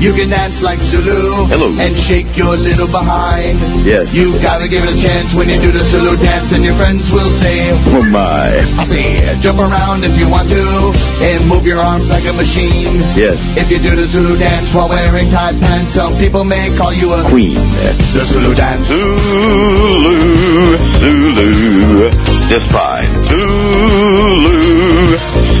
You can dance like Zulu. Hello. And shake your little behind. Yes. You gotta give it a chance when you do the Zulu dance, and your friends will say, Oh, my. I say, jump around if you want to, and move your arms like a machine. Yes. If you do the Zulu dance while wearing tight pants, some people may call you a Queen. The Zulu dance. Zulu, Zulu, just fine.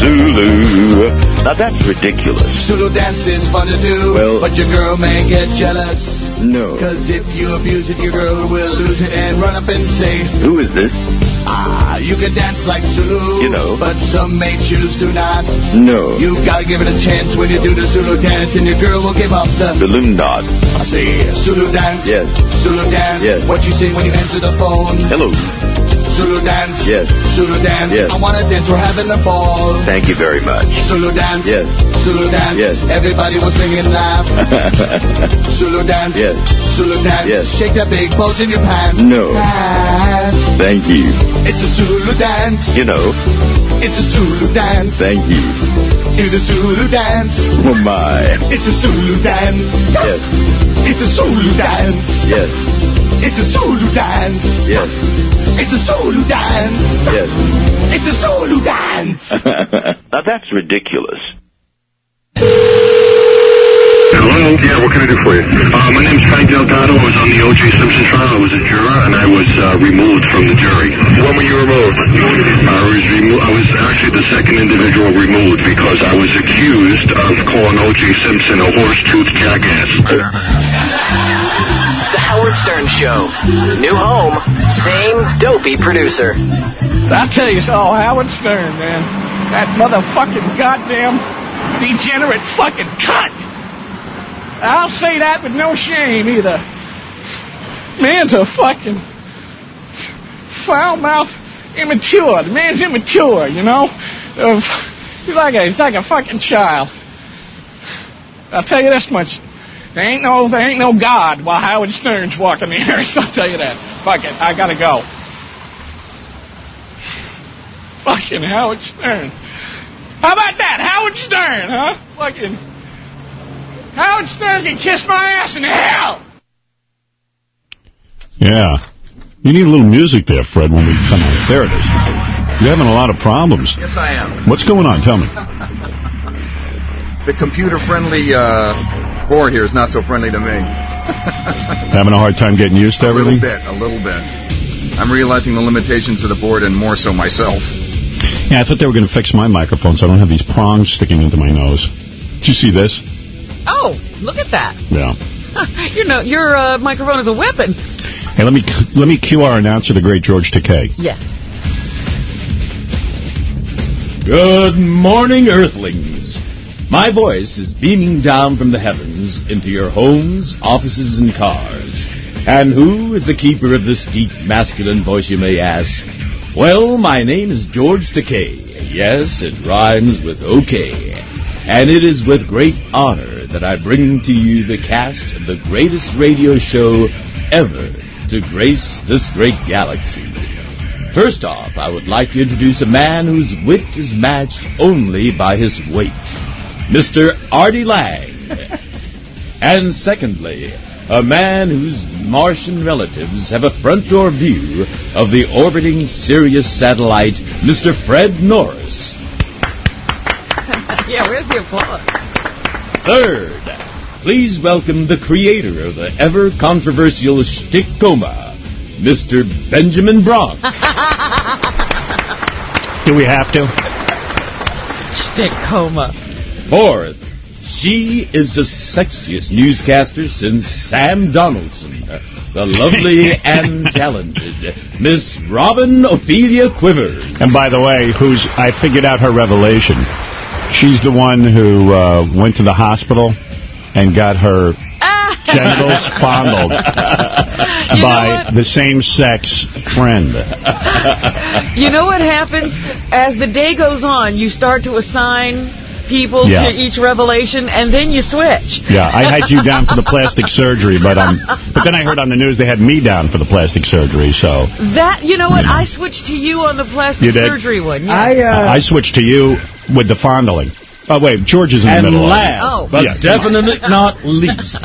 Zulu, Zulu. Now that's ridiculous. Zulu dance is fun to do, Well- but your girl may get jealous. No. Cause if you abuse it, your girl will lose it and run up and say, Who is this? Ah, you can dance like Zulu. You know. But some may choose to not. No. You gotta give it a chance when you do the Zulu dance, and your girl will give up the. Balloon dot. I say, Zulu dance. Yes. Zulu dance. Yes. What you say when you answer the phone? Hello. Zulu dance. Yes. Zulu dance. Yes. I wanna dance. We're having a ball. Thank you very much. Zulu dance. Yes. Zulu dance. Yes. Everybody will sing and laugh. Zulu dance. Yes. Zulu dance. Yes. Shake that big bulge in your pants. No. Pants. Thank you. It's a Zulu dance. You know, It's a Zulu dance. thank you. It's a Zulu dance. Oh, my. It's a Zulu dance. Yes. It's a Zulu dance. Yes. It's a Zulu dance. Yes. It's a Zulu dance. Yes. It's a Zulu dance. now that's ridiculous. Hello? Yeah, what can I do for you? Uh, my name's Frank Delgado. I was on the O.J. Simpson trial. I was a juror, and I was uh, removed from the jury. When were you removed? I was remo- I was actually the second individual removed because I was accused of calling O.J. Simpson a horse-toothed jackass. The Howard Stern Show. New home, same dopey producer. I'll tell you, oh, Howard Stern, man. That motherfucking goddamn degenerate fucking cunt. I'll say that with no shame either. Man's a fucking foul mouth immature. The man's immature, you know? He's like a he's like a fucking child. I'll tell you this much. There ain't no there ain't no God while Howard Stern's walking the earth, I'll tell you that. Fuck it, I gotta go. Fucking Howard Stern. How about that? Howard Stern, huh? Fucking Howard Stern can kiss my ass in hell. Yeah. You need a little music there, Fred, when we come out. There it is. You're having a lot of problems. Yes, I am. What's going on? Tell me. The computer-friendly uh, board here is not so friendly to me. Having a hard time getting used to A little everything? bit, a little bit. I'm realizing the limitations of the board and more so myself. Yeah, I thought they were going to fix my microphone so I don't have these prongs sticking into my nose. Did you see this? Oh, look at that. Yeah. you know, your uh, microphone is a weapon. Hey, let me let me cue our announcer, the great George Takei. Yes. Good morning, Earthlings. My voice is beaming down from the heavens into your homes, offices, and cars. And who is the keeper of this deep masculine voice, you may ask? Well, my name is George Takei. Yes, it rhymes with okay. And it is with great honor that I bring to you the cast of the greatest radio show ever to grace this great galaxy. First off, I would like to introduce a man whose wit is matched only by his weight, Mr. Artie Lange. and secondly, a man whose Martian relatives have a front door view of the orbiting Sirius satellite, Mr. Fred Norris. Yeah, where's the applause? Third, please welcome the creator of the ever controversial Shtick Coma, Mr. Benjamin Bronk. Do we have to? Stick coma. Fourth, she is the sexiest newscaster since Sam Donaldson, the lovely and talented Miss Robin Ophelia Quivers. And by the way, who's I figured out her revelation. She's the one who uh, went to the hospital and got her genitals fondled by the same-sex friend. You know what happens? As the day goes on, you start to assign people Yeah. to each revelation, and then you switch. Yeah, I had you down for the plastic surgery, but um, but then I heard on the news they had me down for the plastic surgery, so That you know what? I switched to you on the plastic surgery one. Yeah. I, uh, I switched to you with the fondling. Oh wait, George is in the And middle. of it. last, Oh. but Yeah, definitely not least,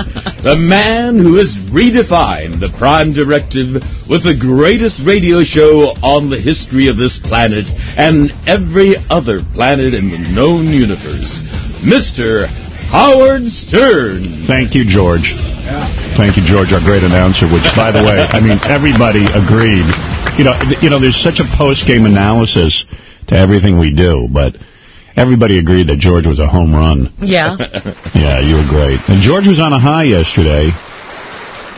the man who has redefined the prime directive with the greatest radio show on the history of this planet and every other planet in the known universe, Mr. Howard Stern. Thank you, George. Thank you, George, our great announcer. Which, by the way, I mean everybody agreed. You know, you know, there's such a post-game analysis to everything we do, but everybody agreed that George was a home run. yeah. Yeah, you were great. And George was on a high yesterday.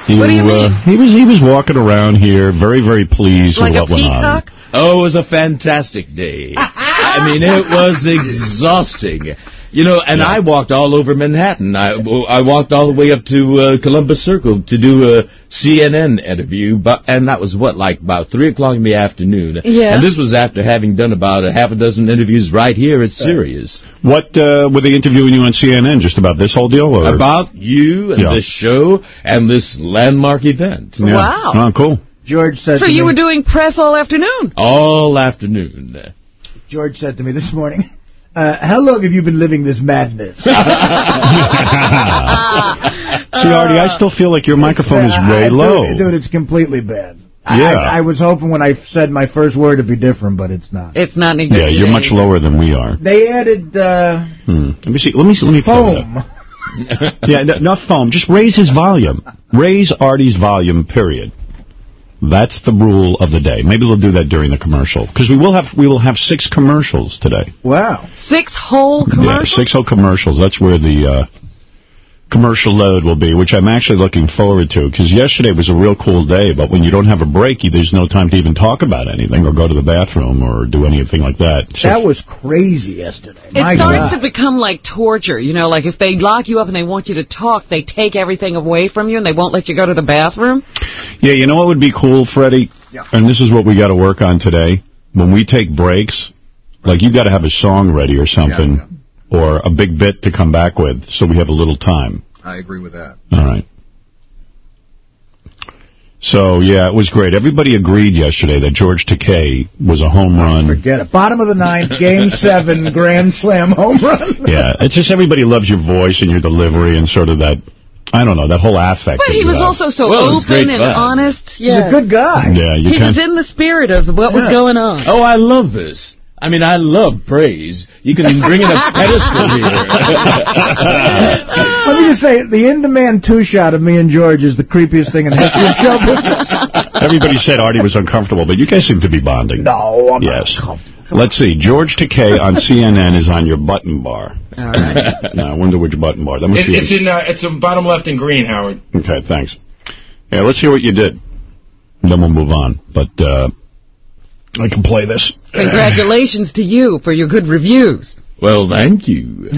You, What do you mean? Uh, he was he was walking around here, very very pleased Like with a what went on. Oh, it was a fantastic day. I mean, it was exhausting. You know, and I walked all over Manhattan. I, I walked all the way up to uh, Columbus Circle to do a CNN interview, but and that was what like about three o'clock in the afternoon. Yeah. And this was after having done about a half a dozen interviews right here at Sirius What uh, were they interviewing you on CNN? Just about this whole deal, or about you and Yeah. this show and this landmark event Yeah. Wow. Oh, cool. George said So you me, were doing press all afternoon. all afternoon. George said to me this morning, uh, how long have you been living this madness? See, Artie, I still feel like your microphone is way dude, low. Dude, it's completely bad. Yeah. I, I was hoping when I said my first word it'd be different, but it's not. It's not any good. Yeah, you're much lower than we are. They added uh, Hmm. Let me see. Let me see. Let me foam. Yeah, no, not foam. Just raise his volume. Raise Artie's volume. Period. That's the rule of the day. Maybe we'll do that during the commercial because we will have we will have six commercials today. Wow. Six whole commercials. Yeah, commercials. six whole commercials. That's where the uh, commercial load will be, which I'm actually looking forward to because yesterday was a real cool day. But when you don't have a break, there's no time to even talk about anything or go to the bathroom or do anything like that. So That was crazy yesterday. It My starts God. to become like torture, you know, like if they lock you up and they want you to talk, they take everything away from you and they won't let you go to the bathroom. Yeah, you know what would be cool, Freddie? Yeah. And this is what we got to work on today. When we take breaks, like you got to have a song ready or something, or a big bit to come back with, so we have a little time. I agree with that. All right. So yeah, it was great. Everybody agreed yesterday that George Takei was a home run. Forget it. Bottom of the ninth, game seven, grand slam home run. Yeah, it's just everybody loves your voice and your delivery and sort of that. I don't know that whole affect. But he was have. also so Well, it was great open and fun. honest. He's Yeah. a good guy. Yeah, you He can. was in the spirit of what was going on. Oh, I love this. I mean, I love praise. You can bring in a pedestal here. Let me just say, the in-demand two-shot of me and George is the creepiest thing in the history of show business. Everybody said Artie was uncomfortable, but you guys seem to be bonding. No, I'm Yes. not comfortable. Let's see. George Takei on CNN is on your button bar. All right. Now, I wonder which button bar. That must It, be. it's in uh, it's in bottom left in green, Howard. Okay, thanks. Yeah, let's hear what you did. Then we'll move on. But uh, I can play this. Congratulations to you for your good reviews. well, thank you.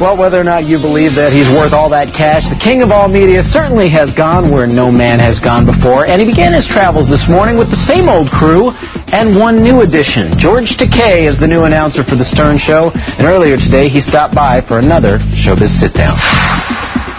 Well, whether or not you believe that he's worth all that cash, the king of all media certainly has gone where no man has gone before, and he began his travels this morning with the same old crew and one new addition. George Takei is the new announcer for The Stern Show, and earlier today he stopped by for another Showbiz Sit-Down.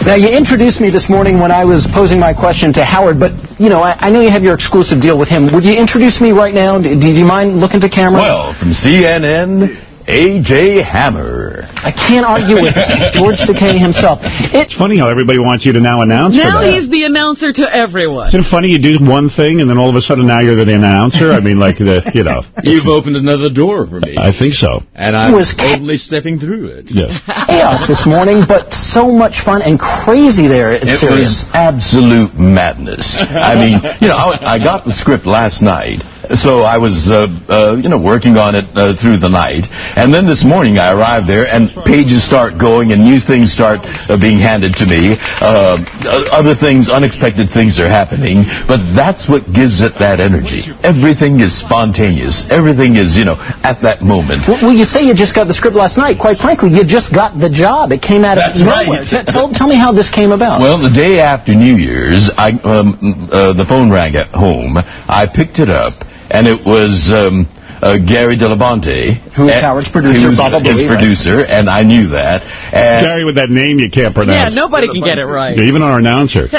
Now, you introduced me this morning when I was posing my question to Howard, but, you know, I, I know you have your exclusive deal with him. Would you introduce me right now? Do, do you mind looking to camera? Well, from CNN, A.J. Hammer. I can't argue with George Takei himself. It's funny how everybody wants you to now announce Now he's the announcer to everyone. Isn't it funny you do one thing and then all of a sudden now you're the announcer? I mean, like, the, you know. You've opened another door for me. I think so. And I'm was- totally stepping through it. Yes. chaos this morning, but so much fun and crazy there at It Sirius. was absolute madness. I mean, you know, I, I got the script last night, so I was, uh, uh, you know, working on it uh, through the night, and then this morning I arrived there, and pages start going, and new things start uh, being handed to me. Uh, other things, unexpected things are happening, but that's what gives it that energy. Everything is spontaneous. Everything is, you know, at that moment. Well, you say you just got the script last night. Quite frankly, you just got the job. It came out That's of nowhere. T- Tell, tell me how this came about. Well, the day after New Year's, I um, uh, the phone rang at home. I picked it up, and it was um, uh, Gary Delabonte. Who's And- Howard's producer, who's Baba his Booey, right? producer, and I knew that. And Gary, with that name you can't pronounce. Yeah, pronounce. nobody can get it right. Even our announcer.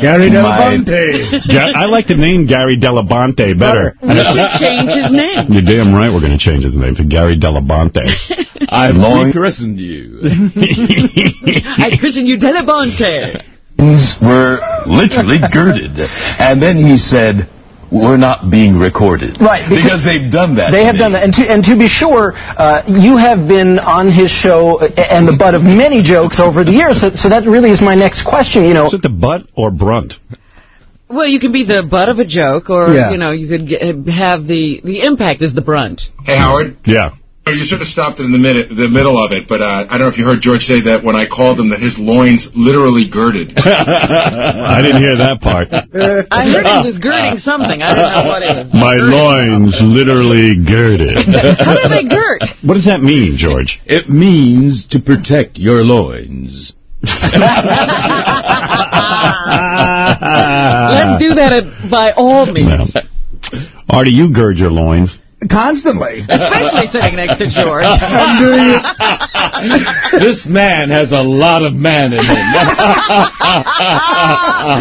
Gary Delabonte. Ga- I like the name Gary Delabonte better. We should change his name. You're damn right we're going to change his name to Gary Delabonte. I've Long- rechristened you. I christen you Delabonte. things were literally girded. And then he said, we're not being recorded. Right, because Because they've done that. They to have me. done that. And to, and to be sure, uh, you have been on his show uh, and the butt of many jokes over the years. So, so that really is my next question. You know, Is it the butt or brunt? Well, you can be the butt of a joke, or, Yeah. you know, you could get, have the, the impact is the brunt. Hey, Howard. Yeah. You should have stopped in the minute, the middle of it, but uh, I don't know if you heard George say that when I called him that his loins literally girded. I didn't hear that part. I heard he was girding something. I don't know what it is. My loins literally girded. How do they girt? What does that mean, George? It means to protect your loins. Let's do that at, by all means. Artie, you gird your loins. Constantly. Especially sitting next to George. I'm doing it. this man has a lot of man in him.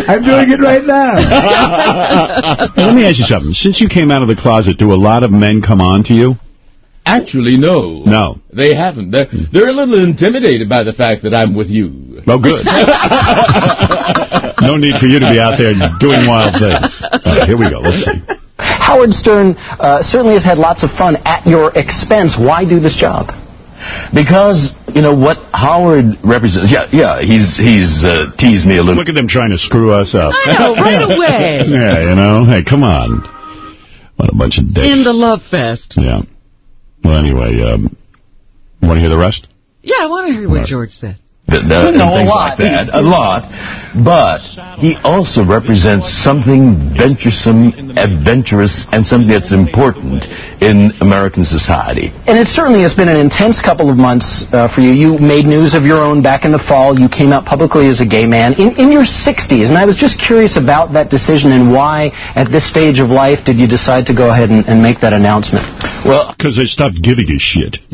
I'm doing it right now. Let me ask you something. Since you came out of the closet, do a lot of men come on to you? Actually, no. No. They haven't. They're, they're a little intimidated by the fact that I'm with you. Oh, good. no need for you to be out there doing wild things. All right, here we go. Let's see. Howard Stern uh, certainly has had lots of fun at your expense. Why do this job? Because, you know, what Howard represents, yeah, yeah, he's, he's uh, teased me a little. Look at them trying to screw us up. I know, right away. Yeah, you know. Hey, come on. What a bunch of dicks. In the love fest. Yeah. Well, anyway, um, want to hear the rest? Yeah, I want to hear what George said. Th- th- and know a things lot. like that. A lot. But he also represents something venturesome, adventurous, and something that's important in American society. And it certainly has been an intense couple of months uh, for you. You made news of your own back in the fall. You came out publicly as a gay man in, in your 60s. And I was just curious about that decision and why, at this stage of life, did you decide to go ahead and, and make that announcement? Well, Because I stopped giving a shit.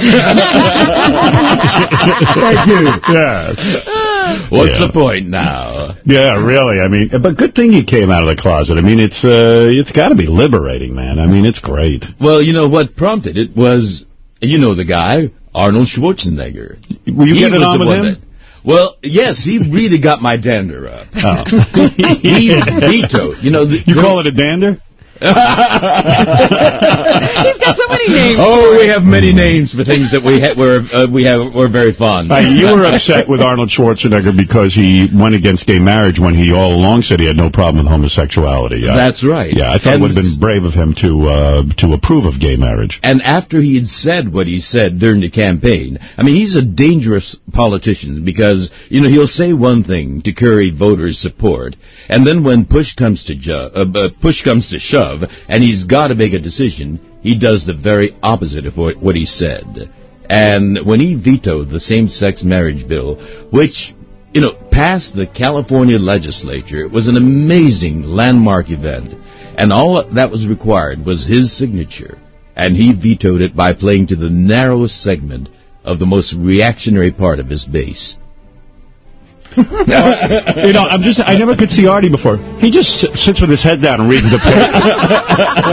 Thank you. Yeah. What's Yeah. the point now? Yeah, really. I mean, but good thing you came out of the closet. I mean, it's uh, it's got to be liberating, man. I mean, it's great. Well, you know what prompted it was, you know the guy, Arnold Schwarzenegger. Were you He getting on with him? that- well, yes, he really got my dander up. Oh. He vetoed. You know, the, You call it a dander? He's got so many names. Oh, we have many names for things that we ha- we're uh, we have we're very fond. Uh, you were upset with Arnold Schwarzenegger because he went against gay marriage when he all along said he had no problem with homosexuality. Yeah. That's right. Yeah, I thought it would have been brave of him to uh, to approve of gay marriage. And after he had said what he said during the campaign, I mean, he's a dangerous politician because, you know, he'll say one thing to curry voters' support, and then when push comes to ju- uh, uh, push comes to shove, and he's got to make a decision, he does the very opposite of what, what he said. And when he vetoed the same-sex marriage bill, which you know, passed the California legislature. It was an amazing landmark event. And all that was required was his signature. And he vetoed it by playing to the narrowest segment of the most reactionary part of his base. You know, I'm just, I never could see Artie before. He just sits with his head down and reads the paper.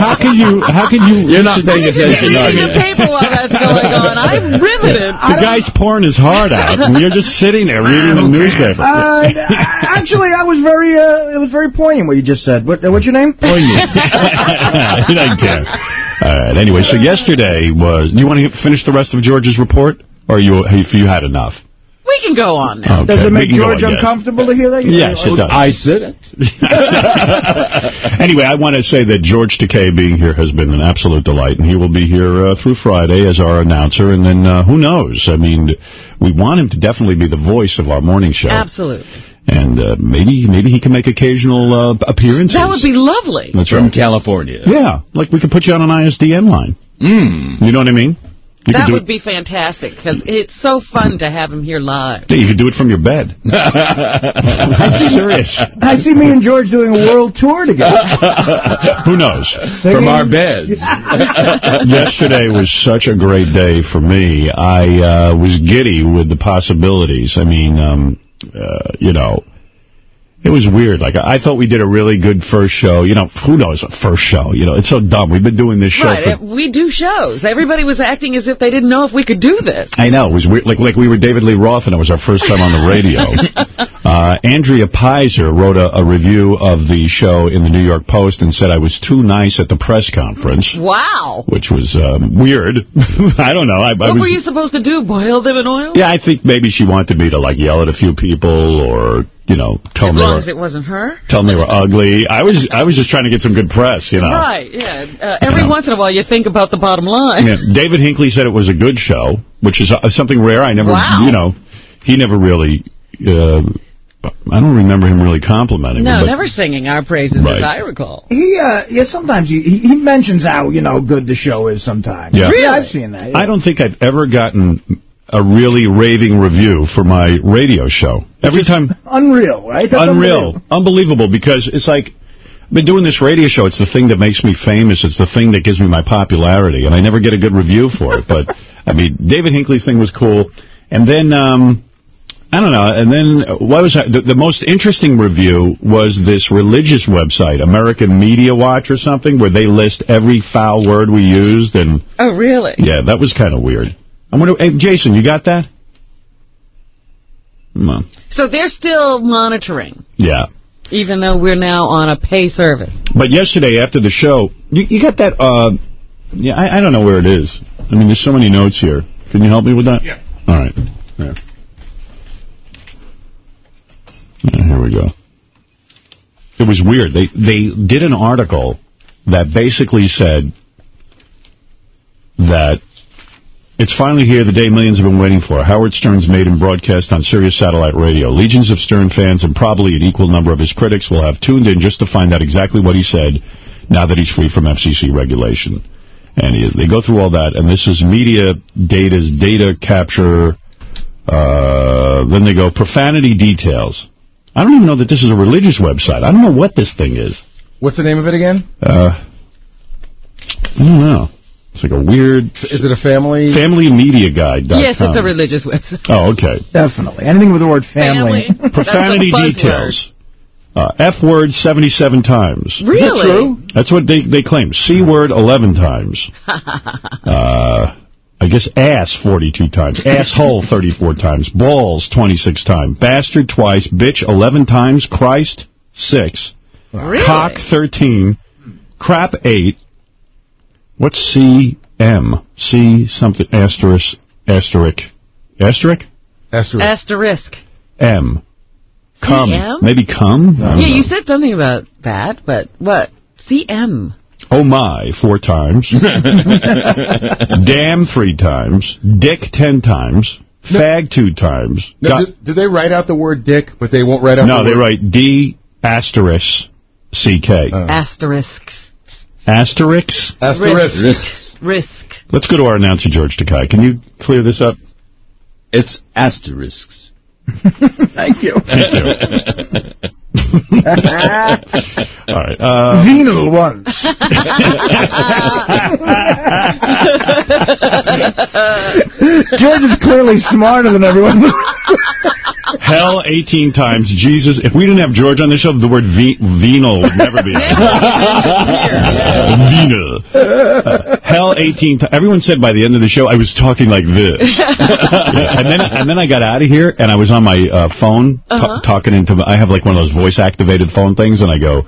how can you, how can you... You're not paying attention, are Reading you? the paper while that's going on. I'm riveted. The guy's pouring his heart out, and you're just sitting there reading the newspaper. Uh, actually, I was very, uh, it was very poignant what you just said. What, uh, what's your name? Poignant. he doesn't care. All right. Anyway, so yesterday was. You want to finish the rest of George's report, or you if you had enough? We can go on now. Okay, Does it make George on, yes. uncomfortable to hear that? You Yes, it does. I said it. anyway, I want to say that George Takei being here has been an absolute delight, and he will be here uh, through Friday as our announcer, and then uh, who knows? I mean, we want him to definitely be the voice of our morning show. Absolutely. And uh, maybe maybe he can make occasional uh, appearances. That would be lovely. That's From right. California. Yeah, like we could put you on an ISDN line. Mm. You know what I mean? You that could do would be fantastic because it's so fun to have him here live. Yeah, you could do it from your bed. I'm serious. I see me and George doing a world tour together. Who knows? From our beds. Yesterday was such a great day for me. I uh, was giddy with the possibilities. I mean, um, uh, you know, it was weird. Like, I thought we did a really good first show. You know, who knows a first show? You know, it's so dumb. We've been doing this show Right, for... we do shows. Everybody was acting as if they didn't know if we could do this. I know. It was weird. Like, like we were David Lee Roth, and it was our first time on the radio. uh, Andrea Peyser wrote a, a review of the show in the New York Post and said I was too nice at the press conference, Wow. which was um, weird. I don't know. I, I What was, were you supposed to do? Boil them in oil? Yeah, I think maybe she wanted me to, like, yell at a few people or, you know, tell As them they long were, as it wasn't her? tell them they were ugly. I was I was just trying to get some good press, you know. Right, yeah. Uh, every once in a while you think about the bottom line. Yeah, David Hinckley said it was a good show, which is uh, something rare. I never, Wow. you know, he never really, uh, I don't remember him really complimenting No, me. but- never singing our praises, Right. as I recall. He, uh, yeah, sometimes he, he he mentions how, you know, good the show is sometimes. Yeah. Yeah, I've seen that. yeah. I don't think I've ever gotten a really raving review for my radio show. Every time, Unreal, right? That's unreal, unbelievable, because it's like, I've been doing this radio show. It's the thing that makes me famous. It's the thing that gives me my popularity, and I never get a good review for it. But, I mean, David Hinckley's thing was cool. And then, um, I don't know, and then, uh, what was that? The, the most interesting review was this religious website, American Media Watch or something, where they list every foul word we used, and, Oh, really? yeah, that was kind of weird. I wonder, hey, Jason, you got that? Come on. So they're still monitoring, Yeah. even though we're now on a pay service. But yesterday after the show, you, you got that, uh, yeah, I, I don't know where it is. I mean, there's so many notes here. Can you help me with that? Yeah. All right. There. Here we go. It was weird. They they did an article that basically said that it's finally here, the day millions have been waiting for. Howard Stern's maiden broadcast on Sirius Satellite Radio. Legions of Stern fans and probably an equal number of his critics will have tuned in just to find out exactly what he said now that he's free from FCC regulation. And he, they go through all that, and this is media data's data capture. Uh, then they go profanity details. I don't even know that this is a religious website. I don't know what this thing is. What's the name of it again? Uh, I don't know. It's like a weird... Is it a family? FamilyMediaGuide.com. Yes, it's a religious website. Oh, okay. Definitely. Anything with the word family. Profanity That's a buzzword. details. Uh, F word 77 times. Really? That true? That's what they, they claim. C word 11 times. uh, I guess ass 42 times. Asshole 34 times. Balls 26 times. Bastard twice. Bitch 11 times. Christ 6. Really? Cock 13. Crap 8. What's C M? C something asterisk asterisk asterisk asterisk Asterisk. M. Come. Maybe come? Yeah, know. you said something about that, but what? CM. Oh my, four times. Damn three times. Dick ten times. Fag two times. No, Got- do, do they write out the word dick, but they won't write out no, the they word... write D asterisk CK. Oh. Asterisks. Asterisks? Risks. Risk. Let's go to our announcer, George Takei. Can you clear this up? It's asterisks. Thank you. Thank you. All right. Uh, Venal ones. George is clearly smarter than everyone. Hell 18 times. Jesus. If we didn't have George on the show, the word ve venal would never be venal. Uh, hell 18 times. Everyone said by the end of the show I was talking like this. And then and then I got out of here and I was on my uh, phone Uh-huh. talking into I have like one of those voice activated phone things and I go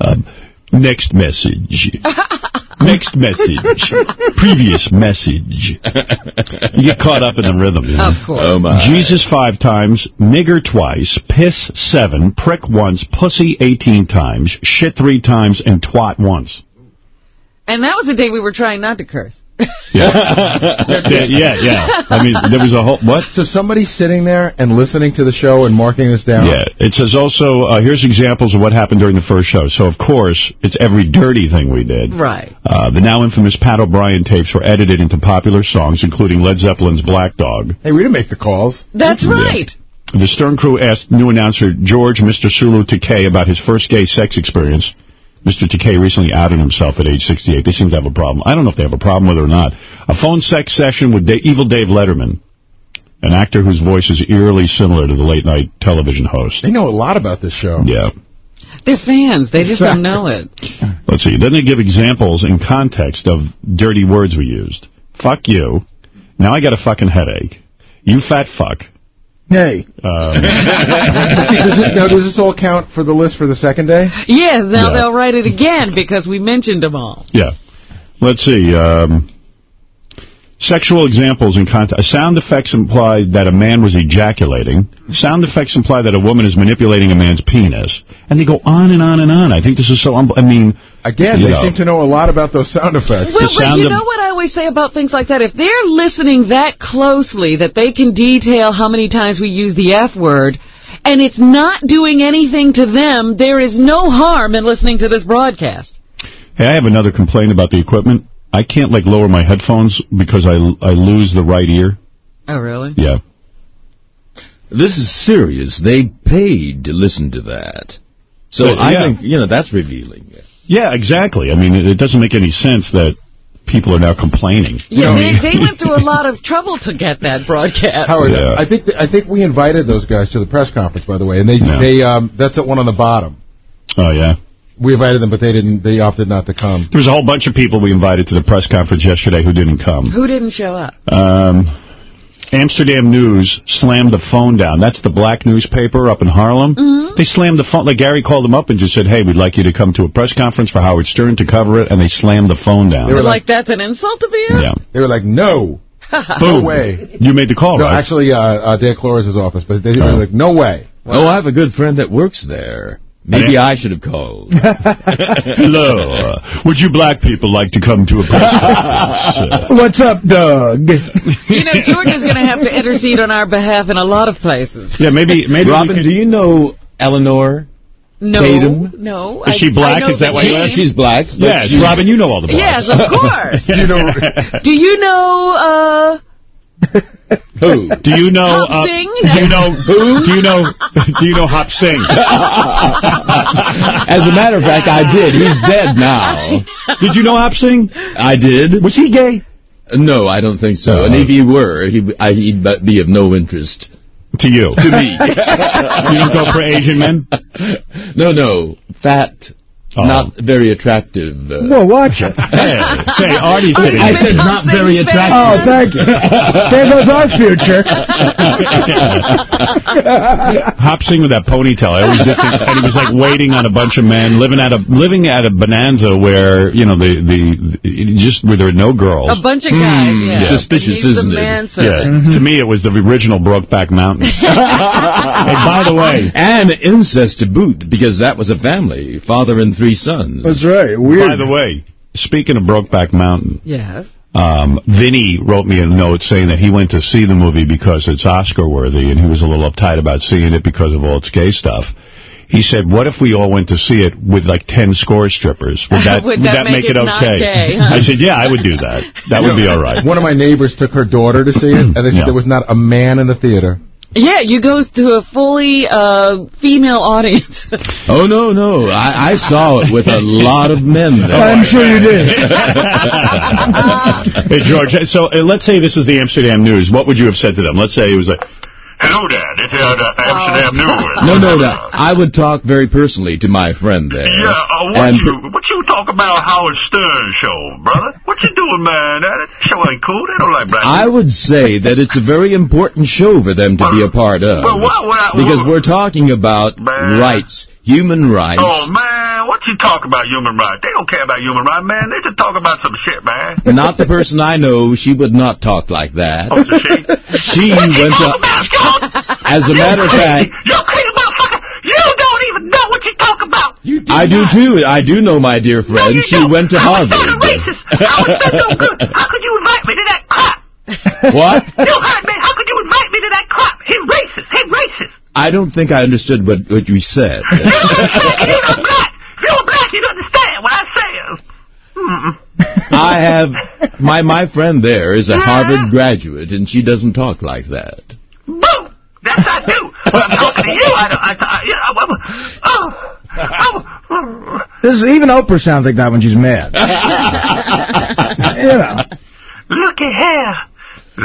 um, next message. Next message. Previous message. You get caught up in the rhythm. You know? Of course. Oh, my. Jesus five times, nigger twice, piss seven, prick once, pussy 18 times, shit three times, and twat once. And that was the day we were trying not to curse. Yeah, yeah, yeah. I mean, there was a whole, what? So somebody sitting there and listening to the show and marking this down? Yeah, it says also, uh, here's examples of what happened during the first show. So, of course, it's every dirty thing we did. Right. Uh, the now infamous Pat O'Brien tapes were edited into popular songs, including Led Zeppelin's Black Dog. Hey, we didn't make the calls. That's right. The Stern crew asked new announcer George Mr. Sulu Takei about his first gay sex experience. Mr. Takei recently outed himself at age 68. They seem to have a problem. I don't know if they have a problem with it or not. A phone sex session with da evil Dave Letterman, an actor whose voice is eerily similar to the late-night television host. They know a lot about this show. Yeah. They're fans. They just don't know it. Let's see. Then they give examples in context of dirty words we used. Fuck you. Now I got a fucking headache. You fat fuck. Hey. Um, does it, now, does this all count for the list for the second day? Yeah, now Yeah. they'll write it again because we mentioned them all. Yeah. Let's see. Um, sexual examples in context. Sound effects imply that a man was ejaculating. Sound effects imply that a woman is manipulating a man's penis. And they go on and on and on. I think this is so... Un- I mean... Again, you they know. seem to know a lot about those sound effects. Well, but you know what I always say about things like that? If they're listening that closely that they can detail how many times we use the F word, and it's not doing anything to them, there is no harm in listening to this broadcast. Hey, I have another complaint about the equipment. I can't, like, lower my headphones because I, I lose the right ear. Oh, really? Yeah. This is serious. They paid to listen to that. So But, I yeah. think, you know, that's revealing. Yeah, exactly. I mean, it, it doesn't make any sense that people are now complaining. Yeah, they, they went through a lot of trouble to get that broadcast. Howard, Yeah. I think th- I think we invited those guys to the press conference, by the way, and they Yeah. they um that's the one on the bottom. Oh, yeah. We invited them, but they didn't. They opted not to come. There was a whole bunch of people we invited to the press conference yesterday who didn't come. Who didn't show up? Um, Amsterdam News slammed the phone down. That's the black newspaper up in Harlem. Mm-hmm. They slammed the phone. Like Gary called them up and just said, "Hey, we'd like you to come to a press conference for Howard Stern to cover it," and they slammed the phone down. They were like, that's an insult to be yeah. They were like, no, no way. You made the call, No, right? actually, uh, uh, Dan Klores' office, but they were Oh. like, no way. Oh, I have a good friend that works there. Maybe I should have called. Hello. Would you black people like to come to a press? What's up, Doug? You know, George is going to have to intercede on our behalf in a lot of places. yeah, maybe maybe Robin, could- do you know Eleanor? No, Tatum? no. Is she black? I know Is that why you asked? She's black. but Yes, she's- Robin, you know all the blacks. Yes, of course. You know, Do you know, uh, Who? Do you know? Hop uh, Sing? Do you know who? Do you know? Do you know Hop Sing? As a matter of fact, I did. He's dead now. Did you know Hop Sing? I did. Was he gay? No, I don't think so. and if he were, he, I, he'd be of no interest To you? to me. you don't go for Asian men? no, no. Fat, Oh. not very attractive. Uh, Well, watch it. Hey, hey, Artie's sitting I said not very attractive. Oh, thank you. There goes our future. Hop Sing with that ponytail. I always did think, and he was like waiting on a bunch of men, living at a living at a bonanza where you know the the, the just where there were no girls. a bunch of guys, Hmm, yeah. suspicious, isn't the it? manservant. Yeah, to me it was the original Brokeback Mountain. hey, by the way, And incest to boot, because that was a family, father and three sons. That's right. Weird. by the way, speaking of Brokeback Mountain, Yes. um, Vinny wrote me a note saying that he went to see the movie because it's Oscar worthy, and he was a little uptight about seeing it because of all its gay stuff. He said, "What if we all went to see it with like ten score strippers? Would that Would that make it not okay?" gay, huh? I said, "Yeah, I would do that. That would be all right." one of my neighbors took her daughter to see it, and they said Yeah. there was not a man in the theater. Yeah, you go to a fully uh, female audience. Oh, no, no. I, I saw it with a lot of men there. I'm sure you did. hey, George. So uh, let's say this is the Amsterdam News. What would you have said to them? Let's say it was like, Hello there, this is uh, the Amsterdam News. No, no, no. I would talk very personally to my friend there. Yeah, uh, what And- you what you talk about Howard Stern show, brother? What you doing, man? That show ain't cool. They don't like black I would say that it's a very important show for them to be a part of. Well, what- what- because what- we're talking about Man. rights, human rights. Oh man, what you talk about human rights? They don't care about human rights, man. They just talk about some shit, man. Not the person I know. She would not talk like that. Oh, so she? She went to. As a matter of fact, You crazy motherfucker! You don't even know what you talk about. I do too. I do know my dear friend. she went to Harvard. How could you invite me to that crap? What? You heard me. How could you invite me to that crap? He's racist. He's racist. I don't think I understood what, what you said. You're not black. You're black, you understand what I say. Mm-mm. I have my my friend there is a Harvard graduate, and she doesn't talk like that. Boom! That's I do. When I'm talking to you, I don't. I, I, you know, oh, oh, oh. This is, even Oprah sounds like that when she's mad. you know. Looky here.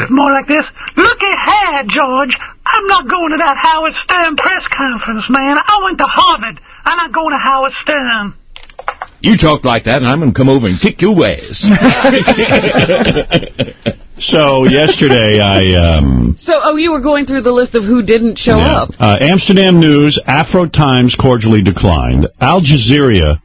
More like this. Looky here, George. I'm not going to that Howard Stern press conference, man. I went to Harvard. I'm not going to Howard Stern. You talk like that, and I'm going to come over and kick your ass. So yesterday I um, So, oh, you were going through the list of who didn't show yeah. up. Uh, Amsterdam News, Afro Times cordially declined. Al Jazeera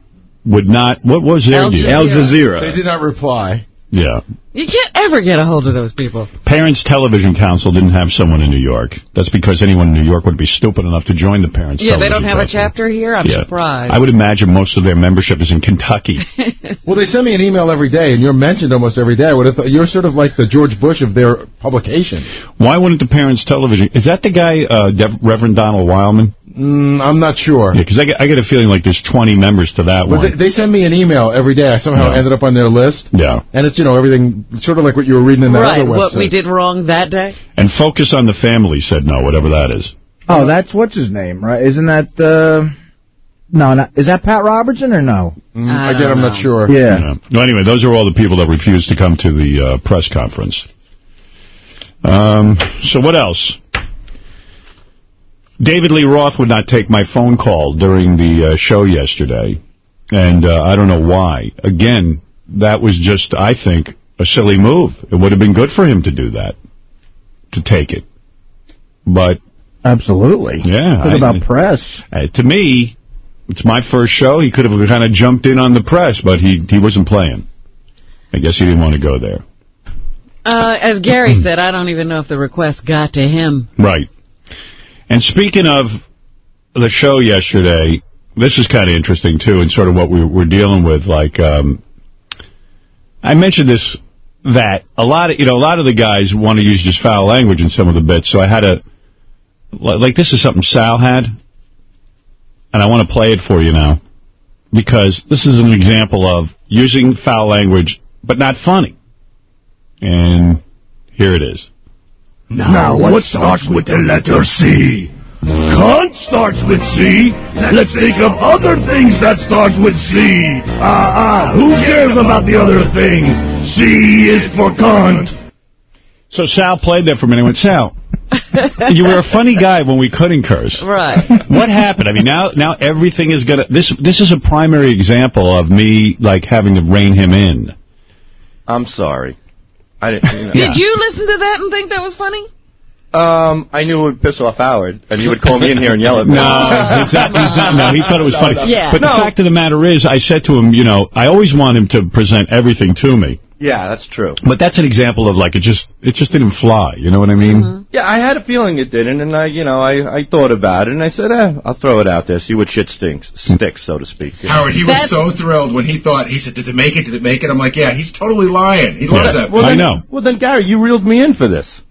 would not. What was their Al deal? Al Jazeera. They did not reply. Yeah. You can't ever get a hold of those people. Parents Television Council didn't have someone in New York. That's because anyone in New York would be stupid enough to join the Parents Yeah, they don't have a chapter here? I'm Yeah. surprised. I would imagine most of their membership is in Kentucky. Well, they send me an email every day, and you're mentioned almost every day. I would have thought you're sort of like the George Bush of their publication. Why wouldn't the Parents Television... Is that the guy, uh, Dev- Reverend Donald Wildmon? Mm, I'm not sure. Yeah, because I, get- I get a feeling like there's 20 members to that But one. they, they send me an email every day. I somehow Yeah. ended up on their list. Yeah. And it's, you know, everything, sort of like what you were reading in that right, other what we did wrong that day? And Focus on the Family said no, whatever that is. Oh, that's what's his name, right? Isn't that uh No, not, is that Pat Robertson or no? Mm, again, I'm not sure. Yeah. Well, anyway, those are all the people that refused to come to the uh, press conference. Um, so what else? David Lee Roth would not take my phone call during the uh, show yesterday, and uh, I don't know why. Again, that was just, I think, a silly move. It would have been good for him to do that, to take it. But Absolutely. yeah, What I- about press? uh, to me, it's my first show. He could have kind of jumped in on the press, but he he wasn't playing. I guess he didn't want to go there. Uh, as Gary said, I don't even know if the request got to him. Right. And speaking of the show yesterday, this is kind of interesting, too, and sort of what we were dealing with. Like, um, I mentioned this, that a lot of, you know, a lot of the guys want to use just foul language in some of the bits, so I had a, like, this is something Sal had, and I want to play it for you now, because this is an example of using foul language, but not funny. And here it is. Now, what starts with the letter C? Cunt starts with C. Let's think of other things that starts with C. Ah, ah, who cares about the other things? C is for cunt. So Sal played that for a minute and went, Sal, you were a funny guy when we couldn't curse. Right. What happened? I mean, now now everything is going to... This this is a primary example of me, like, having to rein him in. I'm sorry. I didn't. You know. Did you listen to that and think that was funny? Um, I knew it would piss off Howard, and he would call me in here and yell at me. No, he's not, he's not, no, he thought it was funny. Yeah. But the fact of the matter is, I said to him, you know, I always want him to present everything to me. Yeah, that's true. But that's an example of, like, it just it just didn't fly. You know what I mean? Mm-hmm. Yeah, I had a feeling it didn't, and I, you know, I, I thought about it, and I said, eh, I'll throw it out there, see what shit stinks, sticks, so to speak. you know. Howard, he was That's- so thrilled when he thought, he said, did it make it? Did it make it? I'm like, yeah, he's totally lying. He loves that. Well, then, I know. Well, then, Gary, you reeled me in for this.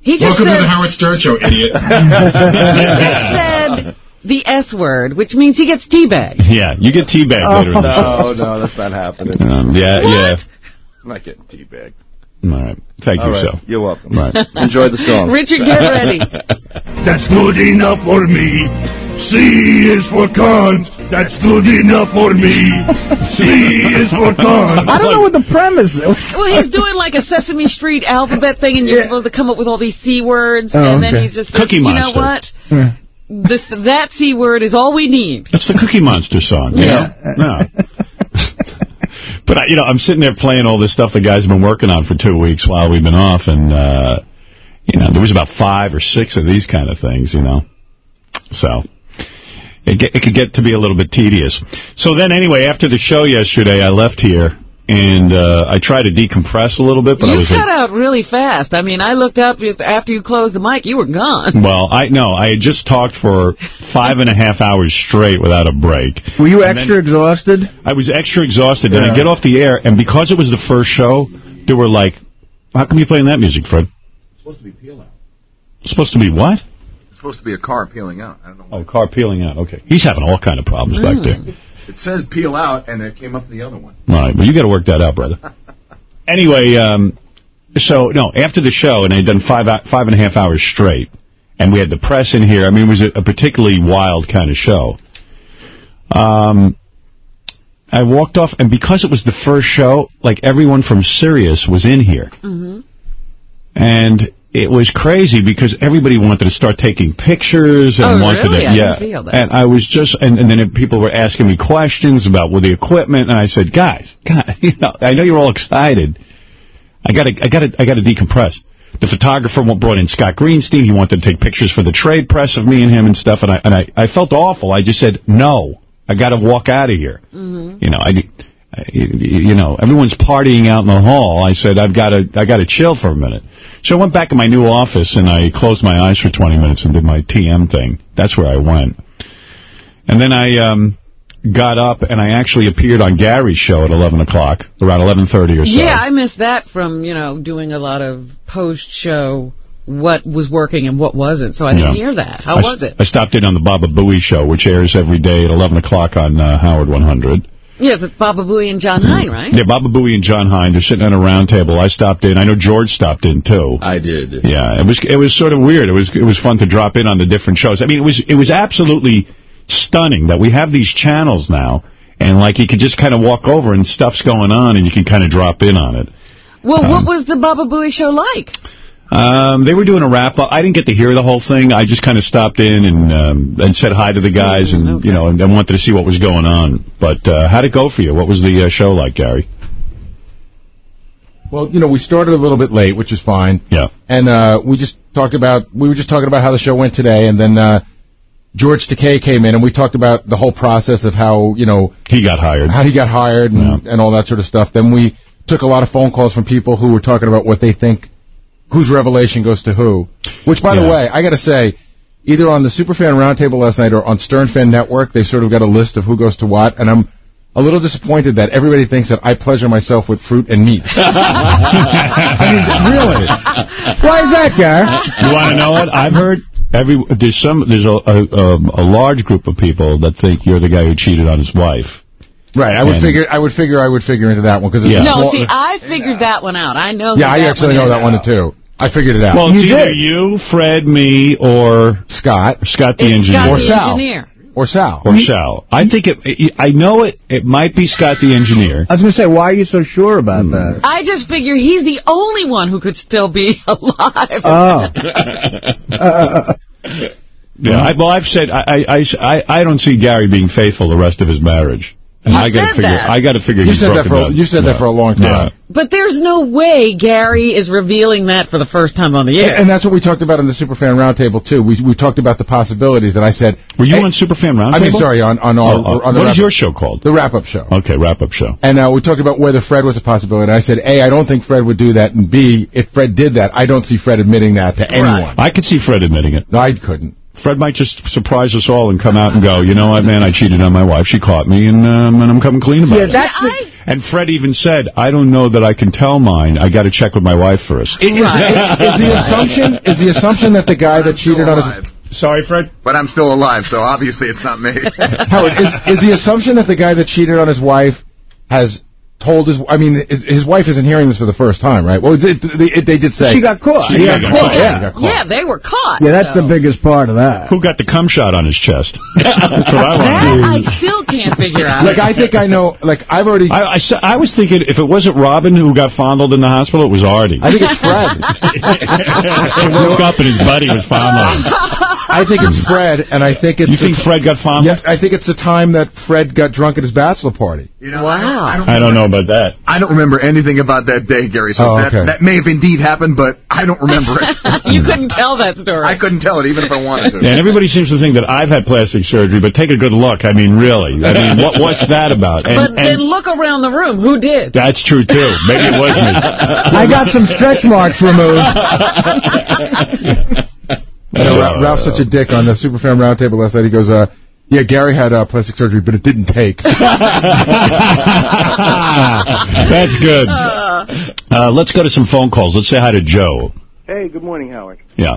He just Welcome to said, the Howard Stern Show, idiot. he just said the S word, which means he gets teabagged. Yeah, you get teabagged later in the show. No, no, that's not happening. Um, yeah, yeah. I'm not getting teabagged. All right. Thank All you, right, Sal. you're welcome. Right. Enjoy the song. Richard, get ready. That's good enough for me. C is for cunt. That's good enough for me. C is for cunt. I don't know what the premise is. Well, he's doing like a Sesame Street alphabet thing, and you're supposed to come up with all these C words, Oh, and then okay. he just says, Cookie you Monster. know what? Yeah. This that C word is all we need. That's the Cookie Monster song. you Yeah. know? Yeah. But, I, you know, I'm sitting there playing all this stuff the guys have been working on for two weeks while we've been off, and, uh, you know, there was about five or six of these kind of things, you know. So, it, get, it could get to be a little bit tedious. So then, anyway, after the show yesterday, I left here, and uh, I tried to decompress a little bit, but I You was cut like, out really fast. I mean, I looked up after you closed the mic, you were gone. well, I no, I had just talked for five and a half hours straight without a break. Were you And extra exhausted? I was extra exhausted. Then I get off the air, and because it was the first show, they were like, how come you're playing that music, Fred? It's supposed to be peel out. It's supposed to be what? It's supposed to be a car peeling out. I don't know. Oh, car peeling out. Okay. He's having all kind of problems back there. It says peel out, and it came up the other one. All right. Well, you got to work that out, brother. anyway, um, so no, after the show, and I'd done five five and a half hours straight, and we had the press in here. I mean, it was a, a particularly wild kind of show. Um, I walked off, and because it was the first show, like everyone from Sirius was in here, Mm-hmm. and it was crazy because everybody wanted to start taking pictures and Oh, wanted really? to, I yeah. that. And I was just, and, and then it- people were asking me questions about well, the equipment, and I said, guys, God, you know, I know you're all excited. I gotta, I gotta, I gotta decompress. The photographer brought in Scott Greenstein. He wanted to take pictures for the trade press of me and him and stuff, and I, and I, I felt awful. I just said, no, I gotta walk out of here. Mm-hmm. You know, I, I- you know, everyone's partying out in the hall. I said, I've got to, I got to chill for a minute. So I went back in my new office and I closed my eyes for 20 minutes and did my TM thing. That's where I went. And then I um, got up and I actually appeared on Gary's show at 11 o'clock, around 11.30 or so. Yeah, I missed that from, you know, doing a lot of post-show what was working and what wasn't, so I didn't Yeah. hear that. How I, was it? I stopped in on the Baba Booey show, which airs every day at 11 o'clock on uh, Howard 100. Yeah, but Baba Booey and Jon Hein, right? Yeah, Baba Booey and Jon Hein, they're sitting at a round table. I stopped in. I know George stopped in, too. I did. Yeah, it was it was sort of weird. It was it was fun to drop in on the different shows. I mean, it was it was absolutely stunning that we have these channels now, and like you could just kind of walk over and stuff's going on, and you can kind of drop in on it. Well, what um, was the Baba Booey show like? Um, they were doing a wrap up. I didn't get to hear the whole thing. I just kind of stopped in and um, and said hi to the guys, and you know, and, and wanted to see what was going on. But uh, how'd it go for you? What was the uh, show like, Gary? Well, you know, we started a little bit late, which is fine. Yeah. And uh, we just talked about we were just talking about how the show went today, and then uh, George Takei came in, and we talked about the whole process of how you know he got hired, how he got hired, and, and all that sort of stuff. Then we took a lot of phone calls from people who were talking about what they think whose revelation goes to who. Which, by the way, I got to say, either on the Superfan Roundtable last night or on Stern Fan Network, they sort of got a list of who goes to what, and I'm a little disappointed that everybody thinks that I pleasure myself with fruit and meat. I mean, really? Why is that, Gar? You want to know what? I've heard every there's some there's a, a um, a large group of people that think you're the guy who cheated on his wife. Right, I would figure, I would figure, I would figure into that one because Yeah. No, see, I figured that one out. I know. yeah, who I that actually one know is. that one too. I figured it out. Well, it's either you, Fred, me, or Scott, Scott the It's engineer, Scott or the Sal, engineer. or Sal, or Sal. I think it. I know it. It might be Scott the engineer. I was going to say, why are you so sure about Hmm. that? I just figure he's the only one who could still be alive. Oh. Yeah. I, well, I've said I, I, I, I don't see Gary being faithful the rest of his marriage. And You I gotta said figure. that. I got to figure. You he's said that for a- you said that for a long time. But there's no way Gary is revealing that for the first time on the air. And that's what we talked about in the Superfan Roundtable too. We we talked about the possibilities, and I said, Were you hey- on Superfan Roundtable? I mean, sorry, on on our Oh, oh. on the what wrap- your show called? the wrap up show. Okay, wrap up show. And uh, we talked about whether Fred was a possibility. And I said, A, I don't think Fred would do that, and B, if Fred did that, I don't see Fred admitting that to anyone. I could see Fred admitting it. No, I couldn't. Fred might just surprise us all and come out and go, you know what, man, I cheated on my wife. She caught me, and um, and I'm coming clean about Yeah, it. that's the... And Fred even said, I don't know that I can tell mine. I got to check with my wife first. Is, is the assumption is the assumption that the guy that cheated on his Sorry, Fred. But I'm still alive, so obviously it's not me. Howard is, is the assumption that the guy that cheated on his wife has told his I mean his, his wife isn't hearing this for the first time, right? Well, they, they, they did say She got caught. She got Yeah. caught. Yeah. She got caught. yeah, they were caught. Yeah, that's so. the biggest part of that. Who got the cum shot on his chest? That's what I want That to I still can't figure out. Like I think I know. Like I've already. I, I, I was thinking if it wasn't Robin who got fondled in the hospital, it was Artie. I think it's Fred. he woke up and his buddy was fondling him. I think it's Fred, and I think it's... You think Fred got fondled? Yeah, I think it's the time that Fred got drunk at his bachelor party. You know, Wow. I don't know about that. I don't remember anything about that day, Gary. So Oh, that, okay. that may have indeed happened, but I don't remember it. you couldn't tell that story. I couldn't tell it even if I wanted to. And everybody seems to think that I've had plastic surgery, but take a good look. I mean, really. I mean, what, what's that about? And, but then look around the room. Who did? that's true, too. Maybe it was me. I got some stretch marks removed. I know Ra- Ralph's such a dick on the Superfan Roundtable last night. He goes, uh, yeah, Gary had uh, plastic surgery, but it didn't take. That's good. Uh, let's go to some phone calls. Let's say hi to Joe. Hey, good morning, Howard. Yeah.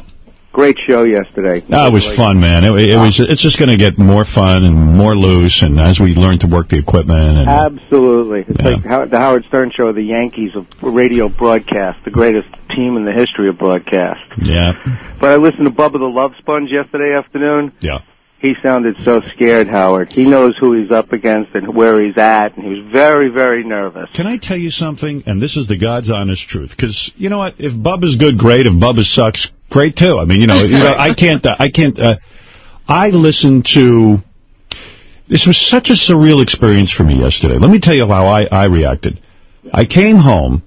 Great show yesterday. Ah, it was fun, man. It, it was. It's just going to get more fun and more loose, and as we learn to work the equipment. And Absolutely. It's like How- the Howard Stern Show, of the Yankees of radio broadcast, the greatest team in the history of broadcast. yeah, But I listened to Bubba the Love Sponge yesterday afternoon. yeah. He sounded so scared, Howard. He knows who he's up against and where he's at, and he was very, very nervous. Can I tell you something? And this is the God's honest truth. Because you know what? If Bubba's good, great. If Bubba sucks, great too. I mean, you know, you know I can't. Uh, I can't. Uh, I listened to. This was such a surreal experience for me yesterday. Let me tell you how I, I reacted. I came home,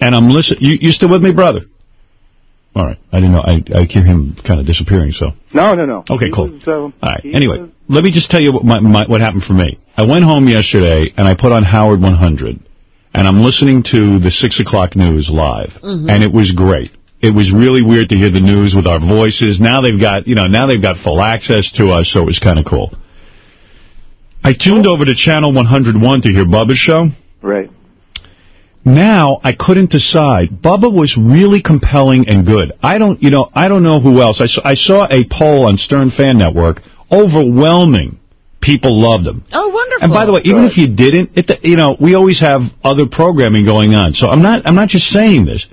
and I'm listening. You, you still with me, brother? All right. I didn't know. I, I hear him kind of disappearing. So. No, no, no. Okay, He cool. was, uh, All right. Anyway, was- let me just tell you what my, my, what happened for me. I went home yesterday and I put on Howard 100, and I'm listening to the six o'clock news live, Mhm. and it was great. It was really weird to hear the news with our voices. Now they've got you know now they've got full access to us, so it was kind of cool. I tuned over to channel 101 to hear Bubba's show. Right. Now I couldn't decide. Bubba was really compelling and good. I don't, you know, I don't know who else. I saw, I saw a poll on Stern Fan Network. Overwhelming people loved him. Oh, wonderful. And by the way, even if you didn't, it, you know, we always have other programming going on. So I'm not, I'm not just saying this.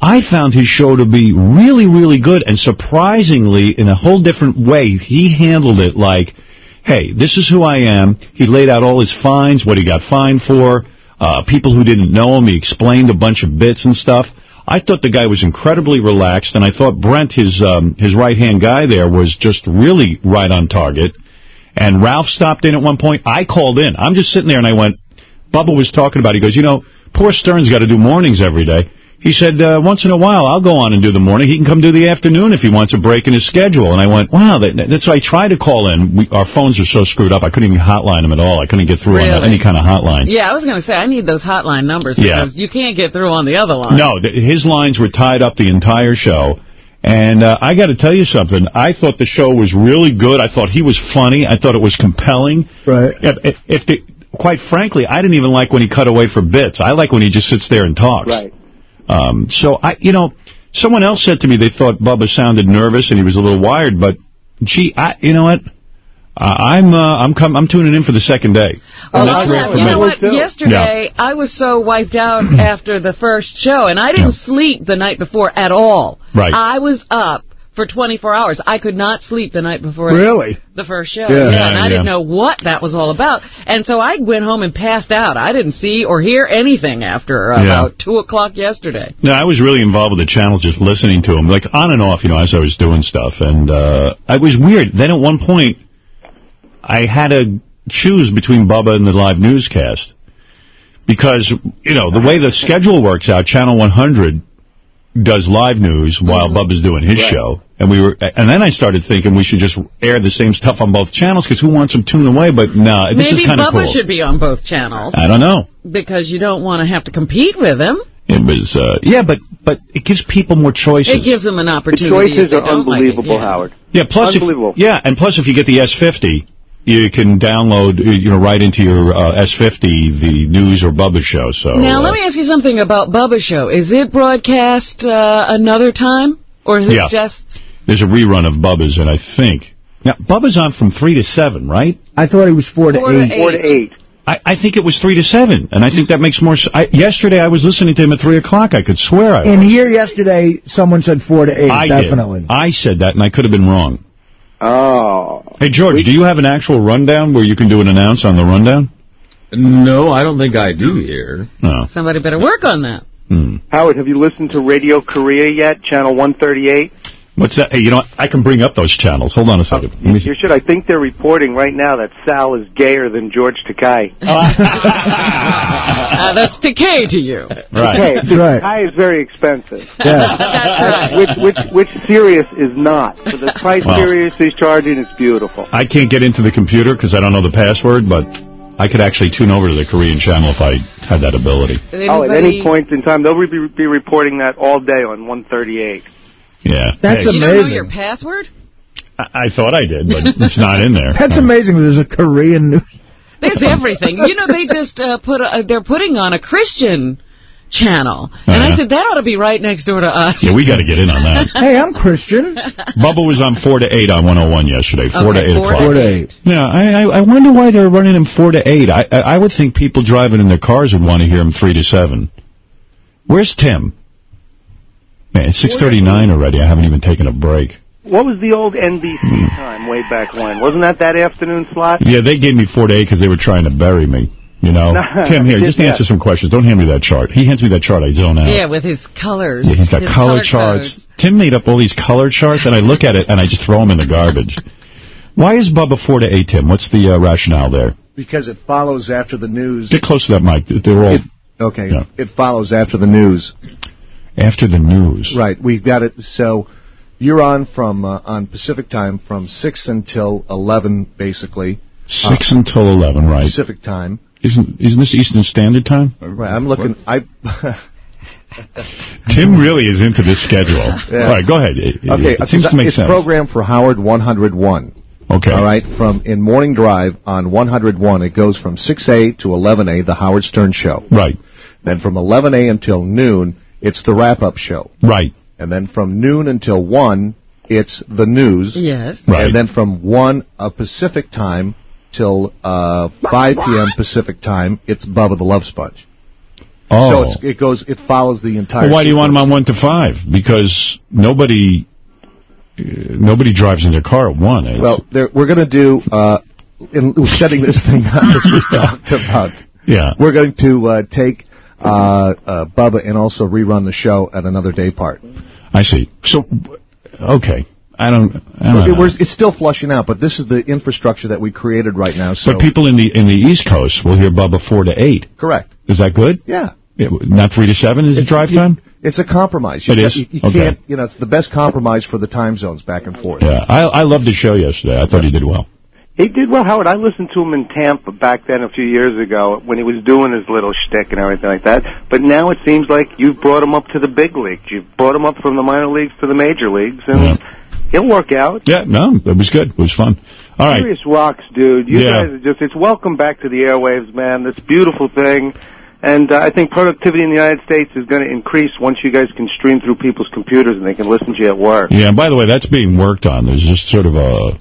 I found his show to be really, really good, and surprisingly, in a whole different way, he handled it like, hey, this is who I am. He laid out all his fines, what he got fined for, uh, people who didn't know him. He explained a bunch of bits and stuff. I thought the guy was incredibly relaxed, and I thought Brent, his um, his right hand guy there, was just really right on target. And Ralph stopped in at one point. I called in. I'm just sitting there, and I went. Bubba was talking about. it. He goes, you know, poor Stern's got to do mornings every day. He said, uh, once in a while, I'll go on and do the morning. He can come do the afternoon if he wants a break in his schedule. And I went, wow, that, that's why I tried to call in. We, our phones are so screwed up, I couldn't even hotline him at all. I couldn't get through on Really? any kind of hotline. Yeah, I was going to say, I need those hotline numbers Yeah. because you can't get through on the other line. No, th- his lines were tied up the entire show. And uh, I got to tell you something. I thought the show was really good. I thought he was funny. I thought it was compelling. Right. If, if, if the, quite frankly, I didn't even like when he cut away for bits. I like when he just sits there and talks. Right. Um, so I, you know, someone else said to me they thought Bubba sounded nervous and he was a little wired, but gee, I, you know what? I I'm uh, I'm com- I'm tuning in for the second day. Well, that's rare for you me. know what? Yesterday, I was so wiped out after the first show, and I didn't sleep the night before at all. Right. I was up for 24 hours. I could not sleep the night before Really? the first show. Yeah. Yeah, and I Yeah, didn't know what that was all about. And so I went home and passed out. I didn't see or hear anything after Yeah. about 2 o'clock yesterday. No, I was really involved with the channel, just listening to him, like on and off, you know, as I was doing stuff, and uh, I was weird. Then at one point, I had to choose between Bubba and the live newscast because you know the way the schedule works out. Channel 100 does live news while Bubba's doing his show, and we were, and then I started thinking we should just air the same stuff on both channels because who wants them tuned away? But no, this Maybe is kind of Bubba cool. should be on both channels I don't know. because you don't want to have to compete with him. It was, uh, yeah, but but it gives people more choices. It gives them an opportunity. if choices are don't like it, unbelievable, yeah. Howard. Yeah, plus Unbelievable. If, yeah, and plus if you get the S50, you can download, uh, you know, right into your uh, S50 the news or Bubba show. So Now, uh, let me ask you something about Bubba Show. Is it broadcast uh, another time? Or is it Yeah. just... there's a rerun of Bubba's, and I think now Bubba's on from three to seven, right? I thought he was four to Four to eight. eight. Four to eight. I, I think it was three to seven, and I think that makes more. s I yesterday I was listening to him at three o'clock. I could swear I. was. In here yesterday, someone said four to eight. I did. definitely. I said that, and I could have been wrong. Oh. Hey George, do you have an actual rundown where you can do an announce on the rundown? No, I don't think I do here. No. Somebody better work on that. Hmm. Howard, have you listened to Radio Korea yet? Channel 138? What's that? Hey, you know what? I can bring up those channels. Hold on a second. Let me see. You should. I think they're reporting right now that Sal is gayer than George Takei. Uh, that's Takei to you. Right. Takei is very expensive. Yeah. That's right. Which which which Sirius is not. For the price Wow. Sirius is charging, it's beautiful. I can't get into the computer because I don't know the password, but I could actually tune over to the Korean channel if I had that ability. Oh, at any point in time, they'll be, be reporting that all day on 138. Yeah. That's Hey, You don't know your password? I, I thought I did, but it's not in there. That's amazing. There's a Korean news. There's everything. You know, they just uh, put. A, they're putting on a Christian channel, and I said that ought to be right next door to us. Yeah, we got to get in on that. Hey, I'm Christian. Bubba was on 4 to 8 on 101 yesterday. 4 to 8 o'clock. Four to eight. Yeah, I, I I wonder why they're running him 4 to 8. I, I I would think people driving in their cars would want to hear him 3 to 7. Where's Tim? Man, it's 6.39 already. I haven't even taken a break. What was the old NBC time way back when? Wasn't that that afternoon slot? Yeah, they gave me 4 to 8 because they were trying to bury me. You know? Tim, here, just Yeah. answer some questions. Don't hand me that chart. He hands me that chart, I zone out. Yeah, with his colors. Yeah, he's got his color color charts. codes. Tim made up all these color charts, and I look at it, and I just throw them in the garbage. Why is Bubba 4 to 8, Tim? What's the uh, rationale there? Because it follows after the news. Get close to that mic. They're all It, okay, Yeah. it follows after the news. After the news. Right, we've got it. So you're on from uh, on Pacific time from six until eleven, basically. 6 until 11, right. Pacific time. Isn't isn't this Eastern Standard Time? Right, I'm looking. I. Tim really is into this schedule. Yeah. All right, go ahead. It, it- Okay, it seems to make it's sense. programmed for Howard 101. Okay. All right, from in Morning Drive on 101, it goes from 6A to 11A, the Howard Stern Show. Right. Then from 11A until noon, it's the wrap-up show. Right. And then from noon until 1, it's the news. Yes. Right. And then from 1 uh, Pacific time till uh, 5 p.m. Pacific time, it's Bubba the Love Sponge. Oh. So it's, it goes, it follows the entire. Well, why do you want him sequence. on 1 to 5? Because nobody uh, nobody drives in their car at 1. It's- Well, we're going to do, uh, in setting this thing up as we talked about. Yeah. We're going to uh, take uh, uh, Bubba and also rerun the show at another day part. I see. So, okay. I don't, I don't It- know. it's still flushing out, but this is the infrastructure that we created right now. So But people in the in the East Coast will hear Bubba 4 to 8. correct. Is that good? Yeah. Yeah, not 3 to 7 is the drive time? It's a compromise. You, It is? You, you Okay. can't, you know, it's the best compromise for the time zones back and forth. Yeah. I, I loved the show yesterday. I thought he did well. He did well, Howard. I listened to him in Tampa back then a few years ago when he was doing his little shtick and everything like that. But now it seems like you've brought him up to the big leagues. You've brought him up from the minor leagues to the major leagues, and he'll work out. Yeah, no, it was good. It was fun. All right. Sirius rocks, dude. You Yeah. guys are just, it's welcome back to the airwaves, man. This beautiful thing. And uh, I think productivity in the United States is going to increase once you guys can stream through people's computers and they can listen to you at work. Yeah, and by the way, that's being worked on. There's just sort of a.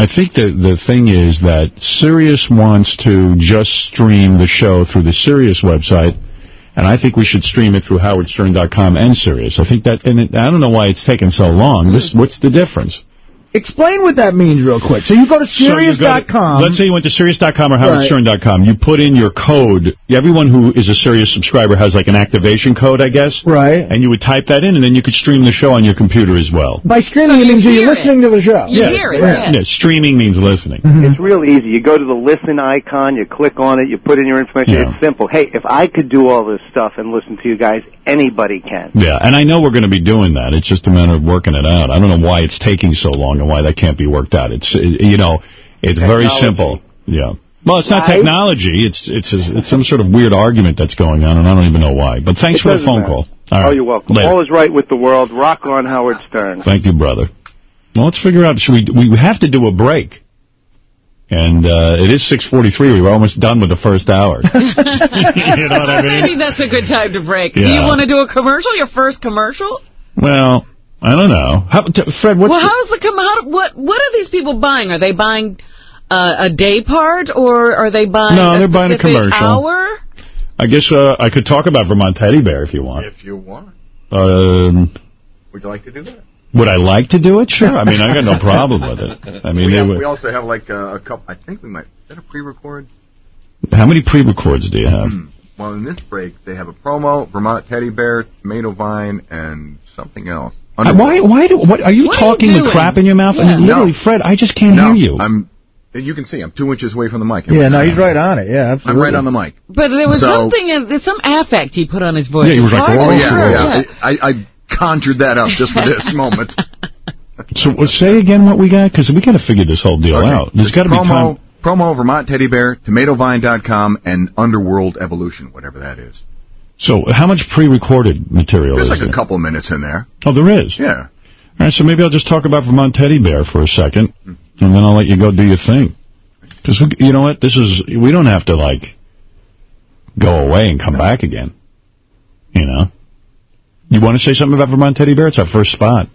I think the the thing is that Sirius wants to just stream the show through the Sirius website, and I think we should stream it through HowardStern.com and Sirius. I think that, and it, I don't know why it's taken so long. This, what's the difference? Explain what that means real quick. So you go to So you go to- Sirius.com. let's say you went to Sirius.com or Right. HowardStern.com. You put in your code. Everyone who is a Sirius subscriber has like an activation code, I guess. Right. And you would type that in, and then you could stream the show on your computer as well. By streaming, it means you're listening to the show. You yeah, yeah. Streaming means listening. Mm-hmm. It's real easy. You go to the listen icon, you click on it, you put in your information. Yeah. It's simple. Hey, if I could do all this stuff and listen to you guys, anybody can. Yeah, and I know we're going to be doing that. It's just a matter of working it out. I don't know why it's taking so long and why that can't be worked out. It's you know, it's very simple. Yeah. Well, it's not Right? technology. It's it's it's some sort of weird argument that's going on, and I don't even know why. But thanks It for the phone matter. call. All Oh, you're welcome. Later. All is right with the world. Rock on, Howard Stern. Thank you, brother. Well, let's figure out. Should we? We have to do a break. And uh, it is 6:43. We were almost done with the first hour. you know what I mean? Maybe that's a good time to break. Do you want to do a commercial? Your first commercial? Well, I don't know. How, t- Fred, what's well, the- how's the com- how, what what are these people buying? Are they buying uh, a day part or are they buying? No, a they're buying a commercial. Hour? I guess uh, I could talk about Vermont Teddy Bear if you want. If you want. Um, Would you like to do that? would I like to do it? Sure. I mean, I got no problem with it. I mean, we, have, were, we also have like a, a couple. I think we might. Is that a pre-record? how many pre-records do you have? Well, in this break, they have a promo, Vermont Teddy Bear, Tomato Vine, and something else. Uh, Why? Why do? What are you What are you talking with crap in your mouth? I mean, literally, No. Fred, I just can't no, hear you. I'm. You can see I'm two inches away from the mic. Yeah, no, he's right on it. Yeah, absolutely. I'm right on the mic. But there was So- something, in, there's some affect he put on his voice. Yeah, he was It's like, hard to oh, hear, yeah, yeah. I, I conjured that up just for this moment. So uh, say again what we got, because we got to figure this whole deal out. There's It's got to be promo, time. promo Vermont Teddy Bear, TomatoVine.com, and Underworld Evolution, whatever that is. So how much pre-recorded material is? There's is like there? a couple minutes in there. Oh, there is. Yeah. All right, so maybe I'll just talk about Vermont Teddy Bear for a second, mm-hmm. and then I'll let you go do your thing. Because you know what, this is we don't have to like go away and come back again. You know. You want to say something about Vermont Teddy Bear? It's our first spot.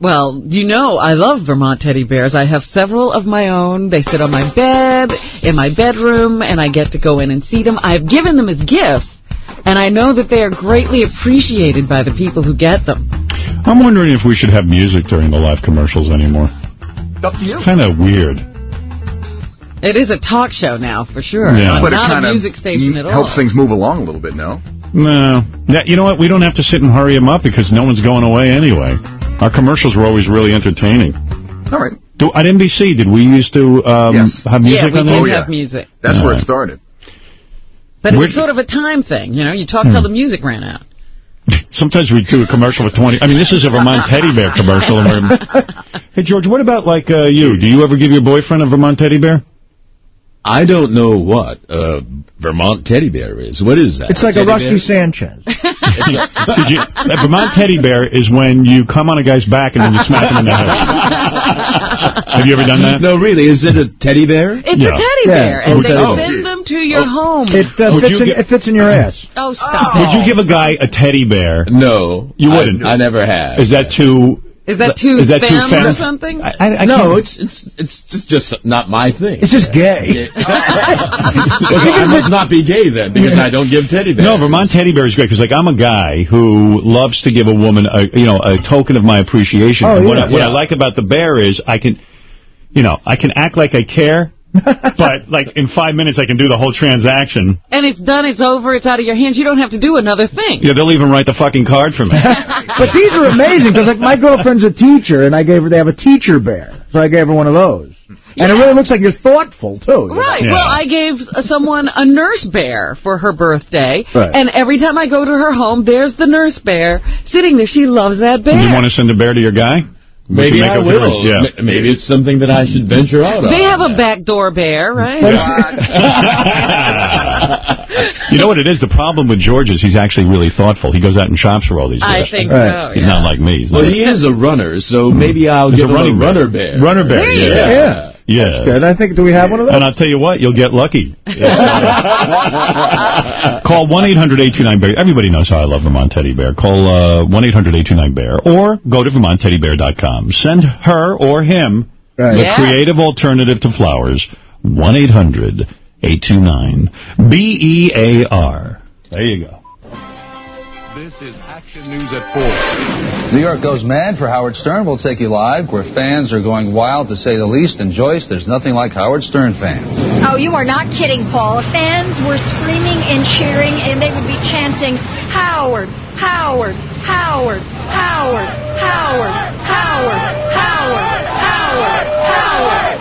Well, you know I love Vermont teddy bears. I have several of my own. They sit on my bed, in my bedroom, and I get to go in and see them. I've given them as gifts, and I know that they are greatly appreciated by the people who get them. I'm wondering if we should have music during the live commercials anymore. Up to you. Kind of weird. It is a talk show now, for sure. Yeah. Not, But it not kind a of music station at all. helps things move along a little bit, no? No. Yeah, you know what? We don't have to sit and hurry them up because no one's going away anyway. Our commercials were always really entertaining. All right. Do, at NBC, did we used to um, have music yeah, we did have music. That's All where right. it started. But it was sort of a time thing, you know. You talk Hmm. till the music ran out. Sometimes we do a commercial with 20. I mean, this is a Vermont teddy bear commercial. Hey, George, what about like uh, you? Do you ever give your boyfriend a Vermont teddy bear? I don't know what uh, Vermont teddy bear is. What is that? It's like a Teddy Rusty bear? Sanchez. Did you, a Vermont teddy bear is when you come on a guy's back and then you smack him in the head. Have you ever done that? No, really. Is it a teddy bear? It's Yeah. a teddy Yeah. bear, and Would they that- send them to your home. It uh, fits you in, it fits in your ass. oh, stop Would you give a guy a teddy bear? No, You wouldn't. I, never have. Is that too? Is that too Is that too femme or something? I, I, I no, can't- it's it's it's just just not my thing. It's just gay. well, so I must not be gay then because I don't give teddy bears. No, Vermont teddy bear is great because, like, I'm a guy who loves to give a woman, a you know, a token of my appreciation. Oh, and what, yeah. I, what I like about the bear is I can, you know, I can act like I care, but like in five minutes I can do the whole transaction. And it's done, it's over, it's out of your hands. You don't have to do another thing. Yeah, they'll even write the fucking card for me. But these are amazing because like my girlfriend's a teacher and I gave her they have a teacher bear, so I gave her one of those. And it really looks like you're thoughtful too. you? Right. Yeah. Well, I gave someone a nurse bear for her birthday, Right. and every time I go to her home, there's the nurse bear sitting there. She loves that bear. you want to send a bear to your guy? We Maybe make I will. Yeah. Maybe it's something that I should venture out on. They have a backdoor bear, right? you know what it is? The problem with George is he's actually really thoughtful. He goes out and shops for all these I think Right. so. He's not like me. He's Well, not he is a runner, so hmm. maybe I'll He's give a him running a bear. runner bear. Runner bear, There you yeah. Yeah. Yeah. Good. I think do we have one of those? And I'll tell you what, you'll get lucky. Call 1-800-829-BEAR. Everybody knows how I love Vermont Teddy Bear. Call uh, 1-800-829-BEAR or go to VermontTeddyBear.com. Send her or him Right. the Yeah. creative alternative to flowers. 1-800-829-BEAR. There you go. This is Action News at 4. New York goes mad for Howard Stern. We'll take you live where fans are going wild to say the least. And Joyce, there's nothing like Howard Stern fans. Oh, you are not kidding, Paul. Fans were screaming and cheering, and they would be chanting, Howard, Howard, Howard, Howard, Howard, Howard, Howard, Howard, Howard, Howard, Howard,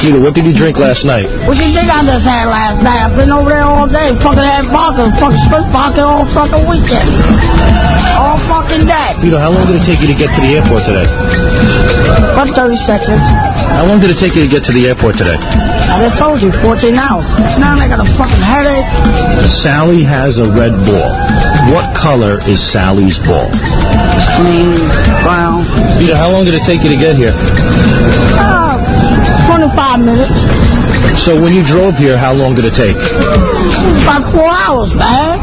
Nigga, what did you drink last night? What you think I just had last night? I've been over there all day, fucking had vodka, fucking spit vodka all fucking weekend. All fucking day. Peter, how long did it take you to get to the airport today? About 30 seconds. How long did it take you to get to the airport today? I just told you, 14 hours. Now I got a fucking headache. Sally has a red ball. What color is Sally's ball? Green, brown. Peter, how long did it take you to get here? Uh, 25 minutes. So when you drove here, how long did it take? About four hours, man.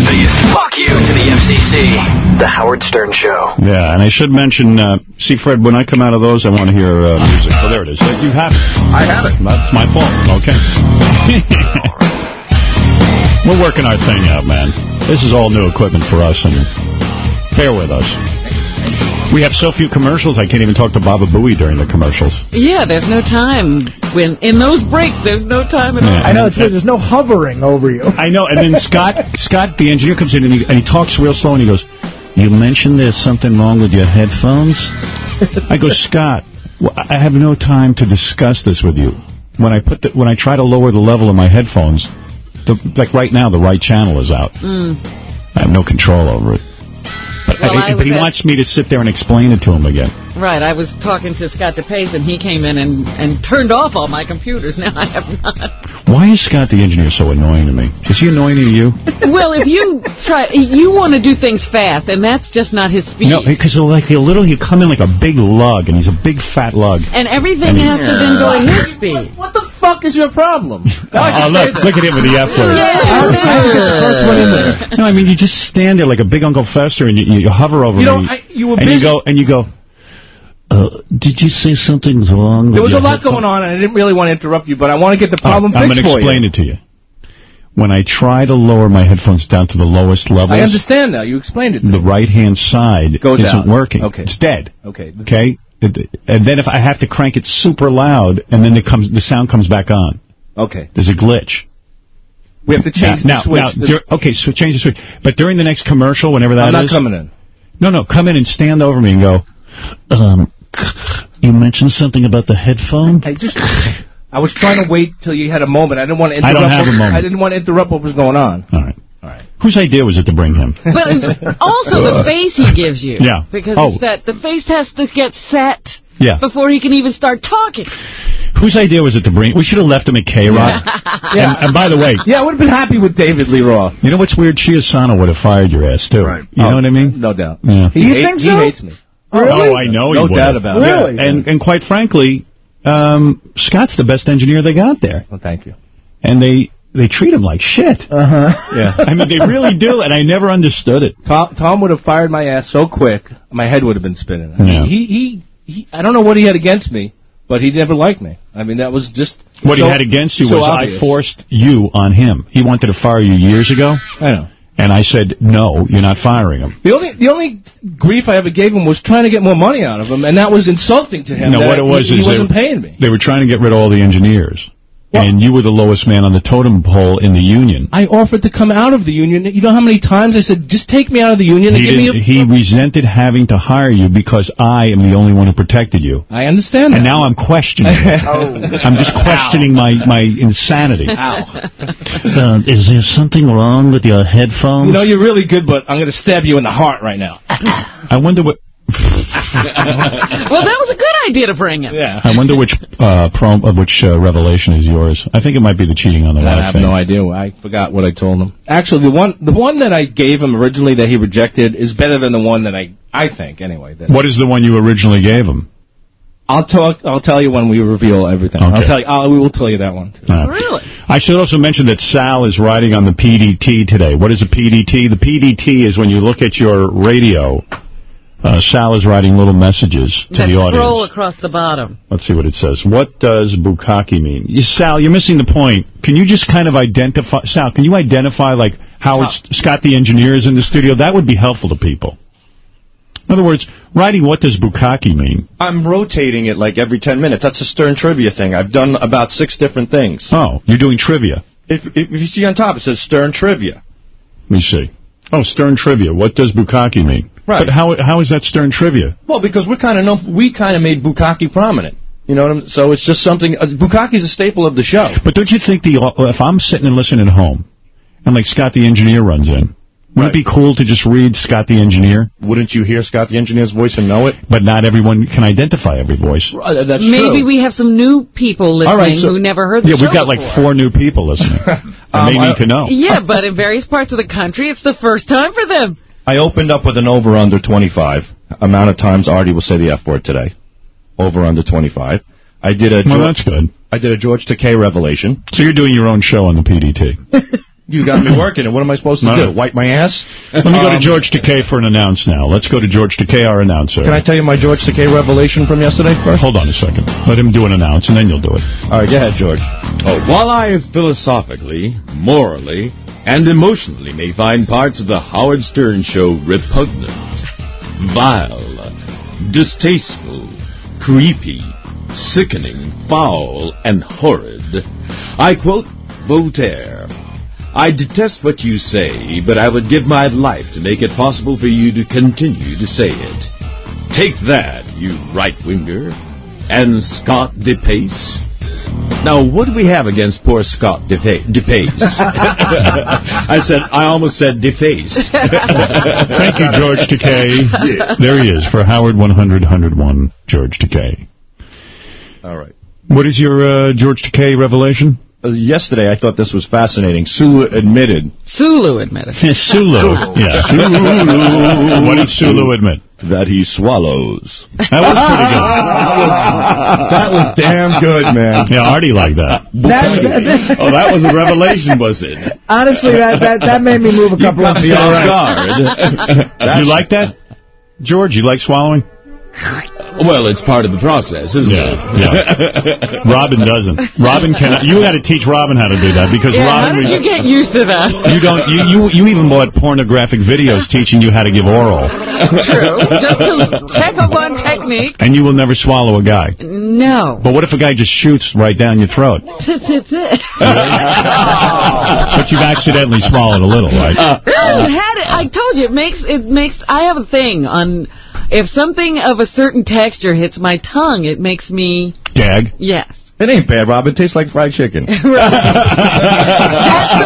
The fuck you to the FCC. The Howard Howard Stern Show. Yeah, and I should mention, uh, see, Fred, when I come out of those, I want to hear uh, music. Oh, there it is. You have it. I have it. That's my fault. Okay. We're working our thing out, man. This is all new equipment for us, and bear with us. We have so few commercials, I can't even talk to Baba Booey during the commercials. Yeah, there's no time. When In those breaks, there's no time at all. Yeah. I know, it's weird. There's no hovering over you. I know, and then Scott, Scott, the engineer, comes in and he, and he talks real slow, and he goes, "You mentioned there's something wrong with your headphones." I go, Scott, wh- I have no time to discuss this with you. When I put the, when I try to lower the level of my headphones, the, like right now, the right channel is out. Mm. I have no control over it. But, Well, I but he at- wants me to sit there and explain it to him again. Right, I was talking to Scott DePace, and he came in and, and turned off all my computers. Now I have not. Why is Scott the engineer so annoying to me? Is he annoying to you? well, if you try, you want to do things fast, and that's just not his speed. No, because like a little, he'll come in like a big lug, and he's a big fat lug. and everything And he- has to then go at his speed. What the fuck is your problem? Oh, look, look at him with the F word. No, I mean, you just stand there like a big Uncle Fester, and you, you hover over You know, me, I- you were and you go, and you go, uh, did you say something's wrong? There was a lot going on, and I didn't really want to interrupt you, but I want to get the problem I'm going to explain you. it to you. When I try to lower my headphones down to the lowest level, I understand now. You explained it. To the right-hand side Goes isn't out. working. Okay. It's dead. Okay. Okay? And then if I have to crank it super loud, and then it comes, the sound comes back on. Okay. There's a glitch. We have to change now, the switch. Now, okay, so change the switch. But during the next commercial, whenever that I'm not is- coming in. No, no, come in and stand over me and go, um, you mentioned something about the headphone? I just, I was trying to wait till you had a moment. I didn't want to I interrupt. don't have what- a moment. I didn't want to interrupt what was going on. All right. All right. Whose idea was it to bring him? But also the face he gives you. Yeah. Because Oh. it's that the face has to get set Yeah. before he can even start talking. Whose idea was it to bring? We should have left him at K-Rock. Yeah. And, and by the way, Yeah, I would have been happy with David Lee Roth. you know what's weird? Chiusano would have fired your ass, too. Right. You know what I mean? No doubt. Yeah. He, You hate- think he hates me. Really? Oh, I know No he would doubt have. about it. Yeah. Really? And, and quite frankly, um, Scott's the best engineer they got there. Well, thank you. And they, they treat him like shit. Uh-huh. Yeah. I mean, they really do, and I never understood it. Tom, Tom would have fired my ass so quick, my head would have been spinning. I mean, Yeah. he, he, he, I don't know what he had against me, but he never liked me. I mean, that was just What so- he had against you so was obvious. I forced you on him. He wanted to fire you years ago, I know. and I said, no, you're not firing him. The only the only grief I ever gave him was trying to get more money out of him, and that was insulting to him. No, that what it was he, is he wasn't paying me. They were trying to get rid of all the engineers. And you were the lowest man on the totem pole in the union. I offered to come out of the union. You know how many times I said, just take me out of the union and He, give me a... didn't- he resented having to hire you because I am the only one who protected you. I understand And that. now I'm questioning. Oh. I'm just questioning my, my insanity. Uh, is there something wrong with your headphones? You know, you're really good, but I'm going to stab you in the heart right now. I wonder what... well, that was a good idea to bring him. Yeah. I wonder which uh, prom, uh, which uh, revelation is yours. I think it might be the cheating on the wife I have thing. no idea. I forgot what I told him. Actually, the one the one that I gave him originally that he rejected is better than the one that I I think anyway. That What is the one you originally gave him? I'll talk. I'll tell you when we reveal everything. I'll tell you. I'll, we will tell you that one. Too. really? I should also mention that Sal is riding on the PDT today. What is a PDT? The PDT is when you look at your radio, uh, Sal is writing little messages to That the audience. scroll across the bottom. Let's see what it says. What does bukkake mean? You, Sal, you're missing the point. Can you just kind of identify, Sal, can you identify like Howard Scott the engineer is in the studio? That would be helpful to people. In other words, writing what does bukkake mean? I'm rotating it like every 10 minutes. That's a Stern trivia thing. I've done about six different things. Oh, you're doing trivia. If, if, if you see on top, it says Stern trivia. Let me see. Oh, Stern Trivia. What does bukkake mean? Right. But how how is that Stern Trivia? Well, because we're kind of know, we kind of made bukkake prominent. You know what I'm So it's just something, uh, bukkake is a staple of the show. But don't you think the if I'm sitting and listening at home, and like Scott the engineer runs in, wouldn't it be cool to just read Scott the engineer? Wouldn't you hear Scott the engineer's voice and know it? But not everyone can identify every voice. Right, that's Maybe we have some new people listening All right, so- who never heard the Yeah, show we've got like four new people listening. and they Um, need to know. Yeah, but in various parts of the country, it's the first time for them. I opened up with an over under 25 amount of times Artie will say the F word today. Over under 25. I did a Well, George, that's good. I did a George Takei revelation. So you're doing your own show on the PDT. You got me working, and what am I supposed to No. do? Wipe my ass? Let me go to Um, George Takei for an announce now. Let's go to George Takei, our announcer. Can I tell you my George Takei revelation from yesterday first? Hold on a second. Let him do an announce, and then you'll do it. All right, go ahead, George. Oh, while I philosophically, morally, and emotionally may find parts of the Howard Stern show repugnant, vile, distasteful, creepy, sickening, foul, and horrid, I quote Voltaire. I detest what you say, but I would give my life to make it possible for you to continue to say it. Take that, you right-winger, and Scott DePace. Now, what do we have against poor Scott DePa- DePace? I said, I almost said deface. Thank you, George Takei. There he is for Howard 100 101, George Takei. All right. What is your uh, George Takei revelation? Uh, yesterday, I thought this was fascinating. Sulu admitted. Sulu admitted. Sulu. Yeah. Sulu. What did Sulu admit? That he swallows. That was pretty good. That was damn good, man. Yeah, Artie liked that. That- oh, that was a revelation, was it? Honestly, that, that, that made me move a couple of me off you like that? George, you like swallowing? Well, it's part of the process, isn't Yeah, it? yeah. Robin doesn't. Robin cannot. You got to teach Robin how to do that because Yeah, how did you get used to that? You don't. You, you you even bought pornographic videos teaching you how to give oral, True. Just to check up on technique. and you will never swallow a guy. No. But what if a guy just shoots right down your throat? But you've accidentally swallowed a little, right? No, it had it. I told you it makes it makes. I have a thing on if something of a certain texture hits my tongue, it makes me Gag. yes. It ain't bad, Robin. It tastes like fried chicken. That's the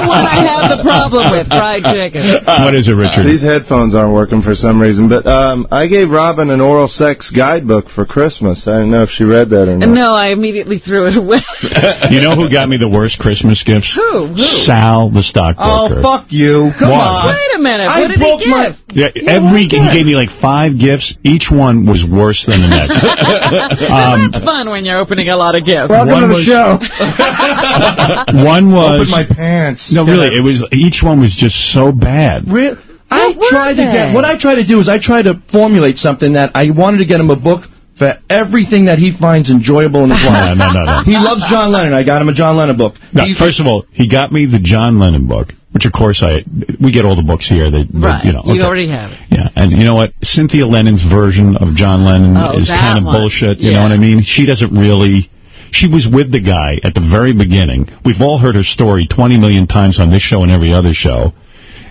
one I have the problem with, fried chicken. What is it, Richard? These headphones aren't working for some reason, but um, I gave Robin an oral sex guidebook for Christmas. I don't know if she read that or not. No, I immediately threw it away. You know who got me the worst Christmas gifts? Who? Who? Sal, the stockbroker. Oh, fuck you. Come Why? on. Wait a minute. I what did he broke my- give? Yeah, every he gave me like five gifts. Each one was worse than the next. um, That's fun when you're opening a lot of gifts. Welcome One to the was- show. one was Open my pants. no, really. It was each one was just so bad. Real? I What were try to get what I try to do is I try to formulate something that I wanted to get him a book for everything that he finds enjoyable in his life. No, no, no, no. He loves John Lennon. I got him a John Lennon book. No, He- first of all, he got me the John Lennon book, which of course I we get all the books here. They, they- Right. you know, okay. already have it. Yeah, and you know what? Cynthia Lennon's version of John Lennon Oh, is kind of one. bullshit. You Yeah. know what I mean? She doesn't really. She was with the guy at the very beginning. We've all heard her story 20 million times on this show and every other show.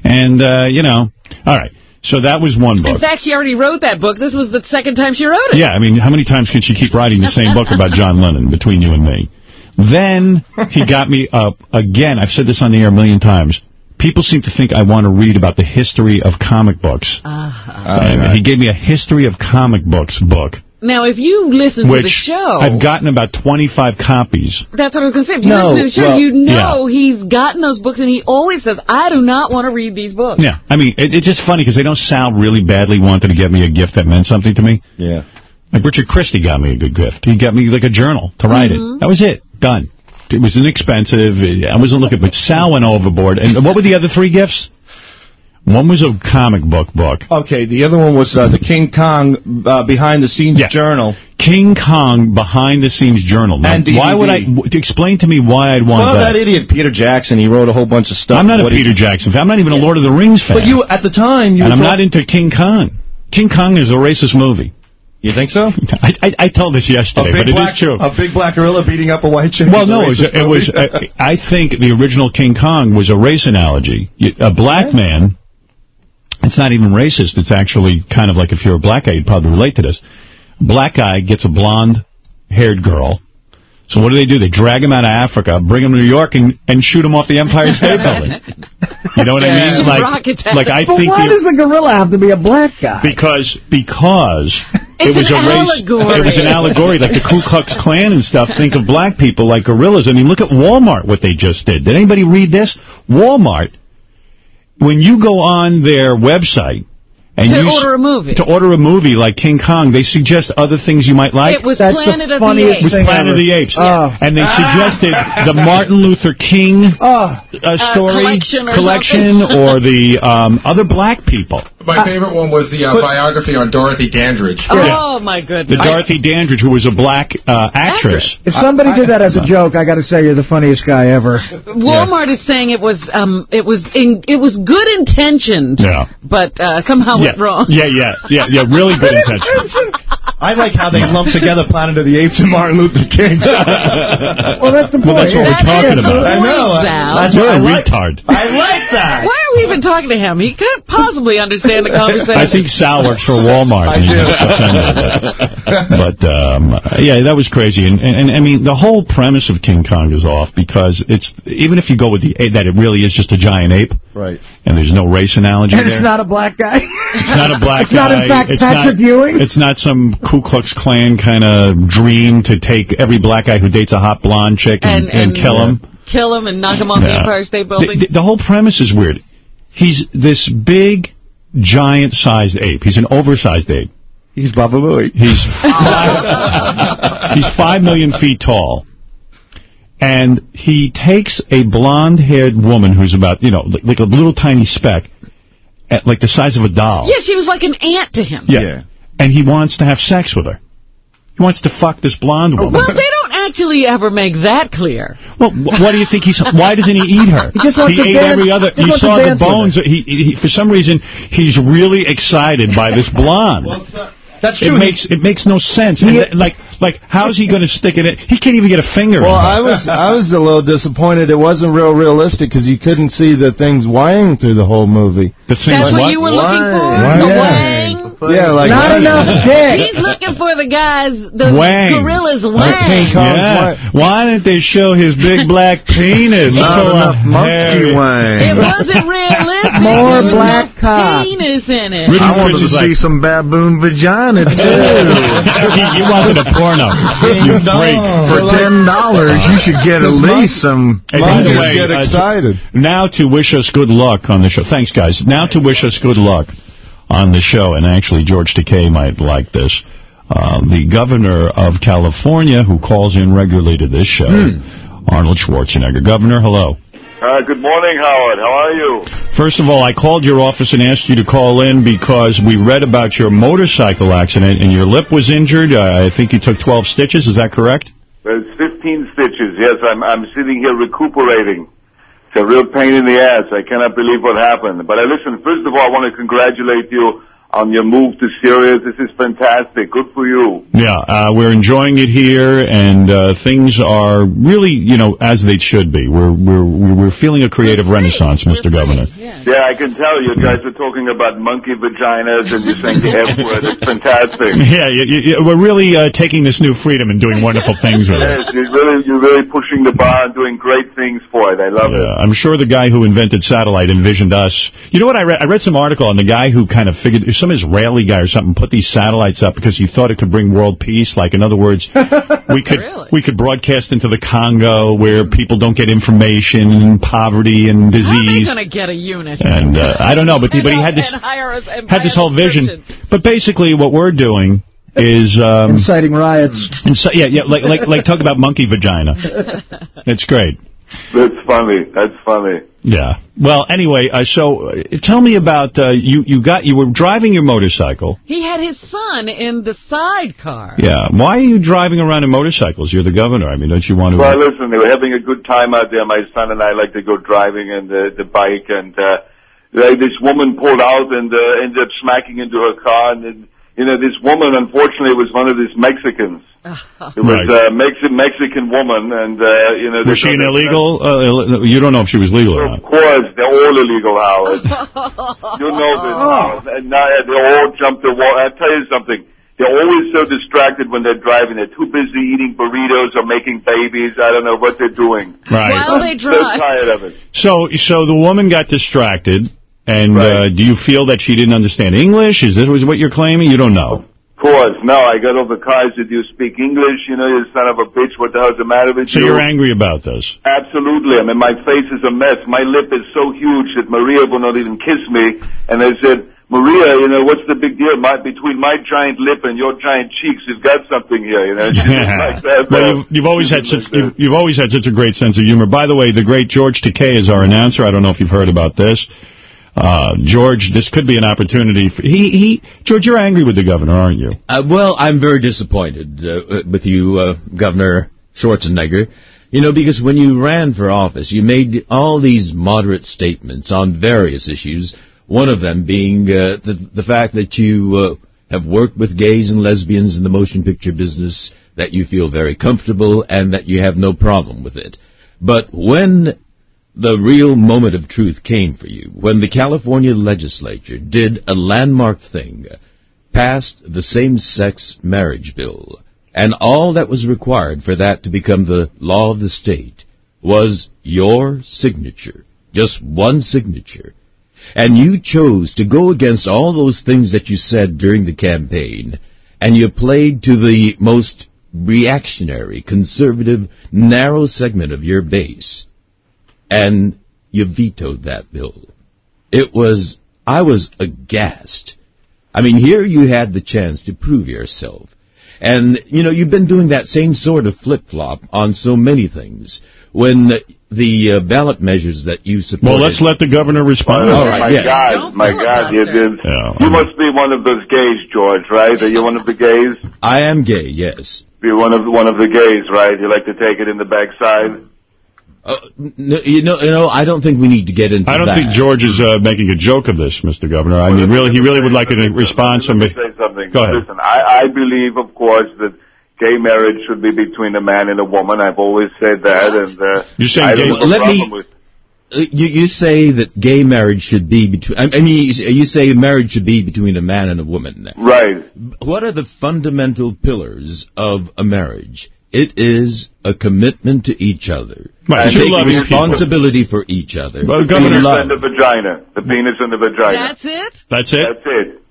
And, uh, you know, all right. So that was one book. In fact, she already wrote that book. This was the second time she wrote it. Yeah, I mean, how many times can she keep writing the same book about John Lennon between you and me? Then he got me up again. I've said this on the air a million times. People seem to think I want to read about the history of comic books. And he gave me a history of comic books book, Now, if you listen to the show, I've gotten about 25 copies. that's what I was going to say. If you No, listen to the show, well, you know he's gotten those books, and he always says, I do not want to read these books. Yeah, I mean, it, it's just funny because they don't sound really badly wanted to get me a gift that meant something to me. Yeah. Like Richard Christie got me a good gift. He got me like a journal to write Mhm. it. That was it. Done. It was inexpensive. I wasn't looking, but Sal went overboard. And what were the other three gifts? One was a comic book book. Okay, the other one was uh, the King Kong uh, behind the scenes journal. King Kong behind the scenes journal. Now, And why would I explain to me why I'd want Well, that? that idiot Peter Jackson, he wrote a whole bunch of stuff. I'm not a Peter Jackson fan. I'm not even a Lord of the Rings fan. But you, at the time, you and I'm not into King Kong. King Kong is a racist movie. You think so? I, I, I told this yesterday, but it black, is true. A big black gorilla beating up a white chick. Well, no, it was, it was uh, I think the original King Kong was a race analogy. A black man, it's not even racist. It's actually kind of like if you're a black guy, you'd probably relate to this. A black guy gets a blonde-haired girl. So what do they do? They drag him out of Africa, bring him to New York, and, and shoot him off the Empire State Building. You know what I mean? Like, like I but think why the- does the gorilla have to be a black guy? because because It's it was an a race. allegory. It was an allegory, like the Ku Klux Klan and stuff. Think of black people like gorillas. I mean, look at Walmart. What they just did. Did anybody read this? Walmart. When you go on their website, And To you order a movie. To order a movie like King Kong, they suggest other things you might like. It was That's the Planet of the funniest Apes. It was thing Planet ever. of the Apes. Oh. And they suggested the Martin Luther King Oh, uh, story, collection or collection or the um, other black people. My favorite one was the uh, biography on Dorothy Dandridge. Oh, my goodness. The goodness. Dorothy Dandridge, who was a black uh, actress. if somebody did that as a joke, I got to say you're the funniest guy ever. Walmart is saying it was um it was in, it was good intentioned, Yeah. but uh, somehow Yeah. went wrong. yeah, yeah, yeah, yeah, really good intention. I like how they lump together Planet of the Apes and Martin Luther King. Well, that's the point. Well, that's what we're talking about. I know. point, Sal. That's You're what I a like. retard. I like that. Why are we even talking to him? He could possibly understand the conversation. I think Sal works for Walmart. I do. But um, yeah, that was crazy. And, and, and I mean, the whole premise of King Kong is off because it's even if you go with the that it really is just a giant ape, Right. and there's no race analogy And there. it's not a black guy. It's not a black It's not, in fact, it's Patrick not, Ewing. It's not some Ku Klux Klan kind of dream to take every black guy who dates a hot blonde chick and, And- and- kill him. Kill him and knock him off the Yeah. Empire State The, Building. the, the whole premise is weird. He's this big, giant-sized ape. He's an oversized ape. He's Baba Booey. He's five, he's five million feet tall. And he takes a blonde-haired woman who's about, you know, like, like a little tiny speck, at, like the size of a doll. yeah, she was like an ant to him. Yeah. And he wants to have sex with her. He wants to fuck this blonde woman. Well, they don't actually ever make that clear. Well, wh- what do you think he's? Why doesn't he eat her? He just wants to ate dance- every other. just You saw the dance with her. bones. He, he, for some reason, he's really excited by this blonde. That's true. It true. makes it makes no sense. And like like how's he going to stick it in? He can't even get a finger. Well, in her. I was I was a little disappointed. It wasn't real realistic because you couldn't see the things whining through the whole movie. The thing That's is, what you were looking for? Wang. The Yeah. Yeah, like Not enough dick. He's looking for the guys, the Wang. gorillas King wang. Kong's Yeah. Why didn't they show his big black penis? Not Full of enough monkey hairy- It wasn't realistic. More There black cock. penis in it. Richard I wanted Chris to is see some baboon vagina too. you, you wanted a porno. You freak. For ten dollars, you should get at least some. Hey, by the get uh, excited. Now to wish us good luck on the show. Thanks, guys. Now to wish us good luck on the show, and actually George Takei might like this. Uh, the governor of California, who calls in regularly to this show, Arnold Schwarzenegger. Governor, hello. Uh, good morning, Howard. How are you? First of all, I called your office and asked you to call in because we read about your motorcycle accident and your lip was injured. Uh, I think you took 12 stitches. Is that correct? It's 15 stitches. Yes, I'm I'm sitting here recuperating. It's a real pain in the ass. I cannot believe what happened. But I listen, first of all, I want to congratulate you on your move to Sirius. This is fantastic. Good for you. Yeah, uh, we're enjoying it here, and uh, things are really, you know, as they should be. We're we're we're feeling a creative renaissance, Mr. Governor. Yeah, I can tell you guys are talking about monkey vaginas and you're saying the F word. It's fantastic. Yeah, you, you, we're really uh, taking this new freedom and doing wonderful things with it. Yes, you're really, you're really pushing the bar and doing great things for it. I love it. I'm sure the guy who invented satellite envisioned us. You know what I read? I read some article on the guy who kind of figured, some Israeli guy or something, put these satellites up because he thought it could bring world peace. Like, in other words, we could we could broadcast into the Congo where people don't get information and poverty and disease. How are they going to get a unit? And uh, I don't know, but he, but he had this us had this whole vision. But basically, what we're doing is um, Inciting riots. inci- yeah, yeah, like like like talk about monkey vagina. It's great. That's funny. That's funny. Yeah. Well, anyway, uh, so uh, tell me about uh, you. You got you were driving your motorcycle. He had his son in the sidecar. Yeah. Why are you driving around in motorcycles? You're the governor. I mean, don't you want to? Well, listen, they were having a good time out there. My son and I like to go driving and the the bike, and uh, like this woman pulled out and uh, ended up smacking into her car, and then, you know, this woman unfortunately was one of these Mexicans. It was Right. a Mexican Mexican woman, and uh, you know, was she they- an illegal? Uh, you don't know if she was legal or Of not. course, they're all illegal, Howard. you know this, Howard. And now they all jump the wall. I'll tell you something. They're always so distracted when they're driving. They're too busy eating burritos or making babies. I don't know what they're doing. Right. While they I'm so drive. tired of it. So, so the woman got distracted, and uh, do you feel that she didn't understand English? Is this was what you're claiming? You don't know. Of course, no. I got over cars. Did you speak English? You know, you son of a bitch. What the hell's the matter with So you? So you're angry about this? Absolutely. I mean, my face is a mess. My lip is so huge that Maria will not even kiss me. And I said, Maria, you know, what's the big deal? My, between my giant lip and your giant cheeks, you've got something here, you know. Was like that. Well, you've, you've always had such like you've, you've always had such a great sense of humor. By the way, the great George Takei is our announcer. I don't know if you've heard about this. Uh, George, this could be an opportunity. For, he he George, you're angry with the governor, aren't you? Uh, well, I'm very disappointed uh, with you, uh, Governor Schwarzenegger. You know, because when you ran for office, you made all these moderate statements on various issues. One of them being uh, the the fact that you uh, have worked with gays and lesbians in the motion picture business, that you feel very comfortable, and that you have no problem with it. But when the real moment of truth came for you, when the California legislature did a landmark thing, passed the same-sex marriage bill, and all that was required for that to become the law of the state was your signature, just one signature. And you chose to go against all those things that you said during the campaign, and you played to the most reactionary, conservative, narrow segment of your base, and you vetoed that bill. It was, I was aghast. I mean, here you had the chance to prove yourself. And, you know, you've been doing that same sort of flip-flop on so many things. When the, the uh, ballot measures that you supported... Well, let's let the governor respond. All Oh, right, my yes. God, my God, you, you, Yeah, you must be one of those gays, George, right? Are you one of the gays? I am gay, yes. You're one of one of the gays, right? You like to take it in the backside. Uh, you know, you know, I don't think we need to get into I don't that. think George is uh, making a joke of this, Mr. Governor. I mean, really, he really would like a response. Let me Somebody, say something. Go ahead. Listen, I, I believe, of course, that gay marriage should be between a man and a woman. I've always said that, and uh, You're saying gay- don't have a Let me- with- Uh, You, you say that gay marriage should be between. I mean, you, you say marriage should be between a man and a woman. Right. What are the fundamental pillars of a marriage? It is a commitment to each other. Right, and two take loving responsibility for each other. Well, And Governor- love. and the vagina. The penis and the vagina. That's it? That's it? That's it.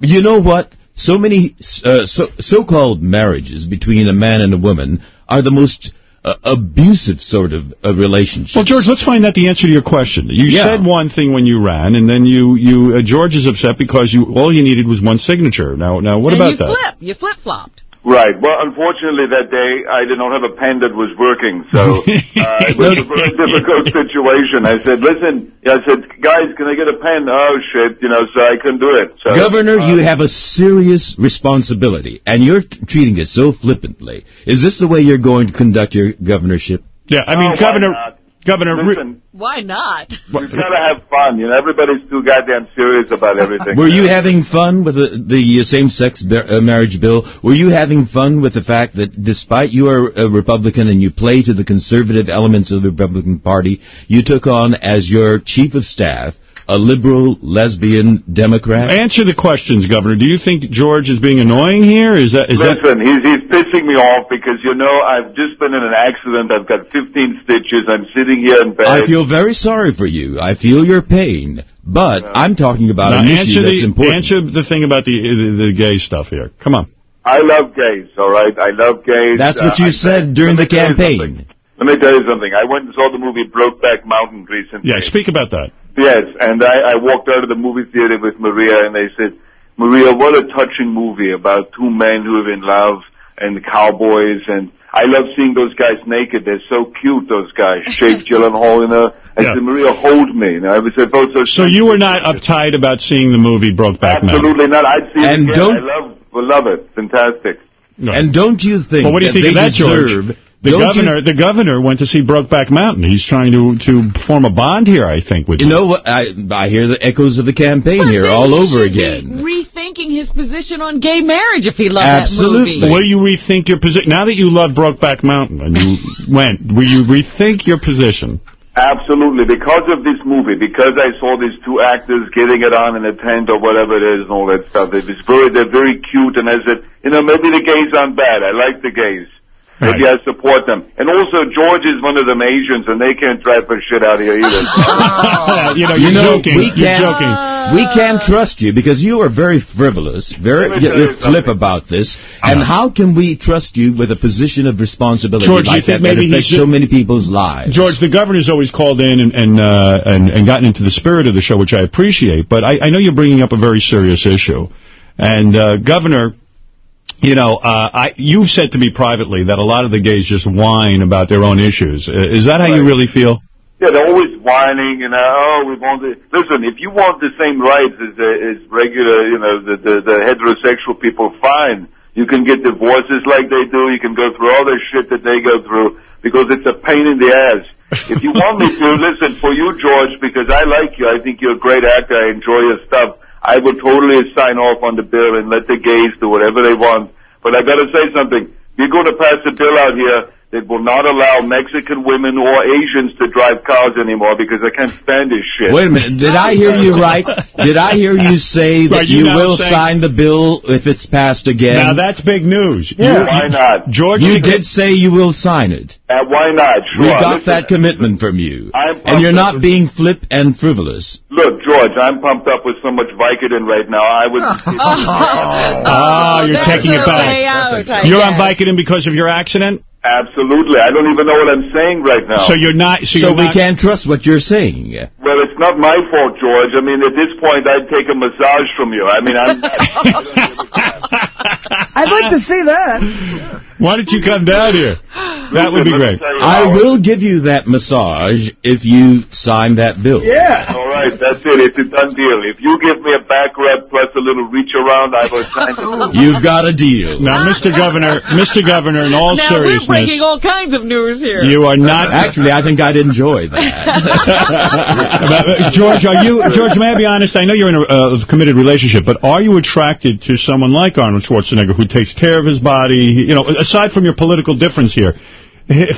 You know what? So many uh, so, so-called marriages between a man and a woman are the most uh, abusive sort of uh, relationships. Well, George, let's find out the answer to your question. You Yeah. said one thing when you ran, and then you, you uh, George is upset because you all you needed was one signature. Now, now, what and about you that? flip. You flip-flopped. Right. Well, unfortunately, that day I did not have a pen that was working, so uh, it was a very difficult situation. I said, "Listen," I said, "Guys, can I get a pen?" Oh shit, you know, so I couldn't do it. So, Governor, uh, you have a serious responsibility, and you're treating it so flippantly. Is this the way you're going to conduct your governorship? Yeah, I mean, Oh, why Governor, not? Governor, Listen, Why not? We've gotta have fun. You know, everybody's too goddamn serious about everything. Were you having fun with the, the uh, same-sex uh, marriage bill? Were you having fun with the fact that despite you are a Republican and you play to the conservative elements of the Republican Party, you took on as your chief of staff a liberal lesbian Democrat? answer the questions, Governor. Do you think George is being annoying here? Is that is that? Listen, he's he's pissing me off because you know I've just been in an accident. I've got 15 stitches. I'm sitting here in bed. I feel very sorry for you. I feel your pain. But I'm talking about Now, an answer issue that's the important. answer the thing about the, the the gay stuff here. Come on. I love gays. All right, I love gays. That's what Uh, you I- said during the let me tell you something. campaign. Let me tell you something. I went and saw the movie Brokeback Mountain recently. Yeah, speak about that. Yes, and I, I walked out of the movie theater with Maria, and they said, Maria, what a touching movie about two men who are in love and cowboys, and I love seeing those guys naked. They're so cute, those guys. Jake Gyllenhaal, you know. I Yeah. said, Maria, hold me. You know, I was both so. So you were not uptight about seeing the movie Brokeback Mountain. Absolutely not. I'd see And it again. don't- I love, love it. Fantastic. No. And don't you think Well, what do you that think they of that, deserve... George? The don't you governor, the governor went to see Brokeback Mountain. He's trying to to form a bond here, I think. With You know what? I I hear the echoes of the campaign But here all he over should be again. rethinking his position on gay marriage if he loved Absolutely. that movie. Will you rethink your position now that you love Brokeback Mountain and you went? Will you rethink your position? Absolutely, because of this movie, because I saw these two actors getting it on in a tent or whatever it is and all that stuff. It was very, they're very cute, and I said, you know, maybe the gays aren't bad. I like the gays. Maybe I support them. And also, George is one of them Asians, and they can't drive for shit out here either. you know, You you're know, joking. we you're can't- joking. We can trust you because you are very frivolous, very you're you flip about this. And how can we trust you with a position of responsibility George, like think that that maybe affects so many people's lives? George, the governor's always called in and and, uh, and and gotten into the spirit of the show, which I appreciate. But I, I know you're bringing up a very serious issue, and uh, Governor, you know, uh, I you've said to me privately that a lot of the gays just whine about their own issues. Is that how you really feel? Yeah, they're always whining and uh, oh, we want the listen. If you want the same rights as as regular, you know, the, the the heterosexual people, fine. You can get divorces like they do. You can go through all the shit that they go through because it's a pain in the ass. If you want me to, listen for you, George, because I like you. I think you're a great actor. I enjoy your stuff. I would totally sign off on the bill and let the gays do whatever they want. But I got to say something. You're going to pass a bill out here that will not allow Mexican women or Asians to drive cars anymore because I can't stand this shit. Wait a minute. Did I hear you right? Did I hear you say that Right, you you will sign the bill if it's passed again? Now that's big news. Yeah. You- Why not? George, you you did say you will sign it. Uh, why not? Sure. We got Listen, that commitment from you. I'm And you're not being flip and frivolous. Look, George, I'm pumped up with so much Vicodin right now. I would. Ah, you're taking it back. out, You're on guess. Vicodin because of your accident? Absolutely. I don't even know what I'm saying right now. So you're not... So, So you're we not, can't trust what you're saying. Well, it's not my fault, George. I mean, at this point, I'd take a massage from you. I mean, I'm. I'd like to see that. Why don't you come down here? That would be Listen, let me great. I will give you that massage if you sign that bill. Yeah. All right, that's it. It's a done deal. If you give me a back rub plus a little reach around, I will sign the You've got a deal. Now, Mr. Governor, Mr. Governor, in all now we're seriousness, breaking all kinds of news here. you are not... Actually, I think I'd enjoy that. George, are you George? May I be honest? I know you're in a uh, committed relationship, but are you attracted to someone like Arnold Schwarzenegger who takes care of his body? You know, aside from your political difference here,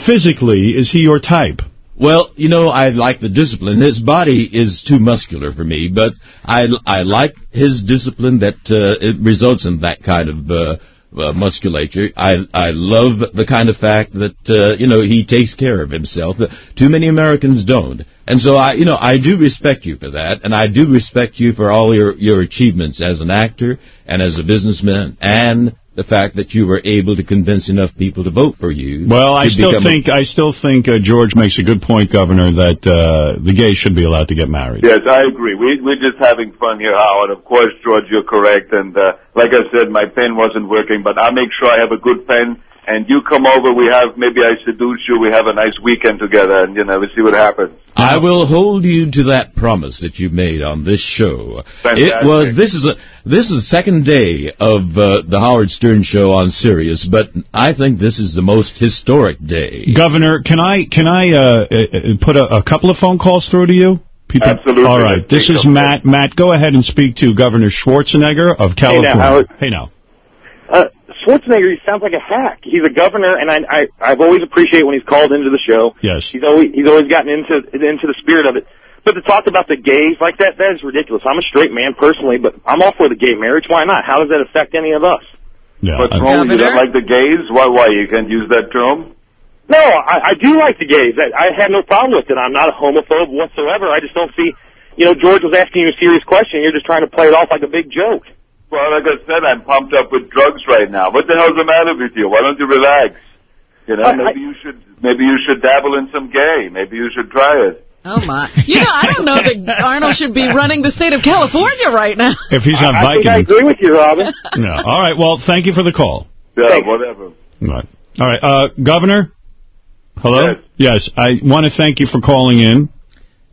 physically, is he your type? Well, you know, I like the discipline. His body is too muscular for me, but I, I like his discipline that uh, it results in that kind of uh, uh, musculature. I I love the kind of fact that uh, you know he takes care of himself. Too many Americans don't, and so I you know I do respect you for that, and I do respect you for all your your achievements as an actor and as a businessman, and the fact that you were able to convince enough people to vote for you. Well, I still think I still think uh, George makes a good point, Governor, that uh, the gays should be allowed to get married. Yes, I agree. We, we're just having fun here, Howard. Of course, George, you're correct. And uh, like I said, my pen wasn't working, but I'll make sure I have a good pen. And you come over. We have maybe I seduce you. We have a nice weekend together, and you know we see what happens. I will hold you to that promise that you made on this show. Fantastic. It was this is a this is the second day of uh, the Howard Stern show on Sirius, but I think this is the most historic day. Governor, can I can I uh, uh, uh, put a, a couple of phone calls through to you? People, Absolutely. All right. This is. Matt. Matt, go ahead and speak to Governor Schwarzenegger of California. Howard. Hey now. Schwarzenegger, he sounds like a hack. He's a governor, and I, I I've always appreciated when he's called into the show. Yes. He's always he's always gotten into into the spirit of it. But to talk about the gays like that, that is ridiculous. I'm a straight man personally, but I'm all for the gay marriage. Why not? How does that affect any of us? Yeah. What's wrong? You don't like the gays? Why? Why you can't use that term? No, I, I do like the gays. I, I have no problem with it. I'm not a homophobe whatsoever. I just don't see. You know, George was asking you a serious question. You're just trying to play it off like a big joke. Well, like I said, I'm pumped up with drugs right now. What the hell's the matter with you? Why don't you relax? You know, I- maybe you should maybe you should dabble in some gay. Maybe you should try it. Oh my! You know, I don't know that Arnold should be running the state of California right now. If he's on I I agree with you, Robin. No. All right. Well, thank you for the call. Yeah, whatever. All right. All right. Uh, Governor? Hello? Yes. I want to thank you for calling in.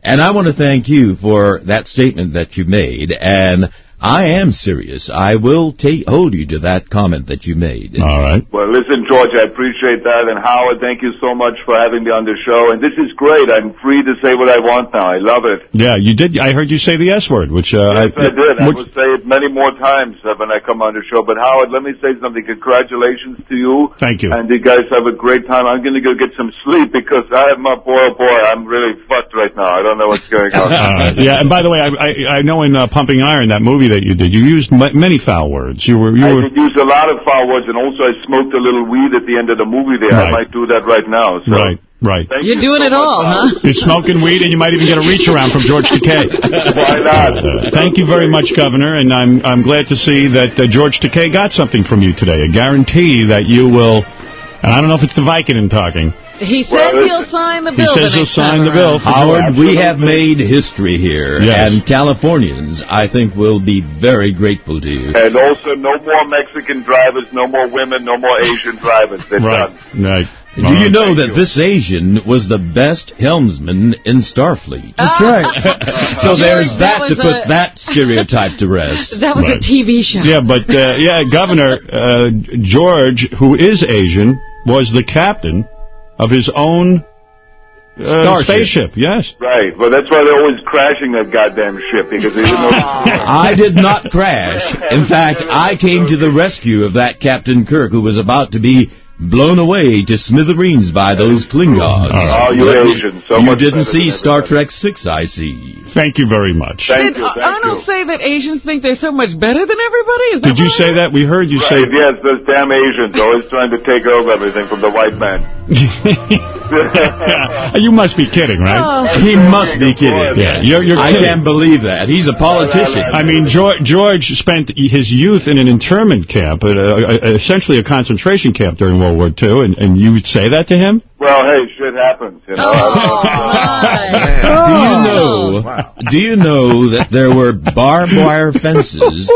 And I want to thank you for that statement that you made. And I am serious. I will take hold you to that comment that you made. All right. Well, listen, George, I appreciate that. And Howard, thank you so much for having me on the show. And this is great. I'm free to say what I want now. I love it. Yeah, you did. I heard you say the S word, which uh, Yes, I did. I which- will say it many more times uh, when I come on the show. But Howard, let me say something. Congratulations to you. Thank you. And you guys have a great time. I'm going to go get some sleep because I am, uh, boy, oh boy, I'm really fucked right now. I don't know what's going on. Uh, yeah, and by the way, I, I, I know in uh, Pumping Iron, that movie movie that you did, you used m- many foul words. You were you I were did use a lot of foul words, and also I smoked a little weed at the end of the movie there. I might do that right now. So. right, right. Thank You're you doing so it all, much, huh? You're smoking weed, and you might even get a reach around from George Takei. Why not? Uh, thank you very much, Governor, and I'm I'm glad to see that uh, George Takei got something from you today. A guarantee that you will. And I don't know if it's the Vicodin talking. He says he'll sign the bill. He bill. says he'll sign the bill. Howard, George. we have made history here, Yes. and Californians, I think, will be very grateful to you. And also, no more Mexican drivers, no more women, no more Asian drivers. They're Right, done. right. Do you know that this Asian was the best helmsman in Starfleet? That's right. so George, there's that that, to put a- that stereotype to rest. That was Right. a TV show. Yeah, but uh, yeah, Governor uh, George, who is Asian, was the captain of his own uh, spaceship. Yes. Right. Well, that's why they're always crashing that goddamn ship because they didn't know. I did not crash. In fact, I came to the rescue of that Captain Kirk who was about to be blown away to smithereens by those Klingons. Oh, you're Asian. So you much didn't see Star Trek 6, I see. Thank you very much. Thank Did you. Thank Arnold you. say that Asians think they're so much better than everybody? Is that Did you say that? We heard you Right, yes, those damn Asians always trying to take over everything from the white man. you must be kidding, right? Oh. He must be kidding. Yeah, you're, you're I kidding. can't believe that. He's a politician. I mean, George, George spent his youth in an internment camp, uh, uh, essentially a concentration camp during World War II, and, and you would say that to him? Well, hey, shit happens, you know. Oh, do you know? Oh. Do you know that there were barbed wire fences,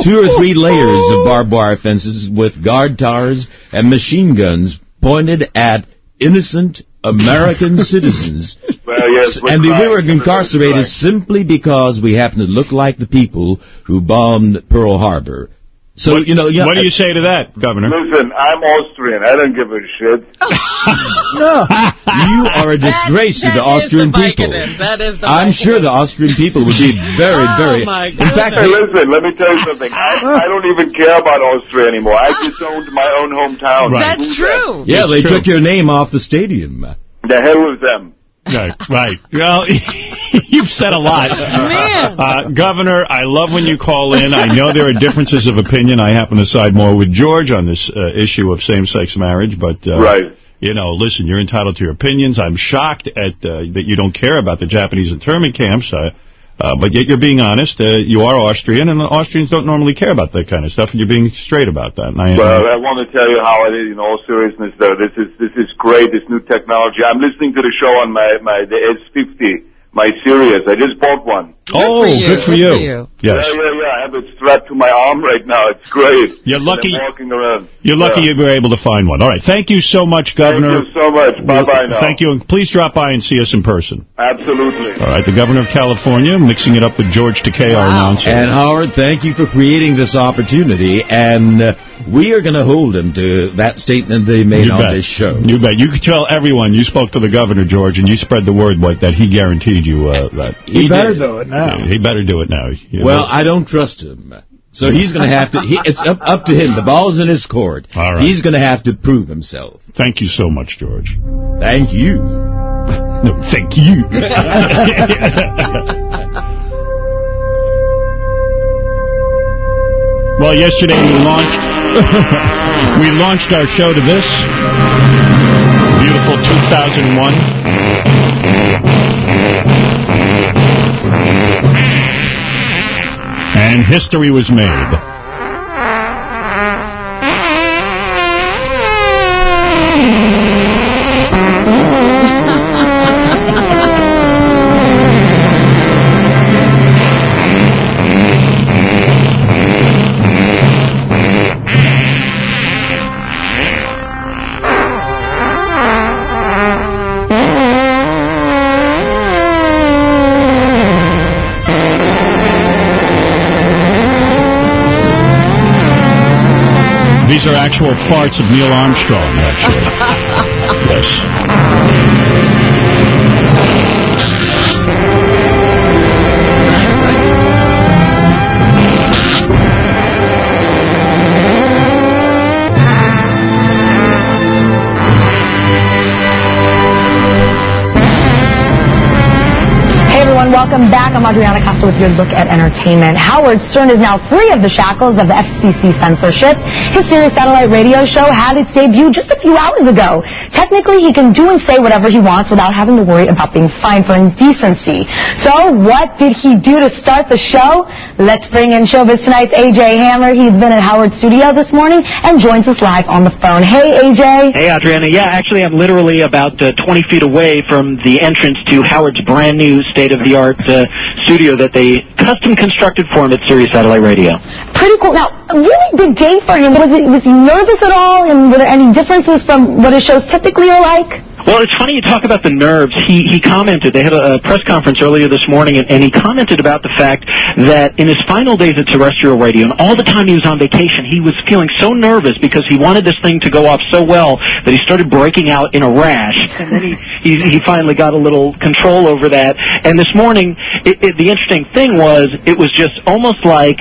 two or three layers of barbed wire fences with guard towers and machine guns pointed at innocent American citizens, Well, yes, we're and we were incarcerated simply because we happened to look like the people who bombed Pearl Harbor. So you know, yeah, What do you say to that, Governor? Listen, I'm Austrian. I don't give a shit. No, you are a disgrace to the Austrian people. That is the I'm sure the Austrian people would be very, Oh, very. my in fact, Hey, they- listen, let me tell you something. I, I don't even care about Austria anymore. I disowned my own hometown. Right. That's true. yeah, It's they true. took your name off the stadium. The hell with them. Right, right. Well, you've said a lot. Man. Uh, Governor, I love when you call in. I know there are differences of opinion. I happen to side more with George on this uh, issue of same-sex marriage, but... Uh, Right. You know, listen, you're entitled to your opinions. I'm shocked at uh, that you don't care about the Japanese internment camps. Uh, uh, but yet you're being honest. Uh, you are Austrian, and Austrians don't normally care about that kind of stuff, and you're being straight about that. And I, Well, I want to tell you how it is. In all seriousness, though, this is this is great. This new technology. I'm listening to the show on my my the S50, my Sirius. I just bought one. Oh, for good for good you. for you. Yes. Yeah, yeah, yeah. I have it strapped to my arm right now. It's great. You're lucky- walking around. You're lucky Yeah. you were able to find one. All right. Thank you so much, Governor. Thank you so much. Bye bye now. Thank you, and please drop by and see us in person. Absolutely. All right, the governor of California, mixing it up with George Takei, our announcer. And Howard, thank you for creating this opportunity, and uh, we are going to hold him to that statement they made you on bet. this show. You bet. You could tell everyone you spoke to the governor, George, and you spread the word what, that he guaranteed you uh, that. He, better did. do it now. He better do it now. You Well, know? I don't trust him. So he's going to have to. He, it's up up to him. The ball's in his court. All right. He's going to have to prove himself. thank you so much, George. Thank you. No, thank you. well, yesterday we launched we launched our show to this beautiful 2001. And history was made. Actual farts of Neil Armstrong, actually. yes. Welcome back. I'm Adriana Costa with your look at entertainment. Howard Stern is now free of the shackles of the FCC censorship. His Sirius satellite radio show had its debut just a few hours ago. Technically, he can do and say whatever he wants without having to worry about being fined for indecency. So, what did he do to start the show? Let's bring in Showbiz Tonight's AJ Hammer. He's been at Howard studio this morning and joins us live on the phone. Hey, AJ. Hey, Adriana. Yeah, actually, I'm literally about uh, 20 feet away from the entrance to Howard's brand new state-of-the-art uh, studio that they custom constructed for him at Sirius Satellite Radio. Pretty cool. Now, a really big day for him. Was, it, was he nervous at all? And were there any differences from what his shows typically are like? Well, it's funny you talk about the nerves. He he commented. They had a, a press conference earlier this morning, and, and he commented about the fact that in his final days at terrestrial radio, and all the time he was on vacation, he was feeling so nervous because he wanted this thing to go off so well that he started breaking out in a rash, and then he he, he finally got a little control over that. And this morning, it, it, the interesting thing was it was just almost like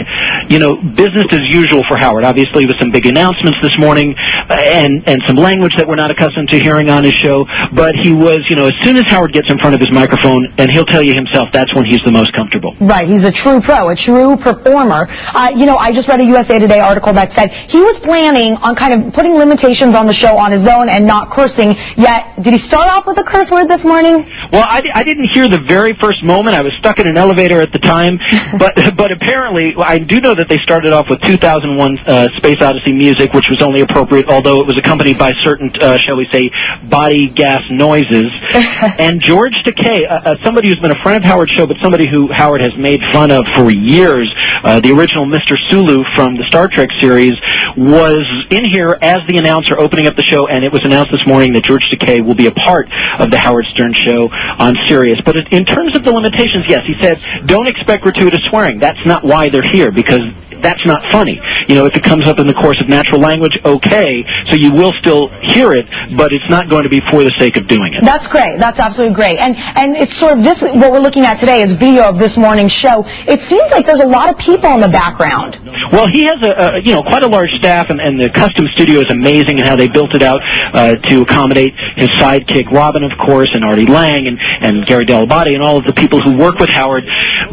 you know business as usual for Howard. Obviously, with some big announcements this morning, uh, and and some language that we're not accustomed to hearing on his show but he was, you know, as soon as Howard gets in front of his microphone, and he'll tell you himself, that's when he's the most comfortable. Right, he's a true pro, a true performer. Uh, you know, I just read a USA Today article that said he was planning on kind of putting limitations on the show on his own and not cursing, yet did he start off with a curse word this morning? Well, I, I didn't hear the very first moment. I was stuck in an elevator at the time, but but apparently I do know that they started off with 2001 uh, Space Odyssey music, which was only appropriate, although it was accompanied by certain, uh, shall we say, body gas noises. and George Takei, uh, uh, somebody who's been a friend of Howard's show, but somebody who Howard has made fun of for years, uh, the original Mr. Sulu from the Star Trek series, was in here as the announcer opening up the show, and it was announced this morning that George Takei will be a part of the Howard Stern show on Sirius. But in terms of the limitations, yes, he said, don't expect gratuitous swearing. That's not why they're here, because that's not funny. You know, if it comes up in the course of natural language, okay, so you will still hear it, but it's not going to be for the sake of doing it. That's great. That's absolutely great. And and it's sort of this what we're looking at today is video of this morning's show. It seems like there's a lot of people in the background. Well, he has a, a you know quite a large staff, and, and the custom studio is amazing, and how they built it out uh, to accommodate his sidekick Robin, of course, and Artie Lange, and and Gary Dell'Abate, and all of the people who work with Howard.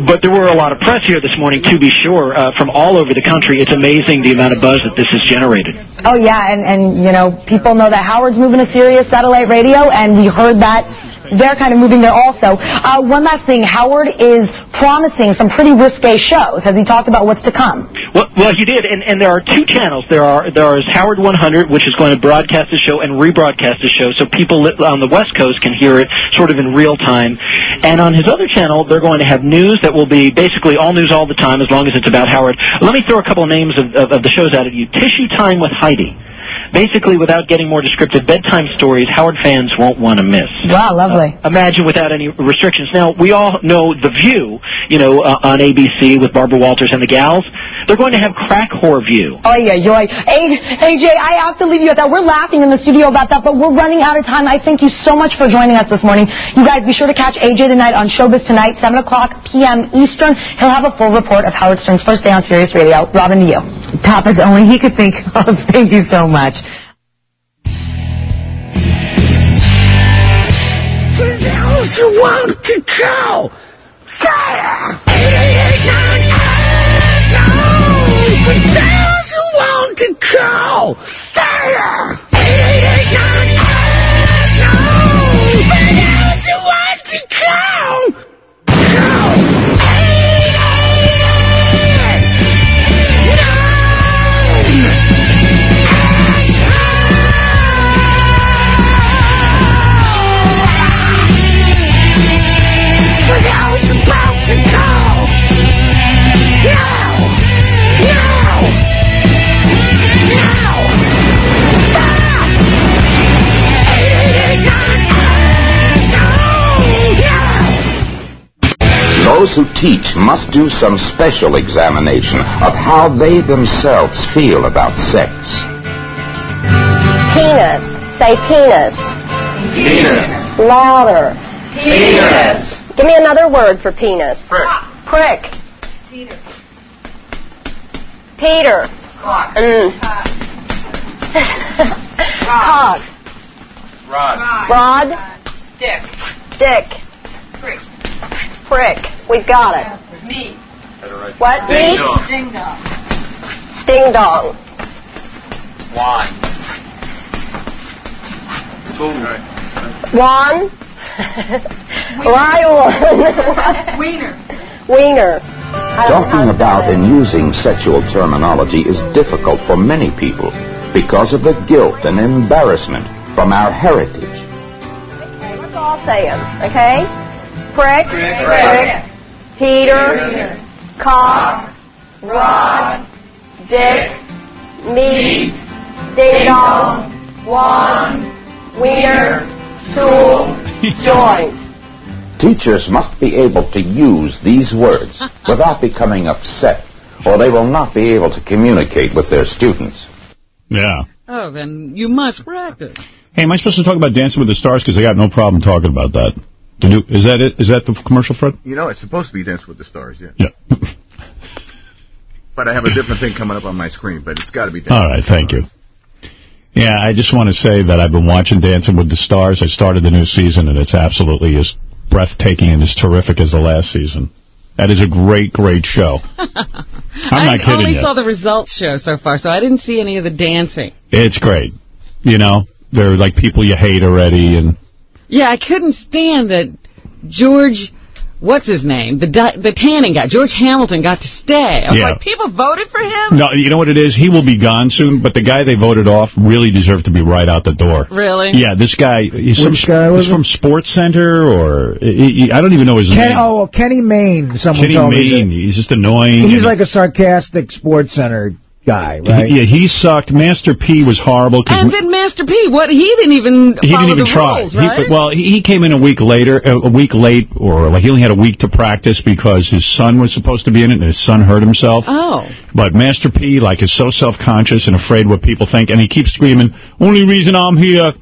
But there were a lot of press here this morning, to be sure, uh, from all over the country. It's amazing the amount of buzz that this has generated. Oh yeah, and and you know people know that Howard's moving to Sirius satellite radio, and we heard that they're kind of moving there also. Uh, one last thing, Howard is promising some pretty risque shows. Has he talked about what's to come? Well, well, he did, and, and there are two channels. There are there is Howard 100, which is going to broadcast the show and rebroadcast the show, so people on the West Coast can hear it sort of in real time. And on his other channel, they're going to have news that will be basically all news all the time, as long as it's about Howard. Let me throw a couple of names of, of, of the shows out at you. Tissue Time with Heidi basically, without getting more descriptive, bedtime stories Howard fans won't want to miss. Wow, lovely. Uh, imagine without any restrictions. Now, we all know The View, you know, uh, on ABC with Barbara Walters and the gals. They're going to have Crack Whore View. Oh, yeah, you're right. Hey, AJ, I have to leave you at that. We're laughing in the studio about that, but we're running out of time. I thank you so much for joining us this morning. You guys, be sure to catch AJ tonight on Showbiz Tonight, 7 o'clock p.m. Eastern. He'll have a full report of Howard Stern's first day on Sirius Radio. Robin, to you. Topics only he could think of. Thank you so much. For those who want to go, fire! Want to go, fire! 8889 For those who want to Those who teach must do some special examination of how they themselves feel about sex. Penis. Say penis. Penis. Louder. Penis. Give me another word for penis. Prick. Prick. Peter. Mm. Cock. Rod. Rod. Dick. Dick. Prick. We've got it. Me. What? Ding Me? dong. Ding dong. Ding dong. One. Two. One. Right one. Wiener. Wiener. Talking about and using sexual terminology is difficult for many people because of the guilt and embarrassment from our heritage. Okay, let's all say them, okay? Prick. Prick. Peter. Cock. Rod. Dick. Meat. Ding dong. Wand. Wiener. Tool. Joint. Teachers must be able to use these words without becoming upset, or they will not be able to communicate with their students. Yeah. Oh, then you must practice. Hey, am I supposed to talk about Dancing with the Stars? Because I got no problem talking about that. Did you, is that it? Is that the commercial, Fred? You know, it's supposed to be Dance with the Stars, yeah. Yeah. But I have a different thing coming up on my screen, but it's got to be Dance All right, thank you. Yeah, I just want to say that I've been watching Dancing with the Stars. I started the new season, and it's absolutely as breathtaking and as terrific as the last season. That is a great, great show. I'm not I kidding only you. saw the results show so far, so I didn't see any of the dancing. It's great. You know, they're like people you hate already, and Yeah, I couldn't stand that George, what's his name? The the tanning guy, George Hamilton, got to stay. I was Yeah. like, people voted for him? no, you know what it is? He will be gone soon, but the guy they voted off really deserved to be right out the door. Really? Yeah, this guy, he's some, Which guy was he's from Sports Center, or he, he- I don't even know his Ken, name. oh, Kenny Mayne, Someone Kenny told me. Mayne, he's just annoying. He's like a sarcastic sports center guy, right? Yeah, he sucked. Master P was horrible. And then Master P, what he didn't even he didn't even the try. rules, He- well, he, he came in a week later, a a week late, or like he only had a week to practice because his son was supposed to be in it, and his son hurt himself. oh. But Master P, like, is so self-conscious and afraid what people think, and he keeps screaming, only reason I'm here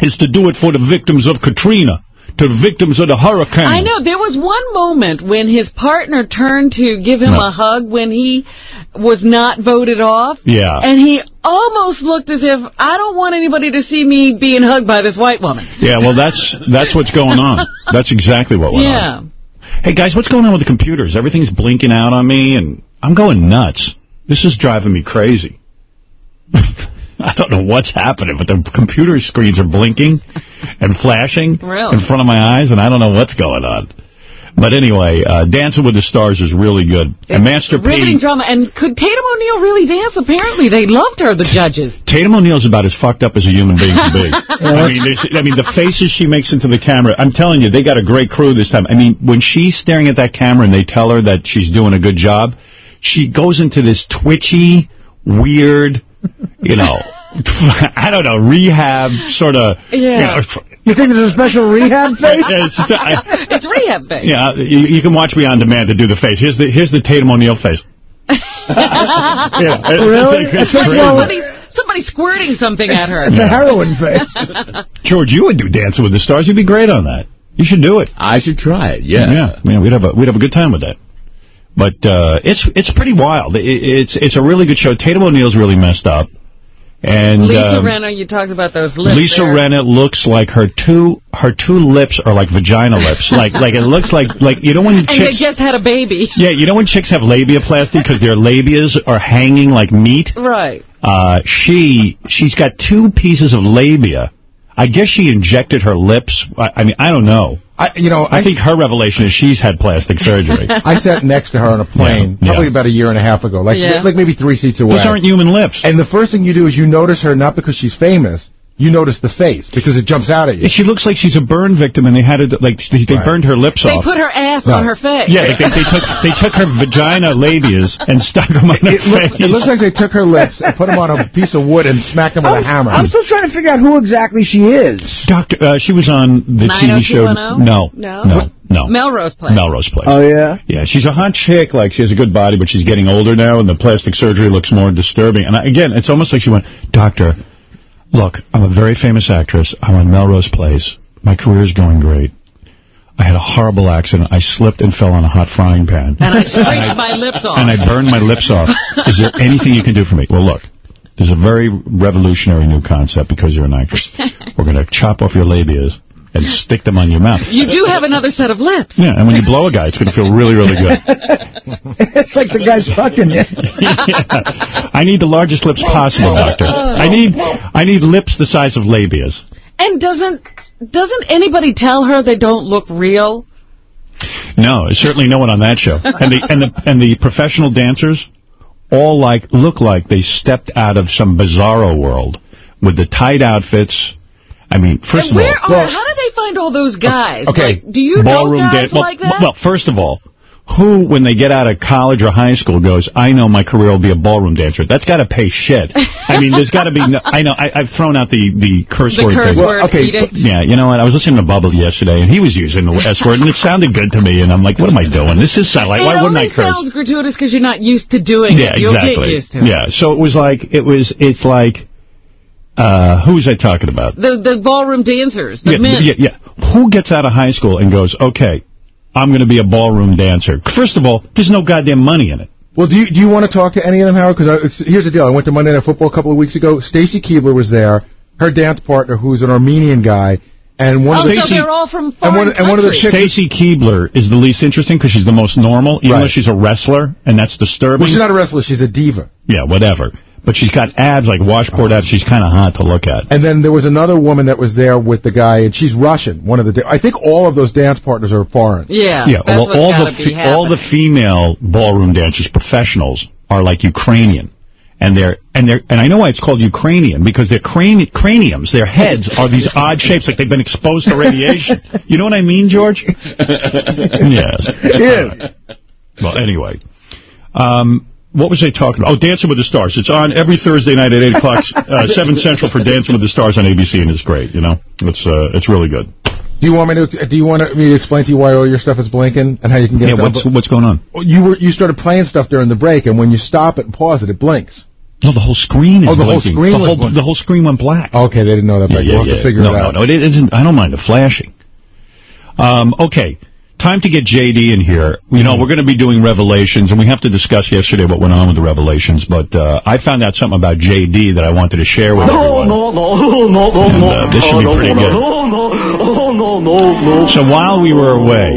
is to do it for the victims of Katrina, to victims of the hurricane. I know. There was one moment when his partner turned to give him No. a hug when he was not voted off. Yeah. And he almost looked as if, I don't want anybody to see me being hugged by this white woman. Yeah, well, that's that's what's going on. That's exactly what went yeah. on. Yeah. Hey, guys, what's going on with the computers? Everything's blinking out on me, and I'm going nuts. This is driving me crazy. I don't know what's happening, but the computer screens are blinking and flashing Really? in front of my eyes, and I don't know what's going on. But anyway, uh, Dancing with the Stars is really good. and Master Riveting P, drama. And could Tatum O'Neal really dance? Apparently, they loved her, the judges. Tatum O'Neal's about as fucked up as a human being can be. I mean, I mean, the faces she makes into the camera. I'm telling you, they got a great crew this time. I mean, when she's staring at that camera and they tell her that she's doing a good job, she goes into this twitchy, weird, you know, I don't know, rehab sort of. Yeah. You, know, You think it's a special rehab face? Yeah, it's just, I, it's rehab face. yeah, you, you can watch me on demand to do the face. Here's the here's the Tatum O'Neal face. yeah, it's- Really? it's- it's It's like, crazy. well, Somebody's, somebody's squirting something at her. It's a heroin face. George, you would do Dancing with the Stars. You'd be great on that. You should do it. I should try it, yeah. Yeah, man, we'd have a we'd have a good time with that. But uh, it's it's pretty wild. It, it's it's a really good show. Tatum O'Neal's really messed up, and Lisa um, Rinna, you talked about those lips. Lisa there. Rinna looks like her two her two lips are like vagina lips. like like it looks like like you know when And they just had a baby. yeah you know when chicks have labiaplasty because their labias are hanging like meat. Right. Uh, she she's got two pieces of labia. I guess she injected her lips. I, I mean, I don't know. I, you know, I, think her revelation is she's had plastic surgery. I sat next to her on a plane Yeah, probably yeah. about a year and a half ago, like Yeah. like maybe three seats away. Those aren't human lips. And the first thing you do is you notice her not because she's famous, you notice the face because it jumps out at you. She looks like she's a burn victim, and they had it like they they Right. burned her lips They off. They put her ass Right. on her face. yeah, like they, they took they took her vagina labias and stuck them on her It looks, face. it looks like they took her lips and put them on a piece of wood and smacked them with a hammer. I'm still trying to figure out who exactly she is. Doctor, uh, she was on the TV show. 90210? No, No? no, no. Melrose Place. Melrose Place. Oh, yeah? Yeah, she's a hot chick. Like she has a good body, but she's getting older now, and the plastic surgery looks more disturbing. And I, again, it's almost like she went, Doctor, look, I'm a very famous actress. I'm on Melrose Place. My career is going great. I had a horrible accident. I slipped and fell on a hot frying pan. And I scraped my lips off. and I burned my lips off. Is there anything you can do for me? Well, look, there's a very revolutionary new concept because you're an actress. We're going to chop off your labias and stick them on your mouth. You do have another set of lips. Yeah, and when you blow a guy, it's going to feel really, really good. it's like the guy's fucking you. I need the largest lips possible, doctor. I need I need lips the size of labias. And doesn't doesn't anybody tell her they don't look real? No, certainly no one on that show. And the and the and the professional dancers all like look like they stepped out of some bizarro world with the tight outfits. I mean, first and of where all, are, how do they find all those guys? okay, Like, do you know guys well, like that? Well, first of all, who, when they get out of college or high school, goes, I know my career will be a ballroom dancer. That's got to pay shit. I mean, there's got to be, no, I know, I, I've thrown out the, the curse The word curse thing. word okay, edict. yeah, you know what, I was listening to Bubba yesterday, and he was using the S word, and it sounded good to me, and I'm like, what am I doing? This is, like, why wouldn't I curse? sounds gratuitous because you're not used to doing Yeah, it. You'll exactly. get used to it. Yeah, so it was like, it was, it's like, uh, who was I talking about? The the ballroom dancers, the yeah, men. yeah, yeah. Who gets out of high school and goes, okay, I'm going to be a ballroom dancer? First of all, there's no goddamn money in it. Well, do you do you want to talk to any of them, Howard? Because here's the deal. I went to Monday Night Football a couple of weeks ago. Stacy Keibler was there. Her dance partner, who's an Armenian guy, and one Oh, of the so they're all from and foreign one, and one of the countries. chicks. Stacey Keibler is the least interesting because she's the most normal, even Right. though she's a wrestler, and that's disturbing. Well, she's not a wrestler. She's a diva. yeah, whatever. But she's got abs, like washboard abs. She's kind of hot to look at. And then there was another woman that was there with the guy, and she's Russian. One of the. I think all of those dance partners are foreign. Yeah, yeah, that's well, what's all the be all the female ballroom dancers, professionals, are like Ukrainian, and they're and they're and I know why it's called Ukrainian because their crani- craniums, their heads are these odd shapes, like they've been exposed to radiation. You know what I mean, George? yes. Yeah. Well, anyway. Um, what was they talking about? Oh, Dancing with the Stars. It's on every Thursday night at 8 o'clock, uh, 7 Central for Dancing with the Stars on ABC, and it's great, you know? It's uh, it's really good. Do you want me to? Do you want me to explain to you why all your stuff is blinking and how you can get? Yeah, it to- what's, what's going on? You were you started playing stuff during the break, and when you stop it and pause it, it blinks. No, the whole screen is Oh, the whole screen the whole, blinking. the whole screen went black. Okay, they didn't know that. Yeah, But yeah, we'll have yeah. to figure no, it out. No, no, it isn't. I don't mind the flashing. Um, okay, time to get JD in here. You know, we're going to be doing revelations, and we have to discuss yesterday what went on with the revelations. But uh, I found out something about JD that I wanted to share with everyone. no, no, no, no, And, no. uh, this should be pretty good. No, no, no, no, no, no. So while we were away,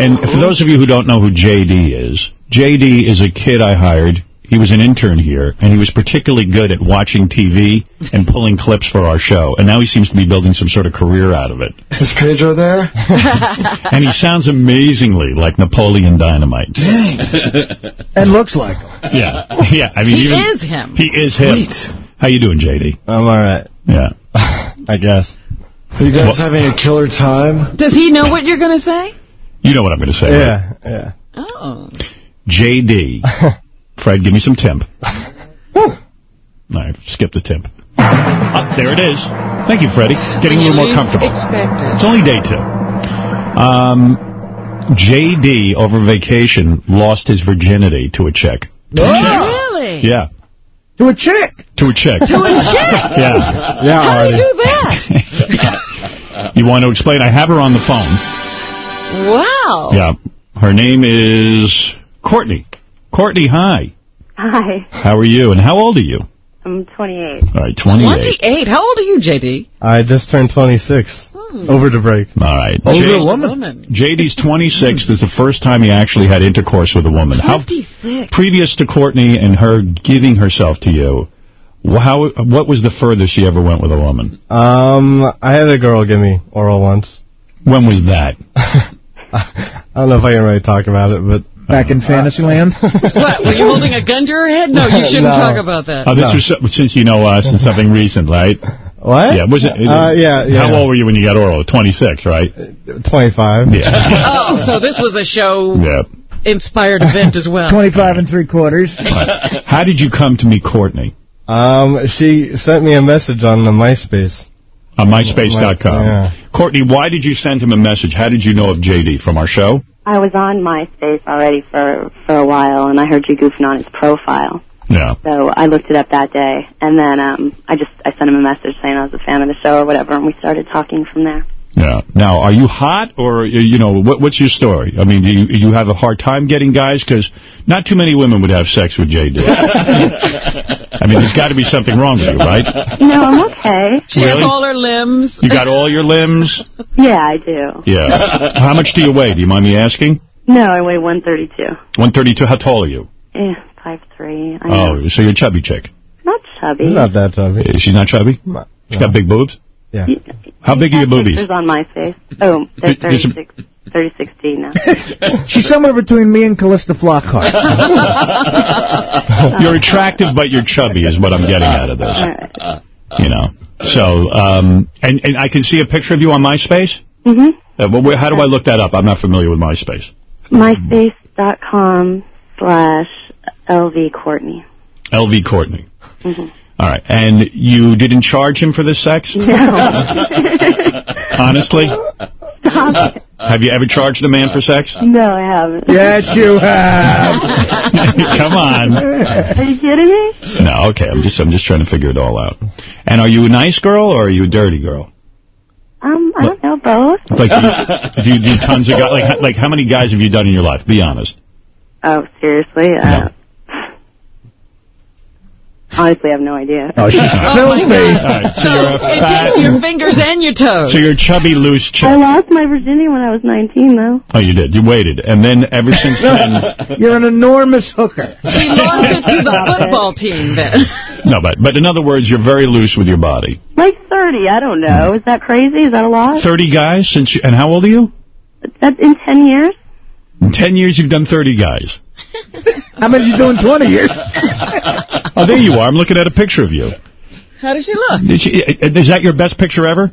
and for those of you who don't know who JD is, JD is a kid I hired. He was an intern here, and he was particularly good at watching TV and pulling clips for our show. And now he seems to be building some sort of career out of it. Is Pedro there? And he sounds amazingly like Napoleon Dynamite. and looks like him. Yeah, yeah. I mean, He even- is him. He is him. How you doing, JD? I'm all right. Yeah. I guess. Are you guys Well- having a killer time? Does he know what you're going to say? You know what I'm going to say, right? Yeah, yeah. Oh. JD. Fred, give me some temp. All right, skip the temp. Ah, there it is. Thank you, Freddie. Getting a you little more comfortable. expect it. It's only day two. Um, JD, over vacation, lost his virginity to a chick. Really? Yeah, To a chick. to a chick. To a chick? Yeah. Yeah, How do Artie. you do that? You want to explain? I have her on the phone. wow. Yeah. Her name is Courtney. Courtney, hi. Hi, How are you? And how old are you? I'm 28. All right, 28. 28. How old are you, JD? I just turned 26. Over the break. All right. Older J- woman. JD's 26. This is the first time he actually had intercourse with a woman. How 26. previous to Courtney and her giving herself to you, how what was the furthest she ever went with a woman? Um, I had a girl give me oral once. When was that? I don't know if I can really talk about it, but Back in Fantasyland. What, were you holding a gun to her head? No, you shouldn't No. talk about that. Oh, this No. was since you know us and something recent, right? what? Yeah, was it? Uh, yeah, yeah. How old were you when you got oral? 26, right? 25. Yeah. Oh, so this was a show yeah. inspired event as well. 25 and three quarters. How did you come to meet Courtney? Um, she sent me a message on the MySpace. On MySpace.com. Yeah. Courtney, why did you send him a message? How did you know of JD? From our show? I was on MySpace already for for a while, and I heard you goofing on his profile. Yeah. So I looked it up that day, and then um, I just I sent him a message saying I was a fan of the show or whatever, and we started talking from there. Yeah. Now, are you hot, or you you know, what, what's your story? I mean, do you you have a hard time getting guys? Because not too many women would have sex with J.D. I mean, there's got to be something wrong with you, right? No, I'm okay. She Really? has all her limbs. You got all your limbs? Yeah, I do. Yeah. How much do you weigh? Do you mind me asking? No, I weigh 132. 132. How tall are you? Yeah, five three. Oh, know. Oh, so you're a chubby chick. Not chubby. Not that chubby. She's not chubby? She's got big boobs? Yeah. How big are your boobies? Pictures on my face. Oh, they're Did- did some- 36, 36D now. She's somewhere between me and Calista Flockhart. You're attractive, but you're chubby is what I'm getting out of this. You know. So, um, and, and I can see a picture of you on MySpace? Mm-hmm. Uh, well, how do I look that up? I'm not familiar with MySpace. MySpace.com slash LV Courtney. LV Courtney. hmm All right. And you didn't charge him for this sex? No. Honestly? Stop it. Have you ever charged a man for sex? No, I haven't. Yes, you have. Come on. Are you kidding me? No, okay. I'm just I'm just trying to figure it all out. And are you a nice girl or are you a dirty girl? Um, I don't know, both. Like, do you, do you do tons of guys? Like, like, how many guys have you done in your life? Be honest. Oh, seriously? Uh, honestly, I have no idea. Oh, she's Oh, my All God. right, so So you're a it fat- takes your fingers and your toes. So you're a chubby, loose chick. I lost my virginity when I was 19, though. Oh, you did. You waited, and then ever since then. You're an enormous hooker. She lost it to the football team then. No, but but in other words, you're very loose with your body. Like 30, I don't know. Hmm. Is that crazy? Is that a lot? Thirty guys since you, and how old are you? That's in 10 years? In ten years, you've done thirty guys. How many you doing 20 years? Oh, there you are. I'm looking at a picture of you. How does she look? Did you- uh, Is that your best picture ever?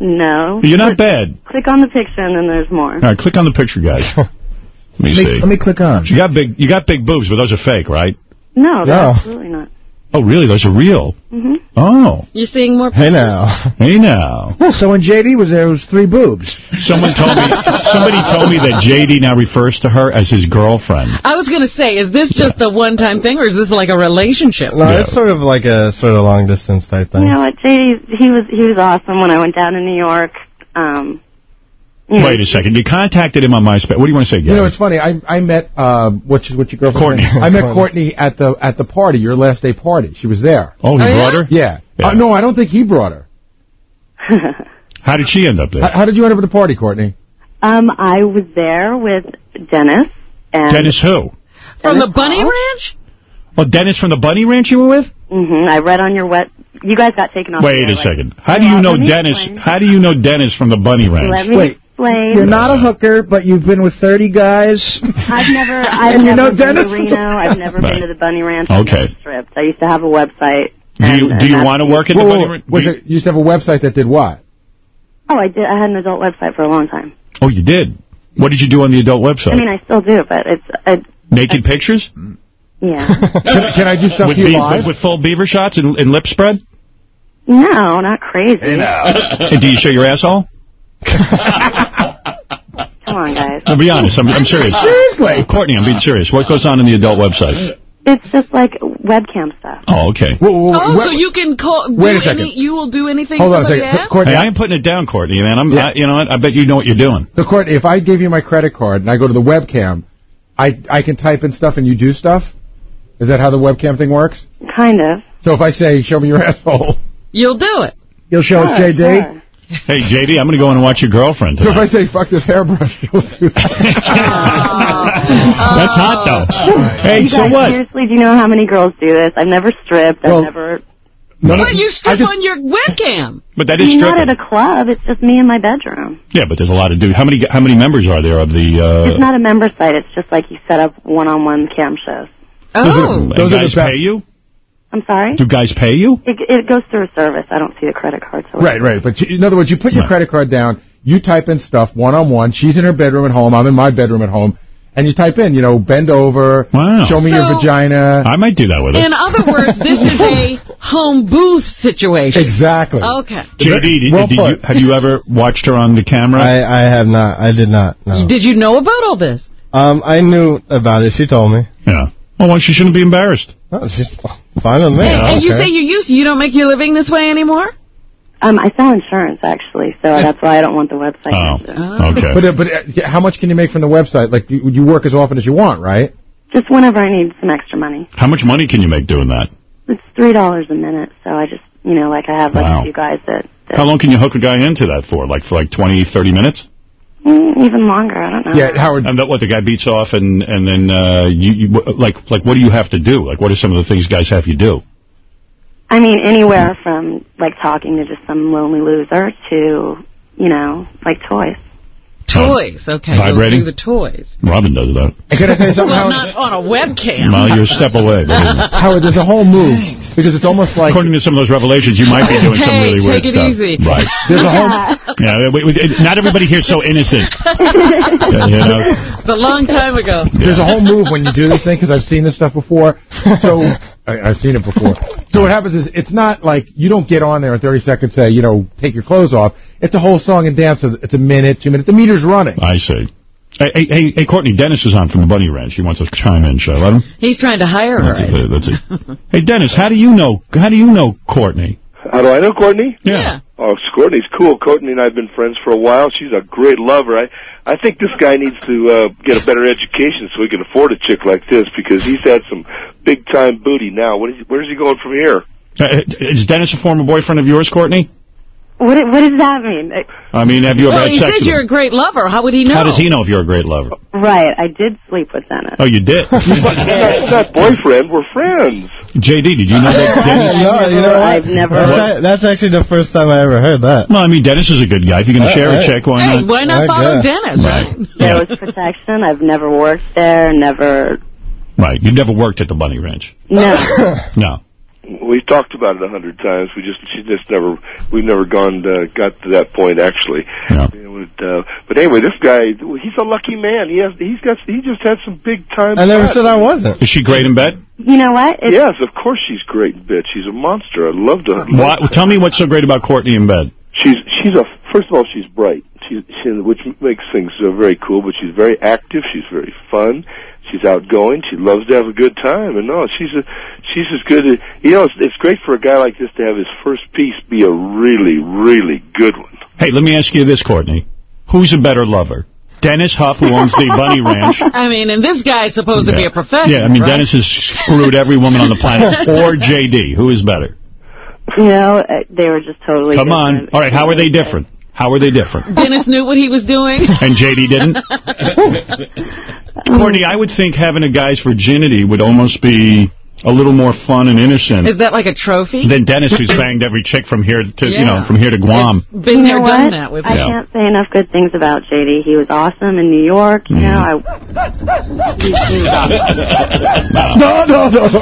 No. You're not bad. Click on the picture and then there's more. All right, click on the picture, guys. Let me Let me, see. let me click on. You got big. You got big boobs, but those are fake, right? No, No. absolutely not. Oh, really? Those are real. hmm Oh. You're seeing more? Hey now. Hey now. Well, So when JD was there, it was three boobs. Someone told me. Somebody told me that JD now refers to her as his girlfriend. I was going to say, is this just a one-time thing, or is this like a relationship? No, it's sort of like a sort of long distance type thing. You know what, JD, he was, he was awesome when I went down to New York. Um, you know, Wait a second. You contacted him on MySpace. What do you want to say, Gary? You know, it's funny. I I met um, what's what's your girlfriend? Courtney. I met Courtney. Courtney at the at the party, your last day party. She was there. Oh, he Oh, brought yeah? her? Yeah. Yeah. Uh, no, I don't think he brought her. How did she end up there? How, how did you end up at the party, Courtney? um, I was there with Dennis. And Dennis who? From the Bunny Ranch? Oh, Dennis from the Bunny Ranch you were with? hmm I read on your wet. You guys got taken off. Wait a second. How do you know Dennis? How do you know Dennis from the Bunny Ranch? Let me Wait, explain. You're not a hooker, but you've been with 30 guys. I've never. I've And you know been Dennis? to Reno. I've never Right. been to the Bunny Ranch. I've Okay. stripped. I used to have a website. Do you and- do you want to work at the Bunny Ranch? was it, you used to have a website that did what? Oh, I did. I had an adult website for a long time. Oh, you did. What did you do on the adult website? I mean, I still do, but it's. I, Naked pictures? yeah. Can, can I do stuff with, you be- live? with full beaver shots and, and lip spread? No, not crazy. And do you show your asshole? Come on, guys. No, be honest. I'm, I'm serious. Seriously? Uh, Courtney, I'm being serious. What goes on in the adult website? It's just like webcam stuff. Oh, okay. Oh, so you can call. Wait a second. Any, you will do anything. Hold on a second. asks? Courtney, Hey, I am putting it down, Courtney, man. I'm, I, you know what? I bet you know what you're doing. So, Courtney, if I give you my credit card and I go to the webcam, I I can type in stuff and you do stuff? Is that how the webcam thing works? Kind of. So if I say, show me your asshole. You'll do it. You'll show us JD? Hey, JD, I'm going to go in and watch your girlfriend So if I say, fuck this hairbrush, you'll do that. That's hot, though. Hey, so guys, what? Seriously, do you know how many girls do this? I've never stripped. I've Well, never. But you strip on your webcam. But that is I is mean, not at a club. It's just me in my bedroom. Yeah, but there's a lot of dudes. How many how many members are there of the? Uh, it's not a member site. It's just like you set up one-on-one cam shows. Oh. and those are the best. pay you? I'm sorry. Do guys pay you? It, it goes through a service. I don't see the credit card. So Right, right. But you, in other words, you put your credit card down, you type in stuff one on one. She's in her bedroom at home. I'm in my bedroom at home. And you type in, you know, bend over, Wow. show me your vagina. I might do that with her. In other words, this is a home booth situation. Exactly. Okay. JD, did, Well did you, have you ever watched her on the camera? I, I have not. I did not. No. Did you know about all this? Um, I knew about it. She told me. yeah. Well, she shouldn't be embarrassed. Oh, she's fine with me. and, and you say you used to. You don't make your living this way anymore? Um, I sell insurance actually, so that's why I don't want the website. Oh, okay. But uh, but uh, how much can you make from the website? Like you, you work as often as you want, right? Just whenever I need some extra money. How much money can you make doing that? It's three dollars a minute, so I just you know like I have like Wow. a few guys that, that How long can you hook a guy into that for? Like for like 20, 30 minutes? Mm, even longer. I don't know. Yeah, Howard. And that, what the guy beats off, and and then uh, you, you like like what do you have to do? Like what are some of the things guys have you do? I mean anywhere from like talking to just some lonely loser to you know like toys. Toys, okay. Vibrating? Go through the toys. Robin does that. Can I tell you something, Well, not on a webcam. Well, you're a step away. But Howard, there's a whole move because it's almost like according to some of those revelations, you might be doing some really weird take it stuff. easy. Right. there's a whole Yeah. we- we- not everybody here's so innocent. Yeah, you know. It's a long time ago. There's a whole move when you do this thing because I've seen this stuff before. So I, I've seen it before. So what happens is it's not like you don't get on there in 30 seconds say you know take your clothes off. It's a whole song and dance. It's a minute, two minutes. The meter's running. I see. Hey, hey, hey, hey, Courtney, Dennis is on from the Bunny Ranch. He wants to chime in. Shall I let him? He's trying to hire her. Let's see. Let's. Hey, Dennis, how do you know? How do you know Courtney? How do I know Courtney? Yeah. Oh, Courtney's cool. Courtney and I have been friends for a while. She's a great lover. I I think this guy needs to uh, get a better education so he can afford a chick like this because he's had some big time booty. Now, what is where's he going from here? Uh, is Dennis a former boyfriend of yours, Courtney? What what does that mean? I mean, have you ever Well, had he says you're him? a great lover. How would he know? How does he know if you're a great lover? Right, I did sleep with Dennis. Oh, you did. not, not boyfriend. We're friends. JD, did you know that? Dennis? no, you know what? I've never. That's, that's actually the first time I ever heard that. Well, I mean, Dennis is a good guy. If you're going to Uh, share a check, why Hey, not? why not I follow guess. Dennis, right? There Yeah. was protection. I've never worked there. Never. Right. You never worked at the Bunny Ranch. No. No. We've talked about it a hundred times. We just she just never we've never gone uh, got to that point actually. Yeah. You uh, but anyway, this guy he's a lucky man. He has he's got he just had some big time. I never butt. said I wasn't. Is she great in bed? You know what? It's, Yes, of course she's great in bed. She's a monster. I love to. What? Tell me what's so great about Courtney in bed. She's she's a first of all she's bright. She's she, which makes things uh, very cool. But she's very active. She's very fun. She's outgoing. She loves to have a good time. And no, she's a she's as good as you know. It's, it's great for a guy like this to have his first piece be a really really good one. Hey, let me ask you this, Courtney. Who's a better lover? Dennis Hof, who owns the Bunny Ranch. I mean, and this guy's supposed to be a professional. Yeah, I mean, right? Dennis has screwed every woman on the planet. Or JD. Who is better? You know, uh, they were just totally. Come on. All right, how are they different? How are they different? Dennis knew what he was doing. And JD didn't? Courtney, I would think having a guy's virginity would almost be a little more fun and innocent Is that like a trophy? than Dennis, who's banged every chick from here to, you know, from here to Guam. Been you there, done what? that with I Yeah. can't say enough good things about JD. He was awesome in New York. You know, I. He, he was awesome. No, no, no, no.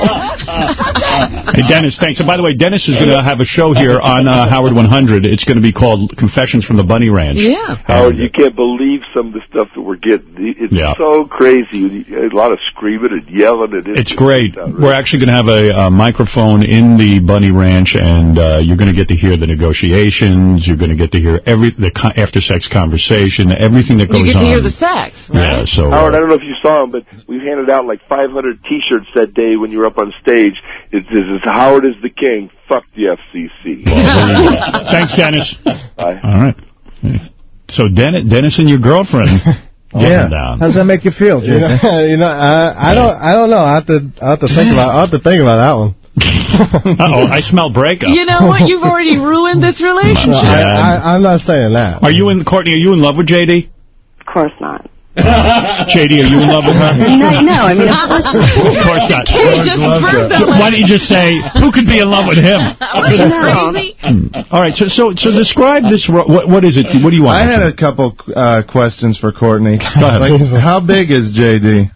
Hey, Dennis, thanks. And by the way, Dennis is going to have a show here on uh, Howard 100. It's going to be called Confessions from the Bunny Ranch. Yeah. Howard, you can't believe some of the stuff that we're getting. It's Yeah. so crazy. A lot of screaming and yelling. And It's great. We're actually going to have a, a microphone in the Bunny Ranch, and uh, you're going to get to hear the negotiations. You're going to get to hear every the after-sex conversation, everything that goes on. You get on. to hear the sex, right? Yeah, so Howard, uh, I don't know if you saw him, but we handed out like 500 T-shirts that day when you were up on stage. It says, "It's Howard is the king. Fuck the FCC." thanks, Dennis. Bye. All right. So Dennis, Dennis and your girlfriend getting Yeah. down. How's that make you feel, You know, JD? you know, I, I don't, I don't know. I have to, I have to think about, I have to think about that one. Uh-oh, I smell breakup. You know what? You've already ruined this relationship. I, I, I'm not saying that. Are you in, Courtney, are you in love with JD? Of course not. JD, are you in love with her? No, no. I mean, of course not. Of course not. He just proved So why don't you just say, who could be in love with him? Are you crazy? All right, so so so describe this. What what is it? What do you want? I had a couple uh, questions for Courtney. Go ahead. Like, how big is JD?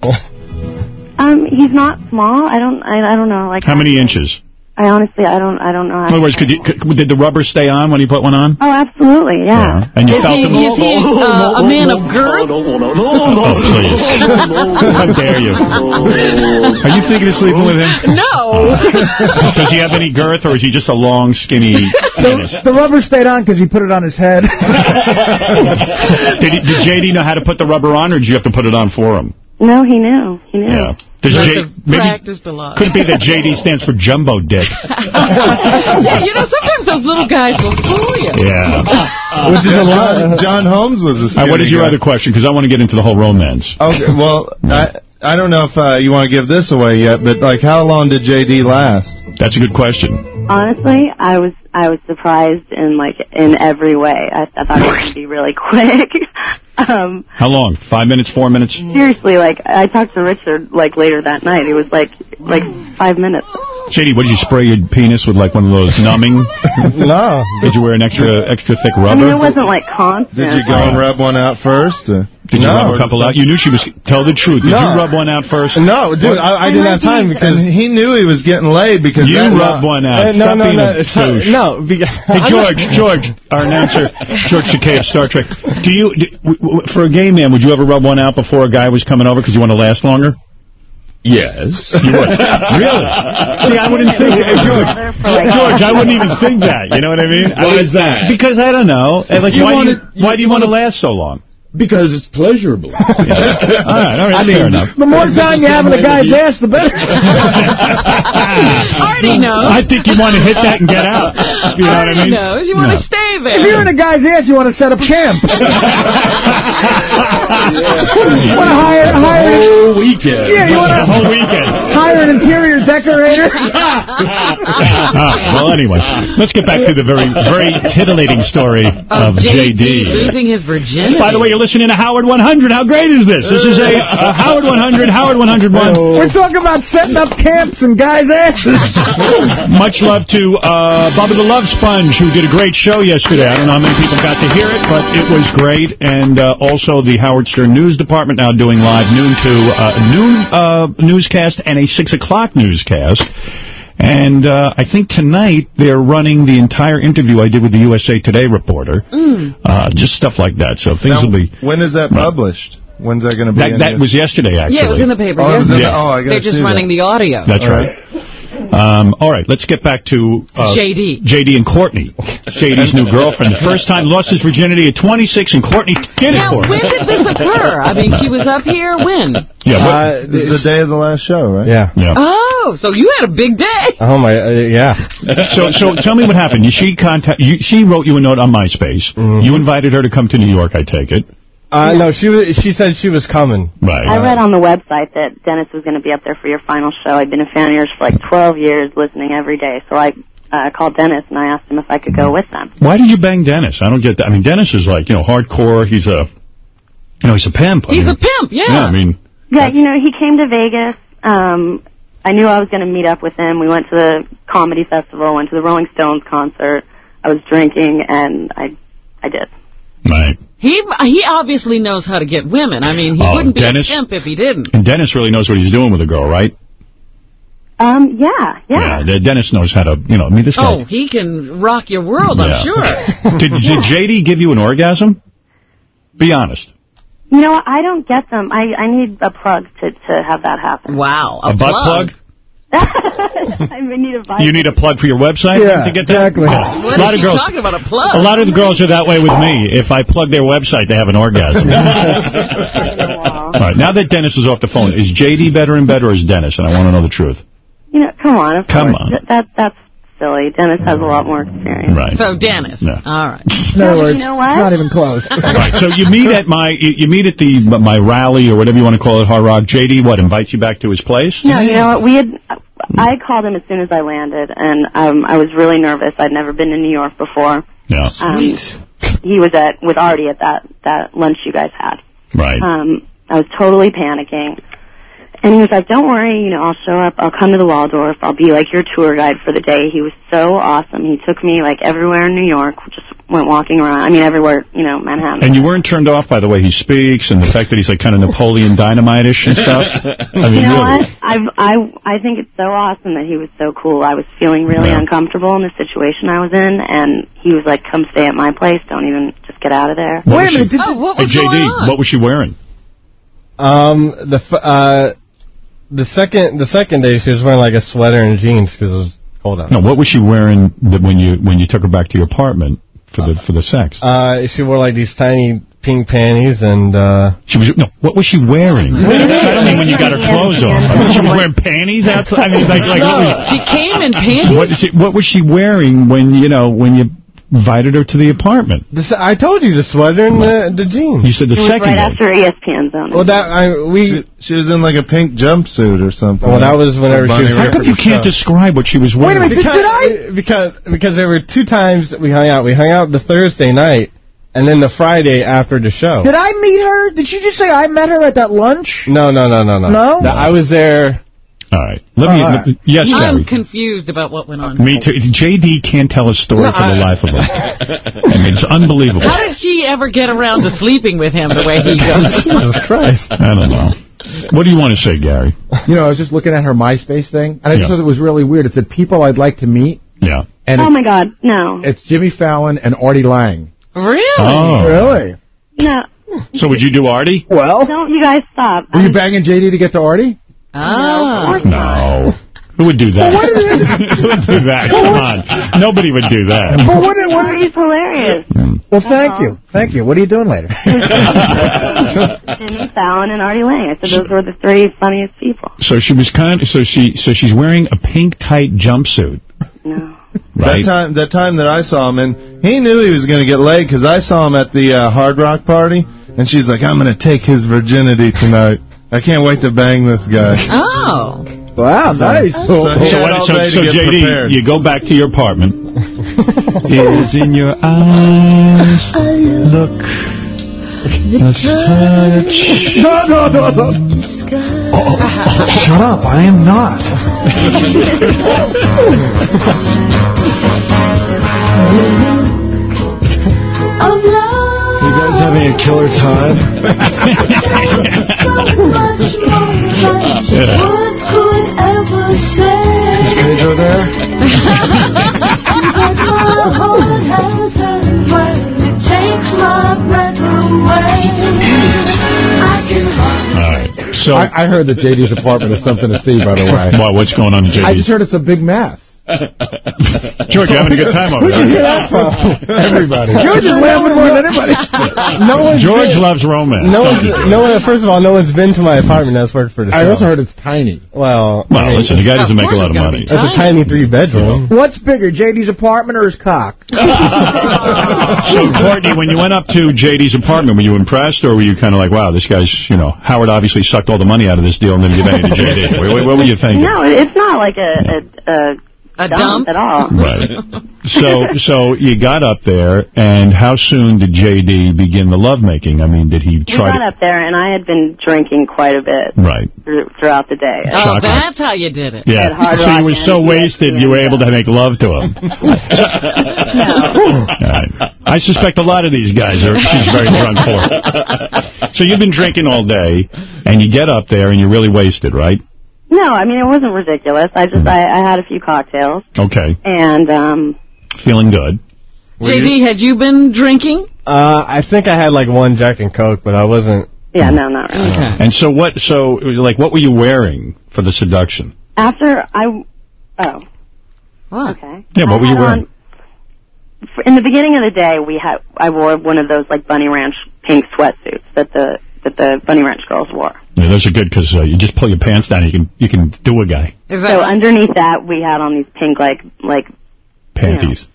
Um, he's not small. I don't. I, I don't know. Like How many inches? I honestly, I don't. I don't know. In other words, could you, could, did the rubber stay on when he put one on? Oh, absolutely. Yeah. And you Is felt he, him? is he uh, a man of girth? Oh, please. How dare you? Are you thinking of sleeping with him? No. Does he have any girth, or is he just a long, skinny penis? The, the rubber stayed on because he put it on his head. Did, he, did JD know how to put the rubber on, or did you have to put it on for him? No, he knew. He knew. Yeah. Does J- maybe practiced a lot. could be that JD stands for Jumbo Dick? yeah, you know, sometimes those little guys will fool you. Yeah. Which is a lot. John Holmes was a All right, what is your guy. other question? Because I want to get into the whole romance. Okay, well, I I don't know if uh, you want to give this away yet, but like, how long did JD last? That's a good question. Honestly, I was I was surprised in like in every way. I, I thought it was gonna be really quick. Um, How long? Five minutes? Four minutes? seriously, like I talked to Richard like later that night. It was like like five minutes. JD, what did you spray your penis with? Like one of those numbing? no. Did you wear an extra extra thick rubber? I mean, it wasn't like constant. Did you go and rub one out first? or- Did you No, rub a couple out? You knew she was. Tell the truth. Did No. you rub one out first? No, dude, I, I didn't have time because he knew he was getting laid because You that rubbed one out. Uh, no, Stop no, no, so- no. Because Hey George, George, our announcer, George Takei of Star Trek. Do you, do, w- w- for a gay man, would you ever rub one out before a guy was coming over because you want to last longer? Yes. You would. really? See, I wouldn't think that. George, George, I wouldn't even think that. You know what I mean? I Why mean, is that? Because I don't know. And, Like, You why, wanna- do you, why do you want to last so long? Because it's pleasurable. All right, all right, I mean, enough. The more time you have in a guy's ass, the better. Artie knows. I think you want to hit that and get out. You know what I mean? knows. You want to No. stay there. If you're in a guy's ass, you want to set up camp. want to hire hire Whole weekend. Yeah, you want The to whole weekend. hire an interior decorator. Ah, well, anyway, let's get back to the very, very titillating story of JD. losing his virginity. By the way, you're listening to Howard 100. How great is this? This is a, a Howard 100, Howard 101. We're talking about setting up camps and guys' asses. Much love to uh, Bubba the Love Sponge, who did a great show yesterday. I don't know how many people got to hear it, but it was great. And uh, also the Howard Stern News Department now doing live noon to uh, noon uh, newscast and a 6 o'clock newscast. And uh, I think tonight they're running the entire interview I did with the USA Today reporter. Mm. Uh, just stuff like that. So things Now, will be... When is that published? When's that going to be? That, that was yesterday, actually. Yeah, it was in the paper Oh, it was in yesterday. the- oh, I gotta They're just see that. running the audio. That's All right. Um, all right, let's get back to uh, JD. JD and Courtney. JD's new girlfriend. The first time lost his virginity at 26, and Courtney did it Now, for him. when did this occur? I mean, she was up here when? Yeah, Uh, This is the day of the last show, right? yeah. yeah. Oh, so you had a big day. Oh my, uh, yeah. So, so tell me what happened. She contact you, She wrote you a note on MySpace. Mm-hmm. You invited her to come to New York. I take it. Uh, no, she was, she said she was coming. Right. I read on the website that Dennis was going to be up there for your final show. I've been a fan of yours for like 12 years, listening every day. So I uh, called Dennis and I asked him if I could go with them. Why did you bang Dennis? I don't get that. I mean, Dennis is like you know hardcore. He's a, you know, he's a pimp. I He's mean, a pimp, yeah. Yeah, I mean, Yeah, you know, he came to Vegas. Um, I knew I was going to meet up with him. We went to the comedy festival, went to the Rolling Stones concert. I was drinking, and I, I did. Right. He he obviously knows how to get women. I mean, he Oh, wouldn't be Dennis? a pimp if he didn't. And Dennis really knows what he's doing with a girl, right? Um, yeah, yeah. Yeah. Dennis knows how to, you know. I mean, this guy. Oh, he can rock your world, Yeah. I'm sure. did, did JD give you an orgasm? Be honest. You know. I don't get them. I, I need a plug to, to have that happen. Wow, A, butt plug? I need a vibe. You need a plug for your website Yeah, to get that? exactly. Yeah. What a lot of girls. talking about, a plug? A lot of the girls are that way with me. If I plug their website, they have an orgasm. All right, now that Dennis is off the phone, is JD better and better or is Dennis? And I want to know the truth. You know, come on. Of Come course. on. Th- That, that's silly. Dennis has a lot more experience. Right. So, Dennis. Yeah. All right. In other words, you know what? it's not even close. Right. So you meet at my you, you meet at the my rally or whatever you want to call it, Hard Rock. JD, what invites you back to his place? No, you know what? We had. I called him as soon as I landed, and um, I was really nervous. I'd never been to New York before. Yeah. Um, he was at with Artie at that that lunch you guys had. Right. Um, I was totally panicking. And he was like, don't worry, you know, I'll show up. I'll come to the Waldorf. I'll be like your tour guide for the day. He was so awesome. He took me like everywhere in New York. Just went walking around. I mean, everywhere, you know, Manhattan. And you weren't turned off by the way he speaks and the fact that he's like kind of Napoleon Dynamite-ish and stuff? I mean, you know really. what? I've, I I think it's so awesome that he was so cool. I was feeling really Yeah. uncomfortable in the situation I was in, and he was like, "Come stay at my place. Don't even just get out of there." What Wait a minute. she- Did Oh, what Hey, was JD, going on? what was she wearing? Um, the f- uh, the second the second day she was wearing like a sweater and jeans because it was cold out. No, what was she wearing that when you when you took her back to your apartment for the for the sex? Uh, she wore like these tiny pink panties and uh she was no. What was she wearing? I don't mean when you got her clothes on. She was wearing panties outside. I mean, like, like what was, She came in panties? what, is she, what was she wearing when you know when you invited her to the apartment? the, I told you the sweater and the, the jeans. You said the It was second right day. after ESPN Zone. Well, that I we. She, she was in like a pink jumpsuit or something. Well, that was whenever she was. How come you can't describe what she was wearing? Wait a minute, because, Because because there were two times we hung out. We hung out the Thursday night, and then the Friday after the show. Did I meet her? Did she just say I met her at that lunch? No, no, no, no, no. No? Th- I was there. All right. Let me. All right. Yes, I'm Gary. confused about what went on. Me too. JD can't tell a story No, for the life of him. I mean, it's unbelievable. How did she ever get around to sleeping with him the way he goes? Jesus Christ. I don't know. What do you want to say, Gary? You know, I was just looking at her MySpace thing, and I just Yeah. thought it was really weird. It said people I'd like to meet, Yeah. and oh my God, no, it's Jimmy Fallon and Artie Lange. Really? Oh. Really? no. So would you do Artie? Well, Don't you guys stop? were you banging JD to get to Artie? Ah. No. Who would do that? Who would do that? Come on. Nobody would do that. But what? what Artie's hilarious. well, thank you, thank you. What are you doing later? Jimmy Fallon and Artie Lange. I said those were the three funniest people. So she was kind. So she. So she's wearing a pink tight jumpsuit. No. Right. That time, that time that I saw him, and he knew he was going to get laid because I saw him at the uh, Hard Rock party, and she's like, "I'm going to take his virginity tonight. I can't wait to bang this guy." Oh. Wow, nice. So, he So, had so, so JD, prepared. you go back to your apartment. Is in your eyes. Look. Let's touch. No, no, no, no. Shut up! I am not. You guys having a killer time? Is Pedro there? All right. So, I, I heard that JD's apartment is something to see. By the way, what, what's going on in I just heard it's a big mess. George, you're having a good time over Where'd you hear there? that from? Everybody. George is laughing more than anybody. No one's George been, loves romance. no one's you? no one. First of all, no one's been to my apartment that's worked for the I show. also heard it's tiny. Well, Well, I mean, listen, the guy doesn't make a lot of money. It's a tiny three bedroom. What's bigger, JD's apartment or his cock? So, Courtney, when you went up to JD's apartment, were you impressed, or were you kind of like, wow, this guy's, you know, Howard obviously sucked all the money out of this deal and didn't give any to JD? What, what, what were you thinking? No, it's not like a a, a, A dump dump? at all. Right. So, so you got up there, and how soon did JD begin the lovemaking? I mean, did he We try got to? up there, and I had been drinking quite a bit Right. through, throughout the day. Oh, Chocolate. that's how you did it. Yeah. Hard So you were so wasted, you were able to make love to him. All right. I suspect a lot of these guys are. She's very drunk for. So you've been drinking all day, and you get up there, and you're really wasted, right? No, I mean it wasn't ridiculous. I just I, I had a few cocktails Okay. and um Feeling good. JD, had you been drinking? Uh, I think I had like one Jack and Coke, but I wasn't. yeah, no, not really. Okay. And so what? So like, what were you wearing for the seduction? After I oh What? okay Yeah, what I were you wearing? on- in the beginning of the day, we had I wore one of those like Bunny Ranch pink sweatsuits that the that the Bunny Ranch girls wore. Yeah, those are good because uh, you just pull your pants down, and you can you can do a guy Is So underneath that, we had on these pink like like panties,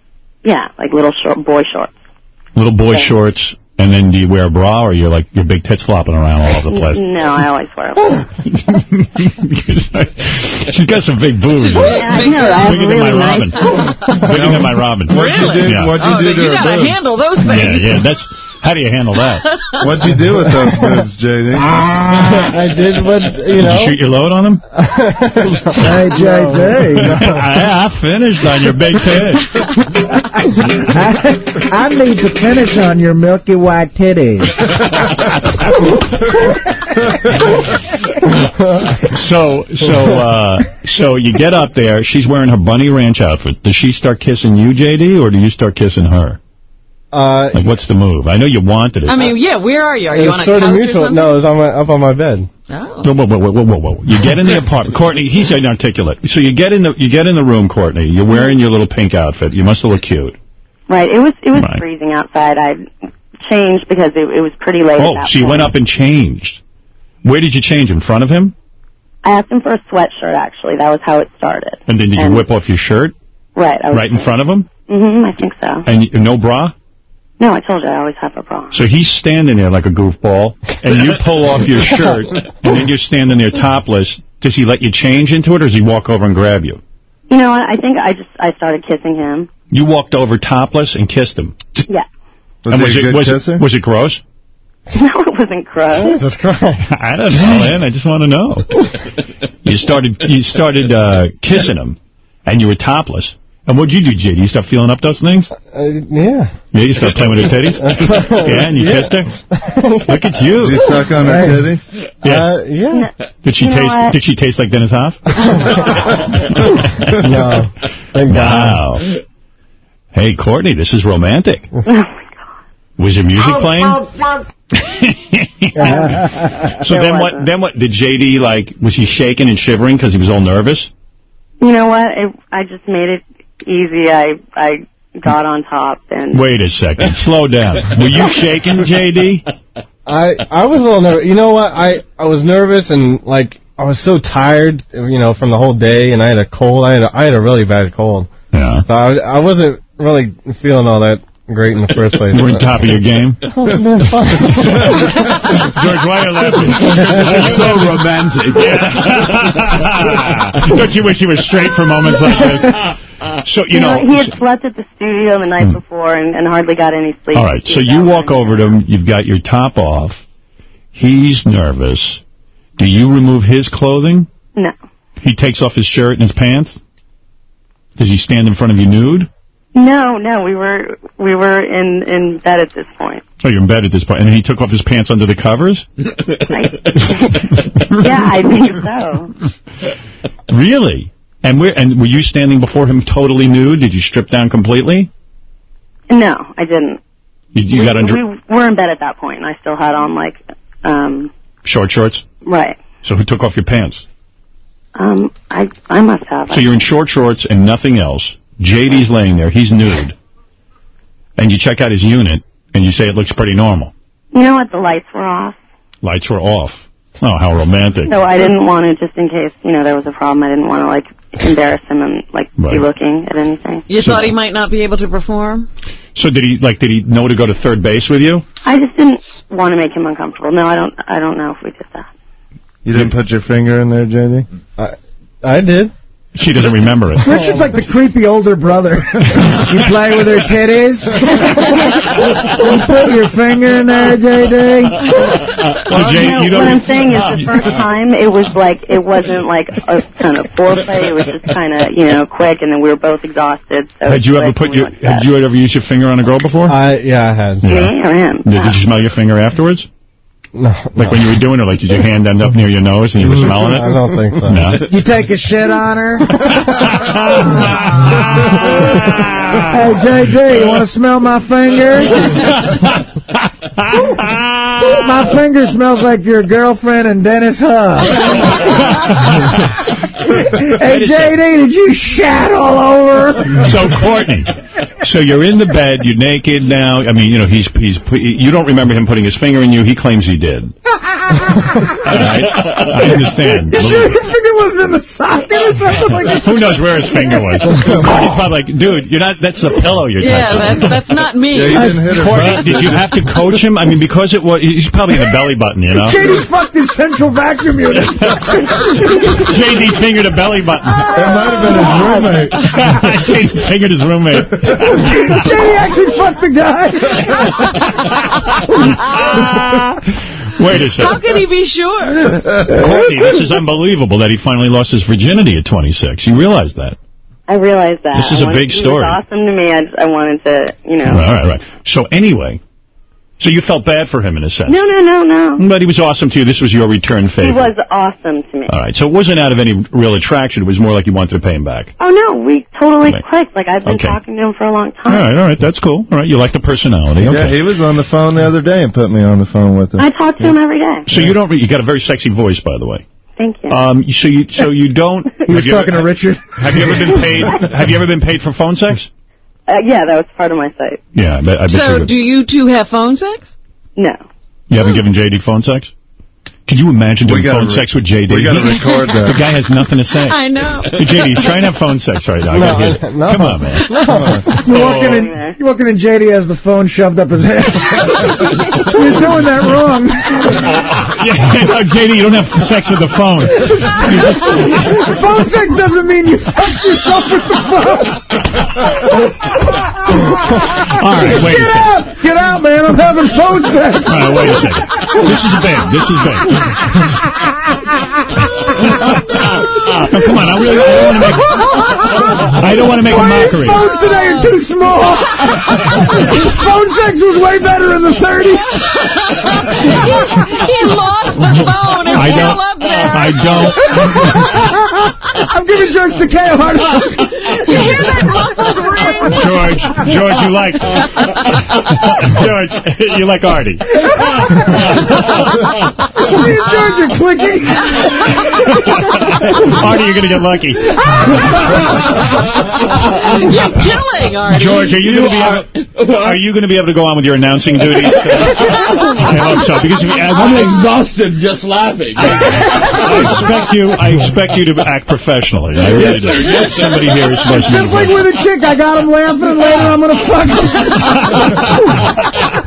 yeah like little short boy shorts. little boy Yeah. shorts, and then do you wear a bra or you're like your big tits flopping around all over the place? No, I always wear. them. She's got some big boobs. Yeah, I know. I have Bigger than my really Robin. nice. Bigger than my Robin. What'd you do? Yeah. What'd you oh, do to you her gotta boobs? handle those things. Yeah, yeah. That's how do you handle that? What'd you do with those boobs, JD? I did what you know. Did you shoot your load on them? Hey, JD. I, I finished on your big tits. I, I need to finish on your milky white titties. so so uh so you get up there. She's wearing her Bunny Ranch outfit. Does she start kissing you, JD, or do you start kissing her? Uh, Like, what's the move? I know you wanted it. I mean, yeah, where are you? Are it you was on a sort couch of or mutual. something? No, it was on my up on my bed. Oh. Whoa, whoa, whoa, whoa, whoa, whoa! You get in the apartment, Courtney. He's inarticulate. So you get in the you get in the room, Courtney. You're wearing your little pink outfit. You must look cute. Right. It was it was Right. freezing outside. I changed because it, it was pretty late. Oh, at that so you point. went up and changed. Where did you change? In front of him? I asked him for a sweatshirt. Actually, that was how it started. And then did you whip off your shirt Right. I was right in front of him? Mm-hmm, I think so. And you, no bra? No, I told you I always have a bra. So he's standing there like a goofball, and you pull off your shirt, and then you're standing there topless. Does he let you change into it, or does he walk over and grab you? You know what? I think I just I started kissing him. You walked over topless and kissed him. Yeah. Was and was a it good was it was it gross? No, it wasn't gross. Jesus Christ. I don't know, man. I just want to know. You started you started uh, kissing him, and you were topless. And what'd you do, Jay? JD? You start feeling up those things? Uh, yeah. Yeah, you start playing with her titties? yeah, and you Yeah. kissed her? Look at you. Did you suck on her titties? Yeah. Uh, yeah. Did she You taste did she taste like Dennis Hof? no. Thank God. Hey, Courtney, this is romantic. Oh my god. Was your music Oh, playing? oh. So then what? Then what? Did JD like? Was he shaking and shivering because he was all nervous? You know what? It, I just made it easy. I I got on top and Wait a second. Slow down. Were you shaking, JD? I I was a little nervous. You know what? I I was nervous and like I was so tired, you know, from the whole day, and I had a cold. I had a, I had a really bad cold. Yeah. So I, I wasn't really feeling all that great in the first place. You were on top of your game. I was doing fine. George, why are you laughing? It's so romantic. Yeah. Don't you wish you were straight for moments like this? So you know. he had slept at the studio the night hmm. before and, and hardly got any sleep. All right, so you walk over to him. You've got your top off. He's nervous. Do you remove his clothing? No. He takes off his shirt and his pants. Does he stand in front of you nude? No, no, we were we were in in bed at this point. Oh, you're in bed at this point, and then he took off his pants under the covers. Yeah, I think so. Really? And where? And were you standing before him totally nude? Did you strip down completely? No, I didn't. You, you we, got under we were in bed at that point, and I still had on like, um, short shorts. right. So who took off your pants? Um, I I must have. So you're in short shorts and nothing else. JD's laying there. He's nude. And you check out his unit, and you say it looks pretty normal. You know what? The lights were off, Lights were off. Oh, how romantic. so I didn't want to just in case you know there was a problem. I didn't want to like embarrass him and like Right. be looking at anything. You thought he might not be able to perform? So did he, like, did he know to go to third base with you? I just didn't want to make him uncomfortable. No, I don't. I don't know if we did that. You didn't put your finger in there, JD? I I did. She doesn't remember it. Richard's like the creepy older brother. you play with her titties? you put your finger in there, JD? So Jay, no, you what I'm saying is the first time it was like it wasn't like a kind of foreplay. It was just kind of you know quick, and then we were both exhausted. So Had you ever put your? Had you ever used your finger on a girl before? I yeah, I had. Me or him? Did, did you smell your finger afterwards? No, Like when you were doing it, like did your hand end up near your nose and you were mm-hmm. smelling it? I don't think so. No. You take a shit on her? hey, JD, you want to smell my finger? my finger smells like your girlfriend and Dennis Hof. hey, JD, did you shat all over? So Courtney, so you're in the bed, you're naked now. I mean, you know, he's he's you don't remember him putting his finger in you. He claims he did. All right, I understand. You sure your finger wasn't in the socket or something like that? Who knows where his finger was? Courtney's probably like, dude, you're not. That's the pillow you're Yeah, touching. that's that's not me. Courtney, did you have to coach him? I mean, because it was, he's probably in the belly button, you know. JD fucked his central vacuum unit. JD fingered a belly button. That might have been his roommate. JD fingered his roommate. JD actually fucked the guy. Wait a second. How can he be sure? Courtney, this is unbelievable that he finally lost his virginity at 26. You realize that? I realized that. This is I a wanted- big he was story. awesome to me. I, just, I wanted to, you know. All right, right. So anyway, so you felt bad for him in a sense. No, no, no, no. But he was awesome to you. This was your return favor. He was awesome to me. All right. So it wasn't out of any real attraction. It was more like you wanted to pay him back. Oh no, we totally Right. clicked. Like I've been Okay. talking to him for a long time. All right, all right. That's cool. All right. You like the personality. Yeah, Okay. he was on the phone the other day and put me on the phone with him. I talk to him every day. So you don't. Re- you got a very sexy voice, by the way. Thank you. Um. So you. So you don't. He was have you ever- talking to Richard. Have you ever been paid? Have you ever been paid for phone sex? Uh, yeah, that was part of my site. Yeah, I bet, I bet So, do you two have phone sex? No. You haven't given JD phone sex? Could you imagine doing phone sex with JD? we gotta record that. The guy has nothing to say. I know. Hey, JD, try and have phone sex right now. I gotta hear it. No, Come on, man. You're walking in, you're walking in JD has the phone shoved up his ass. you're doing that wrong. yeah, no, JD, you don't have sex with the phone. phone sex doesn't mean you fuck yourself with the phone. All right, wait a Get second. out! Get out, man! I'm having phone sex. All right, wait a second. This is bad. This is Ah, big. No, come on, I really don't want to make. I don't want to make a Why his mockery. phones today are too small. phone sex was way better in the 30s. he lost the phone. It's I don't. up there. I don't. I'm giving George Takei a hard time. You hear that muffled ring? George, George, you like George, you like Artie. Me and George are clicking. Artie, you're gonna get lucky. You're killing, Artie. George, are you gonna be able, are you gonna be able to go on with your announcing duties? I hope so because we, I'm exhausted just laughing. I expect you. I expect you to act professionally. I really Yes, sir. do. Yes, sir. Somebody here is supposed to. Just like with a chick, I got him laughing, and later I'm gonna fuck him.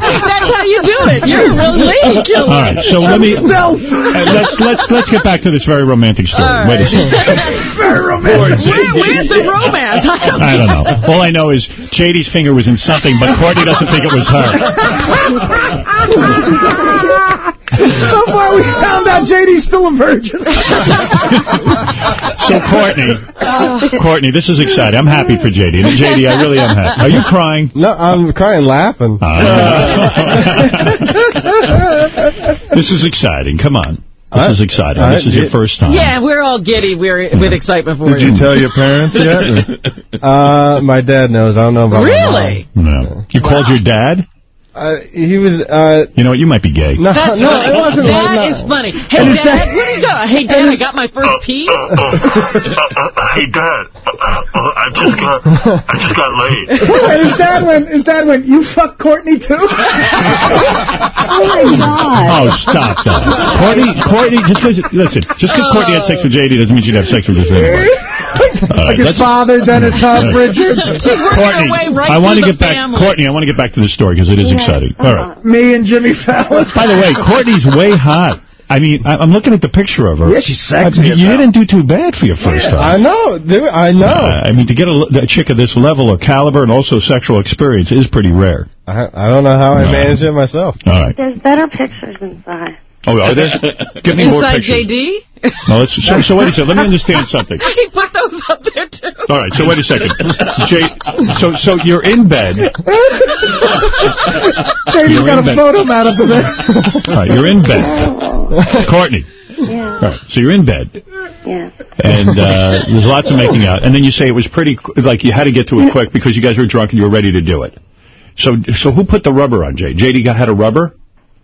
That's how you do it. You're a real lady killer. All right, so let me Stealth. uh, let's let's let's get back to this very romantic story. All Wait a Very romantic. Where, where's the romance? I don't, I don't know. All I know is JD's finger was in something, but Courtney doesn't think it was her. so far, we found out JD's still a virgin. So Courtney, Courtney, this is exciting. I'm happy for JD. And JD, I really am happy. Are you crying? No, I'm crying laughing. Oh. this is exciting. Come on. This I- is exciting. I This is your first time. yeah, we're all giddy. We're with excitement for Did you you. tell your parents yet? Uh, my dad knows. I don't know about my mom. Really? No. You called your dad? Uh, he was, uh, You know what? You might be gay. no, That's no, funny. it wasn't That like, no. is funny. Hey, Dad, where do you go? Hey, Dad, I got my first uh, piece. Uh, uh, hey, Dad. I just got, I just got laid. and his dad went, his dad went, you fuck Courtney too? Oh my god. Oh, stop that. Courtney, Courtney, just because, listen, just because Courtney had sex with JD doesn't mean she'd have sex with us anyway. All right, like his father, Dennis Hubb, Richard, She's working Courtney, her way right I want to get the back. Courtney, I want to get back to the story because it is exciting. All right. me and Jimmy Fallon. By the way, Courtney's way hot. I mean, I, I'm looking at the picture of her. Yeah, she's sexy You as hell. didn't do too bad for your first I time. I know, dude, I know. Uh, I mean, to get a, a chick of this level of caliber and also sexual experience is pretty rare. I, I don't know how I No. manage it myself. All right. There's better pictures inside. Oh, are there? Give me more Inside pictures. JD? No, let's, so, so wait a second. Let me understand something. He put those up there, too. All right, so wait a second. Jay, so so you're in bed. JD's You're got a bed. photo mat up his ass. All right, you're in bed. Courtney. Yeah. All right, so you're in bed. Yeah. and uh, there's lots of making out. And then you say it was pretty, like you had to get to it quick because you guys were drunk and you were ready to do it. So, so who put the rubber on Jay? JD got had a rubber.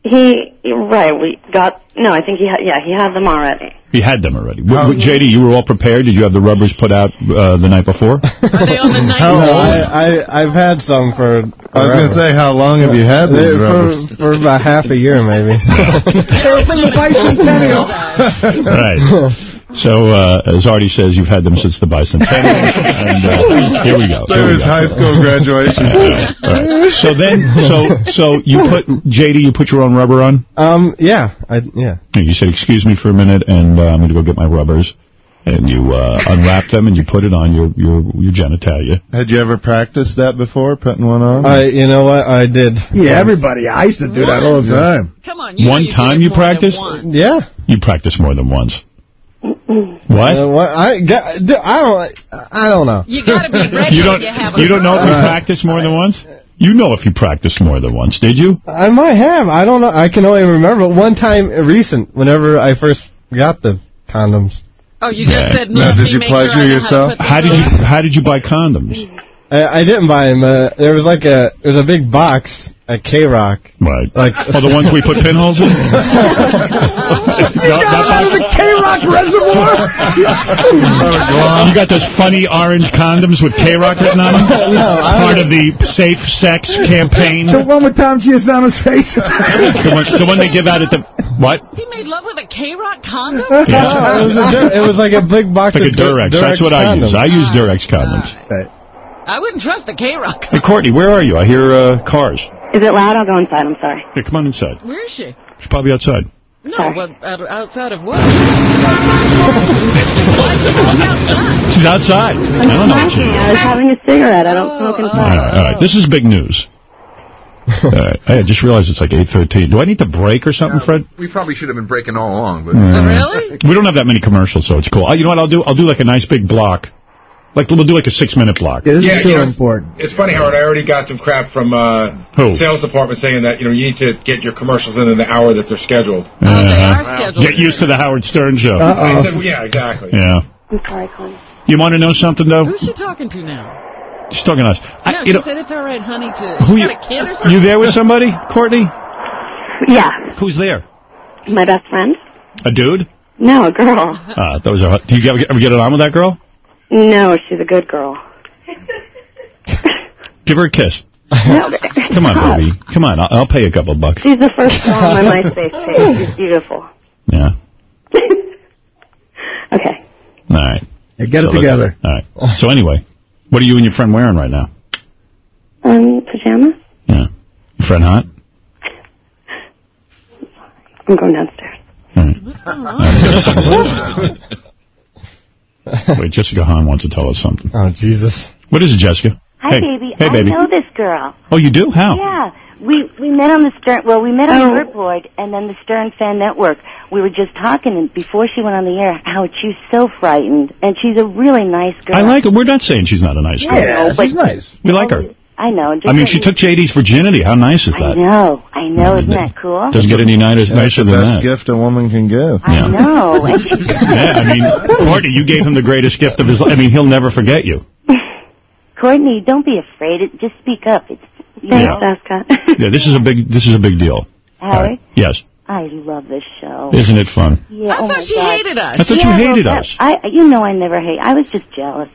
He, right, we got, no, I think he had, yeah, he had them already. He had them already. W- w- JD, you were all prepared. Did you have the rubbers put out uh, the night before? Are they on the night? No, I, I, I've had some for. I was going to say, how long have you had these for, rubbers? for about half a year, maybe. They were from the bicentennial. right. So, uh, as Artie says, you've had them since the bicentennial. and uh, here we go. Here There we was go. high school graduation. All right. So then, so so you put JD, you put your own rubber on. um, yeah, I, yeah. You said, "Excuse me for a minute, and uh, I'm going to go get my rubbers." And you uh, unwrap them and you put it on your your your genitalia. Had you ever practiced that before, putting one on? I, you know what, I did. Yeah, everybody. I used to do that all the time. Come on, you One time it you practiced? Yeah. You practiced more than once. What? Uh, what I, got- I don't, I don't know. You got to be ready You don't you have a you don't know if you Right. practiced more than once? You know if you practiced more than once, did you? I might have. I don't know. I can only remember one time recent, whenever I first got the condoms. Oh, you just Yeah. said, Now, did you make sure pleasure yourself? How, How did you how did you buy condoms? I, I didn't buy them. Uh, there was like a, there was a big box, at K-Rock. Right. Like, Oh, the ones we put pinholes in? You got out of the K-Rock reservoir? you got those funny orange condoms with K-Rock written on them? No. Part of the safe sex campaign? The one with Tom Chiusano's face. the, one, the one they give out at the... What? He made love with a K-Rock condom? Yeah. it, was a, it was like a big box Like a of Dur- Durex. That's what I use. I use Durex condoms. I wouldn't trust a K-Rock. Hey, Courtney, where are you? I hear uh, cars. Is it loud? I'll go inside. I'm sorry. Here, come on inside. Where is she? She's probably outside. No, but out, outside of what? She's outside. I don't know she. I was having a cigarette. I don't smoke inside. right, all right. This is big news. All right. I just realized it's like 8.13. Do I need to break or something, Fred? We probably should have been breaking all along, but really? We don't have that many commercials, so it's cool. Uh, you know what I'll do? I'll do like a nice big block. Like, we'll do like a six-minute block. Yeah, you know, It's funny, Howard. I already got some crap from uh, Who? sales department saying that you know you need to get your commercials in in the hour that they're scheduled. Uh-huh. Get used to the Howard Stern show. I said, well, yeah, exactly. Yeah. I'm sorry, Connie. You want to know something, though? Who's she talking to now? She's talking to us. I- no, you she know- said it's all right, honey, to... Who you, got a kid or something? you there with somebody, Courtney? Yeah, Who's there? my best friend. A dude? No, a girl. Uh, that was a, do you ever, ever get it on with that girl? No, she's a good girl. Give her a kiss. No, Come on, baby. Come on. I'll, I'll pay you a couple bucks. she's the first girl on my MySpace page. She's beautiful. Yeah. Okay. All right. get it So let's- together. All right. So anyway, what are you and your friend wearing right now? Um, pajamas? Yeah. Your friend hot? I'm going downstairs. Wait, Jessica Hahn wants to tell us something. Oh, Jesus. What is it, Jessica? Hi, hey. baby. Hey, baby. I know this girl. Oh, you do? How? Yeah. We we met on the Stern. Well, we met on oh. the Word Board and then the Stern Fan Network. We were just talking, and before she went on the air, how she's so frightened, and she's a really nice girl. I like her. We're not saying she's not a nice girl. Yeah, she's nice. We like her. I know. I mean, she took JD's virginity. How nice is that? I that? know. I know. Isn't that cool? Doesn't get any nicer, That's nicer the best gift a woman can give. I know. Yeah, I mean, Courtney, you gave him the greatest gift of his life. I mean, he'll never forget you. Courtney, don't be afraid. It, just speak up. It's Thanks, know. Jessica. Yeah, this is a big, this is a big deal. Howard, Yes. I love this show. Isn't it fun? Yeah, I oh thought she God. hated us. I thought you hated well, us. I, you know, I never hate. I was just jealous,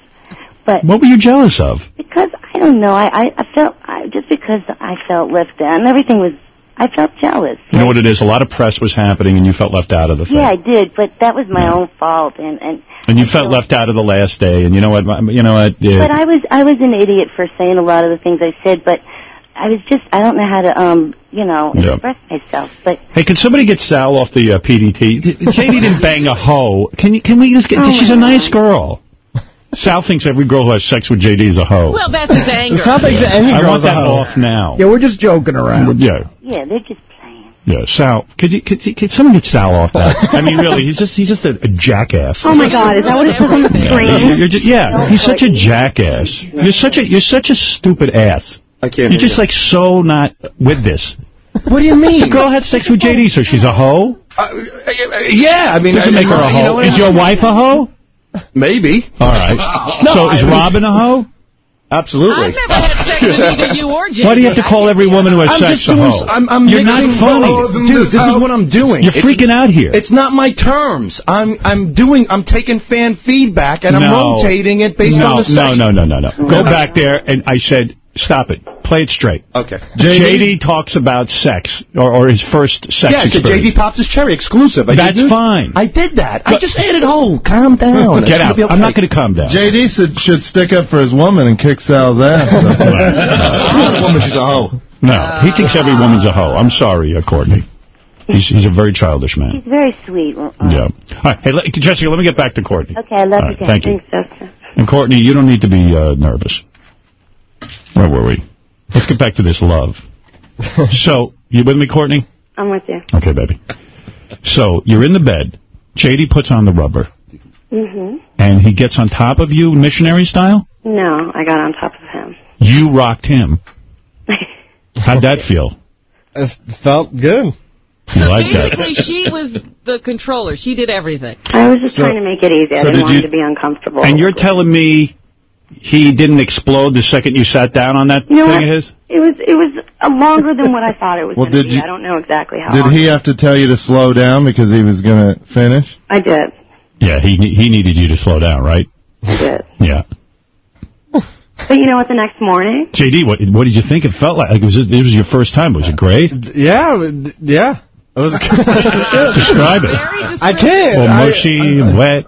but What were you jealous of? because I don't know. I, I, I felt I, just because I felt left out, and everything was. I felt jealous. You know what it is? A lot of press was happening, and you felt left out of the thing. Yeah, I did, but that was my own fault, and and. And you felt left out of the last day, and you know what? You know what? Yeah. But I was I was an idiot for saying a lot of the things I said, but I was just I don't know how to um you know Yeah. express myself. But Hey, can somebody get Sal off the uh, PDT? D- Katie didn't bang a hoe. Can you? Can we just get? Oh, she's a nice girl. Sal thinks every girl who has sex with JD is a hoe. Well, that's his anger. I want that off now. Yeah, we're just joking around. Yeah, yeah, they're just playing. yeah. Sal, could you? Could, you, could someone get Sal off that? I mean, really, he's just he's just a, a jackass. Oh my God, is that what it says on the Yeah, screen? you're- you're ju- yeah, he's such a jackass. You're such a you're such a stupid ass. I can't. You're just like so not with this. What do you mean? The girl had sex with JD, so she's a hoe. Uh, yeah, I mean, Doesn't make her a you know hoe. what? Is your wife a hoe? Maybe. All right. No, so is Robin a hoe? Absolutely. I've never had sex with either you or Jay. Why do you have to call every woman who has I'm sex just a doing. hoe? I'm, I'm You're not mixing funny. dude. This is what I'm doing. You're It's- freaking out here. It's not my terms. I'm I'm doing. I'm taking fan feedback and I'm rotating it based no, on the sex. No, no, no, no, no. Go back there, and I said, stop it. Play it straight. Okay. JD, talks about sex, or, or his first sex yeah, I said experience. JD pops his cherry exclusive. I That's fine. I did that. I just just it Oh, calm down. It's Get gonna out. okay. I'm not going to calm down. JD should, should stick up for his woman and kick Sal's ass. woman, she's a hoe. No, he thinks every woman's a hoe. I'm sorry, uh, Courtney. He's, he's a very childish man. he's very sweet. Well, uh, Yeah. All right. Hey, let, Jessica, let me get back to Courtney. Okay, I love All you right, guys. thank you. Thanks, Jessica. And Courtney, you don't need to be uh, nervous. Where were we? Let's get back to this love. so, you with me, Courtney? I'm with you. Okay, baby. So, you're in the bed. JD puts on the rubber, Mm -hmm. and he gets on top of you missionary style? No, I got on top of him. You rocked him. How'd that feel? It felt good. You like that? Basically, she was the controller. She did everything. I was just So- trying to make it easy. I so didn't want you- him to be uncomfortable. And you're telling me he didn't explode the second you sat down on that You know thing what? of his? It was it was uh, longer than what I thought it was Well, going to did be. you- I don't know exactly how Did long. he have to tell you to slow down because he was going to finish? I did. Yeah, he he needed you to slow down, right? I did. Yeah. But you know what? The next morning, JD, what what did you think it felt like? Like it was it, it was your first time? Was it great? Yeah, yeah. It was Describe it. I can't. Well, I- mushy, wet.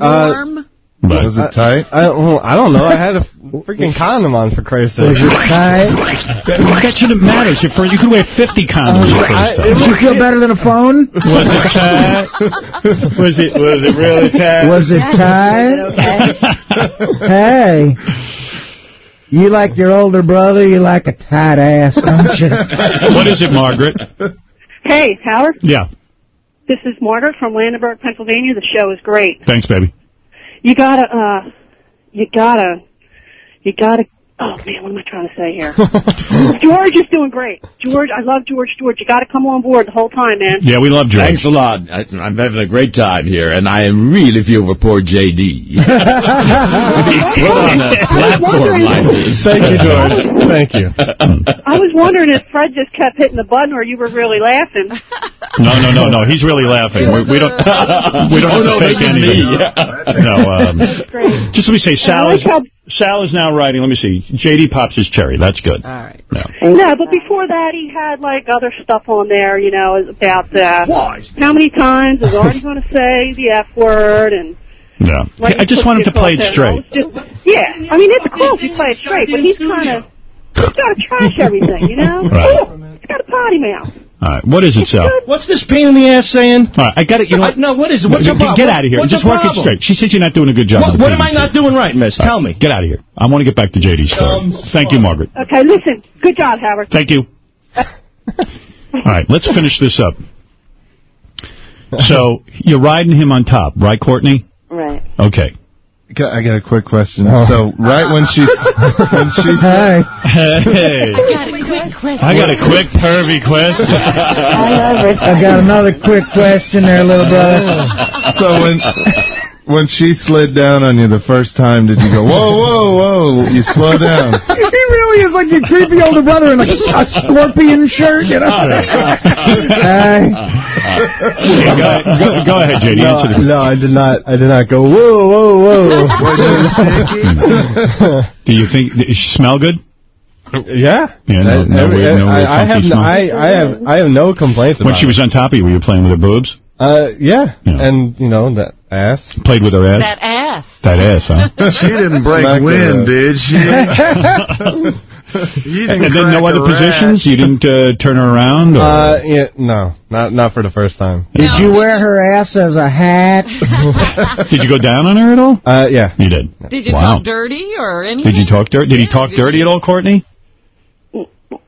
Uh, But Was it tight? I, well, I don't know. I had a freaking condom on for Christ's sake. Was it tight? That shouldn't matter. It's your first, you could wear 50 condoms your first time. Did you feel better than a phone? Was it tight? was it was it really tight? Was it tight? hey. You like your older brother, you like a tight ass, don't you? what is it, Margaret? Hey, Howard. Yeah. This is Margaret from Landenberg, Pennsylvania. The show is great. Thanks, baby. You gotta, uh, you gotta, you gotta. Oh man, what am I trying to say here? George is doing great. George, I love George. George, you got to come on board the whole time, man. Yeah, we love George. Thanks a lot. I- I'm having a great time here, and I am really feel for poor JD. Put on a platform like this. Thank you, George. Thank you. I was wondering if Fred just kept hitting the button or you were really laughing. No, no, no, no. He's really laughing. We, we don't. We don't Oh, have to no, fake this anything. me. No. Um, just let me say, Sal is Sal is now writing. Let me see. JD pops his cherry. That's good. All right. No, but before that, he had like other stuff on there, you know, about uh, how many times is Artie going to say the F word and. Yeah. Like I just want him to play it straight. Just, yeah, I mean it's cool if you play it straight, but he's kind of he's got to trash everything, you know. Right. He's got a potty mouth. All right. What is it, Sal? What's this pain in the ass saying? All right. I got it. You know. I- no, what is it? What's No, your get- problem? Get out of here. What's Just your work it straight. She said you're not doing a good job. What, what am I not doing right, miss? Tell me. Get out of here. I want to get back to JD's story. Thank you, Margaret. Okay, listen. Good job, Howard. Thank you. All right, let's finish this up. So you're riding him on top, right, Courtney? right? Okay. Got- I got a quick question. Oh. So right when she's when she's Hey. I got a quick question. I got a quick pervy question. I got another quick question there, little brother. so when when she slid down on you the first time, did you go whoa whoa whoa? You slow down. he really is like your creepy older brother in like a scorpion shirt, you know? Hey. Yeah, go, go, go ahead, JD. No, answer no, I did not. I did not go. Whoa, whoa, whoa. Do you think did she smell good? yeah. Yeah, no, no, Every- weird- no I, I have. No. I, I have. I have no complaints about When she was on top of you, were you playing with her boobs? It. Uh, yeah. And you know that ass. Played with her ass? That ass. That ass, huh? She didn't break Smack wind, did she? You and didn't then no other a rat. positions? You didn't uh, turn her around? Or? Uh, yeah, no, not not for the first time. Did you wear her ass as a hat? did you go down on her at all? Uh, yeah. You did. Did you Wow. talk dirty or anything? Did you talk dirty? Did he talk dirty at all, Courtney?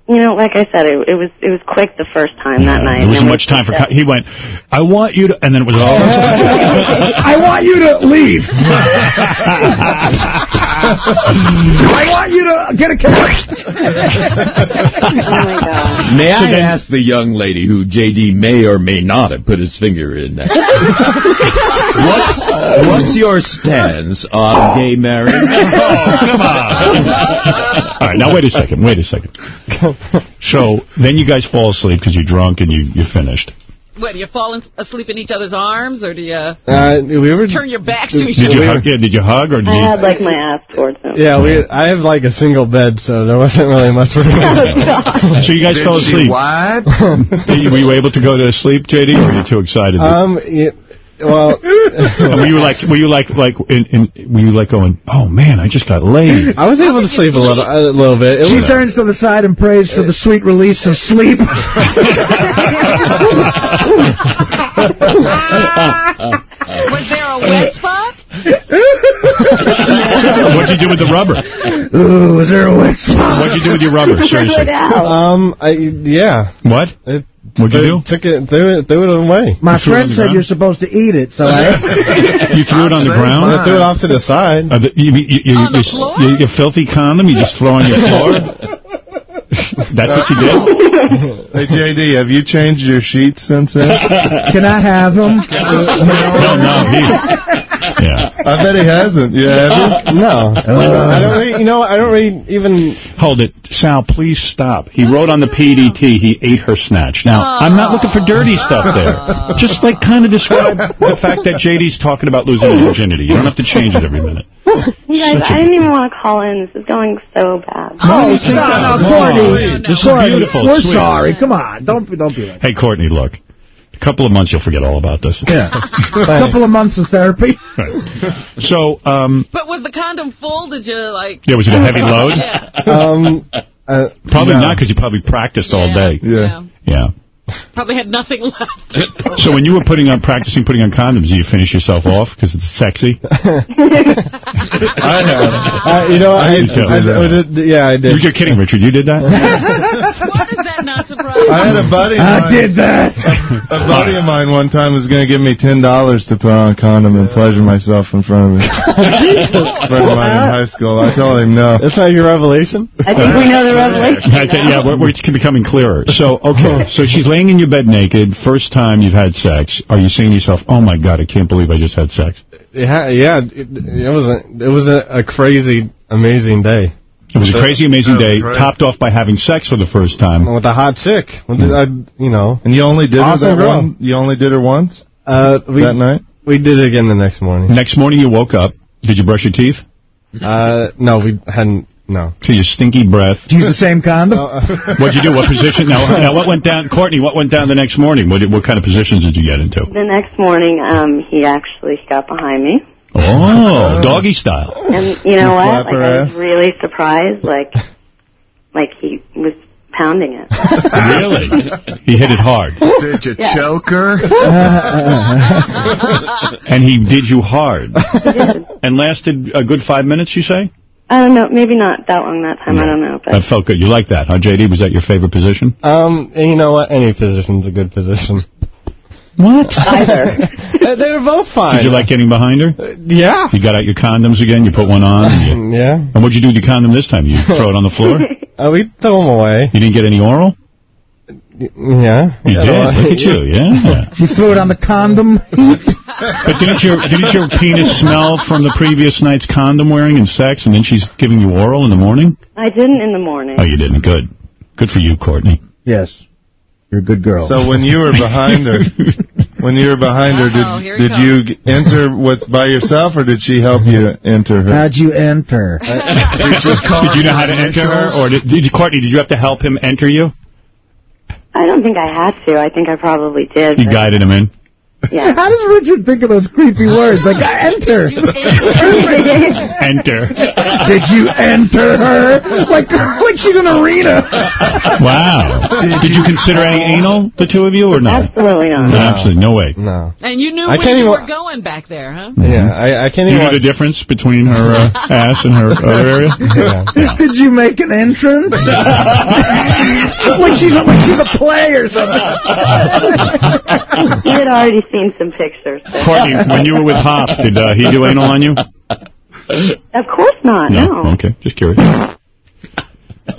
You know, like I said, it, it was it was quick the first time that night. There wasn't much time for. he went. I want you to, and then it was oh. all. I want you to leave. I want you to get a cat. Oh my God. May So I then- ask the young lady who JD may or may not have put his finger in? what's what's your stance on gay marriage? Oh, come on. All right, now wait a second. Wait a second. So then you guys fall asleep because you're drunk and you you're finished. What, do you fall asleep in each other's arms or do you Uh, we were. turn your backs to each Did you other? hug? Yeah, did you hug or did I you? had like my ass towards him. Yeah, we. I have like a single bed, so there wasn't really much room. So you guys Did fell she asleep. wide? Did Were you able to go to sleep, JD, or were you too excited? um. Yeah, well. Were you like, were you like, like, in, in, were you like going, oh man, I just got laid? I was able to sleep a little, a little bit. It She was, turns to the side and prays for the sweet release of sleep. Was there a wet spot? What'd you do with the rubber? Ooh, is there a wet spot? What'd you do with your rubber? Seriously. um. I. Yeah. What? It, What'd you they do? Took it. Threw it. Threw it away. My threw it on friend said ground? you're supposed to eat it, so I. You threw it on the ground? mine. I threw it off to the side. Uh, the, you, you, you, On the you, floor? you, your filthy condom you just throw on your floor? That's what you did? Hey JD, have you changed your sheets since then? Can I have them? No, no. He, Yeah. I bet he hasn't. Yeah. have you? No. I don't really, you know, I don't really even... Hold it. Sal, please stop. He wrote on the PDT he ate her snatch. Now, I'm not looking for dirty stuff there. Just like kind of describe the fact that JD's talking about losing his virginity. You don't have to change it every minute. You guys, Such a- I didn't even want to call in. This is going so bad. Oh, you think stop, that? No, Courtney. this is Courtney, beautiful. We're It's sweet. sorry. Come on. Don't be, don't be like Hey, Courtney, look. A couple of months, you'll forget all about this. Yeah. A couple of months of therapy. Right. So, um, But was the condom full? Did you, like... yeah, was it a heavy load? Yeah. Um, uh, Probably no. not, because you probably practiced all day. Yeah. Yeah. Probably had nothing left. So when you were putting on, practicing putting on condoms, do you finish yourself off because it's sexy? I have. Uh, you know, I, used to do I, that. I did- yeah, I did. You're kidding, Richard. You did that? I had a buddy. of I mine- did that. A buddy of mine one time was going to give me ten dollars to put on a condom and pleasure myself in front of him. friend of mine in high school. I told him no. That's not your revelation? I think we know the revelation. I yeah, we're, we're, it's becoming clearer. So, okay, so she's laying in your bed naked. First time you've had sex. Are you saying to yourself, "Oh my God, I can't believe I just had sex"? Yeah, yeah. It, it was a it was a, a crazy, amazing day. It was a crazy, amazing day, great. topped off by having sex for the first time. with a hot chick. With I, you know, And you only did Awesome her that girl. one. You only did her once uh, we that night. we did it again the next morning. Next morning you woke up. Did you brush your teeth? Uh, no, we hadn't. No. To your stinky breath. Use the same condom. What'd you do? What position? Now, now, what went down? Courtney, what went down the next morning? What, did, what kind of positions did you get into? The next morning, um, he actually got behind me. Oh, doggy style. And you You know what? Like I was really surprised. Like, like he was pounding it. Really? He hit it hard. Did you Yeah. choke her? And he did you hard. And lasted a good five minutes, you say? I don't know. Maybe not that long that time. I don't know. But That felt good. You like that, huh, JD? Was that your favorite position? Um, and you know what? Any position's a good position. What? either. Uh, They're both fine. Did you like getting behind her? Yeah. You got out your condoms again, you put one on. And, you, Yeah. and what'd you do with your condom this time? You throw it on the floor? Uh, we threw them away. You didn't get any oral? Yeah. You did. Look at you, yeah. You threw it on the condom. But didn't your didn't your penis smell from the previous night's condom wearing and sex, and then she's giving you oral in the morning? I didn't in the morning. Oh, you didn't. Good. Good for you, Courtney. Yes. You're a good girl. So when you were behind her, when you were behind her, Uh-oh, here did he did you enter with by yourself or did she help you enter her? How'd you enter? Did you know how to enter her, or did, did you, Courtney? Did you have to help him enter you? I don't think I had to. I think I probably did. You guided him in. Yeah. How does Richard think of those creepy words? Like, enter. Enter. Did you enter her? Like, like she's an arena. Wow. Did you consider any anal, the two of you, or no? Absolutely not. No, absolutely no way. No. And you knew I where can't you even- were going back there, huh? Yeah, I, I can't even... You even. know the difference between her uh, ass and her other area? Yeah. Did you make an entrance? like she's a, like she's a play or something. He had already seen some pictures. so- Courtney, when you were with Hof, did uh, he do anal on you? Of course not. No. Okay, just curious.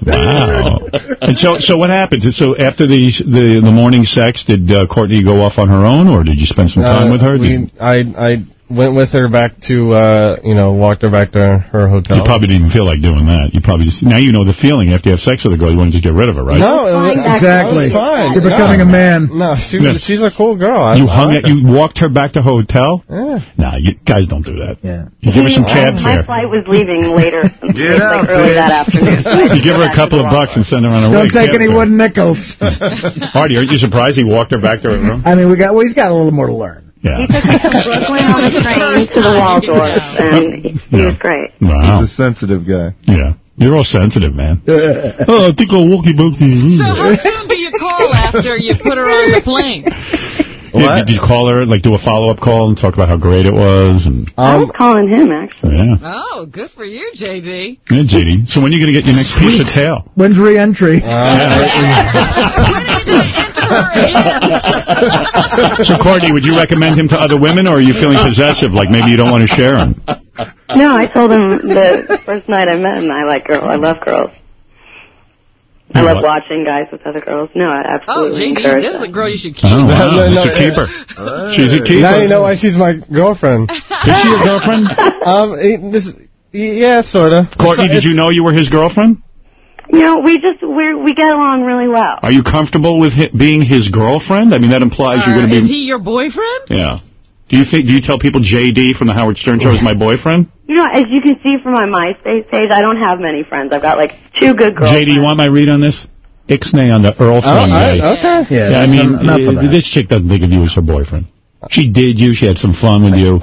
Wow. And so, so what happened? So after the the the morning sex, did uh, Courtney go off on her own, or did you spend some time Uh, with her? we- Did- I I went with her back to uh you know walked her back to her hotel. you probably didn't feel like doing that. You probably just now you know the feeling after you have to have sex with a girl. You want to just get rid of her, right? No, was- Exactly. fine. You're becoming no. a man. No, she Yeah. was, she's a cool girl. I, You hung like it. You walked her back to hotel. her. Yeah. Nah, you guys don't do that. Yeah. You give her some cab My flight was leaving later, Get like early that afternoon. You give her a couple of bucks and send her on her way. Don't take any wooden nickels. Artie, aren't you surprised he walked her back to her room? I mean, we got well, he's got a little more to learn. Yeah. He took me from Brooklyn on the train to the Waldorf, and he, he was great. Wow. He's a sensitive guy. Yeah. You're all sensitive, man. oh, I think I'll walk you back to your So room. how soon do you call after you put her on the plane? Yeah, did, did you call her, like, do a follow-up call and talk about how great it was? And I Um, was calling him actually. Yeah. Oh, good for you, JD. Yeah, JD. So when are you going to get your next piece of tail? When's re-entry? So, Courtney, would you recommend him to other women, or are you feeling possessive, like maybe you don't want to share him? No, I told him the first night I met him, I like girls. I love girls. I love watching guys with other girls. No, I Oh, absolutely JD, encourage this is a girl you should keep. Oh, wow. No, no, She's a no, keeper. She's a keeper. Now you know why she's my girlfriend. Is she your girlfriend? um, this, yeah, sort of. Courtney, did you know you were his girlfriend? You know, we just we we get along really well. Are you comfortable with hi being his girlfriend? I mean, that implies you're going to be. Is he your boyfriend? Yeah. Do you think? Do you tell people JD from the Howard Stern Show is my boyfriend? You know, as you can see from my MySpace page, I don't have many friends. I've got like two good girls. JD, you want my read on this? Ixnay on the Earl friend Oh, I- guy. okay. Yeah, I mean, enough of uh, that. this chick doesn't think of you as her boyfriend. She did you. She had some fun with you.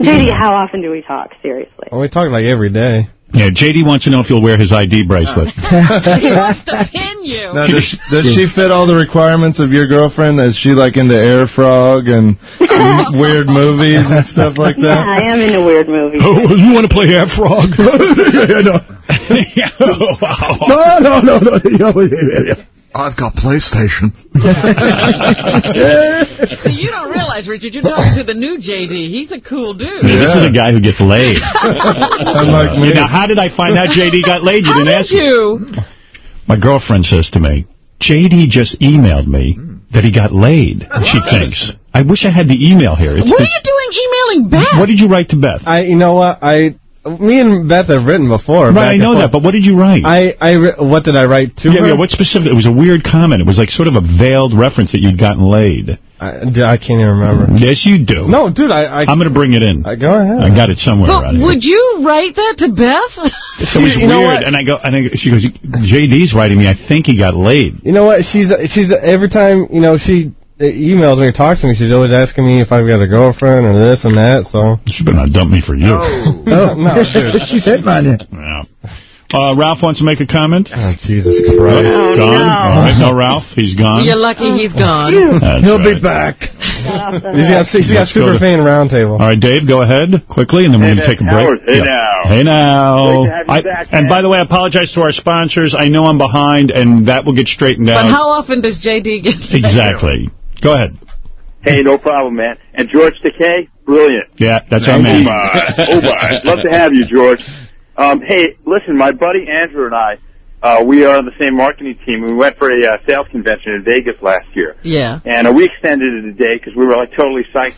JD, how often do we talk? Seriously. Well, we talk like every day. Yeah, JD wants to know if you'll wear his ID bracelet. he wants to pin you. Now, does, does she fit all the requirements of your girlfriend? Is she like into Air Frog and weird movies and stuff like Yeah, that? I am into weird movies. Oh, you want to play Air Frog? yeah, oh, no. no, no, no, no. Yeah, yeah, yeah. I've got PlayStation. so you don't realize, Richard, you're talking to the new JD. He's a cool dude. This is a guy who gets laid. Unlike me. You know, how did I find out JD got laid? You didn't did ask me. you? My girlfriend says to me, JD just emailed me that he got laid, she thinks. I wish I had the email here. It's What are you doing emailing Beth? What did you write to Beth? I, you know what? I, me and Beth have written before. Right, I know that, but what did you write? I, I, what did I write to yeah, her? yeah, what specific? It was a weird comment. It was like sort of a veiled reference that you'd gotten laid. I, I can't even remember. Yes, you do. No, dude, I, I, I'm going to bring it in. I go ahead. I got it somewhere But around here. would you write that to Beth? So it was you weird, and I go, and I, she goes, JD's writing me. I think he got laid. You know what? She's she's every time you know she emails me or talks to me, she's always asking me if I've got a girlfriend or this and that. So She better not dump me for you. no, no, dude. She's hitting on you. Yeah. Uh, Ralph wants to make a comment. Oh, Jesus Christ! Oh, gone. All right, no, Ralph, he's gone. You're lucky he's gone. That's He'll be back. He's got he's got Let's go to- fan roundtable. All right, Dave, go ahead quickly, and then we're going to take a break. Hey, Yeah. now. Hey now. Great to have you I- back, and by the way, I apologize to our sponsors. I know I'm behind, and that will get straightened But out. But how often does JD get exactly. Go ahead. Hey, no problem, man. And George Takei, brilliant. Yeah, that's our Oh man. my, oh my. Love to have you, George. Um, hey, listen, my buddy Andrew and I, uh, we are on the same marketing team. We went for a uh, sales convention in Vegas last year, Yeah. and uh, we extended it a day because we were like totally psyched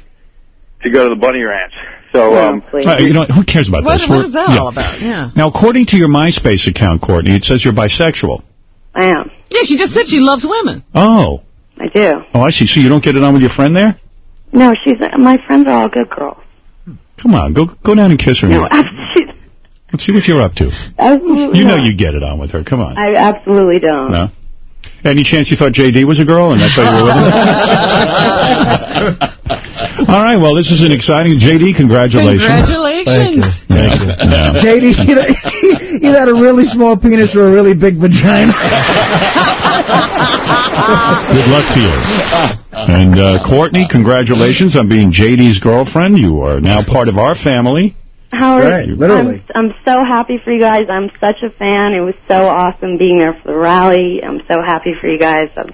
to go to the bunny ranch. So, um, please. Uh, you know, who cares about What, this? what We're- is that yeah. all about? Yeah. Now, according to your MySpace account, Courtney, it says you're bisexual. I am. Yeah, she just said she loves women. Oh. I do. Oh, I see. So you don't get it on with your friend there? No, she's my friends are all good girls. Come on, go go down and kiss her. No, Let's see what you're up to. absolutely. You know not. you get it on with her. Come on. I absolutely don't. No. Any chance you thought JD was a girl and that's why you were with him? All right, well, this is an exciting... JD, congratulations. Congratulations. Thank you. Yeah. JD, either, either had a really small penis or a really big vagina. Good luck to you. And uh, Courtney, congratulations on being JD's girlfriend. You are now part of our family. Howard, Right, literally. I'm, I'm so happy for you guys. I'm such a fan. It was so awesome being there for the rally. I'm so happy for you guys. I'm,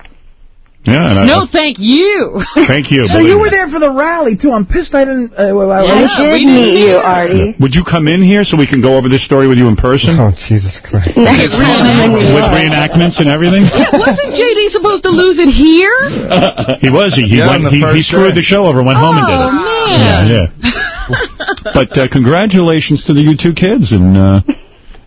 Yeah, and I, No, thank you. thank you. So you were there for the rally too. I'm pissed I didn't. Uh, well, I, Yeah. I was- did we didn't meet you, either. Artie. Would you come in here so we can go over this story with you in person? Oh Jesus Christ! Next time. With reenactments and everything? Wasn't JD supposed to lose it here? he was. He, he, Yeah, went, he, he screwed day. the show over, went home and did Oh, it. man. Yeah, yeah. but uh, congratulations to the you two kids, and uh,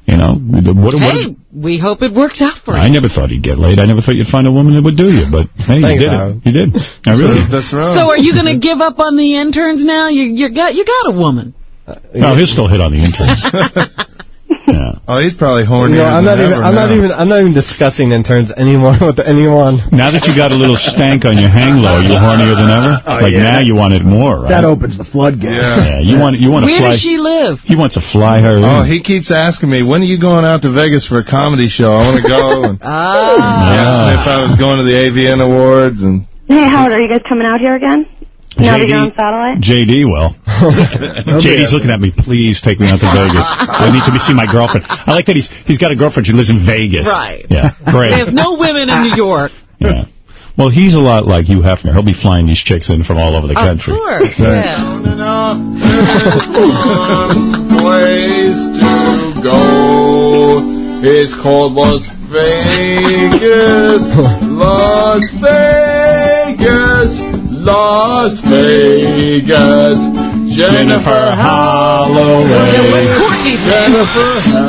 you know what? what Hey, we hope it works out for you. I never thought he'd get laid. I never thought you'd find a woman that would do you, but hey, Thanks, you did Howard. it. You did. I really. That's wrong. So are you going to give up on the interns now? You you got you got a woman. No, he'll still hit on the interns. yeah. Oh, he's probably You horny. know, I'm not even I'm not even I'm not even discussing interns anymore with anyone. Now that you got a little stank on your hang low, you're hornier than ever. Oh, like yeah. now you want it more, right? that opens the floodgates. yeah, you want you want to Where fly. does she live? He wants to fly her. Oh, in. he keeps asking me, when are you going out to Vegas for a comedy show? I want to go. And Ah. he asked me if I was going to the AVN Awards. And Hey, Howard, are you guys coming out here again? Now that you're on satellite? JD will. JD's looking at me. Please take me out to Vegas. I need to see my girlfriend. I like that he's he's got a girlfriend. She lives in Vegas. Right. Yeah. Great. There's no women in New York. Yeah. Well, he's a lot like Hugh Hefner. He'll be flying these chicks in from all over the Of country. course. Right. Yeah. place to go. It's called Las Vegas. Vegas, Las Vegas, Las Vegas. Jennifer Holloway.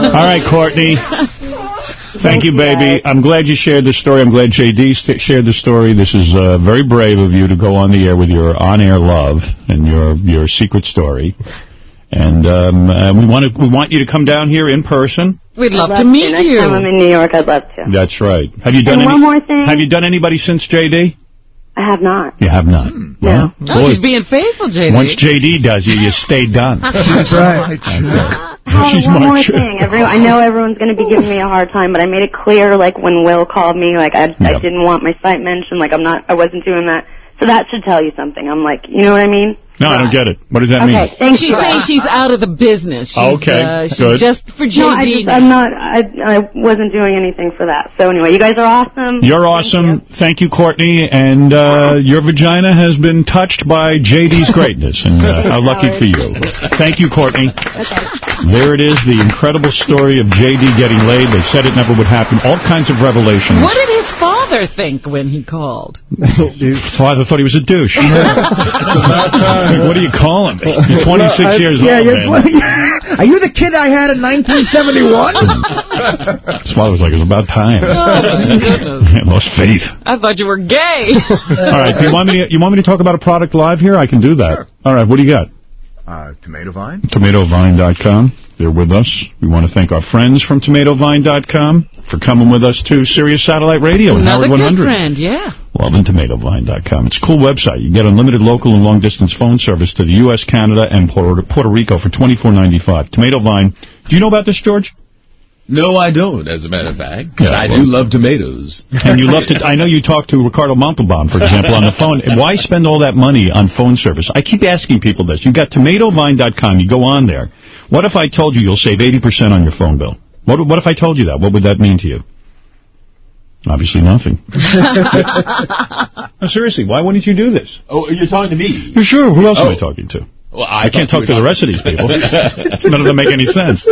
All right, Courtney. Thank you, baby. I'm glad you shared the story. I'm glad JD st- shared the story. This is uh, very brave of you to go on the air with your on-air love and your your secret story. And um, uh, we want to we want you to come down here in person. We'd love, I'd to meet Next you. time I'm in New York, I'd love to. That's right. Have you done And any? one more thing. Have you done anybody since JD? I have not. You have not. Hmm. Well, Oh, boy, she's being faithful, JD. once JD does you, you stay done. That's right. Howard, She's one more Marcia. thing. Every, I know everyone's going to be giving me a hard time, but I made it clear, like when Will called me, like I, I didn't want my site mentioned, like I'm not, I wasn't doing that. So that should tell you something. I'm like, you know what I mean? No, I don't get it. What does that Okay, mean? thank she's you. saying she's out of the business. She's, Okay, uh, she's good. just for JD No, I just, I'm not. I, I wasn't doing anything for that. So anyway, you guys are awesome. You're awesome. Thank you, Courtney. And uh, your vagina has been touched by JD's greatness. And uh, how lucky for you. Thank you, Courtney. Okay. There it is, the incredible story of JD getting laid. They said it never would happen. All kinds of revelations. What did his father think when he called? Father thought he was a douche. what do you call him? You're 26 years yeah, old, you're man. Are you the kid I had in 1971? His father was like, it was about time. Oh, my goodness. I lost faith. I thought you were gay. All right, do you want me to, you want me to talk about a product live here? I can do that. All right, what do you got? Uh, tomato vine? TomatoVine.com. They're with us. We want to thank our friends from TomatoVine.com for coming with us to Sirius Satellite Radio and Another Howard good 100. friend, yeah. Well, then TomatoVine.com. It's a cool website. You get unlimited local and long-distance phone service to the U.S., Canada, and Puerto, Puerto Rico for $24.95. Tomato Vine. Do you know about this, George? No, I don't, as a matter of fact. Yeah, I well- do love tomatoes. And you love to, I know you talked to Ricardo Montalban, for example, on the phone. Why spend all that money on phone service? I keep asking people this. You've got TomatoVine.com. You go on there. What if I told you you'll save 80% on your phone bill? What, what if I told you that? What would that mean to you? Obviously nothing. No, seriously, why wouldn't you do this? Oh, you're talking to me? You're sure? Who else am Oh. I talking to? Well, I, can't talk to the rest of these people. None of them make any sense.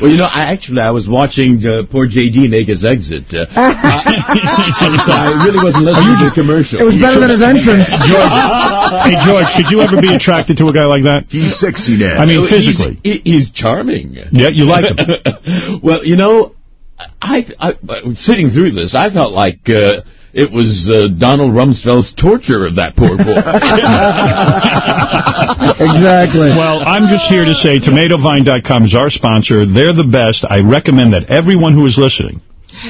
Well, you know, I actually I was watching uh, poor JD make his exit. Uh, so I really wasn't listening to the commercial. It was better than his entrance. hey, George, could you ever be attracted to a guy like that? He's sexy, Dad. I mean, He's- physically. he- he's charming. Yeah, you like him. well, you know, I, I, I sitting through this, I felt like uh, it was uh, Donald Rumsfeld's torture of that poor boy. exactly. Well, I'm just here to say TomatoVine.com is our sponsor. They're the best. I recommend that everyone who is listening.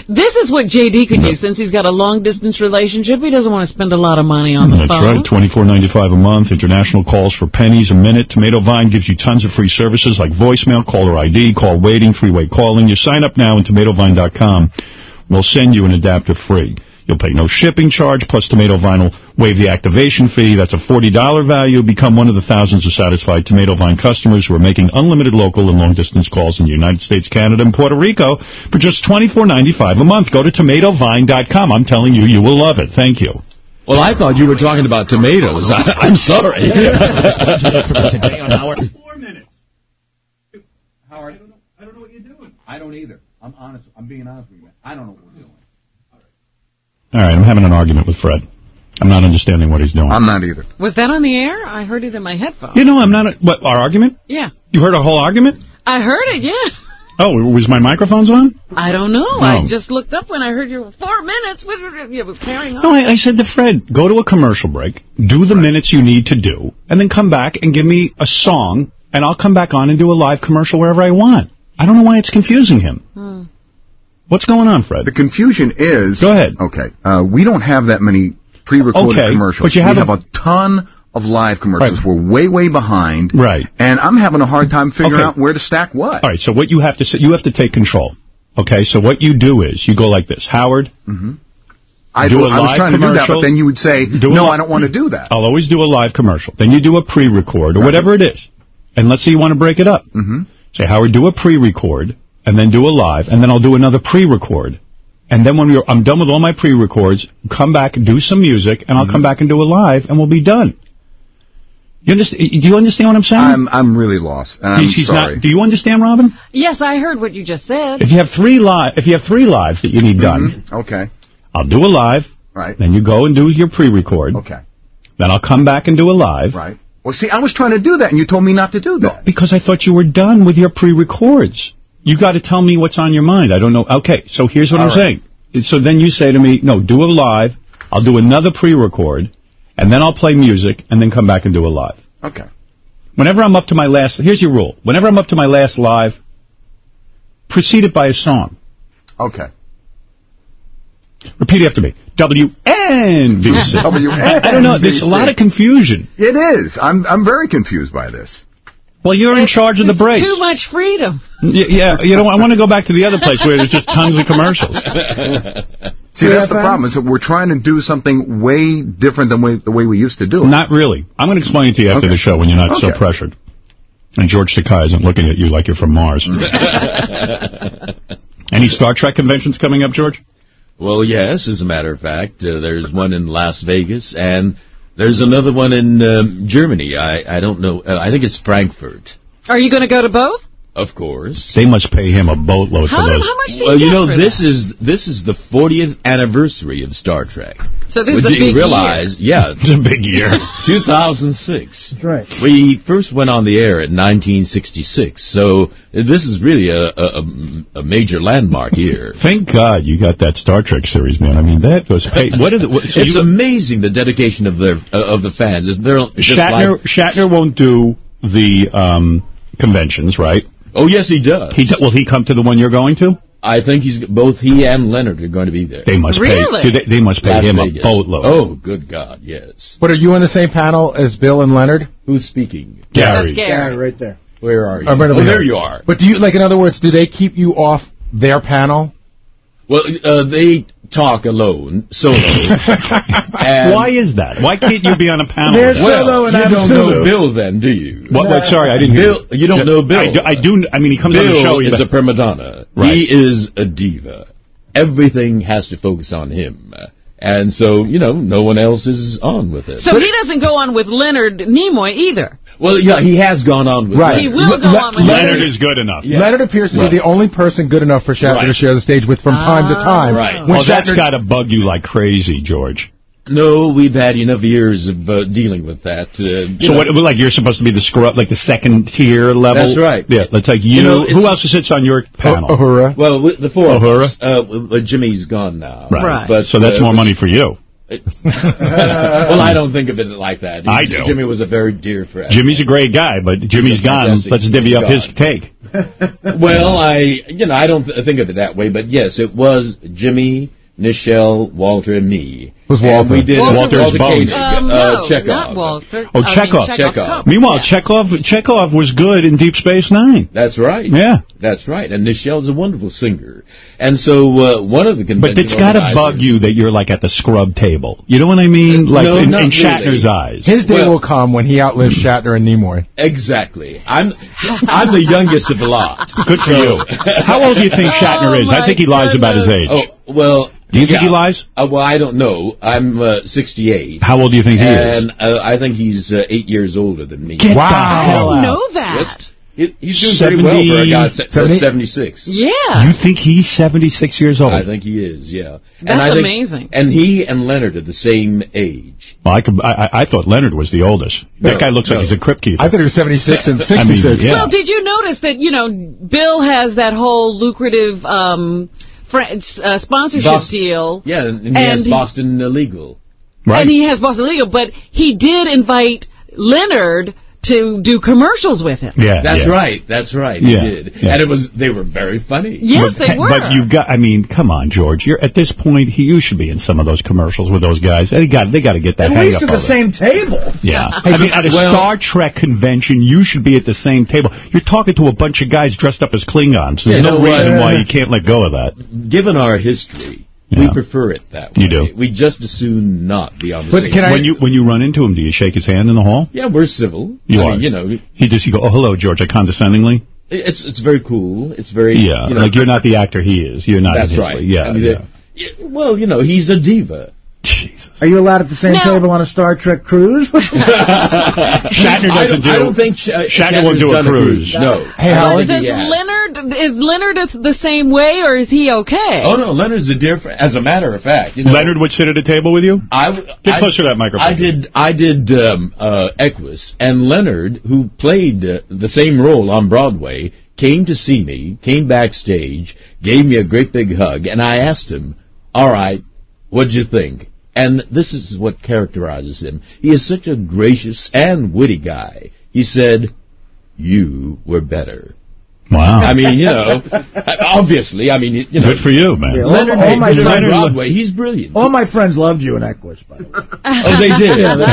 This is what JD could use since he's got a long-distance relationship. He doesn't want to spend a lot of money on the That's phone. right, twenty four ninety five a month. International calls for pennies a minute. Tomato Vine gives you tons of free services like voicemail, caller ID, call waiting, three-way calling. You sign up now at TomatoVine.com. We'll send you an adapter free. You'll pay no shipping charge, plus Tomato Vine will waive the activation fee. That's a $40 value. Become one of the thousands of satisfied Tomato Vine customers who are making unlimited local and long-distance calls in the United States, Canada, and Puerto Rico for just $24.95 a month. Go to TomatoVine.com. I'm telling you, you will love it. Thank you. well, I thought you were talking about tomatoes. I, I'm sorry. Today on Howard. Four minutes. Howard, I don't know. I don't know what you're doing. I don't either. I'm honest. I'm being honest with you. I don't know what we're doing. All right, I'm having an argument with Fred. I'm not understanding what he's doing. I'm not either. Was that on the air? I heard it in my headphones. you know, I'm not. A, what our argument? Yeah. You heard our whole argument? I heard it, yeah. Oh, was my microphones on? I don't know. I Oh. just looked up when I heard you. Four minutes. With, you were carrying on. No, I, I said to Fred, go to a commercial break, do the minutes you need to do, and then come back and give me a song, and I'll come back on and do a live commercial wherever I want. I don't know why it's confusing him. Hmm. What's going on, Fred? The confusion is. Go ahead. Okay. Uh, we don't have that many pre-recorded Okay, commercials. but you have we a- have a ton of live commercials. Right. We're way, way behind. Right. And I'm having a hard time figuring Okay. out where to stack what. All right, so what you have to say, you have to take control. Okay, so what you do is you go like this, Howard. I, Do do, a I was trying to do that, but then you would say, Do no, I don't want to do that. I'll always do a live commercial. Then you do a pre-record or whatever it is. And let's say you want to break it up. Mm -hmm. Say, Howard, do a pre-record and then do a live, and then I'll do another pre-record. And then when we're, I'm done with all my pre-records, come back, and do some music, and I'll come mm-hmm. back and do a live, and we'll be done. You understand? Do you understand what I'm saying? I'm I'm really lost. I'm he's, he's sorry. not. Do you understand, Robin? Yes, I heard what you just said. If you have three live, if you have three lives that you need done, mm-hmm. Okay. I'll do a live. Right. Then you go and do your pre-record. Okay. Then I'll come back and do a live. Right. Well, see, I was trying to do that, and you told me not to do that. Because I thought you were done with your pre-records. You got to tell me what's on your mind. I don't know. Okay, so here's what All I'm right. saying. So then you say to me, no, do a live. I'll do another pre-record, and then I'll play music, and then come back and do a live. Okay. Whenever I'm up to my last, here's your rule. Whenever I'm up to my last live, precede it by a song. Okay. Repeat after me. WNBC. I, I don't know. There's a lot of confusion. It is. I'm I'm very confused by this. Well, you're in charge of the It's breaks. Too much freedom. Y- Yeah, you know, I want to go back to the other place where there's just tons of commercials. See, that's the problem. Is that we're trying to do something way different than way, the way we used to do it. Not really. I'm going to explain it to you after Okay. the show when you're not so pressured. And George Takei isn't looking at you like you're from Mars. Any Star Trek conventions coming up, George? Well, yes, as a matter of fact, uh, there's one in Las Vegas, and there's another one in um, Germany. I, I don't know. Uh, I think it's Frankfurt, Are you going to go to both? Of course. They must pay him a boatload How, for those. how much do you Well, you know, this is this is the 40th anniversary of Star Trek. So this Would is a you big realize? Yeah, It's a big year. 2006. That's right. We first went on the air in 1966, so this is really a, a, a- a major landmark here. Thank God you got that Star Trek series, man. I mean, that was paid. What is it? What, so it's you, amazing the dedication of their uh, of the fans. It's- They're Shatner, like, Shatner won't do the um, conventions, right? Oh yes, he does. He do- will he come to the one you're going to? I think he's both he and Leonard are going to be there. They must Really? pay. They, they must pay Las him Vegas. a boatload. Oh, good God, yes. But are you on the same panel as Bill and Leonard? Who's speaking? Gary. That's Gary. right there. Where are you? Uh, right oh, there you are. But do you, like, in other words, do they keep you off their panel? Well, uh, they talk alone, solo. and Why is that? Why can't you be on a panel? They're well, Solo and you I'm don't Sulu. know Bill then, do you? What, wait, sorry, I didn't hear. Bill, you don't know Bill. I do, I do. I mean, he comes on the show. Bill he's is a prima donna. Right. He is a diva. Everything has to focus on him. And so, you know, no one else is on with it. So he doesn't go on with Leonard Nimoy either. well, yeah, he has gone on with Right. He Leonard. will go Le- on with Leonard Leonard. is good enough. Yeah. Leonard appears to Right. be the only person good enough for Shatner Right. to share the stage with from time to ah. time. Right. When Well, that's got to bug you like crazy, George. No, we've had enough years of uh, dealing with that. Uh, you So know. what? Like you're supposed to be the scrub, like the second tier level. That's right. Yeah. Let's like you. You know, who else sits on your panel? Uhura. Well, the four of Uhura? us, uh, Jimmy's gone now. Right. Right. But, so that's uh, more money for you. well, I don't think of it like that. I do. Jimmy was a very dear friend. Jimmy's a great guy, but Jimmy's a gone. Let's divvy up his gone. take. Well, I, you know, I don't th- think of it that way, but yes, it was Jimmy, Nichelle, Walter, and me. Who's And Walter? we did Walter- Walter's Walter Bones. Koenig, Um, uh, no, Chekov. not Walter. Oh, I mean, Chekov. Chekov. Meanwhile, Yeah. Chekov Chekov was good in Deep Space Nine. That's right. Yeah. That's right. And Nichelle's a wonderful singer. And so uh, one of the But it's got to bug you that you're like at the scrub table. You know what I mean? Like no, in, not in really. Shatner's eyes. His day Well- will come when he outlives Shatner and Nimoy. Exactly. I'm I'm the youngest of a lot. Good for you. How old do you think Shatner Oh, is? I think he lies about his age. Oh well. Do you think he lies? Uh, well, I don't know. I'm uh, 68. How old do you think he is? and uh, I think he's uh, eight years older than me. Get Wow. I hell didn't know that. Yes. He, he's doing pretty well for a guy se- 70? 76. Yeah. You think he's 76 years old? I think he is, yeah. and That's I think, amazing. And he and Leonard are the same age. Well, I, could, I, I I thought Leonard was the oldest. That guy looks no. like he's a crypt keeper. I thought he was 76 and I mean, 66. yeah. Well, did you notice that, you know, Bill has that whole lucrative um, fr- uh, sponsorship Bos- deal. Yeah, and, he And has Boston uh, legal. right. And he has Boston Legal, but he did invite Leonard to do commercials with him. yeah, That's yeah. right. That's right. Yeah, He did. yeah. And it was they were very funny. Yes, but, they were. But you've got, I mean, come on, George. You're at this point. He, you should be in some of those commercials with those guys. They got, they got to get that At hang least up at the of it. same table. Yeah. I mean, at a Well- Star Trek convention, you should be at the same table. You're talking to a bunch of guys dressed up as Klingons. There's You no know what? reason why you can't let go of that. Given our history, Yeah. we prefer it that way. You do. We just as soon not be on the But same can I- when you when you run into him, do you shake his hand in the hall? Yeah, we're civil. You I are. Mean, you know, He just you go, oh hello, George, I condescendingly. it's it's very cool. It's very Yeah, You know, like you're not the actor he is. You're not. That's right. Yeah, I mean, yeah. yeah, Well, you know, he's a diva. Jesus. Are you allowed at the same Now- table on a Star Trek cruise? Shatner I doesn't don't, do. I don't think Sh- Shatner won't Shatner's do a done cruise. No. Hey, I don't Howard. Does he has. Leonard is Leonard the same way, or is he okay? Oh no, Leonard's a dear friend. As a matter of fact, you know, Leonard would sit at a table with you. I w- Get I- closer to that microphone. I did. I did um, uh, Equus, and Leonard, who played uh, the same role on Broadway, came to see me, came backstage, gave me a great big hug, and I asked him, "All right, what'd you think?" And this is what characterizes him. He is such a gracious and witty guy. He said, "You were better." Wow. I mean, you know, obviously, I mean, you know, Good for you, man. Yeah, all- Leonard, all my Leonard on friends- Broadway, he's brilliant. All my friends loved you in Equus, by the way. Oh, they did. Yeah, they-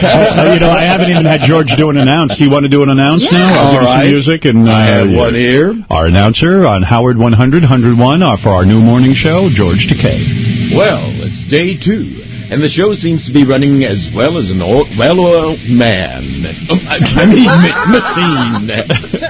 Uh, you know, I haven't even had George do an announce. Do you want to do an announce Yeah. now? I'll All give you some music. and uh, I have one here. Our announcer on Howard 100, 101 uh, for our new morning show, George Takei. Well, it's day two, and the show seems to be running as well as an oil, well-oiled man. Um, I mean, ma- machine.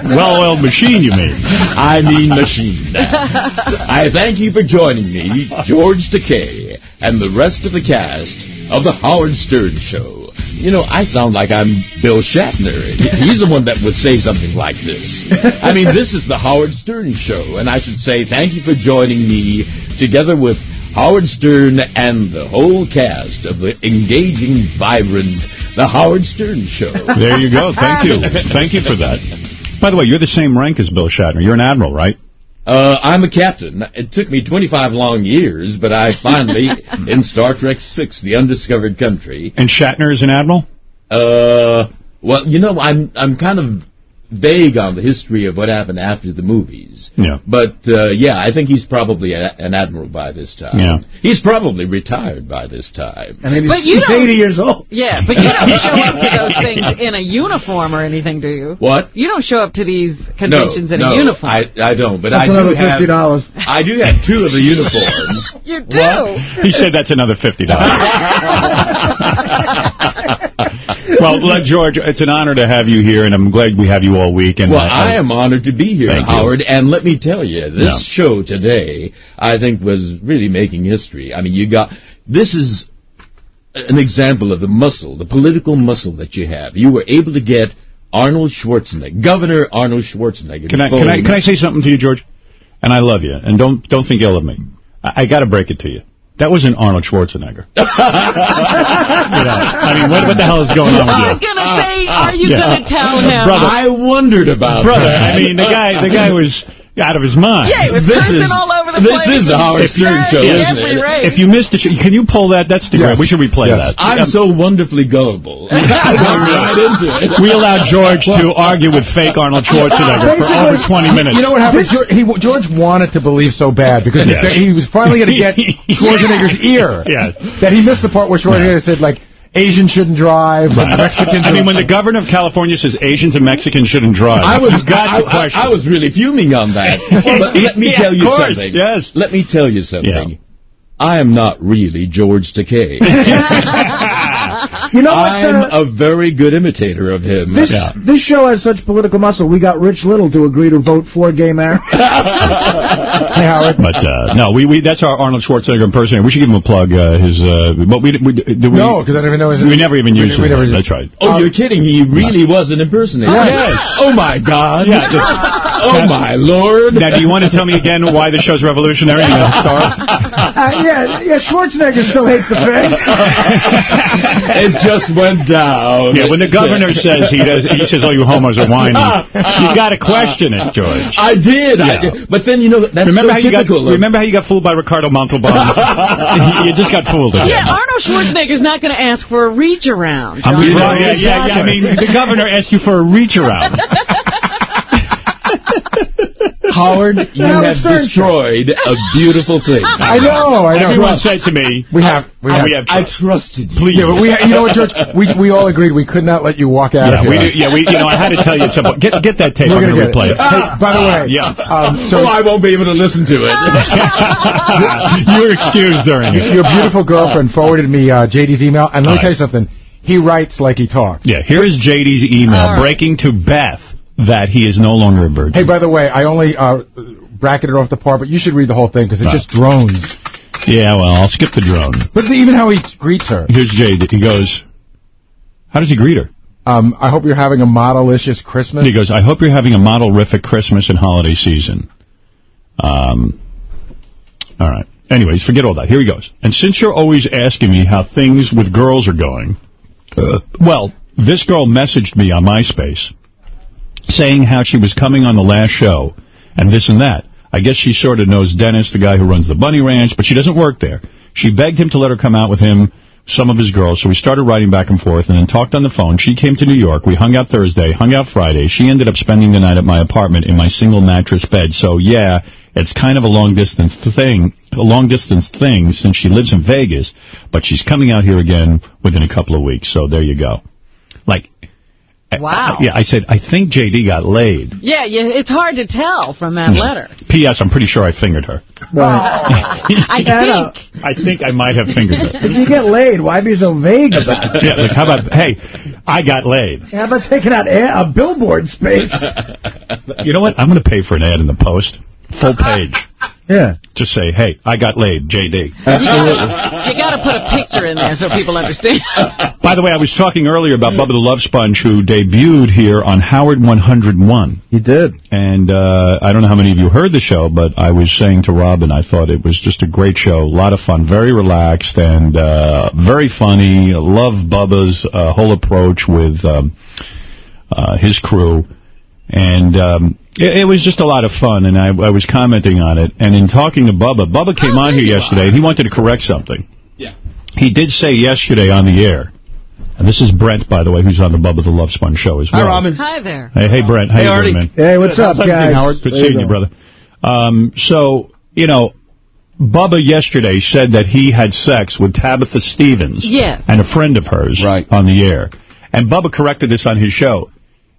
Well-oiled machine, you mean? I mean machine. I thank you for joining me, George Takei, and the rest of the cast of the Howard Stern Show. You know, I sound like I'm Bill Shatner. He's the one that would say something like this. I mean, this is the Howard Stern Show, and I should say thank you for joining me together with Howard Stern and the whole cast of the engaging, vibrant The Howard Stern Show. There you go. Thank you. Thank you for that. By the way, you're the same rank as Bill Shatner. You're an admiral, right? Uh, I'm a captain. It took me 25 long years, but I finally, in Star Trek VI, The Undiscovered Country, And Shatner is an admiral? uh, well, you know, I'm, I'm kind of vague on the history of what happened after the movies. Yeah. But, uh, yeah, I think he's probably a, an admiral by this time. Yeah. He's probably retired by this time. I mean, But he's, you he's don't- 80 years old. Yeah, but you don't show up to those things in a uniform or anything, do you? What? You don't show up to these No, conventions in no, a uniform. I, I don't, but That's I do another have, $50. I do have two of the uniforms. you do. He said that's another $50. well, George, it's an honor to have you here, and I'm glad we have you all week. And Well, uh, I am honored to be here, Thank you. Howard. And let me tell you, this Yeah. show today, I think, was really making history. I mean, you got this is an example of the muscle, the political muscle that you have. You were able to get Arnold Schwarzenegger, Governor Arnold Schwarzenegger. Can I can I can I say something to you, George? And I love you, and don't don't think ill of me. I, I got to break it to you. That wasn't Arnold Schwarzenegger. you know, I mean, what, what the hell is going on with I was gonna say, are you Yeah. gonna tell him? Brother. I wondered about Brother, that. I mean, the guy the guy was out of his mind. Yeah, he was This cursing is- all over the this is the and Howard Stern show, at isn't it? rate. If you missed the show, can you pull that? That's the Yes. great. We should replay Yes. that. I'm so wonderfully gullible. I went right into it. we allowed George to argue with fake Arnold Schwarzenegger for over 20 minutes. You know what happened? George, he, George wanted to believe so bad because Yes. he, he was finally going to get Schwarzenegger's ear. Yes. That he missed the part where Schwarzenegger said, like, Asians shouldn't drive, Right. Mexicans I mean, when the governor of California says Asians and Mexicans shouldn't drive, I was got I, question. I, I was really fuming on that. but let me Yeah, tell you course, something. yes. Let me tell you something. Yeah. I am not really George Takei. You know what? I'm uh, a very good imitator of him. this this show has such political muscle. We got Rich Little to agree to vote for gay marriage. Hey, Howard. But uh, no, we, we that's our Arnold Schwarzenegger impersonator. We should give him a plug. Uh, his uh, but we we, did we No, because I don't even know his we never even used we his never That's right. Oh, you're kidding. He really was an impersonator. Yes. Oh, my God. Yeah, just- oh, my Lord. Now, do you want to tell me again why the show's revolutionary? You know, star? Uh, yeah, yeah. Schwarzenegger still hates the fish. It just went down. Yeah, when the governor says he does, he says, "Oh, you homos are whiny." You ah, got to question it, ah. George. I did. I did. But then, you know, that's Remember so how you got of- remember how you got fooled by Ricardo Montalban? you just got fooled again. Yeah, Arnold Schwarzenegger's not going to ask for a reach around. I John. mean, yeah, yeah, yeah, yeah. I mean, the governor asked you for a reach around. Howard, you have Stern destroyed a beautiful thing. I know, I know. Everyone said to me, We have, we have. we have I trusted you. Please. yeah, but we, you know what, George? We we all agreed we could not let you walk out Yeah, of we here. do, yeah, we, you know, I had to tell you at some point. Get, get that tape. We're gonna going to get replay it. it. Hey, by the way, Yeah. um, so oh, I won't be able to listen to it. You're excused during it. your beautiful girlfriend forwarded me uh, JD's email, and let me All tell you something. He writes like he talks. Yeah, here is JD's email All right. breaking to Beth that he is no longer a virgin. Hey, by the way, I only uh, bracketed off the part, but you should read the whole thing because it Right. just drones. Yeah, well, I'll skip the drone. But even how he greets her. Here's Jade. He goes, how does he greet her? Um, I hope you're having a modelicious Christmas. He goes, I hope you're having a model-rific Christmas and holiday season. Um, all right. Anyways, forget all that. Here he goes. And since you're always asking me how things with girls are going, uh, well, this girl messaged me on MySpace saying how she was coming on the last show and this and that. I guess she sort of knows Dennis, the guy who runs the Bunny Ranch, but she doesn't work there. She begged him to let her come out with him, some of his girls, so we started writing back and forth and then talked on the phone. She came to New York. We hung out Thursday, hung out Friday. She ended up spending the night at my apartment in my single mattress bed. So, yeah, it's kind of a long-distance thing, a long-distance thing since she lives in Vegas, but she's coming out here again within a couple of weeks. So there you go. Like, Wow. yeah, I said, I think J.D. got laid. Yeah, yeah, it's hard to tell from that letter. P.S. I'm pretty sure I fingered her. Oh, I uh, think. I think I might have fingered her. If you get laid, why be so vague about it? Yeah, like, how about, hey, I got laid. How about taking out a, a billboard space? You know what? I'm going to pay for an ad in the Post. Full page. Yeah. Just say, hey, I got laid, J.D. You got to put a picture in there so people understand. By the way, I was talking earlier about Bubba the Love Sponge, who debuted here on Howard 101. He did. And uh, I don't know how many of you heard the show, but I was saying to Robin, I thought it was just a great show, a lot of fun, very relaxed and uh, very funny. Love Bubba's uh, whole approach with um, uh, his crew. And um, it, it was just a lot of fun, and I, I was commenting on it. And in talking to Bubba, Bubba came on here yesterday, and he wanted to correct something. Yeah. He did say yesterday on the air, and this is Brent, by the way, who's on the Bubba the Love Sponge show as well. Hi Robin. Hi there. Hey, hey, Brent. How Hey, you Artie. doing, man? Hey, what's up, How's guys? Howard? Good There seeing you, go. brother. Um, so, you know, Bubba yesterday said that he had sex with Tabitha Stevens. Yes. And a friend of hers on the air. And Bubba corrected this on his show.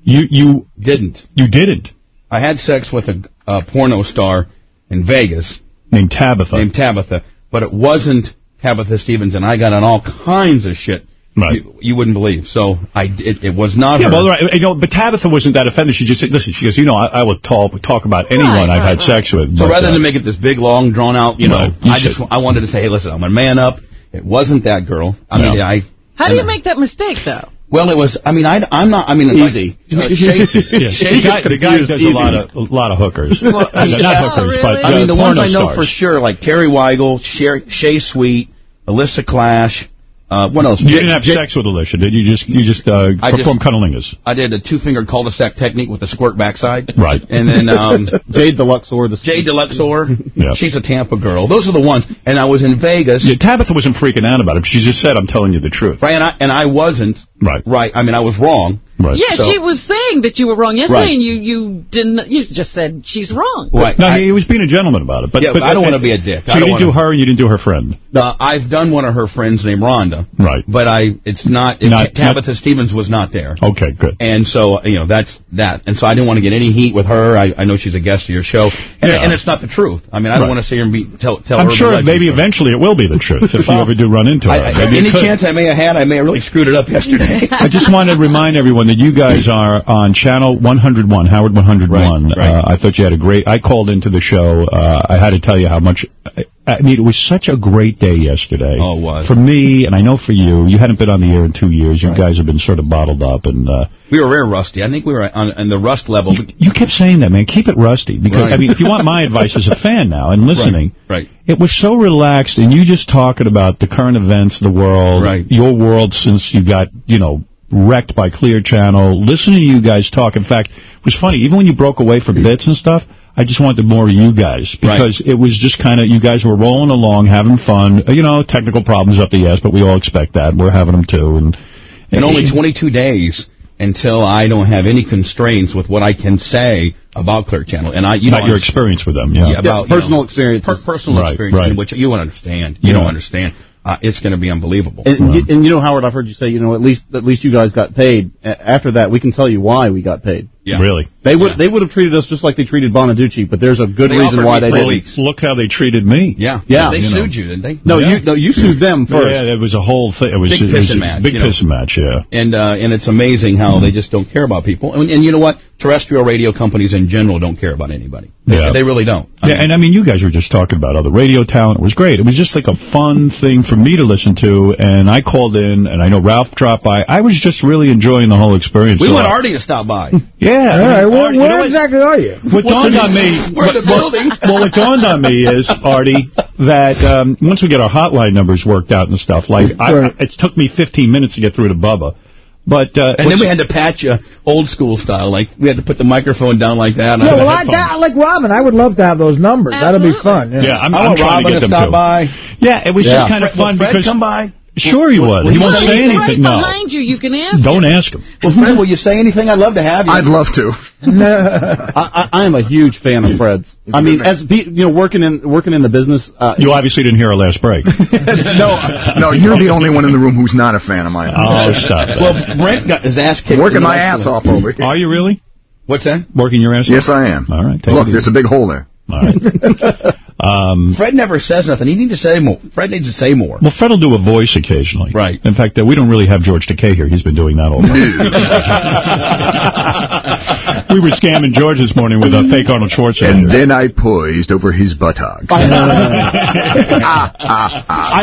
You you Didn't. you didn't. I had sex with a, a porno star in Vegas named Tabitha. named Tabitha, but it wasn't Tabitha Stevens, and I got on all kinds of shit. Right. You, you wouldn't believe. So I it, it was not Yeah, her. well, right, you know, but Tabitha wasn't that offended. She just said, listen, she goes, you know, I, I will talk, talk about anyone I've had sex with. So but, rather uh, than make it this big, long, drawn out, you know, You I just I wanted to say, hey, listen, I'm gonna man up. It wasn't that girl. I mean, I. How do you make that mistake, though? Well, it was. I mean, I, I'm not. I mean, Easy. Like, uh, yeah, Shay the, guy, the guy does easy. a lot of a lot of hookers. Well, Uh, not yeah. hookers, but I mean, the ones I know stars. for sure, like Teri Weigel, Shay Sweet, Alyssa Clash. Uh, what else? You J- didn't have J- sex with Alicia, did you? Just you just uh, I perform just- cunnilingus. I did a two-fingered cul-de-sac technique with a squirt backside. Right. And then um, Jade Deluxor. The Jade Deluxor. Yeah. She's a Tampa girl. Those are the ones. And I was in Vegas. Yeah, Tabitha wasn't freaking out about it. She just said, "I'm telling you the truth." Right, and I, and I wasn't. Right. Right. I mean, I was wrong. Right. Yeah, So- she was saying that you were wrong yesterday, Right. and you you didn't. You just said she's wrong. Right. No, I- he was being a gentleman about it. But, Yeah, but but I don't uh, wanna be a dick. So I you didn't do wanna- her, and you didn't do her friend. Uh, I've done one of her friends named Rhonda. Right. But I, it's not, it, Not- Tabitha Stevens was not there. Okay, good. And so, uh, you know, that's that. And so I didn't want to get any heat with her. I, I know she's a guest of your show. And, Yeah. and it's not the truth. I mean, I don't Right. want to sit here and be, tell, tell I'm urban sure maybe stories. eventually it will be the truth if you ever do run into her. I, I, it any chance I may have had, I may have really screwed it up yesterday. I just want to remind everyone you guys are on channel 101, Howard 101. Right, right. Uh, I thought you had a great. I called into the show. Uh, I had to tell you how much. I, I mean, it was such a great day yesterday. Oh, it was. for me, and I know for you. You hadn't been on the air in two years. You guys have been sort of bottled up, and uh, we were very rusty. I think we were on, on the rust level. you kept saying that, man. Keep it rusty, because Right. I mean, if you want my advice as a fan now and listening, Right. it was so relaxed, and you just talking about the current events of the world, Right. your world since you got, you know, wrecked by Clear Channel. Listening to you guys talk, in fact, it was funny. Even when you broke away from bits and stuff, I just wanted more of you guys because it was just kind of you guys were rolling along, having fun. Uh, You know, technical problems up the ass, but we all expect that. We're having them too, and in only 22 days until I don't have any constraints with what I can say about Clear Channel. And I, you about know, your I'm- experience with them. Yeah, Yeah, about you personal know, experiences. per- personal Right, experience, right. in which you won't understand. You Yeah. don't understand. Uh, it's going to be unbelievable. And, you, and you know, Howard, I've heard you say, you know, at least at least you guys got paid. After that, we can tell you why we got paid. Really? They would they would have treated us just like they treated Bonaducci, but there's a good They reason why they three didn't. weeks. Look how they treated me. Yeah. Yeah. They You know. sued you, didn't they? No, Yeah. you no, you sued them first. Yeah, it was a whole thing. It was Big it pissing a match, Big you know. pissing match, yeah. And uh, and it's amazing how they just don't care about people. And, and you know what? Terrestrial radio companies in general don't care about anybody. They, Yeah. they really don't. Yeah, and I mean, you guys were just talking about other radio talent. It was great. It was just like a fun thing for me to listen to, and I called in, and I know Ralph dropped by. I was just really enjoying the whole experience. We So want Artie to stop by. Yeah. All right, where, Artie, you know where what? exactly are you? What dawned on me, We're in the what- building. well, what dawned on me is, Artie, that um, once we get our hotline numbers worked out and stuff, like I, Right. it took me 15 minutes to get through to Bubba, but uh, And then we had to patch you old school style. Like we had to put the microphone down like that. And Yeah, I well, I, that, like Robin, I would love to have those numbers. That'd be fun. Yeah, yeah, I'm, I I'm want trying Robin to get to them stop too. by. Yeah, it was Yeah. just kind of Fred- will fun Fred because come by? Sure he would. He will won't say He's right anything. No, behind you. You can ask. don't ask him. Well, Fred, will you say anything? I'd love to have you. I'd love to. I, I, I am a huge fan of Fred's. I mean, as be, you know, working in working in the business. Uh, You obviously didn't hear our last break. no, no, you're the only one in the room who's not a fan of mine. Oh, stop it. Well, Brent got his ass kicked. Working my ass off over here. Are you really What's that? working your ass? Yes, off? I am. All right. Take Look, it there's a big hole there. All right. Um, Fred never says nothing. He needs to say more. Fred needs to say more. well, Fred will do a voice occasionally. Right. In fact, uh, we don't really have George Takei here. He's been doing that all night. we were scamming George this morning with a fake Arnold Schwarzenegger. And then I poised over his buttocks. I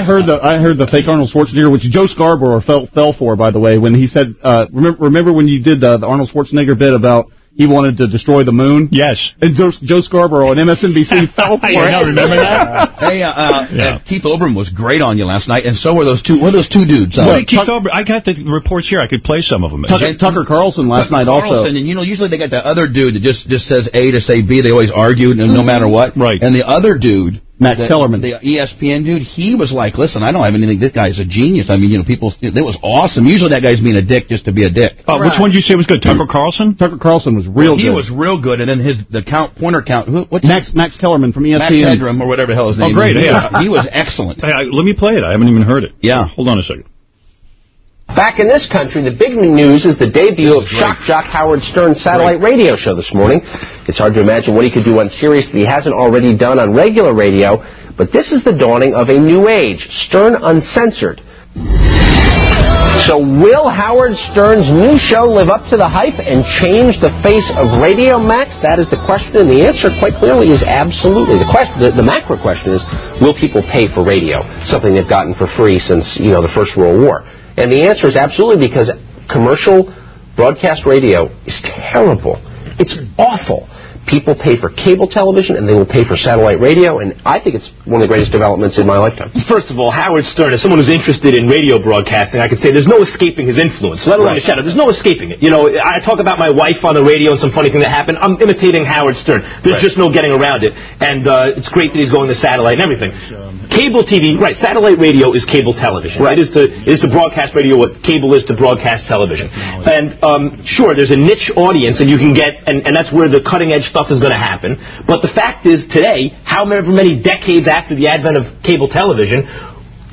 heard the I heard the fake Arnold Schwarzenegger, which Joe Scarborough fell fell for, by the way, when he said, uh, remember, remember when you did uh, the Arnold Schwarzenegger bit about he wanted to destroy the moon? Yes. And Joe, Joe Scarborough on MSNBC fell for it. know, remember that? Hey, uh, uh, Yeah. uh, Keith Olbermann was great on you last night, and so were those two. What are those two dudes? Uh, Wait, Keith Ober- I got the reports here. I could play some of them. Tucker, Tucker Carlson last night Carlson, also. and you know, usually they got that other dude that just just says A to say B. They always argue, and no matter what. Right. And the other dude, Max the, Kellerman. the ESPN dude, he was like, "Listen, I don't have anything. This guy's a genius. I mean, you know, people. It was awesome. Usually that guy's being a dick just to be a dick. Uh, which one did you say was good? Tucker Carlson? Tucker Carlson was real he good. He was real good, and then his the count pointer count. Who, what's Max Max Kellerman from ESPN. Max Headroom or whatever the hell his name. Oh, great, is. He, yeah. was, he was excellent. Hey, I, let me play it. I haven't even heard it. Yeah. Hold on a second. Back in this country, the big news is the debut of Shock Jock Howard Stern's satellite radio show this morning. It's hard to imagine what he could do on Sirius that he hasn't already done on regular radio, but this is the dawning of a new age, Stern Uncensored. So will Howard Stern's new show live up to the hype and change the face of radio, Max? That is the question, and the answer quite clearly is absolutely. The question, the, the macro question is, will people pay for radio? Something they've gotten for free since, you know, the First World War. And the answer is absolutely because commercial broadcast radio is terrible. It's awful. People pay for cable television and they will pay for satellite radio, and I think it's one of the greatest developments in my lifetime. First of all, Howard Stern, as someone who's interested in radio broadcasting, I could say there's no escaping his influence, let alone Right. a shadow. There's no escaping it. You know, I talk about my wife on the radio and some funny thing that happened. I'm imitating Howard Stern. There's just no getting around it. And uh, it's great that he's going to satellite and everything. Cable TV, right, satellite radio is cable television. Right. It is to, it is to broadcast radio what cable is to broadcast television. And um, sure, there's a niche audience and you can get, and, and that's where the cutting edge stuff is going to happen. But the fact is today, however many decades after the advent of cable television,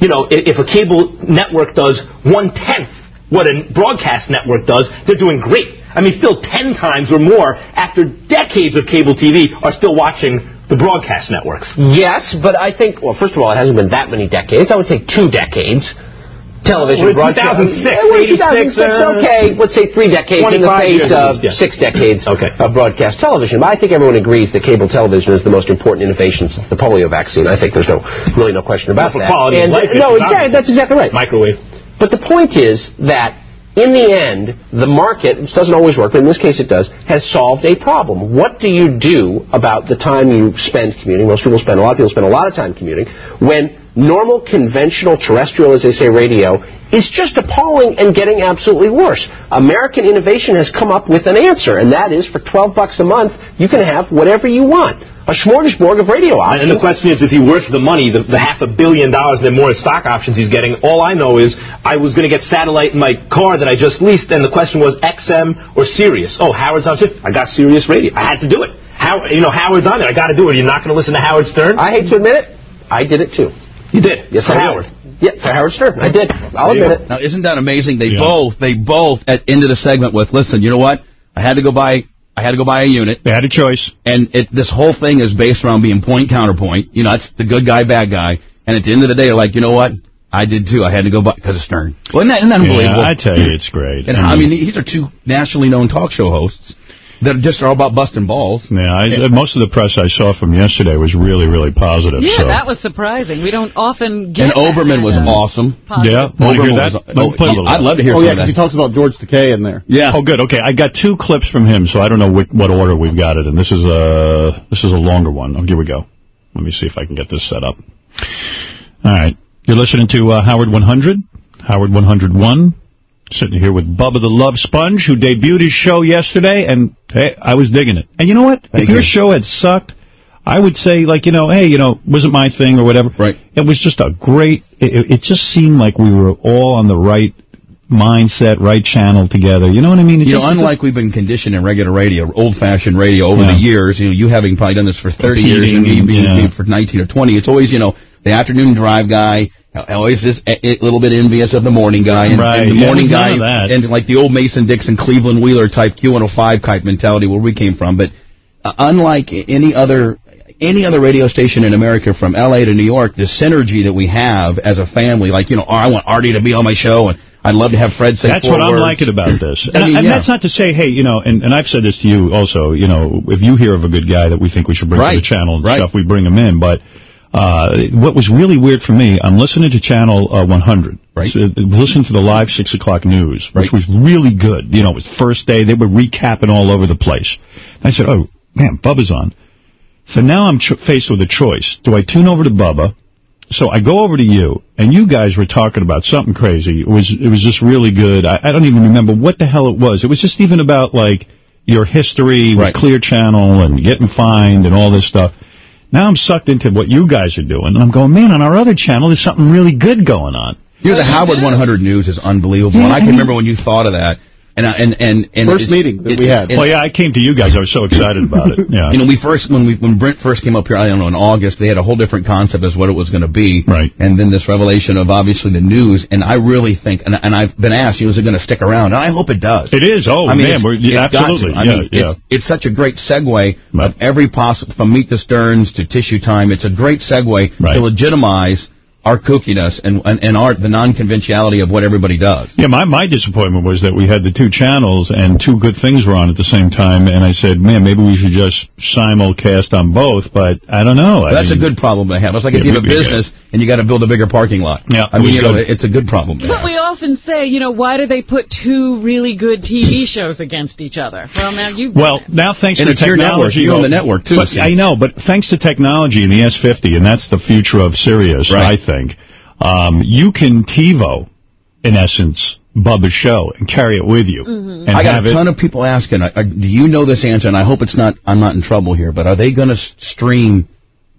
you know, i- if a cable network does one tenth what a broadcast network does, they're doing great. I mean, still ten times or more after decades of cable TV are still watching the broadcast networks. Yes, but I think, well, first of all, it hasn't been that many decades. I would say two decades. Television broadcast. 2006. Yeah, we're 2006, uh, okay. Let's say three decades in the face of yeah. six decades of broadcast television. But I think everyone agrees that cable television is the most important innovation since the polio vaccine. I think there's no really no question about for that. quality of and, life no, exactly. That's exactly right. Microwave. But the point is that in the end, the market, this doesn't always work, but in this case it does, has solved a problem. What do you do about the time you spend commuting? Most people spend, a lot of people spend a lot of time commuting, when normal, conventional, terrestrial, as they say, radio is just appalling and getting absolutely worse. American innovation has come up with an answer, and that is for 12 bucks a month, you can have whatever you want. A smorgasbord of radio options. And the question is, is he worth the money, the, the half a billion dollars and then more in stock options he's getting? All I know is I was going to get satellite in my car that I just leased, and the question was XM or Sirius. Oh, Howard's on it. I got Sirius Radio. I had to do it. How, you know, Howard's on there. I got to do it. You're not going to listen to Howard Stern? I hate to admit it, I did it too. You did? Yes, For I did. Howard. Yeah, for Howard Stern. I did. I'll admit it. Now, isn't that amazing? They Yeah. both, they both, at into the segment with, listen, you know what? I had to go buy I had to go buy a unit. They had a choice. And it, this whole thing is based around being point counterpoint. You know, that's the good guy, bad guy. And at the end of the day, they're like, you know what? I did too. I had to go buy because of Stern. Well, isn't that, isn't that unbelievable? Yeah, I tell you, it's great. And I mean, these are two nationally known talk show hosts that just are just all about busting balls. Yeah, I, most of the press I saw from yesterday was really, really positive. Yeah, so. that was surprising. We don't often get And that Olbermann kind was of awesome. positive- Yeah, want to hear that? was- oh, play a little I'd love to hear Oh, some yeah, of because he talks about George Takei in there. Yeah. Oh, good. Okay, I got two clips from him, so I don't know what, what order we've got it in. This is a this is a longer one. Oh, here we go. Let me see if I can get this set up. All right, you're listening to uh, Howard 100, Howard 101. Sitting here with Bubba the Love Sponge, who debuted his show yesterday, and hey, I was digging it. And you know what? Thank if your show had sucked, I would say, like, you know, hey, you know, wasn't my thing or whatever. Right. It was just a great, it, it just seemed like we were all on the right mindset, right channel together. You know what I mean? It You know, unlike we've been conditioned in regular radio, old-fashioned radio over Yeah. the years, you know, you having probably done this for 30 years and me being yeah. for 19 or 20, it's always, you know, the afternoon drive guy, always this a, little bit envious of the morning guy, and, Right, and the yeah, morning guy, and like the old Mason Dixon, Cleveland Wheeler type Q105 type mentality where we came from. But uh, unlike any other any other radio station in America from LA to New York, the synergy that we have as a family, like, you know, oh, I want Artie to be on my show, and I'd love to have Fred say That's what I'm liking about this. I And, mean, and yeah. that's not to say, hey, you know, and, and I've said this to you also, you know, if you hear of a good guy that we think we should bring to the channel and right. stuff, we bring him in. But uh, what was really weird for me, I'm listening to channel uh, 100. Right. So, listening to the live 6 o'clock news, which Right. was really good. You know, it was first day. They were recapping all over the place. And I said, oh, man, Bubba's on. So now I'm faced with a choice. Do I tune over to Bubba? So I go over to you, and you guys were talking about something crazy. It was it was just really good. I, I don't even remember what the hell it was. It was just even about like your history with Right. Clear Channel and getting fined and all this stuff. Now I'm sucked into what you guys are doing, and I'm going, man, on our other channel, there's something really good going on. You know, the Howard 100 News is unbelievable. Yeah, and I I can mean- remember when you thought of that. And, I- and, and, and First meeting that it- we had. it- well, yeah, I came to you guys. I was so excited about it. Yeah. You know, we first when we when Brent first came up here, I don't know, in August, they had a whole different concept as what it was going to be. Right. And then this revelation of obviously the news, and I really think, and, and I've been asked, you know, is it going to stick around? And I hope it does. It is. Oh, I mean, man, it's, we're, yeah, absolutely. I yeah, mean, yeah. it's, it's such a great segue Right. of every possible, from Meet the Stearns to Tissue Time. It's a great segue Right. to legitimize our kookiness and, and, and our, the non-conventionality of what everybody does. Yeah, my, my disappointment was that we had the two channels and two good things were on at the same time, and I said, man, maybe we should just simulcast on both, but I don't know. I That's mean, a good problem to have. It's like if you have a we- we- business and you got to build a bigger parking lot. Yeah, I mean, was you know, it's a good problem But we often say, you know, why do they put two really good TV shows against each other? Well, now you. Well, now thanks And to it's your network. technology. You own the network, too, But. I know, but thanks to technology and the S50, and that's the future of Sirius, Right. I think, um, you can TiVo, in essence, Bubba's show and carry it with you. Mm-hmm. And I got have a it- ton of people asking, uh, uh, do you know this answer? And I hope it's not, I'm not in trouble here, but are they going to stream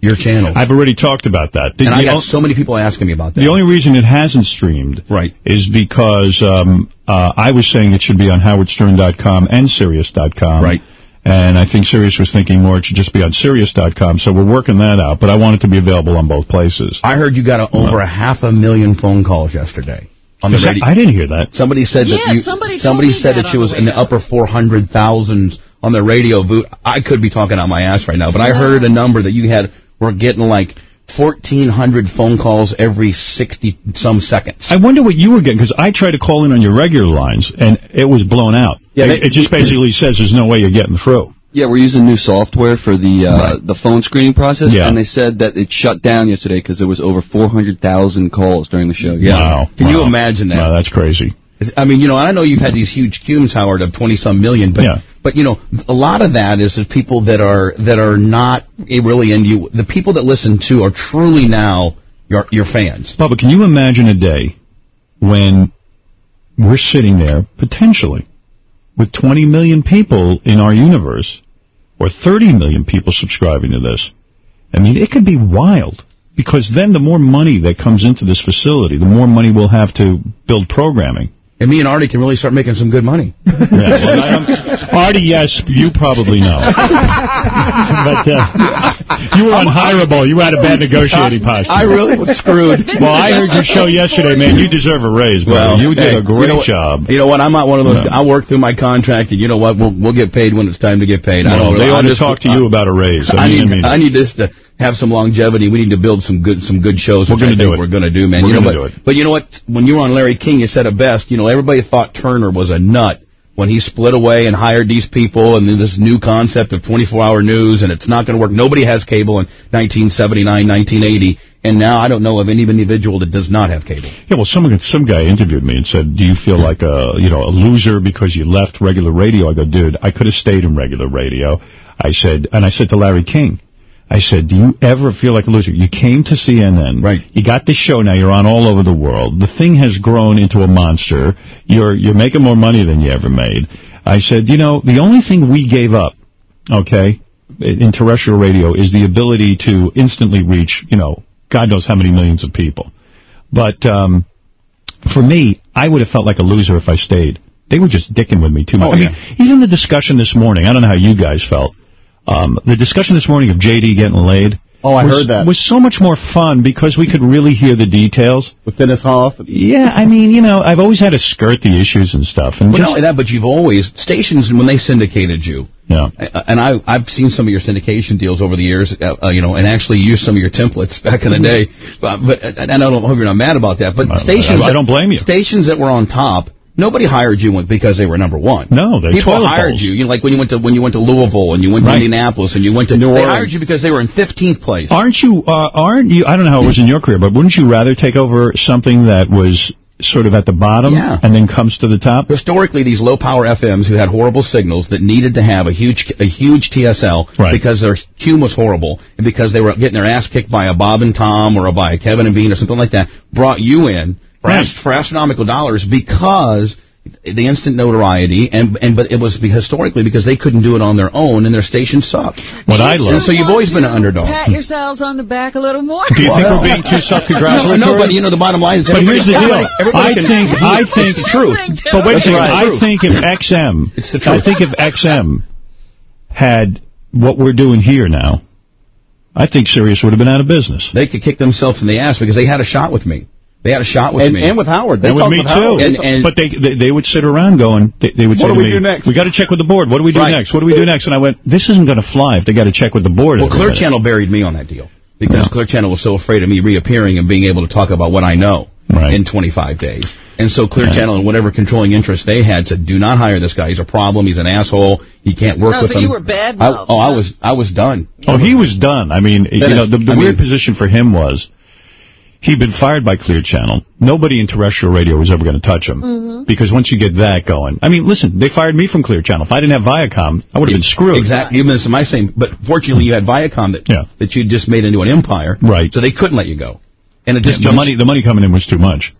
your channel? I've already talked about that. The- and I got so many people asking me about that. The only reason it hasn't streamed Right. is because um, uh, I was saying it should be on howardstern.com and Sirius.com. Right. And I think Sirius was thinking more it should just be on Sirius.com, so we're working that out. But I want it to be available on both places. I heard you got a, over a half a million phone calls yesterday on the radio. I didn't hear that. Somebody said Yeah, that you, somebody told me said that that she was the in the upper 400,000s on the radio booth. I could be talking out my ass right now, but I heard a number that you had, were getting like 1,400 phone calls every 60 some seconds. I wonder what you were getting, because I tried to call in on your regular lines, and it was blown out. Yeah, it, they- it just basically says there's no way you're getting through. Yeah, we're using new software for the uh, Right. the phone screening process, Yeah. and they said that it shut down yesterday because there was over 400,000 calls during the show. Yeah. Wow. Can you imagine that? Wow, that's crazy. I mean, you know, I know you've had these huge cumes, Howard, of twenty some million, but Yeah. but you know, a lot of that is, is people that are that are not really into you. The people that listen to are truly now your your fans. Bubba, can you imagine a day when we're sitting there, potentially, with 20 million people in our universe, or 30 million people subscribing to this? I mean, it could be wild. Because then the more money that comes into this facility, the more money we'll have to build programming. And me and Artie can really start making some good money. Artie, yes, you probably know. but uh, you were unhireable. You had a bad negotiating posture. I really was screwed. Well, I heard your show yesterday, man. You deserve a raise, brother. you did hey, a great you know what- job. You know what? I'm not one of those. No. I work through my contract, and you know what? We'll we'll get paid when it's time to get paid. I don't. they I ought to just- talk to you about a raise. I I mean, I need mean- I need this to have some longevity. We need to build some good some good shows. We're gonna do think it. We're going to do, man. We're you know, gonna but, do it. But you know what? When you were on Larry King, you said it best. You know, everybody thought Turner was a nut when he split away and hired these people and then this new concept of 24-hour news and it's not going to work. Nobody has cable in 1979, 1980, and now I don't know of any individual that does not have cable. Yeah, well, some some guy interviewed me and said, "Do you feel like a you know a loser because you left regular radio?" I go, "Dude, I could have stayed in regular radio." I said, and I said to Larry King, I said, "Do you ever feel like a loser? You came to CNN, right? You got this show now. You're on all over the world. The thing has grown into a monster. You're you're making more money than you ever made." I said, "You know, the only thing we gave up, okay, in terrestrial radio is the ability to instantly reach, you know, God knows how many millions of people." But um, for me, I would have felt like a loser if I stayed. They were just dicking with me too much. Oh, I mean, even the discussion this morning, I don't know how you guys felt. Um, the discussion this morning of JD getting laid. Oh, I was, heard that. Was so much more fun because we could really hear the details. With Dennis Hof. Yeah, I mean, you know, I've always had to skirt the issues and stuff. And Well, not just, only that, but you've always stations when they syndicated you. Yeah. And I I've seen some of your syndication deals over the years, uh, uh, you know, and actually used some of your templates back in the day. But, but and I don't hope you're not mad about that. But stations, I don't blame you. Stations that were on top. Nobody hired you because they were number one. No, they're people hired you. You know, like when you went to when you went to Louisville and you went to Right. Indianapolis and you went to New They Orleans. hired you because they were in 15th place. aren't you, uh, aren't you, I don't know how it was in your career, but wouldn't you rather take over something that was sort of at the bottom Yeah. and then comes to the top? historically these low power FMs who had horrible signals that needed to have a huge a huge TSL Right. because their tune was horrible and because they were getting their ass kicked by a Bob and Tom or a, by a Kevin and Bean or something like that brought you in for, Right. ast- for astronomical dollars because the instant notoriety and and but it was historically because they couldn't do it on their own and their station sucked. What I love. So you've always been an underdog. Pat yourselves on the back a little more. Do you think we're being too self-congratulatory? No, no, but you know the bottom line is But here's the deal. everybody- everybody I think, I think, truth. But wait a That's second. I think if XM, It's the truth. I think if XM had what we're doing here now, I think Sirius would have been out of business. They could kick themselves in the ass because they had a shot with me. They had a shot with And, me. and with Howard. They And with talked me with too. Howard. And- and- but they, they they would sit around going. They, they would What say do to we me, do next? "We got to check with the board. What do we do Right. next? What do we do next?" And I went, "This isn't going to fly if they got to check with the board." Well, Clear. Channel buried me on that deal because Yeah. Clear Channel was so afraid of me reappearing and being able to talk about what I know Right. in 25 days. And so Clear Yeah. Channel and whatever controlling interest they had said, "Do not hire this guy. He's a problem. He's an asshole. He can't work Oh, with so him." you were bad I, oh, I was I was done. Oh, he was done. I mean, you know, the, the weird mean- position for him was he'd been fired by Clear Channel. Nobody in terrestrial radio was ever going to touch him Mm-hmm. because once you get that going, I mean, listen, they fired me from Clear Channel. If I didn't have Viacom, I would have been screwed. Exactly. Even in my same, but fortunately you had Viacom that Yeah. that you just made into an empire, Right. So they couldn't let you go. And it just the money, the money coming in was too much.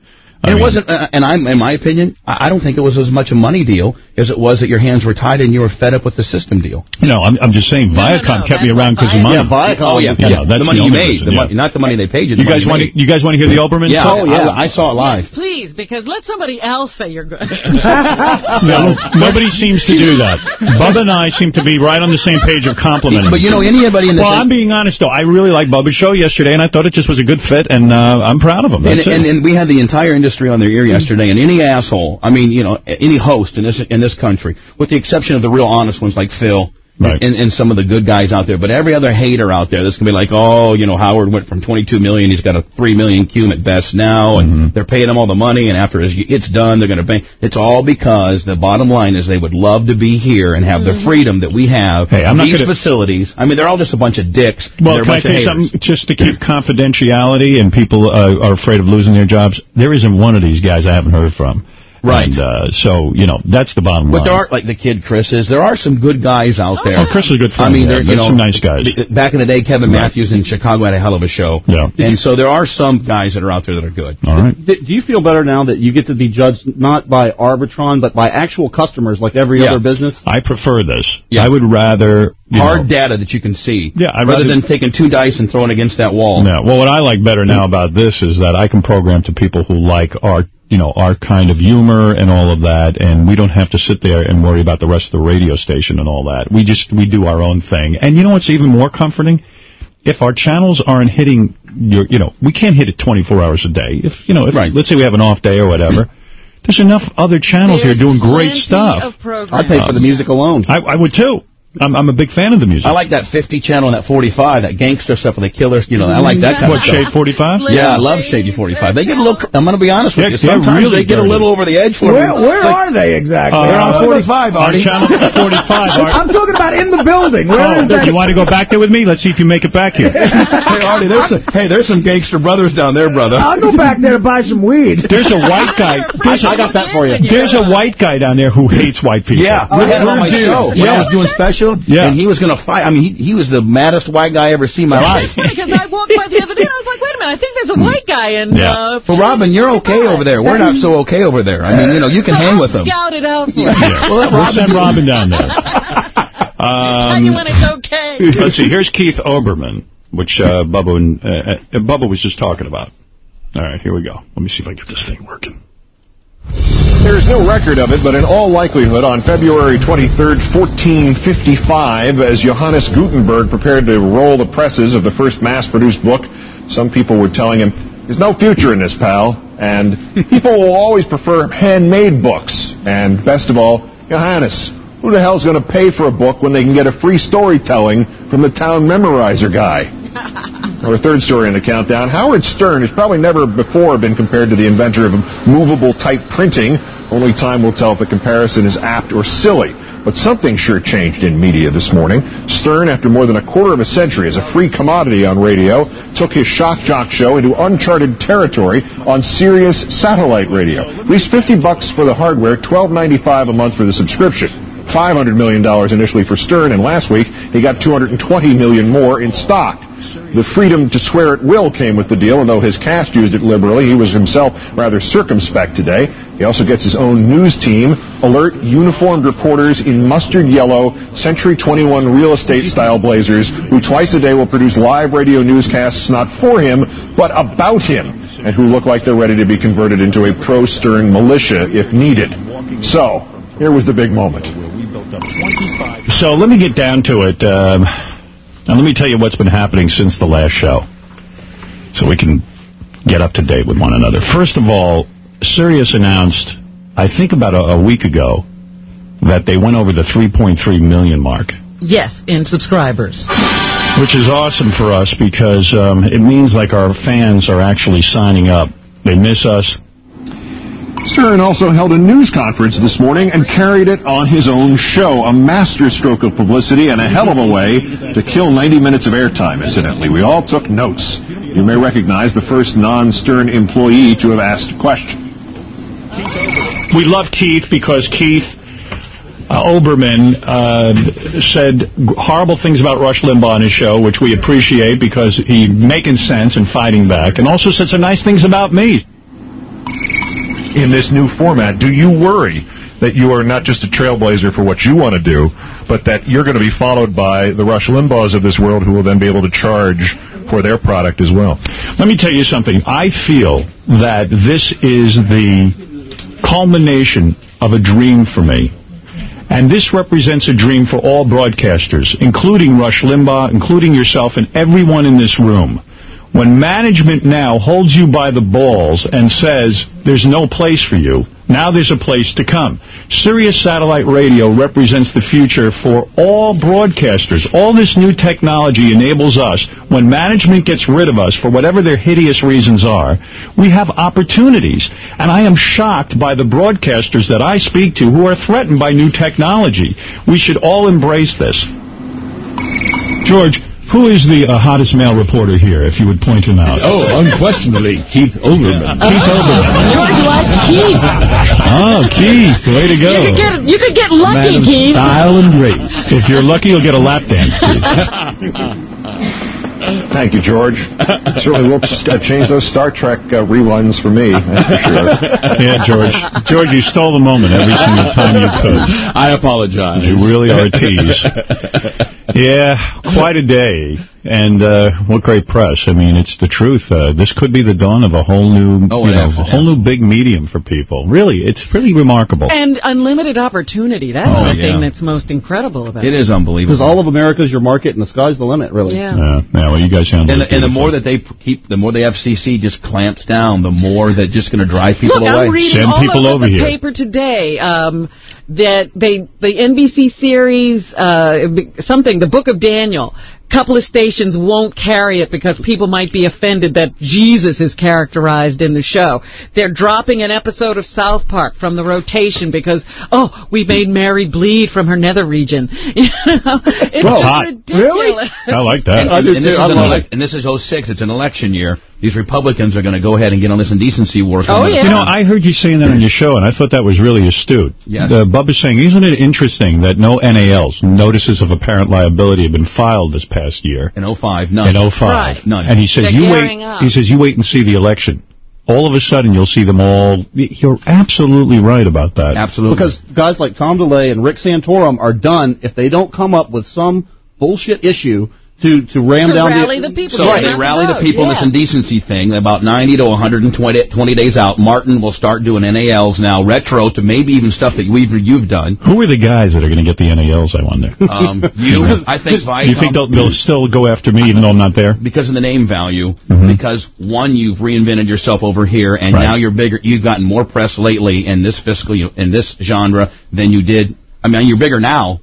I And it mean, wasn't, uh, and I'm, in my opinion, I I don't think it was as much a money deal as it was that your hands were tied and you were fed up with the system deal. No, I'm, I'm just saying, no, Viacom no, kept me around because of money. Yeah, Viacom. Oh yeah, Yeah, that's the money the you made, reason, the yeah. money, not the money they paid you. The You money guys want to, you guys want to hear the Olbermann? Yeah, talk? Oh, yeah. I, I saw it live. Please, because let somebody else say you're good. No, nobody seems to do that. Bubba and I seem to be right on the same page of complimenting. But you know, anybody in this, well, I'm being honest though. I really liked Bubba's show yesterday, and I thought it just was a good fit, and uh, I'm proud of him. and, That's it. and, and we had the entire industry on their ear yesterday, and any asshole, I mean, you know, any host in this in this country, with the exception of the real honest ones like Phil. Right. And, and some of the good guys out there, but every other hater out there that's gonna be like, oh, you know, Howard went from 22 million, he's got a 3 million cume at best now, and Mm-hmm. they're paying him all the money, and after it's done, they're gonna pay. It's all because the bottom line is they would love to be here and have the freedom that we have. Hey, I'm not these gonna- facilities. I mean, they're all just a bunch of dicks. Well, can I bunch tell you of haters. something? Just to keep confidentiality and people uh, are afraid of losing their jobs, there isn't one of these guys I haven't heard from. Right. And, uh, so, you know, that's the bottom But line. there are, like the kid Chris is, there are some good guys out there. Oh, Chris is a good I mean, yeah. there, you There's know, some nice guys. Back in the day, Kevin Matthews in Chicago had a hell of a show. Yeah. And so there are some guys that are out there that are good. All right. D- Do you feel better now that you get to be judged not by Arbitron, but by actual customers like every Yeah. other business? I prefer this. Yeah. I would rather... You Hard know, data that you can see. Yeah, I'd rather rather- than taking two dice and throwing against that wall. Yeah. Well, what I like better now about this is that I can program to people who like our you know, our kind of humor and all of that, and we don't have to sit there and worry about the rest of the radio station and all that. We just, we do our own thing. And you know what's even more comforting? If our channels aren't hitting your, you know, we can't hit it 24 hours a day. If, you know, if, right. let's say we have an off day or whatever, there's enough other channels here doing great stuff. I'd pay for the um, music alone. I, I would too. I'm, I'm a big fan of the music. I like that 50 channel and that 45, that gangster stuff where they kill their, you know, I like that kind What, of stuff. Shade 45? Yeah, I love Shady 45. They get a little, I'm going to be honest with Yeah, you, sometimes really they get a little over the edge for Where, me. where are they exactly? Uh, They're on 45, our Artie. channel 45, Art. I'm talking about in the building. Where Oh, is that? you want to go back there with me? Let's see if you make it back here. hey, Artie, there's some, hey, there's some gangster brothers down there, brother. I'll go back there to buy some weed. There's a white guy. There's a- I got that for you. There's a white guy down there who hates white people. Yeah, I had him on my show when I was doing special, Yeah. and he was going to fight. I mean, he, he was the maddest white guy I ever seen in my life. Because I walked by the other day and I was like, wait a minute, I think there's a white guy in Yeah. uh, Well, Robin, you're okay over there. We're not so okay over there. I mean, you know, you can so hang I'll with them. Scout it out for Yeah. you. Well, We'll send. Robin down there. Tell you Um, when it's okay. let's see. Here's Keith Olbermann, which uh, Bubba, and, uh, uh, Bubba was just talking about. All right, here we go. Let me see if I get this thing working. There's no record of it, but in all likelihood, on February 23rd, 1455, as Johannes Gutenberg prepared to roll the presses of the first mass-produced book, some people were telling him, there's no future in this, pal, and people will always prefer handmade books. And best of all, Johannes, who the hell's going to pay for a book when they can get a free storytelling from the town memorizer guy? Our third story in the countdown, Howard Stern has probably never before been compared to the inventor of movable type printing. Only time will tell if the comparison is apt or silly. But something sure changed in media this morning. Stern, after more than a quarter of a century as a free commodity on radio, took his shock jock show into uncharted territory on Sirius satellite radio. At least 50 bucks for the hardware, 12.95 a month for the subscription. $500 million initially for Stern, and last week he got 220 million more in stock. The freedom to swear at will came with the deal, and though his cast used it liberally, he was himself rather circumspect today. He also gets his own news team, alert uniformed reporters in mustard yellow Century 21 real estate style blazers who twice a day will produce live radio newscasts not for him, but about him, and who look like they're ready to be converted into a pro-Stern militia if needed. So, here was the big moment. So let me get down to it. Um, and let me tell you what's been happening since the last show. So we can get up to date with one another. First of all, Sirius announced, I think about a, a week ago, that they went over the 3.3 million mark. Yes, in subscribers. Which is awesome for us because um, it means like our fans are actually signing up. They miss us. Stern also held a news conference this morning and carried it on his own show, a masterstroke of publicity and a hell of a way to kill 90 minutes of airtime, incidentally. We all took notes. You may recognize the first non-Stern employee to have asked a question. We love Keith because Keith uh, Olbermann uh, said horrible things about Rush Limbaugh on his show, which we appreciate because he making sense and fighting back, and also said some nice things about me. In this new format, do you worry that you are not just a trailblazer for what you want to do, but that you're going to be followed by the Rush Limbaughs of this world who will then be able to charge for their product as well? Let me tell you something. I feel that this is the culmination of a dream for me. And this represents a dream for all broadcasters, including Rush Limbaugh, including yourself and everyone in this room. When management now holds you by the balls and says there's no place for you, now there's a place to come. Sirius Satellite Radio represents the future for all broadcasters. All this new technology enables us, when management gets rid of us for whatever their hideous reasons are, we have opportunities. And I am shocked by the broadcasters that I speak to who are threatened by new technology. We should all embrace this. George, who is the uh, hottest male reporter here, if you would point him out? Oh, unquestionably, Keith Olbermann. Keith Olbermann. George likes Keith. Oh, Keith, way to go. You could get, you could get lucky, Keith. Style and grace. If you're lucky, you'll get a lap dance, Keith. Thank you, George. Certainly will uh, change those Star Trek uh, reruns for me, that's for sure. yeah, George. George, you stole the moment every single time you could. I apologize. You really are a tease. Yeah, quite a day. And uh, what great press. I mean, it's the truth. Uh, this could be the dawn of a whole new, Oh, you know, is, a whole new big medium for people. Really, it's pretty remarkable. And unlimited opportunity. That's Oh, the yeah. thing that's most incredible about It it. is unbelievable. Because all of America's your market, and the sky's the limit, really. Yeah. Yeah, yeah, well, you guys handle And the, and the more that they keep, the more the FCC just clamps down, the more that just going to drive people Look, away. I'm reading all over, the paper today um, that they the NBC series uh, something the Book of Daniel. Couple of stations won't carry it because people might be offended that Jesus is characterized in the show. They're dropping an episode of South Park from the rotation because oh, we made Mary bleed from her nether region. You know, it's Well, just hot. ridiculous. I like And, that. and, and this is an elec- and this is 06. It's an election year. These Republicans are going to go ahead and get on this indecency war. Oh, yeah. You know, I heard you saying that on your show, and I thought that was really astute. Yes. Uh, Bubba's saying, isn't it interesting that no NALs, notices of apparent liability, have been filed this past year? In 05, none. In 05. Right. None. And he says, They're you wait, up. he says, you wait and see the election. All of a sudden, you'll see them all. You're absolutely right about that. Absolutely. Because guys like Tom DeLay and Rick Santorum are done if they don't come up with some bullshit issue to to ram To down rally the people, So get they rally the the road, people in yeah. this indecency thing. About 90 to 120 20 days out, Martin will start doing NALs now, retro to maybe even stuff that we've you've done. Who are the guys that are going to get the NALs, I wonder? Um, you, I think, Viacom, you think they'll, they'll still go after me even though I'm not there? because of the name value, because one, you've reinvented yourself over here, and Right. now you're bigger. You've gotten more press lately in this fiscal in this genre than you did. I mean, you're bigger now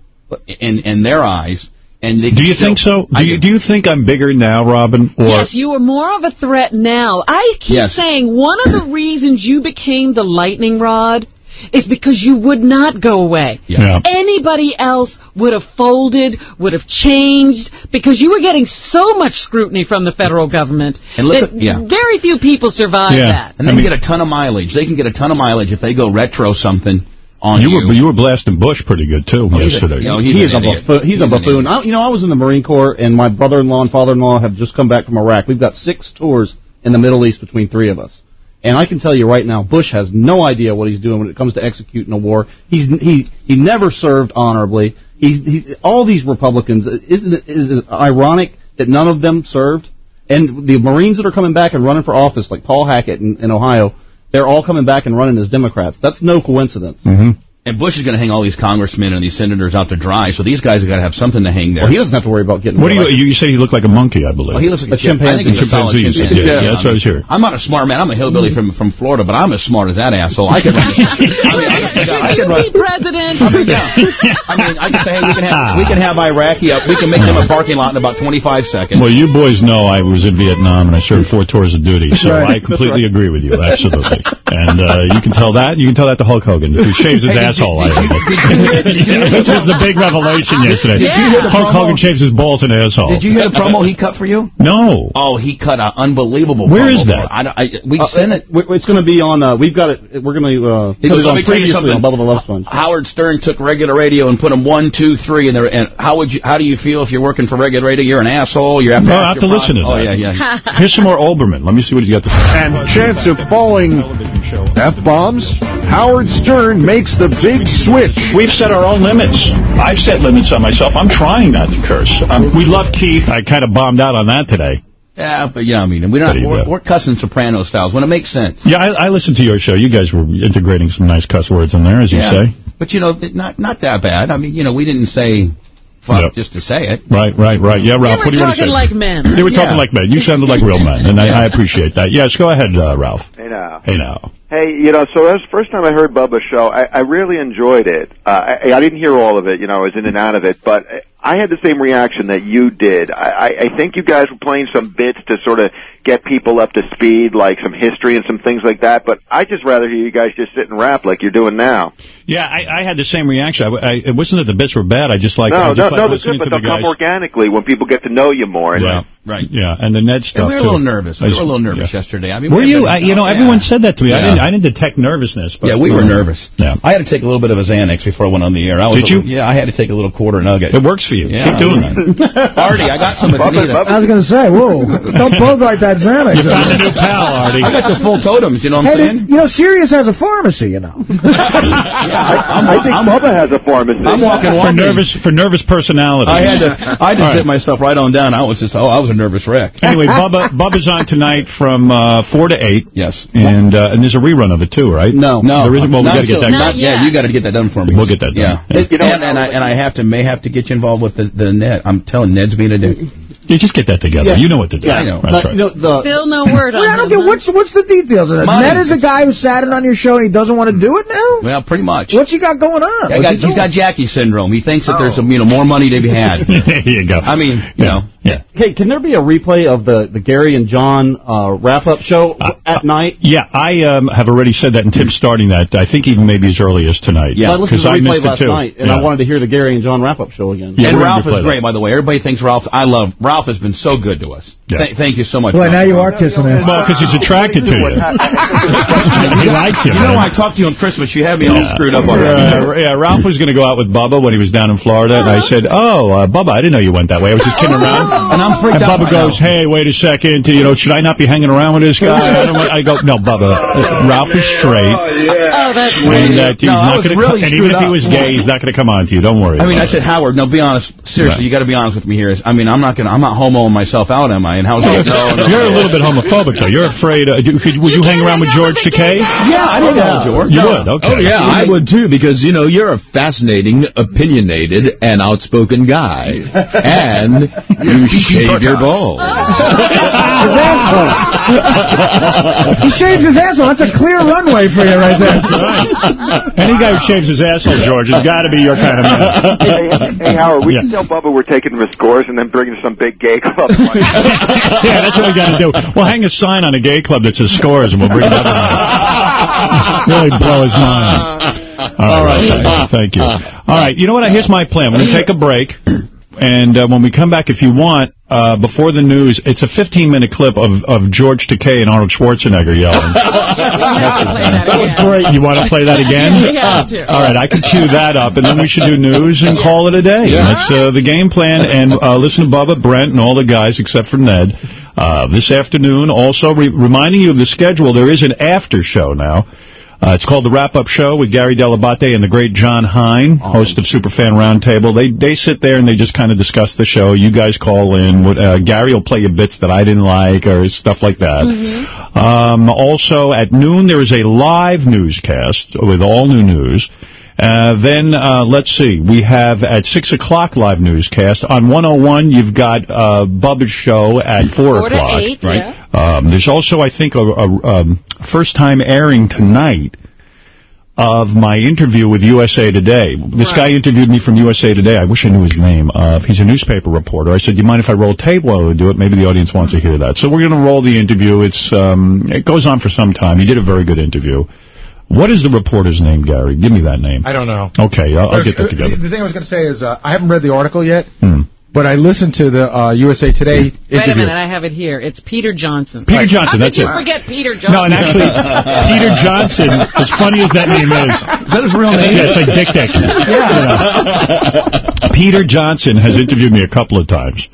in in their eyes. And they Do you still- think so? Do you, do you think I'm bigger now, Robin? Or yes, you are more of a threat now. I keep Yes. saying one of the reasons you became the lightning rod is because you would not go away. Yeah. Anybody else would have folded, would have changed, because you were getting so much scrutiny from the federal government And look that at- yeah. very few people survive that. And they can get a ton of mileage. They can get a ton of mileage if they go retro something on you you. were you were blasting Bush pretty good too Oh, he's a- yesterday. you know, he's he is a buffoon. He's, a He's an buffoon. I, you know, I was in the Marine Corps, and my brother-in-law and father-in-law have just come back from Iraq. We've got six tours in the Middle East between three of us. And I can tell you right now, Bush has no idea what he's doing when it comes to executing a war. He's he he never served honorably. He, he all these Republicans isn't it, is it ironic that none of them served? And the Marines that are coming back and running for office, like Paul Hackett in, in Ohio, they're all coming back and running as Democrats. That's no coincidence. Mm-hmm. And Bush is going to hang all these congressmen and these senators out to dry, so these guys have got to have something to hang there. Well, he doesn't have to worry about getting. What do you reelected. you said he looked like a monkey, I believe. Well, he looks like A a, chimp. I think he's a solid Chimpanzee, chimpanzee. yeah, yeah, that's what I was hearing. I'm not a smart man. I'm a hillbilly from from Florida, but I'm as smart as that asshole. I can. run. I mean, honest to I could run. Be president. I mean, yeah. I mean, I can say, hey, we can have we can have Iraqi up. We can make them a parking lot in about 25 seconds. Well, you boys know I was in Vietnam and I served four tours of duty, so right. I completely That's agree with you, absolutely. And uh, you can tell that. You can tell that to Hulk Hogan, who shaves his Hey, did you- asshole. did I you- think. Which was the big revelation yesterday. Did you hear the Hulk promo? Hogan shaves his balls and asshole. Did you hear the promo he cut for you? No. Oh, he cut an unbelievable. Where promo is that? I, don't- I, we Uh, sent it. It's going to be on. Uh, we've got it. We're going to. Uh, put it let on me tell you previously something. on Bubba the Love Sponge. Howard Stern took regular radio and put them one, two, three, and, they're, and how would you? How do you feel if you're working for regular radio? You're an asshole. You're No, I have to listen to that. Oh that. yeah, yeah. Here's some more Olbermann. Let me see what he's got to say. And chance of falling F-bombs? Howard Stern makes the big switch. We've set our own limits. I've set limits on myself. I'm trying not to curse. Um, we love Keith. I kind of bombed out on that today. Yeah, but yeah, I mean, we're not we're, we're cussing soprano styles when it makes sense. Yeah, I, I listened to your show. You guys were integrating some nice cuss words in there, as you Yeah. say. But you know, not not that bad. I mean, you know, we didn't say fuck just to say it. Right, right, right. Yeah, Ralph, what do you want to say? talking like men. They were Yeah. talking like men. You sounded like real men, and I, I appreciate that. Yes, go ahead, uh, Ralph. Hey now. Hey now. Hey, you know, so that was the first time I heard Bubba's show. I, I really enjoyed it. Uh, I, I didn't hear all of it, you know, I was in and out of it, but I had the same reaction that you did. I, I, I think you guys were playing some bits to sort of get people up to speed, like some history and some things like that, but I just rather hear you guys just sit and rap like you're doing now. Yeah, I, I had the same reaction. I, I, it wasn't that the bits were bad. I just like I no, just no, like no, they're good, but they'll come guys. organically when people get to know you more. And Yeah, right. Yeah, and the Ned stuff. And we were a too. little nervous. We I were a little nervous yeah. yesterday. I mean, Were we you? had I, you know, oh, everyone yeah. said that to me. I didn't. I didn't detect nervousness. But Yeah, we were nervous. Yeah. I had to take a little bit of a Xanax before I went on the air. I was Did you? Yeah, I had to take a little quarter nugget. It works for you. Yeah. Keep doing that. Artie, I got some at Anita. I was going to say, whoa, don't poke like that Xanax. You found a new pal, Artie. I got the full totems, you know what I'm Hey, saying? you know, Sirius has a pharmacy, you know. I think Bubba has a pharmacy. I'm walking for nervous for nervous personality. I had to. I just All right. sit myself right on down. I was just. Oh, I was a nervous wreck. Anyway, Bubba Bubba's on tonight from uh, four to eight. Yes. And uh, and there's a rerun of it too, right? No, no. there isn't. Well, we Not got to get that. not done. Yeah, you got to get that done for me. We'll get that done. Yeah. You know, and, and I and I have to may have to get you involved with the the net. I'm telling Ned's being a dick. You just get that together. Yeah. You know what to do. Yeah, I know. That's But, right. you know, the, Still no word on Wait, I don't him, get what's what's the details of that. Money. Ned is a guy who sat in on your show and he doesn't want to do it now. Well, pretty much. What you got going on? I What's got, he he's doing? got Jackie syndrome. He thinks that there's Oh. some, you know more money to be had. there you go. I mean, you know. Yeah. Hey, can there be a replay of the, the Gary and John uh, wrap-up show at night? Yeah, I um, have already said that, and Tim's starting that. I think even maybe as early as tonight. I listened because to the I replay missed it last too. night, and Yeah. I wanted to hear the Gary and John wrap-up show again. Yeah, and Ralph is play great, by the way. Everybody thinks Ralph's. I love Ralph. Has been so good to us. Yeah. Th- thank you so much. Well, Ralph. now you are kissing him. Well, because he's attracted to you. he likes you. You know, man. I talked to you on Christmas. You had me all screwed up already. Uh, yeah, Ralph was going to go out with Bubba when he was down in Florida, and I said, "Oh, uh, Bubba, I didn't know you went that way. I was just kidding around." And I'm freaked And out. Bubba right goes, now. "Hey, wait a second. You know, should I not be hanging around with this guy?" I, don't want- I go, "No, Bubba. uh, Ralph is straight, Oh, that's and weird. uh, he's No, I not was going to. really and even screwed if he was gay, he's not going to come on to you. Don't worry." I mean, I said. Howard, no, be honest. Seriously, Right. you got to be honest with me here. I mean, I'm not gonna, I'm not homoing myself out, am I? And Howard's like, no, no. You're a little bit homophobic, though. You're afraid. Uh, do, could, would you, hang around with George Takei? Yeah, I didn't know George. You No. would. Okay. Oh yeah, I would too because you know you're a fascinating, opinionated, and outspoken guy, and you shave your balls. His asshole. he shaves his asshole. That's a clear runway for you right there. Any guy who shaves his asshole, George, has got to be your kind of man. hey, hey, Howard, we Yeah. can tell Bubba we're taking him his scores and then bringing him some big gay club. yeah, that's what we got to do. We'll hang a sign on a gay club that says scores, and we'll bring it up. really blow his mind. All right, thank- thank you. All right, you know what? Here's my plan. We're going to take a break, and uh, when we come back, if you want, uh, before the news, it's a 15-minute clip of, of George Takei and Arnold Schwarzenegger yelling. that was great. You want to play that again? You have. All right, I can cue that up, and then we should do news and call it a day. Yeah. That's uh, the game plan. And uh, listen to Bubba, Brent, and all the guys except for Ned. Uh, this afternoon, also re- reminding you of the schedule, there is an after show now. Uh, it's called the Wrap Up Show with Gary Dell'Abate and the great Jon Hein, host of Superfan Roundtable. They they sit there and they just kind of discuss the show. You guys call in. What, uh, Gary will play you bits that I didn't like or stuff like that. Um, also, at noon, there is a live newscast with all new news. Uh, then, uh, let's see, we have at 6 o'clock live newscast. On 101, you've got uh, Bubba's show at 4 Four to o'clock. right? yeah. Um, there's also, I think, a, a um, first time airing tonight of my interview with USA Today. This guy interviewed me from USA Today. I wish I knew his name. Uh, he's a newspaper reporter. I said, do you mind if I roll tape while we do it? Maybe the audience wants to hear that. So we're going to roll the interview. It's um, It goes on for some time. He did a very good interview. What is the reporter's name, Gary? Give me that name. I don't know. Okay, I'll, I'll get that together. The thing I was going to say is uh, I haven't read the article yet, Hmm. But I listened to the uh, USA Today interview. Wait a minute, I have it here. It's Peter Johnson. Peter Johnson, How that's could you it. forget Peter Johnson? No, and actually, Peter Johnson, as funny as that name is. Is that his real name? Yeah, it's like Dick Dick. Yeah. Peter Johnson has interviewed me a couple of times.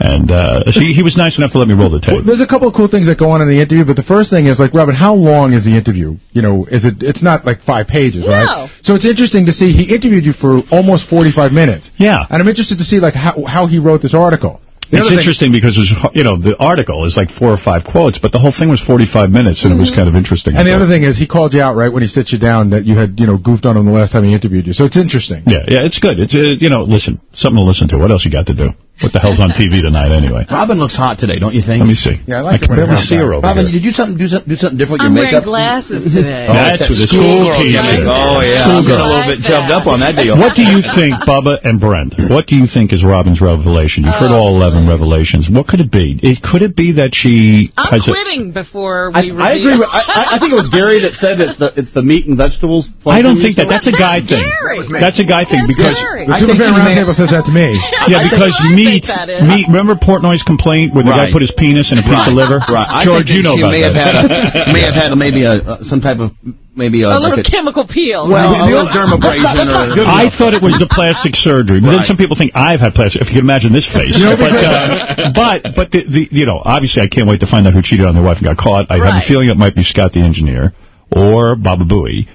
And uh, he, he was nice enough to let me roll the tape. Well, there's a couple of cool things that go on in the interview, but the first thing is like, Robin, how long is the interview? You know, is it? It's not like five pages, No. right? So it's interesting to see he interviewed you for almost 45 minutes, Yeah. and I'm interested to see like how how he wrote this article. The It's interesting because, there's, you know, the article is like four or five quotes, but the whole thing was 45 minutes, and it was kind of interesting. And the other thing is he called you out right when he sits you down that you had you know goofed on him the last time he interviewed you. So it's interesting. Yeah, yeah, it's good. It's, uh, you know, listen, something to listen to. What else you got to do? What the hell's on TV tonight anyway? Robin looks hot today, don't you think? Let me see. Yeah, I like it can barely see her over Robin, here. did you something do something, do something different with I'm your wearing glasses today. Oh, that's it's with the that school teacher. gimmick. Oh, yeah. I'm Schoolgirl. getting a little bit jumped up on that deal. What do you think, Bubba and Brent? What do you think is Robin's revelation? You've heard oh. all 11 revelations. What could it be? It, could it be that she I'm has a, quitting before I, we I agree with. I, I- I think it was Gary that said it's the it's the meat and vegetables. I don't think that. That's a guy thing. That's a guy thing because The I think Superfan she may- Roundtable says that to me. yeah, because me meat, that is. meat. Remember Portnoy's complaint where the guy put his penis in a piece Right. of liver? Right. I George, you that know she about may that. have had a, may have had maybe a uh, some type of maybe a, a like little chemical peel. well a little dermabrasion or I thought it was the plastic surgery, but then some people think I've had plastic. If you can imagine this face, You know, but uh, but but the, the you know obviously I can't wait to find out who cheated on their wife and got caught. I have a feeling it might be Scott the engineer or Baba Booey.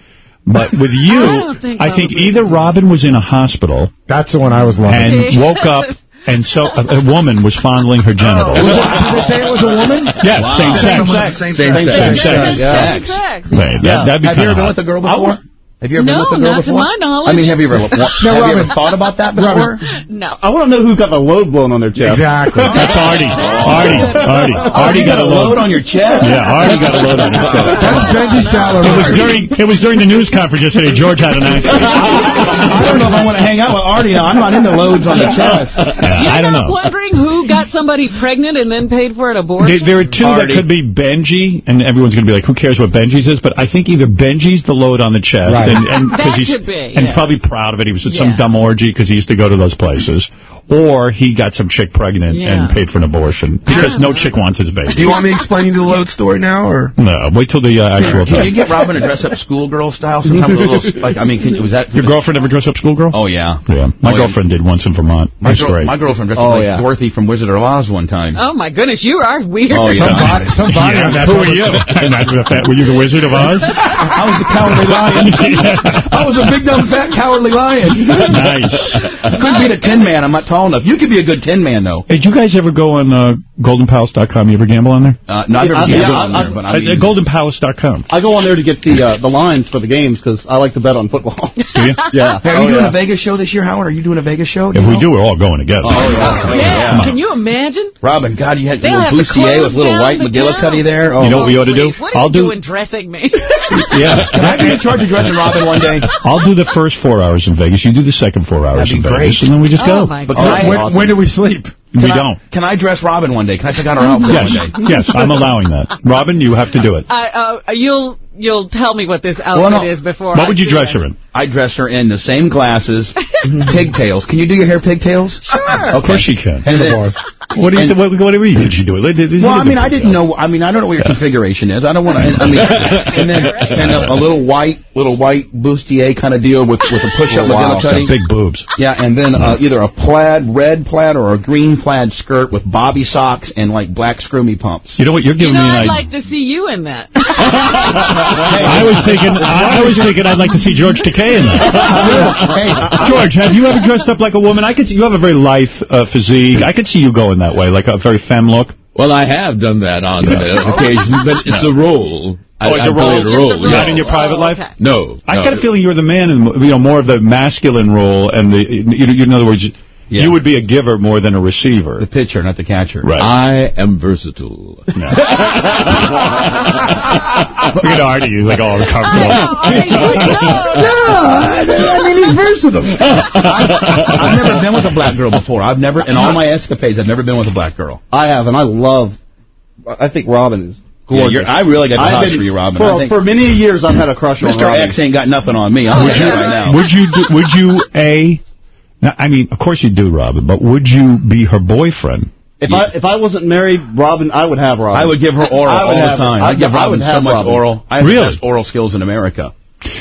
But with you, I think I think either Robin was in a hospital That's the one I was loving. and woke up. And so a, a woman was fondling her genitals. Oh. Did they say it was a woman? Yeah, Wow. same sex. Same Same sex. sex. Same sex. sex. Sex. Right, that, that'd be Have you ever been with a girl before? Have you ever No, been with a girl not to before? my knowledge. I mean, have you ever have you Robin. ever thought about that before? No. I want to know who got the load blown on their chest. Exactly. That's Artie. Artie. Artie. Artie got a load. on your chest. Yeah, Artie got a load on his chest. That's Benji salary. It was during it was during the news conference yesterday. George had an accident. I don't know if I want to hang out with Artie now. I'm not into loads on the chest. Yeah, I don't know. wondering who got somebody pregnant and then paid for an abortion? There, there are two that could be Benji, and everyone's going to be like, "Who cares what Benji's is?" But I think either Benji's the load on the chest, Right. And and 'cause That he's could be, and he's probably proud of it. He was at Yeah. some dumb orgy because he used to go to those places, or he got some chick pregnant Yeah. and paid for an abortion because no chick wants his baby. Do you want me explaining the load story now, or? No, wait till the uh, actual Can you get Robin to dress up schoolgirl style? Sometimes a little, like, I mean, can, was that... Your girlfriend ever dress up schoolgirl? Oh, yeah. Yeah, my Oh, yeah. girlfriend did once in Vermont. My, That's girl, great. my girlfriend dressed Oh, up like yeah. Dorothy from Wizard of Oz one time. Oh my goodness, you are weird. Oh, yeah. Somebody, somebody Yeah, on that who were public- you? Imagine if that- were you the Wizard of Oz? I was the cowardly lion. I was a big dumb fat cowardly lion. nice. Couldn't be the Tin Man. I'm not tall enough. You could be a good Tin Man though. Hey, did you guys ever go on uh, GoldenPalace.com? You ever gamble on there? Uh, not Yeah, every yeah, gamble I- on there, but I Uh, mean, GoldenPalace.com. I go on there to get the uh, the lines for the games because I like to bet on football. Do you? yeah. Hey, are you Oh, doing yeah. a Vegas show this year, Howard? Are you doing a Vegas show? If we do, we're all going together. Oh, yeah. Yeah, Come can you imagine? Robin, God, you had They'll little have bustier with little white the McGillicuddy there. Oh, You know what we ought to do? Please, What are I'll you do. doing dressing me? Yeah. Can I be in charge of dressing Robin one day? I'll do the first four hours in Vegas. You do the second four hours That'd in be Vegas, great. and then we just Oh, go. But God. can I, When, when do we sleep? we can I- don't. Can I dress Robin one day? Can I pick out her outfit Yes, one day? yes, I'm allowing that. Robin, you have to do it. I, uh, you'll you'll tell me what this outfit Well, no. is before. What I would you dress it. her in? I dress her in the same glasses, pigtails. Can you do your hair pigtails? Sure. Of course she can. And then, What do you? And- what, what do you mean? Did she do it? Did- did- well, I mean, I didn't know. I mean, I don't know what your configuration is. I don't want to. I mean, and then and a, a little white, little white bustier kind of deal with with a push-up Oh, wow. Got big boobs. Yeah, and then uh, either a plaid, red plaid, or a green plaid skirt with bobby socks and like black scroomy pumps. You know what? You're You giving know, me I'd an like to see you in that. I was thinking. I, I was thinking I'd like to see George Takei in that. George, have you ever dressed up like a woman? I could. See, you have a very lithe uh, physique. I could see you going that way, like a very femme look. Well, I have done that on uh, occasion, but it's a role. I, Oh, it's I a role? played Just a a role. role. Not in your private Oh, life? okay. No. I no. kind of feeling you're the man, in, you know, more of the masculine role, and the. You, you, in other words, you would be a giver more than a receiver. The pitcher, not the catcher. Right. I am versatile. Look at Artie, he's like all comfortable. I mean, he's versatile. I've never been with a black girl before. I've never, in all my escapades, I've never been with a black girl. I have, and I love. I think Robin is Yeah, gorgeous. you're- I really got the I've been- for you, Robin. For, think- for many years, I've had a crush on Mr. Robin. X ain't got nothing on me. I'm with you right now. Would you do, would you a now, I mean, of course you do, Robin, but would you be her boyfriend? If I if I wasn't married, Robin, I would have Robin. I would give her oral I all would the have- time. I'd I'd give I Robin would so have much Robin. oral. I have Really? the best oral skills in America.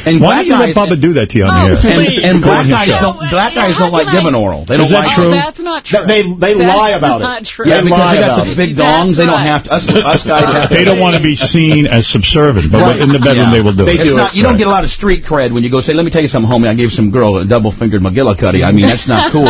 And Why don't you let Bubba do that to you on Oh, the air? and, please. and black guys don't black guys don't like giving oral. They don't Is that like true? That's not true. They they That's lie about it. not true. Yeah, They because lie they got about such it. big dongs, they don't have to. Us, us guys have to. They don't want to be seen as subservient, but Right. in the bedroom Yeah. they will do They it. It's do not, it, you don't right. get a lot of street cred when you go say, "Let me tell you something, homie. I gave some girl a double-fingered McGillicuddy." I mean, that's not cool.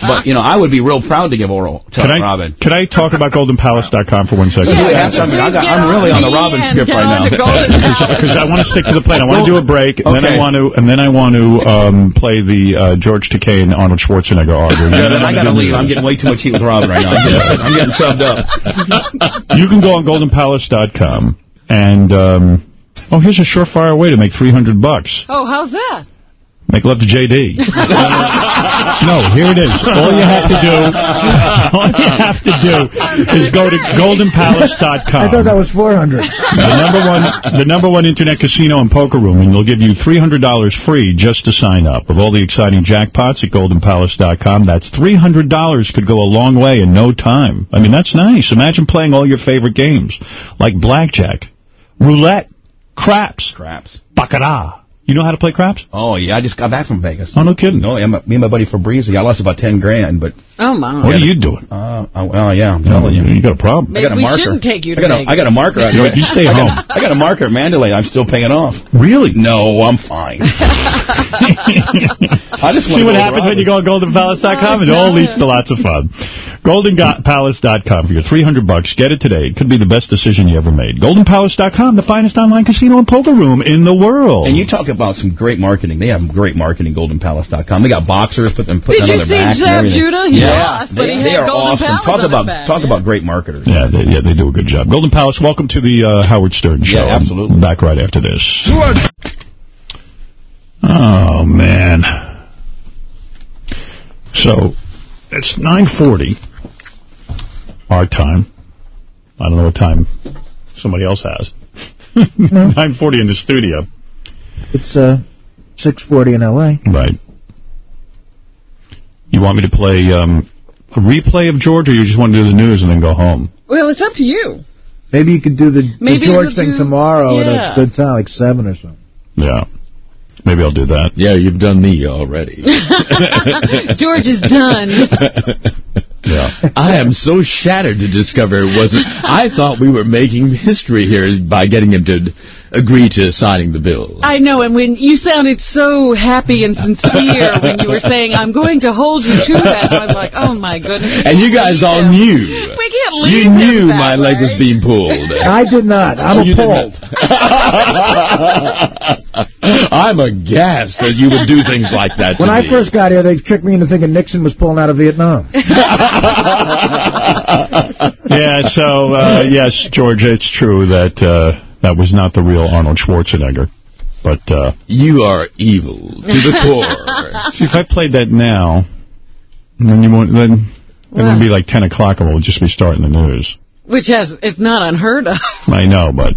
but you know, I would be real proud to give oral to Can I, Robin. can I talk about GoldenPalace.com for one second? Yeah, Yeah, you something. I please got- get I'm really on the Robin script right now. to Golden Palace? Because I want to stick to the plan. I want to do a break, and then I want to, and then I want to um, play the uh, George Takei and Arnold Schwarzenegger arguing. Yeah, then I wanna gotta do leave. I'm getting way too much heat with Robin right now. I'm getting, I'm getting subbed up. You can go on GoldenPalace.com and. Um, Oh, here's a surefire way to Make love to JD. no, here it is. All you have to do, all you have to do is go to goldenpalace.com. I thought that was 400. the number one the number one internet casino and poker room, and they'll give you $300 free just to sign up. Of all the exciting jackpots at goldenpalace.com, that's $300 could go a long way in no time. I mean, that's nice. Imagine playing all your favorite games, like blackjack, roulette, craps, Craps. baccarat. You know how to play craps? Oh, yeah, I just got back from Vegas. Oh, no kidding. No, yeah, my, me and my buddy Fabrizi, I lost about 10 grand, but... Oh, my. What are you doing? Uh, oh, well, yeah, I'm telling you. You got a problem. Maybe I got a we marker. shouldn't take you to I got, a, Vegas. I got a marker. You know, you stay I home. Got, I got a marker at Mandalay. I'm still paying off. Really? No, I'm fine. I just See what happens when you go on goldenpalace.com? It all leads to lots of fun. Goldenpalace.com for your 300 bucks. Get it today. It could be the best decision you ever made. Goldenpalace.com, the finest online casino and poker room in the world. And you talk about some great marketing. They have great marketing, goldenpalace.com. They got boxers, put them, put Did them you on see their backs and Zab. Judah? He yeah. lost, but they, he they had are Golden awesome. Palace Talk about back. talk about great marketers. Yeah, they, yeah, they do a good job. Golden Palace, welcome to the uh, Howard Stern Show. Yeah, absolutely. Back right after this. Oh, man. So, it's 9.40, our time. I don't know what time somebody else has. 9.40 in the studio. It's uh, 640 in L.A. Right. You want me to play um, a replay of George, or you just want to do the news and then go home? Well, it's up to you. Maybe you could do the, the George thing do- tomorrow yeah. at a good time, like 7 or something. Yeah. Maybe I'll do that. Yeah, you've done me already. George is done. Yeah. I am so shattered to discover it wasn't. I thought we were making history here by getting him to agree to signing the bill. I know, and when you sounded so happy and sincere when you were saying, I'm going to hold you to that, I was like, oh my goodness. And you guys all knew. We can't leave You knew that my leg was being pulled. I did not. I'm Oh, you appalled. I'm aghast that you would do things like that to When I me. first got here, they tricked me into thinking Nixon was pulling out of Vietnam. yeah, so, uh, yes, George, it's true that uh, that was not the real Arnold Schwarzenegger. But uh, You are evil to the core. see, if I played that now, then you won't. Then then it'd be like 10 o'clock, and we'll just be starting the news. Which has, it's not unheard of. I know, but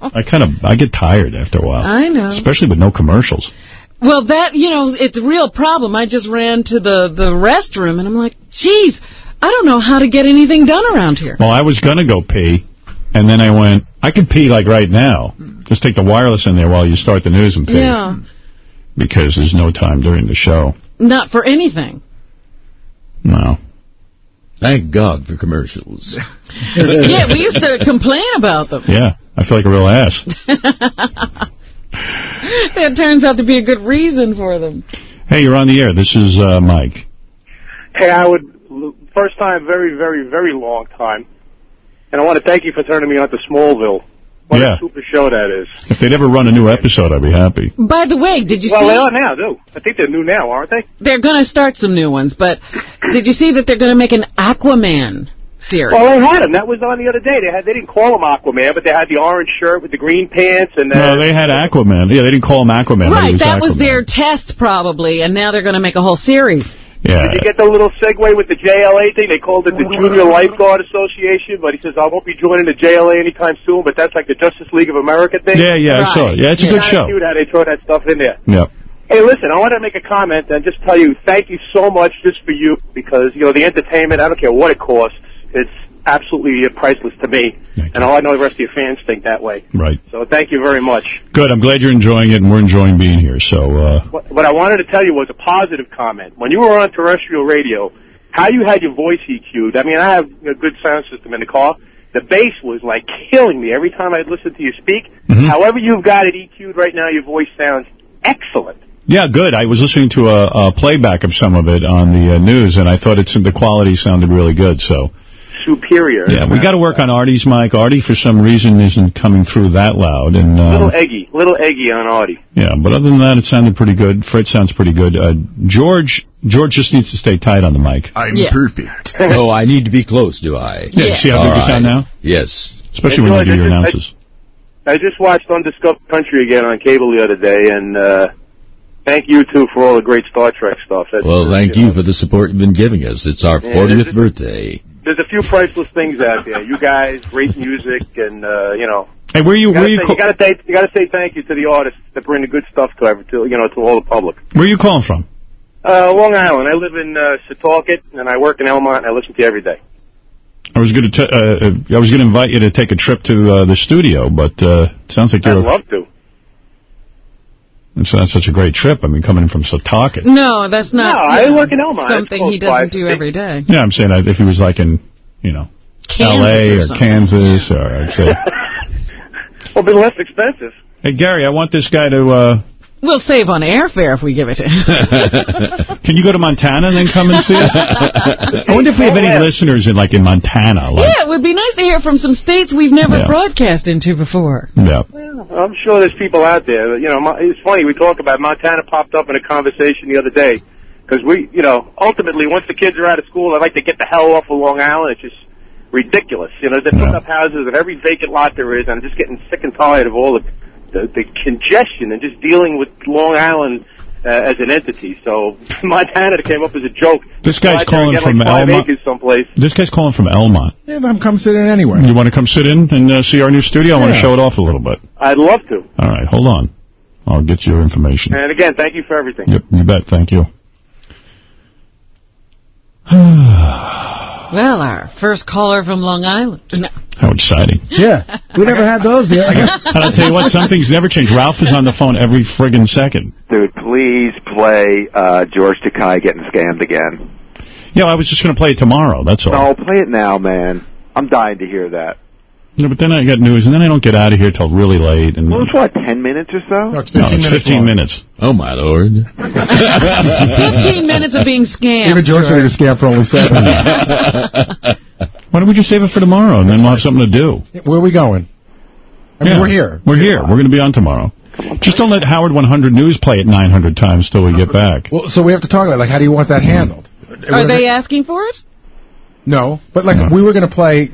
I kind of I get tired after a while, I know. especially with no commercials. Well, that, you know, it's a real problem. I just ran to the, the restroom, and I'm like, geez, I don't know how to get anything done around here. Well, I was gonna go pee, and then I went. I could pee like right now. Just take the wireless in there while you start the news and pee. Yeah, Because there's no time during the show. not for anything. No. Thank God for commercials. yeah, we used to complain about them. Yeah, I feel like a real ass. That turns out to be a good reason for them. Hey, you're on the air. This is uh, Mike. Hey, I would first time, very, very, very long time, and I want to thank you for turning me on to Smallville. What Yeah. a super show that is. If they'd ever run a new episode, I'd be happy. By the way, did you well, see? they are now, too. I think they're new now, aren't they? They're going to start some new ones, but did you see that they're going to make an Aquaman series? Well, they had him. That was on the other day. They had they didn't call him Aquaman, but they had the orange shirt with the green pants and. Uh, No, they had Aquaman. Yeah, they didn't call him Aquaman. right, was that was their test probably, and now they're going to make a whole series. Yeah. Did you get the little segue with the JLA thing? They called it the Junior Lifeguard Association, but he says I won't be joining the JLA anytime soon. But that's like the Justice League of America thing. Yeah, yeah, I saw it. Yeah, it's a good show. Cute how they throw that stuff in there. Yeah. Hey, listen, I want to make a comment and just tell you thank you so much just for you because, you know, the entertainment, I don't care what it costs, it's absolutely priceless to me. And all I know the rest of your fans think that way. Right. So thank you very much. Good. I'm glad you're enjoying it, and we're enjoying being here. So, uh, What, what I wanted to tell you was a positive comment. When you were on terrestrial radio, how you had your voice EQ'd, I mean, I have a good sound system in the car. The bass was like killing me every time I'd listen to you speak. Mm-hmm. However you've got it EQ'd right now, your voice sounds excellent. yeah, good. I was listening to a, a playback of some of it on the uh, news, and I thought it's the quality sounded really good. So, Superior. yeah, we got to work on Artie's mic. Artie, for some reason, isn't coming through that loud, and Little um, eggy, little eggy on Artie. yeah. But other than that, it sounded pretty good. Fred sounds pretty good. Uh, George, George just needs to stay tight on the mic. I'm Yeah. perfect. oh, I need to be close, do I? Yeah, see how good you sound now? Yes. Especially when you do your announces. I just watched Undiscovered Country again on cable the other day, and uh, thank you too for all the great Star Trek stuff. That's, Well, thank you for the support you've been giving us. It's our Yeah, 40th this birthday. There's a few priceless things out there. You guys, great music, and uh, you know. Hey, where you You where gotta, you say, you gotta say you gotta say thank you to the artists that bring the good stuff to every to you know to all the public. where are you calling from? Uh, Long Island. I live in uh, Setauket, and I work in Elmont, and I listen to you every day. I was going to uh, uh, I was going to invite you to take a trip to uh, the studio, but uh, it sounds like you're. I'd love to. It's not such a great trip. I mean, coming in from Setauket. No, that's not No, I you know, work in Elmont. Something he doesn't do every day. Yeah, I'm saying if he was like in, you know, Kansas L.A. or or, something. Kansas, or I'd say, Well, been less expensive. hey Gary, I want this guy to. uh We'll save on airfare if we give it to him. Can you go to Montana and then come and see us? I wonder if we have any listeners in like in Montana. Like, yeah, it would be nice to hear from some states we've never Yeah. broadcast into before. yeah. Well, I'm sure there's people out there. You know, it's funny we talk about Montana popped up in a conversation the other day because we, you know, ultimately once the kids are out of school, they like to get the hell off of Long Island. It's just ridiculous. You know, they're putting up houses at every vacant lot there is. and I'm just getting sick and tired of all the the, the congestion and just dealing with Long Island. Uh, as an entity, so Montana came up as a joke. This guy's Go out there and calling from like Elmont. acres someplace. This guy's calling from Elmont. Yeah, I'm come sit in anyway. You want to come sit in and uh, see our new studio? I want to show it off a little bit. I'd love to. All right, hold on. I'll get your information. And again, thank you for everything. Yep, you bet. Thank you. Well, our first caller from Long Island. No. How exciting. Yeah, we never had those yet. And I'll tell you what, some things never change. Ralph is on the phone every friggin' second. Dude, please play uh, George Takei getting scammed again. Yeah, I was just going to play it tomorrow, that's all. No, play it now, man. I'm dying to hear that. No, but then I got news, and then I don't get out of here till really late. And Well, it's what, 10 minutes or so? No, it's No, it's 15 minutes. Oh, my lord. 15 minutes of being scammed. Even George said he was scammed for only seven. Why don't we just save it for tomorrow, and then we'll have something to do? Where are we going? I mean, Yeah, we're here. We're here. We're going to be on tomorrow. Just don't let Howard 100 News play it 900 times till we get back. Well, so we have to talk about like how do you want that hmm. handled? Are they asking for it? No, but like we were going to play,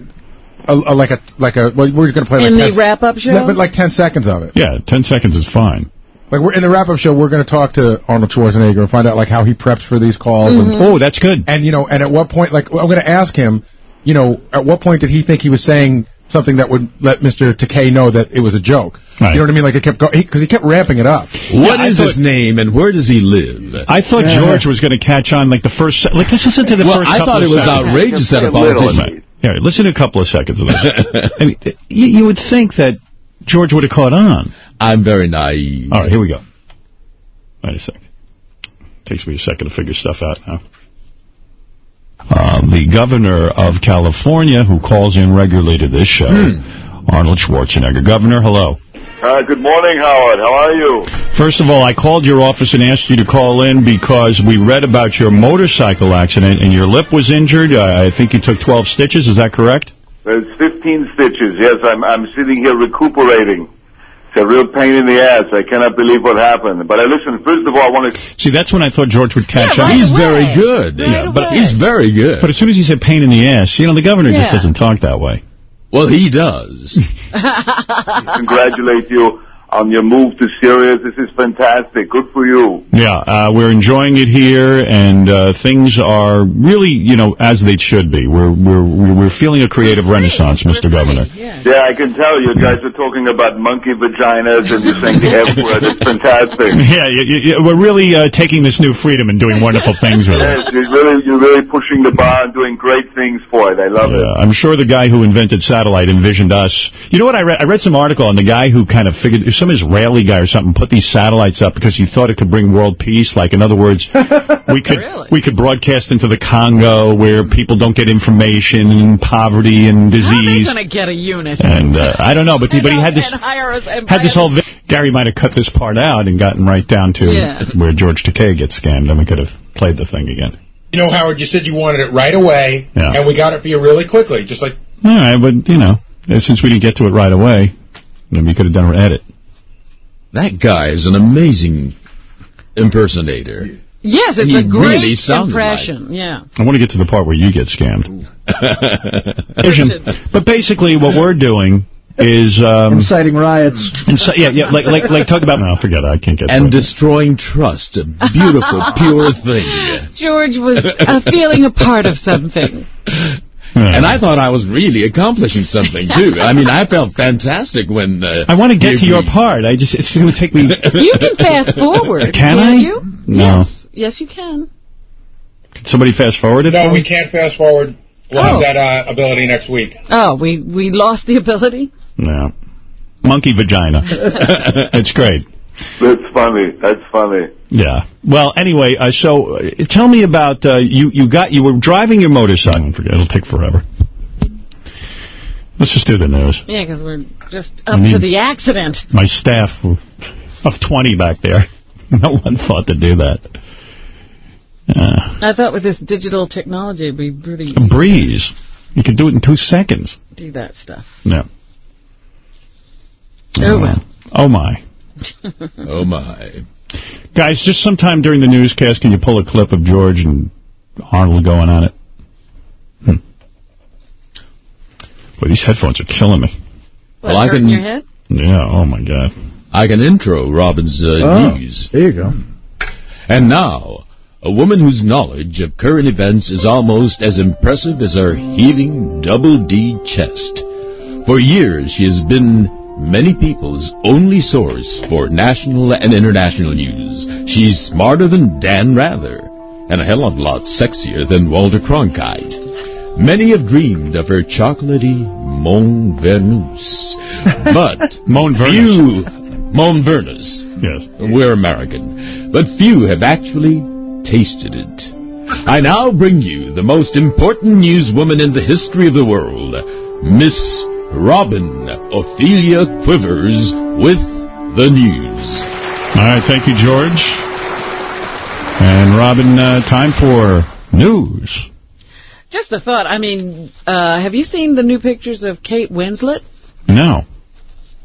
a, a, like a like a well, we were going to play like In the wrap-up show? No, but like ten seconds of it. Yeah, 10 seconds is fine. Like we're in the wrap-up show, we're going to talk to Arnold Schwarzenegger and find out like how he preps for these calls. Mm-hmm. And, Oh, that's good. and you know, and at what point, like I'm going to ask him, you know, at what point did he think he was saying something that would let Mr. Takei know that it was a joke? Right. You know what I mean? Like it kept going because he kept ramping it up. What Yeah, is thought- his name and where does he live? I thought Yeah. George was going to catch on like the first... Like, let's listen to the well, first I thought it was seconds. outrageous that a Just a little, politician... Yeah, listen a couple of seconds of this. I mean, you, you would think that George would have caught on. I'm very naive. All right, here we go. Wait a second. Takes me a second to figure stuff out now. Uh, the governor of California, who calls in regularly to this show, Arnold Schwarzenegger. Governor, hello. Uh, good morning, Howard. How are you? First of all, I called your office and asked you to call in because we read about your motorcycle accident and your lip was injured. Uh, I think you took 12 stitches. Is that correct? It's 15 stitches. Yes, I'm I'm sitting here recuperating. It's a real pain in the ass. I cannot believe what happened. But I listen, first of all, I want to. See, that's when I thought George would catch Yeah, on. right He's away. very good. Right yeah, but he's very good. But as soon as he said pain in the ass, you know, the governor just doesn't talk that way. Well, he does. congratulate you on your move to Sirius. This is fantastic. Good for you. Yeah, uh, we're enjoying it here, and uh, things are really, you know, as they should be. We're we're we're feeling a creative renaissance, Mr. Governor. Yeah. Yeah, I can tell you guys are talking about monkey vaginas and you're saying the F word. It's fantastic. Yeah, you, you, we're really uh, taking this new freedom and doing wonderful things with it. Yes, you're really, you're really pushing the bar and doing great things for it. I love it. I'm sure the guy who invented satellite envisioned us. You know what? I read, I read some article on the guy who kind of figured, some Israeli guy or something, put these satellites up because he thought it could bring world peace. Like, in other words, we could Really? we could broadcast into the Congo where people don't get information and poverty and disease. How are they disease. going to get a unit? And uh, I don't know, but he, but he had this And hire us and had this whole. Gary might have cut this part out and gotten right down to Yeah. where George Takei gets scammed, and we could have played the thing again. You know, Howard, you said you wanted it right away, Yeah. and we got it for you really quickly, just like All right, but you know, since we didn't get to it right away, then we could have done an edit. That guy is an amazing impersonator. Yes, it's He a great really sounded impression. Yeah. I want to get to the part where you get scammed. But basically, what we're doing is um, Inciting riots. inci- yeah, yeah, like like like talk about. No, forget it. I can't get. And to it. destroying trust, a beautiful, pure thing. George was uh, feeling a part of something. And I thought I was really accomplishing something too. I mean, I felt fantastic when. Uh, I want to get to your part. I just it's going to take me. You can fast forward. Can I? You? No. Yes. Yes, you can. Could Somebody fast forward it No, we can't fast forward. We'll Oh. have that uh, ability next week. Oh, we we lost the ability. No. Monkey vagina. it's great. That's funny. That's funny. Yeah. Well, anyway, uh, so uh, tell me about uh, you. You got you were driving your motorcycle. I don't forget. It'll take forever. Let's just do the news. Yeah, because we're just I up to the accident. My staff of 20 back there. No one thought to do that. Uh, I thought with this digital technology, it'd be pretty a breeze. You could do it in two seconds. do that stuff. No. Oh well. Oh my. Oh my. Guys, just sometime during the newscast, can you pull a clip of George and Arnold going on it? Hmm. Boy, these headphones are killing me. Well, I can. your head? Yeah, oh my God. I can intro Robin's uh, Oh, news. there you go. And now, a woman whose knowledge of current events is almost as impressive as her heaving double D chest. For years, she has been many people's only source for national and international news. She's smarter than Dan Rather, and a hell of a lot sexier than Walter Cronkite. Many have dreamed of her chocolatey Mon Vernus, but Mon few Mon Vernus. Yes. We're American, but few have actually tasted it. I now bring you the most important newswoman in the history of the world, Miss Robin Ophelia Quivers with the news. All right, thank you, George. And Robin, uh, time for news. Just a thought. I mean, uh, have you seen the new pictures of Kate Winslet? No.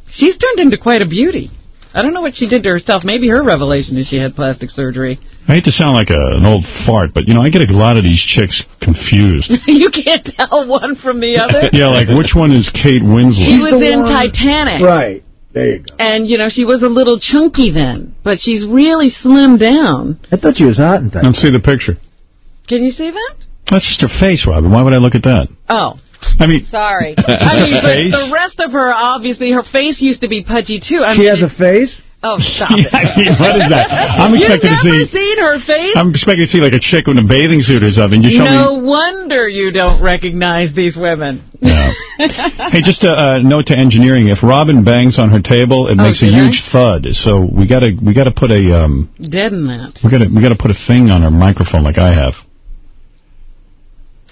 She's turned into quite a beauty. I don't know what she did to herself. Maybe her revelation is she had plastic surgery. I hate to sound like a, an old fart, but, you know, I get a lot of these chicks confused. you can't tell one from the other. yeah, like, which one is Kate Winslet? She was in Titanic. Right. There you go. And, you know, she was a little chunky then, but she's really slimmed down. I thought she was hot in time. Let's see the picture. Can you see that? That's just her face, Robin. Why would I look at that? Oh, I mean, sorry. I mean, Face? the rest of her, obviously, her face used to be pudgy, too. I She mean, has a face? Oh, stop it. I mean, what is that? I'm expecting You've to never see. seen her face? I'm expecting to see like a chick in a bathing suit or something. You show no me. wonder you don't recognize these women. No. Hey, just a uh, note to engineering: if Robin bangs on her table, it Oh, makes a did I? huge thud. So we gotta we gotta put a um Dead in that. we gotta we gotta put a thing on her microphone like I have.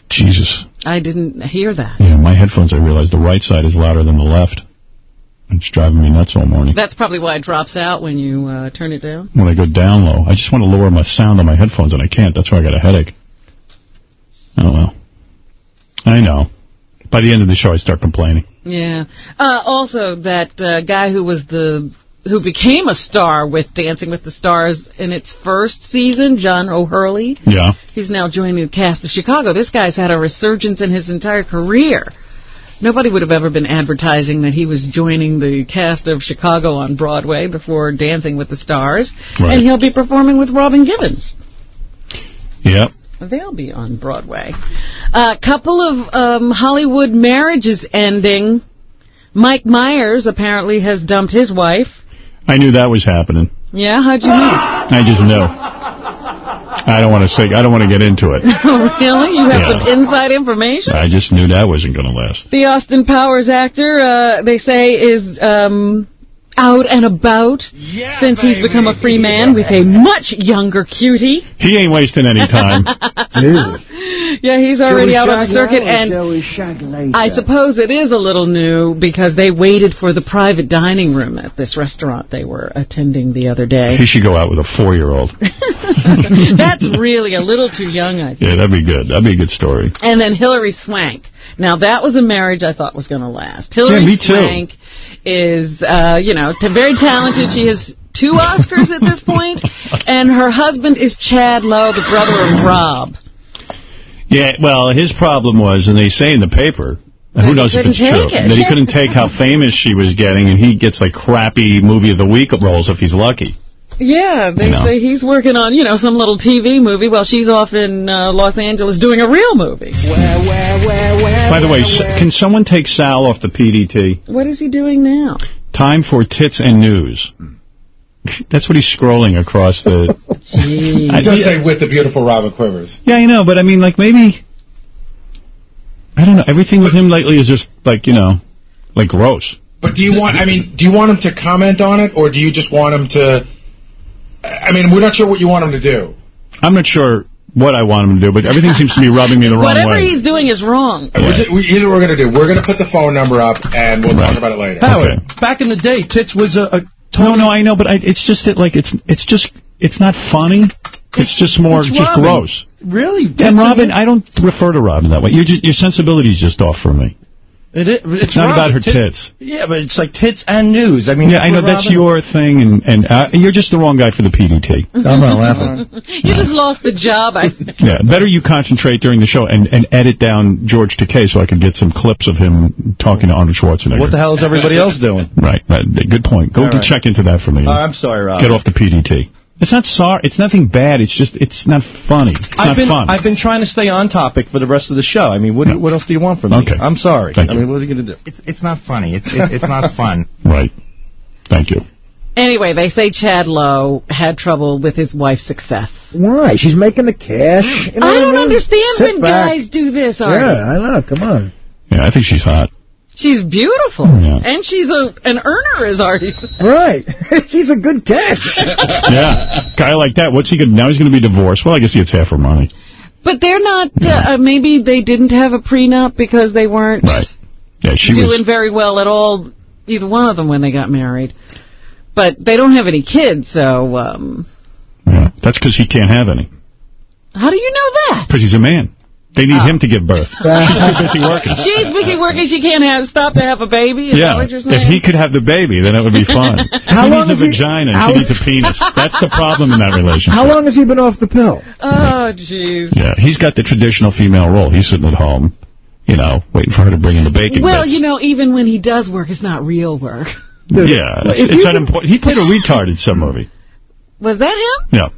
Jesus. I didn't hear that. Yeah, my headphones. I realized the right side is louder than the left. It's driving me nuts all morning. That's probably why it drops out when you uh, turn it down. when I go down low. I just want to lower my sound on my headphones, and I can't. That's why I got a headache. Oh, well. I know. By the end of the show, I start complaining. Yeah. Uh, also, that uh, guy who was the who became a star with Dancing with the Stars in its first season, John O'Hurley. Yeah. He's now joining the cast of Chicago. This guy's had a resurgence in his entire career. Nobody would have ever been advertising that he was joining the cast of Chicago on Broadway before Dancing with the Stars. Right. And he'll be performing with Robin Givens. Yep. They'll be on Broadway. A couple of um, Hollywood marriages ending. Mike Myers apparently has dumped his wife. I knew that was happening. Yeah, how'd you know? I just knew. I don't want to say. I don't want to get into it. really? You have Yeah. some inside information? I just knew that wasn't going to last. The Austin Powers actor, uh, they say, is um, out and about since he's become a free man with a much younger cutie. He ain't wasting any time. Yeah, he's already out on the circuit, and shall we shag later? I suppose it is a little new because they waited for the private dining room at this restaurant they were attending the other day. He should go out with a four-year-old. That's really a little too young, I think. Yeah, that'd be good. That'd be a good story. And then Hilary Swank. Now that was a marriage I thought was going to last. Hilary Yeah, me too. Swank is, uh, you know, very talented. She has two Oscars at this point, and her husband is Chad Lowe, the brother of Rob. Yeah, well, his problem was, and they say in the paper, And who knows if it's true? it. That he couldn't take how famous she was getting, and he gets like crappy movie of the week roles if he's lucky. Yeah, they You know. say he's working on, you know, some little TV movie while she's off in uh, Los Angeles doing a real movie. By the way, s- can someone take Sal off the PDT? What is he doing now? Time for tits and news. That's what he's scrolling across the. It does say with the beautiful Robin Quivers. Yeah, I know, but I mean, like maybe. I don't know. Everything with him lately is just like you know, like gross. But do you want? I mean, do you want him to comment on it, or do you just want him to? I mean, we're not sure what you want him to do. I'm not sure what I want him to do, but everything seems to be rubbing me the wrong Whatever way. Whatever he's doing is wrong. We're just, we, here's what we're going to do. We're going to put the phone number up, and we'll talk about it later. Howard, back in the day, tits was a, a No, no, I know, but I, it's just that like it's it's just it's not funny. It's just more it's just Robin. gross. really. And Robin, I don't refer to Robin that way. Your your sensibility's just off for me. It, is- it's not Robin. about her Tit- tits. Yeah, but it's like tits and news. I mean, Yeah, I know with that's Robin- your thing, and and uh, you're just the wrong guy for the PDT. I'm not laughing. You just lost the job, I think. Yeah, better you concentrate during the show and, and edit down George Takei so I can get some clips of him talking to Arnold Schwarzenegger. What the hell is everybody else doing? Right, right, good point. Go All right. check into that for me. Uh, I'm sorry, Rob. Get off the PDT. It's not sorry. It's nothing bad. It's just it's not funny. It's I've been fun. I've been trying to stay on topic for the rest of the show. I mean, what do- what else do you want from me? Okay. I'm sorry. Thank I you. mean, what are you going to do? It's it's not funny. It's it, it's not fun. Right. Thank you. Anyway, they say Chad Lowe had trouble with his wife's success. Why? She's making the cash. You know I don't mean? understand Sit when back. guys do this, Artie. Yeah, I know. Come on. Yeah, I think she's hot. She's beautiful. Yeah. And she's a an earner, as Artie said. Right. She's a good catch. yeah, guy like that. What's he going? to Now he's going to be divorced. Well, I guess he gets half her money. But they're not, uh, uh, maybe they didn't have a prenup because they weren't Right. Yeah, she doing was. very well at all, either one of them when they got married. But they don't have any kids, so um, Yeah, that's because he can't have any. how do you know that? Because he's a man. They need him ah. to give birth. She's too busy working. She's busy working, she can't have stop to have a baby, is that Yeah, what you're if he could have the baby, then it would be fun. How he long needs a he- vagina and how- she needs a penis. That's the problem in that relationship. How long has he been off the pill? Oh, jeez. Yeah, he's got the traditional female role. He's sitting at home, you know, waiting for her to bring in the bacon Well, bits. you know, even when he does work, it's not real work. yeah, Well, it's, it's unimportant. He played a retard in some movie. Was that him? Yeah,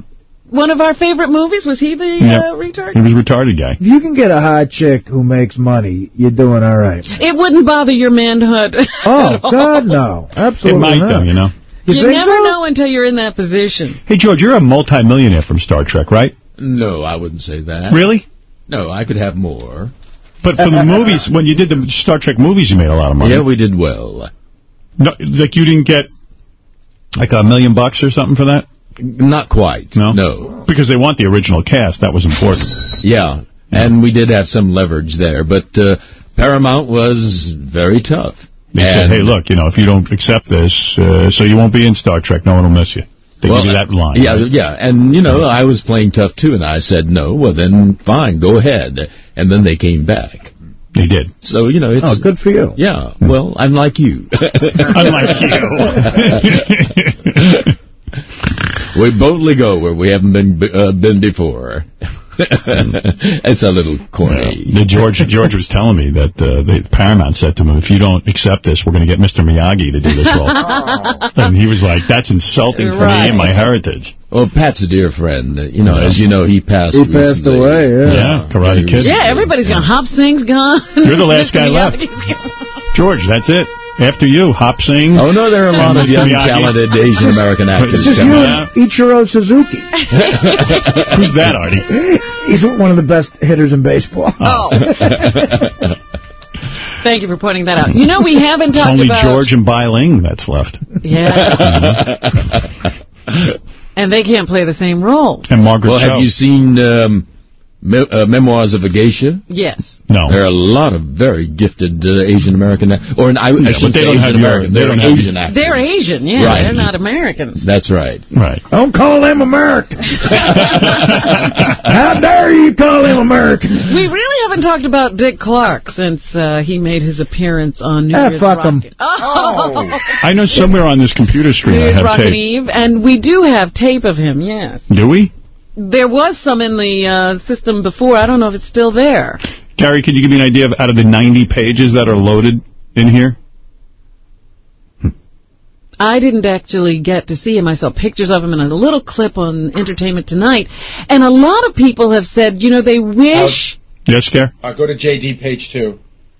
One of our favorite movies? Was he the yeah. uh, retard? He was a retarded guy. If you can get a hot chick who makes money, you're doing all right. It wouldn't bother your manhood. Oh, at all. God, no. It Absolutely might, not. though, you know. You, You never so? know until you're in that position. Hey, George, you're a multimillionaire from Star Trek, right? No, I wouldn't say that. Really? No, I could have more. But from the movies, when you did the Star Trek movies, you made a lot of money. Yeah, we did well. No, like you didn't get like a million bucks or something for that? Not quite. No? No. Because they want the original cast. That was important. Yeah, and we did have some leverage there, but uh, Paramount was very tough. They said, hey, look, you know, if you don't accept this, uh, so you won't be in Star Trek, no one will miss you. They Well, give you that line. Yeah, right? yeah, and you know, I was playing tough too, and I said no. Well, then fine, go ahead. And then they came back. They did. So you know, it's Oh, good for you. yeah. Well, I'm like you. Unlike you. we boldly go where we haven't been uh, been before. it's a little corny. The George George was telling me that uh, the Paramount said to him, if you don't accept this, we're going to get Mr. Miyagi to do this role. and he was like, that's insulting for me and my heritage. Well, Pat's a dear friend. You know, as you know, he passed. He passed recently. away, yeah. Yeah, Karate Kid. Yeah, everybody's gone. Hop Sing's gone. You're the last guy left. George, that's it. After you, Hop Sing. Oh no, there are a lot of Mr. young, Miyagi. talented Asian American actors It's just you coming and out. Ichiro Suzuki. Who's that, Artie? He's one of the best hitters in baseball. Oh. Thank you for pointing that out. You know, we haven't It's talked only about... George and Bai Ling that's left. Yeah. and they can't play the same role. And Margaret Well, Cho. have you seen um, me- uh, Memoirs of a Geisha? Yes. No. There are a lot of very gifted uh, Asian American, or an, I, I shouldn't say don't Asian your- American. they They're don't Asian actors. They're Asian, yeah. Right. They're not Americans. That's right. Right. Don't call them American. How dare you call them American? We really haven't talked about Dick Clark since uh, he made his appearance on New Ah, Year's fuck 'em. Rockin'. Oh. I know somewhere on this computer New screen I Year's have Rockin' tape. Eve, and we do have tape of him, yes. Do we? There was some in the uh, system before. I don't know if it's still there. Gary, could you give me an idea of out of the 90 pages that are loaded in here? I didn't actually get to see him. I saw pictures of him in a little clip on Entertainment Tonight. And a lot of people have said, you know, they wish, Yes, Gary? Uh, go to JD page two.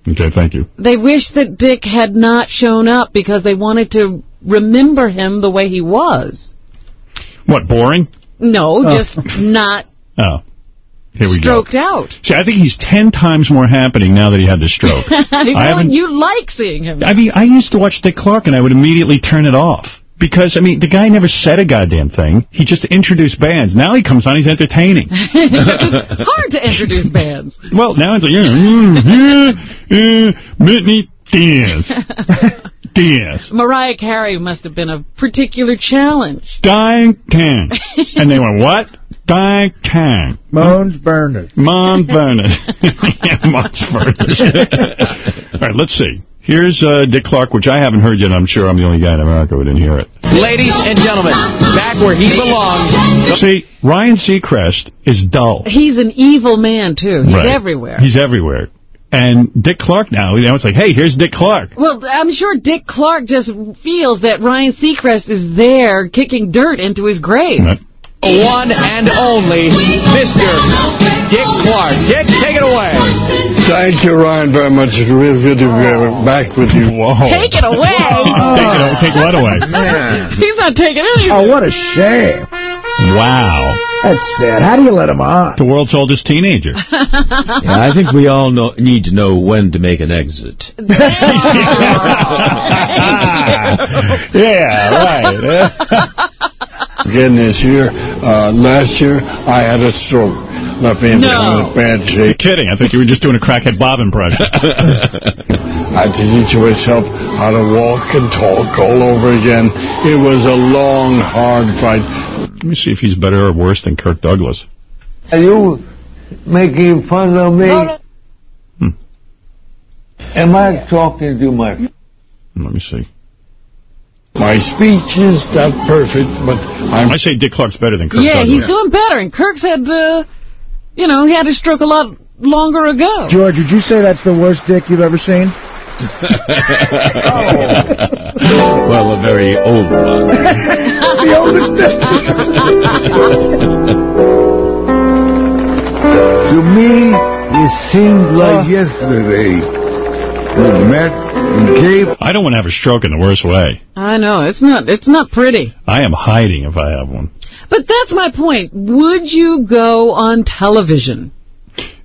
Okay, thank you. they wish that Dick had not shown up because they wanted to remember him the way he was. What, boring? No, Oh. just not Oh. Here we go. stroked go. out. See, I think he's ten times more happening now that he had the stroke. I haven't- you like seeing him. I mean, I used to watch Dick Clark and I would immediately turn it off. Because, I mean, the guy never said a goddamn thing. He just introduced bands. Now he comes on, he's entertaining. it's hard to introduce bands. well, now it's like, yeah, yeah, yeah, uh, Britney Diaz. Diaz. Mariah Carey must have been a particular challenge. Dying Kang. And they went, what? Dying Kang. Moans Bernard. Mom Bernard. yeah, Mons Bernard. All right, let's see. Here's uh, Dick Clark, which I haven't heard yet. I'm sure I'm the only guy in America who didn't hear it. Ladies and gentlemen, back where he belongs. See, Ryan Seacrest is dull. He's an evil man, too. He's Right. everywhere. He's everywhere. And Dick Clark now, you know, it's like, hey, here's Dick Clark. Well, I'm sure Dick Clark just feels that Ryan Seacrest is there kicking dirt into his grave. One and only Mr. Dick Clark. Dick, take it away. Thank you, Ryan, very much. It's really good to be back with you. Whoa. Take it away. Take, it, take what away? He's not taking anything. Oh, what a shame. Wow. That's sad. How do you let him on? The world's oldest teenager. Yeah, I think we all know, need to know when to make an exit. yeah, right. Again this year, uh, last year, I had a stroke. Left me in No. bad shape. Kidding. I think you were just doing a crackhead Bob impression. I had to teach myself how to walk and talk all over again. It was a long, hard fight. Let me see if he's better or worse than Kirk Douglas. Are you making fun of me? Hmm. Am I talking too much? Let me see. My speech is not perfect, but I'm... I say Dick Clark's better than Kirk yeah, Douglas. he's doing better. And Kirk's had, uh, you know, he had his stroke a lot longer ago. George, would you say that's the worst dick you've ever seen? well, a very old one. the oldest dick. To me, it seemed like oh. yesterday we met and gave I don't want to have a stroke in the worst way. I know it's not it's not pretty. I am hiding if I have one. But that's my point. Would you go on television?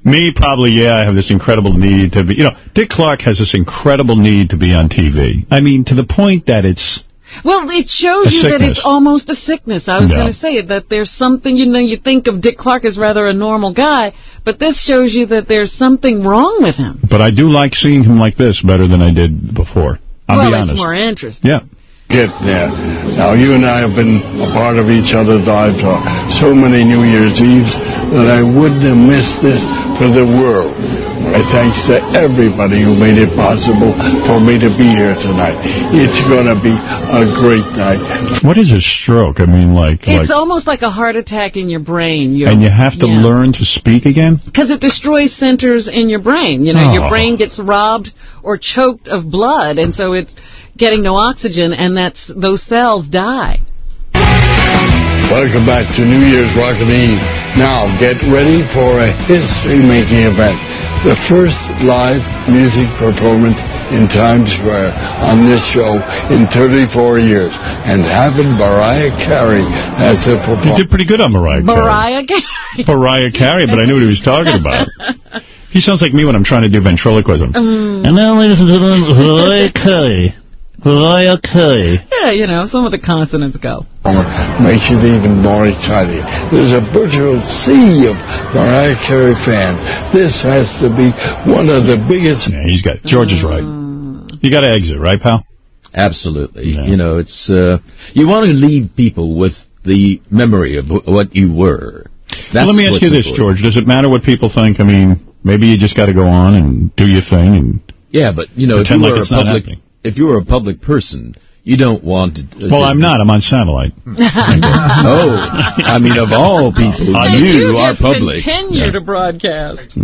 Me, probably, yeah, I have this incredible need to be, you know, Dick Clark has this incredible need to be on TV. I mean, to the point that it's, Well, it shows you that it's almost a sickness. I was Yeah. going to say that there's something, you know, you think of Dick Clark as rather a normal guy, but this shows you that there's something wrong with him. but I do like seeing him like this better than I did before. I'll well, be honest. it's more interesting. Yeah. Get there. Now, you and I have been a part of each other's lives for so many New Year's Eves that I wouldn't have missed this for the world. My thanks to everybody who made it possible for me to be here tonight. It's going to be a great night. What is a stroke? I mean, like, It's like, almost like a heart attack in your brain. and you have to learn to speak again? Because it destroys centers in your brain. You know, your Oh. brain gets robbed or choked of blood, and so it's getting no oxygen, and that's those cells die. Welcome back to New Year's Rockin' Eve. Now, get ready for a history-making event. The first live music performance in Times Square on this show in 34 years. And having Mariah Carey as a You performer. did pretty good on Mariah Carey. Mariah Carey. Mariah Carey, but I knew what he was talking about. He sounds like me when I'm trying to do ventriloquism. Mm. And now, ladies and gentlemen, Mariah Carey. Mariah Carey. Yeah, you know, some of the consonants go. makes it even more exciting. There's a virtual sea of Mariah Carey fans. This has to be one of the biggest. Yeah, he's got George is right. You got to exit, right, pal? Absolutely. You know, it's uh, you want to leave people with the memory of what you were. That's Well, let me ask you this, important. George. Does it matter what people think? I mean, maybe you just got to go on and do your thing. And Yeah, but you know, if Pretend you like a it's not public, happening. If you're a public person, you don't want to. uh, Well, I'm not. I'm on satellite. oh, I mean, of all people, And you, are public. continue to broadcast.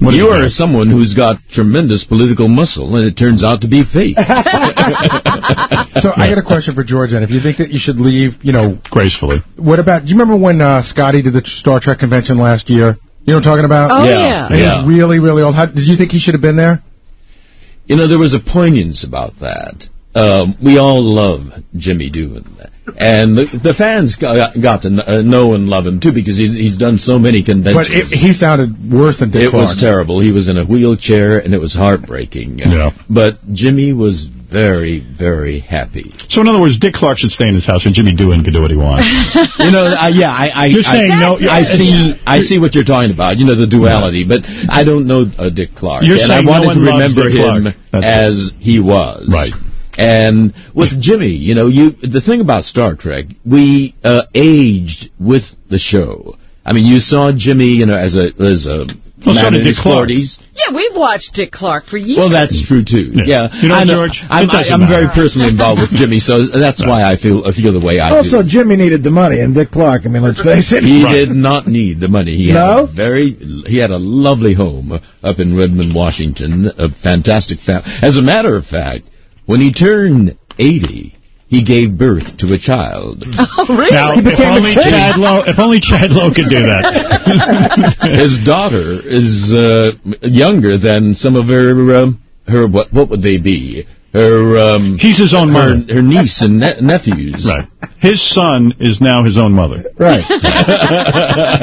What is you are Greg? someone who's got tremendous political muscle, and it turns out to be fake. So I got a question for George. Then, if you think that you should leave, you know, gracefully. What about? Do you remember when uh, Scotty did the Star Trek convention last year? You know what I'm talking about? Oh, Yeah. yeah. And Yeah. he's really, really old. How, did you think he should have been there? You know, there was a poignance about that. Um, we all love Jimmy Doohan. And the, the fans got, got to uh, know and love him, too, because he's, he's done so many But conventions. it, he sounded worse than Dick it was terrible. He was in a wheelchair, and it was heartbreaking. Yeah. But Jimmy was very, very happy. So in other words, Dick Clark should stay in his house, and Jimmy Doohan can do what he wants. you know, I, yeah, I, I, You're I- saying no- I see, I see what you're talking about. You know, the duality, but I don't know uh, Dick Clark, You're and I saying no wanted one to remember him Clark. That's as he was. Right. And with Jimmy, you know, you the thing about Star Trek, we uh, aged with the show. I mean, you saw Jimmy, you know, as a as a Well, so man did Dick his Clark. 40s. Yeah, we've watched Dick Clark for years. Well, that's true too. Yeah, You know, I George, I'm, it doesn't I'm very personally involved with Jimmy, so that's why I feel I feel the way I Also, do. Jimmy needed the money, and Dick Clark. I mean, let's face it. He did not need the money. He No? had a very he had a lovely home up in Redmond, Washington. A fantastic family. As a matter of fact, when he turned 80, he gave birth to a child. Oh, really? Now, if only Chad Lowe, if only Chad Lowe could do that. His daughter is uh, younger than some of her um, her what what would they be? Her um, He's his own her, mother. her niece and ne- nephews. Right. His son is now his own mother. Right.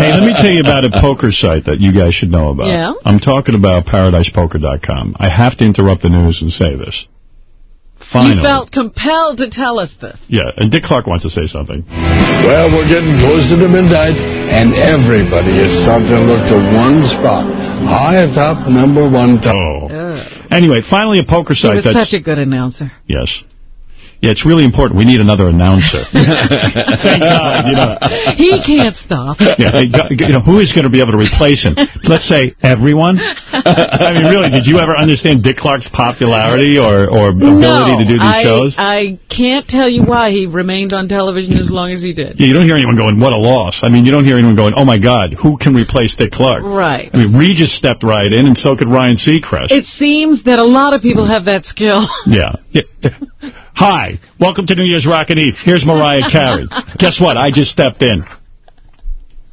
Hey, let me tell you about a poker site that you guys should know about. Yeah? I'm talking about ParadisePoker.com. I have to interrupt the news and say this. Finally. You felt compelled to tell us this. Yeah, and Dick Clark wants to say something. Well, we're getting closer to midnight, and everybody is starting to look to one spot. High atop number one top. Oh. Anyway, finally a poker He site was that's... such a good announcer. Yes. Yeah, it's really important. We need another announcer. Thank God, you know. He can't stop. Yeah, you know, who is going to be able to replace him? Let's say everyone. I mean, really, did you ever understand Dick Clark's popularity or, or ability no, to do these I, shows? I can't tell you why he remained on television as long as he did. Yeah, you don't hear anyone going, what a loss. I mean, you don't hear anyone going, oh, my God, who can replace Dick Clark? Right. I mean, Regis stepped right in, and so could Ryan Seacrest. It seems that a lot of people have that skill. Yeah. yeah. Hi, welcome to New Year's Rockin' Eve. Here's Mariah Carey. Guess what? I just stepped in.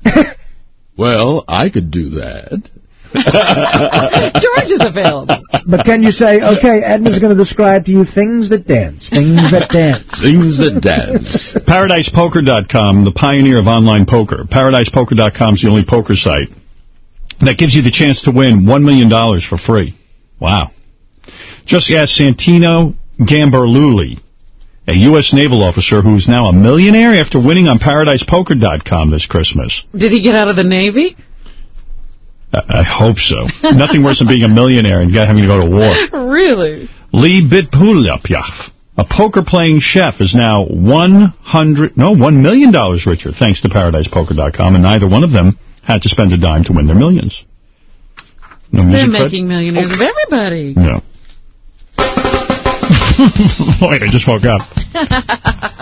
Well, I could do that. George is available. But can you say, okay, Edna's going to describe to you things that dance, things that dance. Things that dance. ParadisePoker.com, the pioneer of online poker. ParadisePoker.com is the only poker site that gives you the chance to win $1 million for free. Wow. Just ask Santino Gamberluli, a U.S. naval officer who's now a millionaire after winning on ParadisePoker.com this Christmas. Did he get out of the Navy? I, I hope so. Nothing worse than being a millionaire and having to go to war. Really? Lee Bitpulapyaf, a poker-playing chef, is now 100, no, $1 million richer thanks to ParadisePoker.com, and neither one of them had to spend a dime to win their millions. No They're making millionaires of everybody. No. Wait, I just woke up.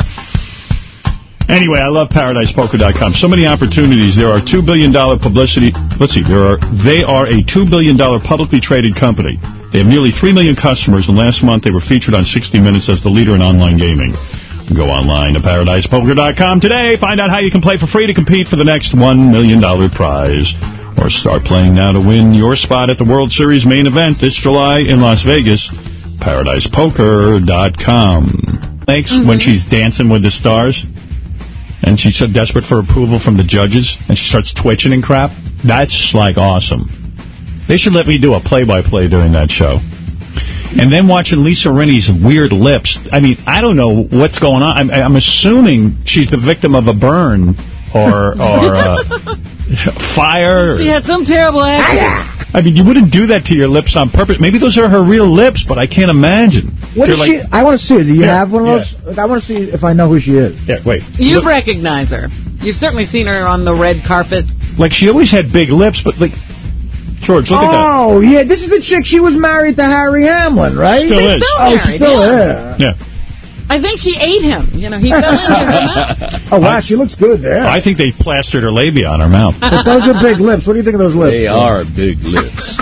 Anyway, I love ParadisePoker.com. So many opportunities. There are $2 billion publicity. Let's see. There are. They are a $2 billion publicly traded company. They have nearly 3 million customers, and last month they were featured on 60 Minutes as the leader in online gaming. Go online to ParadisePoker.com today. Find out how you can play for free to compete for the next $1 million prize. Or start playing now to win your spot at the World Series main event this July in Las Vegas. ParadisePoker.com. Thanks mm-hmm. when she's dancing with the stars and she's so desperate for approval from the judges, and she starts twitching and crap. That's, like, awesome. They should let me do a play-by-play during that show. And then watching Lisa Rinna's weird lips. I mean, I don't know what's going on. I'm, I'm assuming she's the victim of a burn or or uh, fire. She had some terrible accident. I mean, you wouldn't do that to your lips on purpose. Maybe those are her real lips, but I can't imagine. What They're is she? I want to see her. Do you Yeah, have one of those? I want to see if I know who she is. Yeah, wait. You recognize her. You've certainly seen her on the red carpet. Like, she always had big lips, but, like, George, look at that. Oh, yeah, this is the chick. She was married to Harry Hamlin, right? Still She's is. still oh, she's married, still yeah. there. Yeah. I think she ate him. You know, he fell into her mouth. Oh, wow, she looks good there. I think they plastered her labia on her mouth. But those are big lips. What do you think of those lips? They are big lips.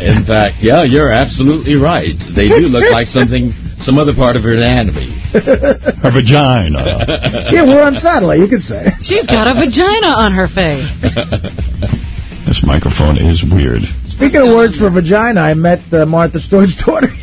In fact, yeah, you're absolutely right. They do look like something, some other part of her anatomy. Her vagina. Yeah, we're on satellite, you could say. She's got a vagina on her face. This microphone is weird. Speaking of words for vagina, I met uh, Martha Stewart's daughter.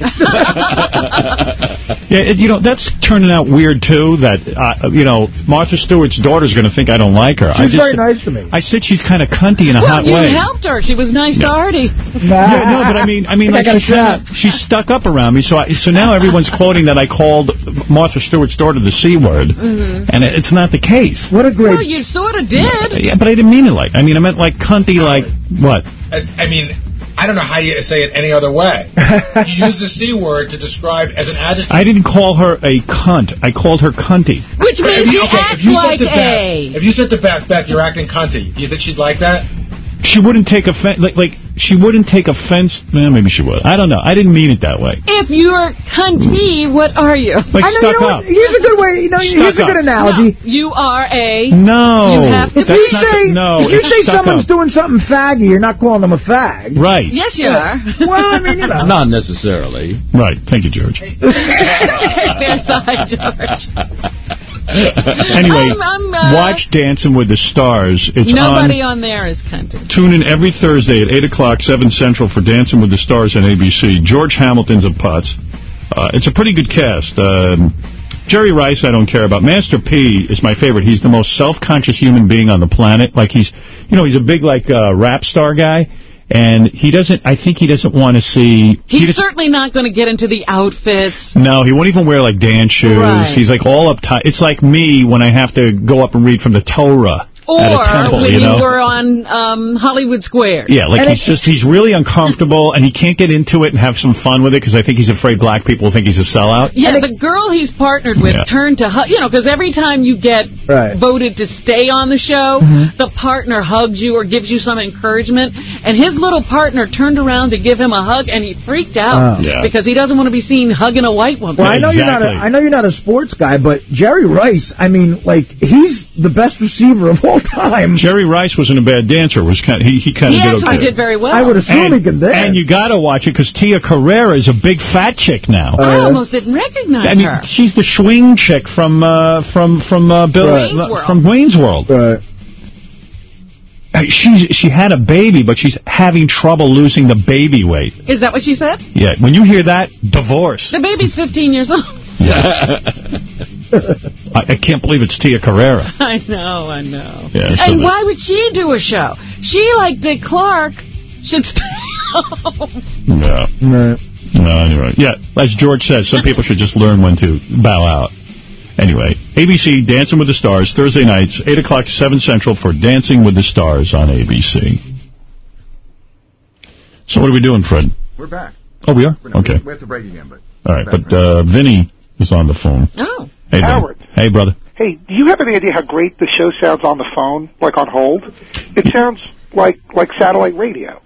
Yeah, you know, that's turning out weird, too, that, uh, you know, Martha Stewart's daughter's going to think I don't like her. I She's just, very nice to me. I said she's kind of cunty in a Well, hot you way. helped her. She was nice to Artie. Yeah, no, but I mean, I mean, I like she kinda, she's stuck up around me, so I, so now everyone's quoting that I called Martha Stewart's daughter the c word, Mhm. and it, it's not the case. What a great... Well, you sort of did. Yeah, but I didn't mean it like. I mean, I meant like cunty, like what? I, I mean, I don't know how you say it any other way. you use the C word to describe as an adjective. I didn't call her a cunt. I called her cunty. Which If means you- you okay, act if you said like to Beth- a. If you said to Beth, Beth, you're acting cunty, do you think she'd like that? She wouldn't take offense. Like, like she wouldn't take offense. Well, maybe she would. I don't know. I didn't mean it that way. If you're cunty, what are you? Like I know, stuck you know up. what? Here's a good way. You know, here's Stuck a good analogy. No, you are a. No. You have to If you say the- no, if you say someone's up. doing something faggy, you're not calling them a fag. Right. Yes, you are. Well, I mean, you know. Not necessarily. Right. Thank you, George. Fair side, George. Anyway, I'm- I'm, uh, watch Dancing with the Stars. It's Nobody on. on there is cunty. Tune in every Thursday at 8 o'clock, 7 Central for Dancing with the Stars on ABC. George Hamilton's of Putz. Uh, it's a pretty good cast. Um, Jerry Rice, I don't care about. Master P is my favorite. He's the most self-conscious human being on the planet. Like he's, you know, he's a big like uh, rap star guy, and he doesn't. I think he doesn't want to see. He's just- certainly not going to get into the outfits. no, he won't even wear like dance shoes. Right. He's like all uptight. It's like me when I have to go up and read from the Torah Or at a temple, when you you, know. were on um, Hollywood Square. Yeah, like And he's just, he's really uncomfortable and he can't get into it and have some fun with it because I think he's afraid black people think he's a sellout. Yeah, the girl he's partnered with Yeah. turned to hug, you know, because every time you get Right. voted to stay on the show, Mm-hmm. the partner hugs you or gives you some encouragement. And his little partner turned around to give him a hug, and he freaked out Oh. Yeah. because he doesn't want to be seen hugging a white woman. Well, I know you're not. Exactly. A, I know you're not a sports guy, but Jerry Rice. I mean, like he's the best receiver of all time. Jerry Rice wasn't a bad dancer. Was kind he he kind he of did actually okay. did very well. I would assume and, he can dance. and you got to watch it because Tia Carrere is a big fat chick now. I Uh, almost didn't recognize I mean, her. she's the swing chick from uh, from from uh, Bill Right. Wayne's World. from Wayne's World. Right. She's she had a baby, but she's having trouble losing the baby weight. Is that what she said? Yeah, when you hear that, divorce. The baby's 15 years old. I, I can't believe it's Tia Carrere. I know, I know. Yeah, so and the- why would she do a show? She, like Dick Clark, should stay home. No. Right. No, anyway. Yeah, as George says, some people should just learn when to bow out. Anyway, ABC, Dancing with the Stars, Thursday nights, 8 o'clock, 7 Central for Dancing with the Stars on ABC. So what are we doing, Fred? We're back. Oh, we are? No, Okay. We have to break again, but All right, but uh, Vinny is on the phone. Oh. Hey. Howard. Hey, brother. Hey, do you have any idea how great the show sounds on the phone, like on hold? It sounds like like satellite radio.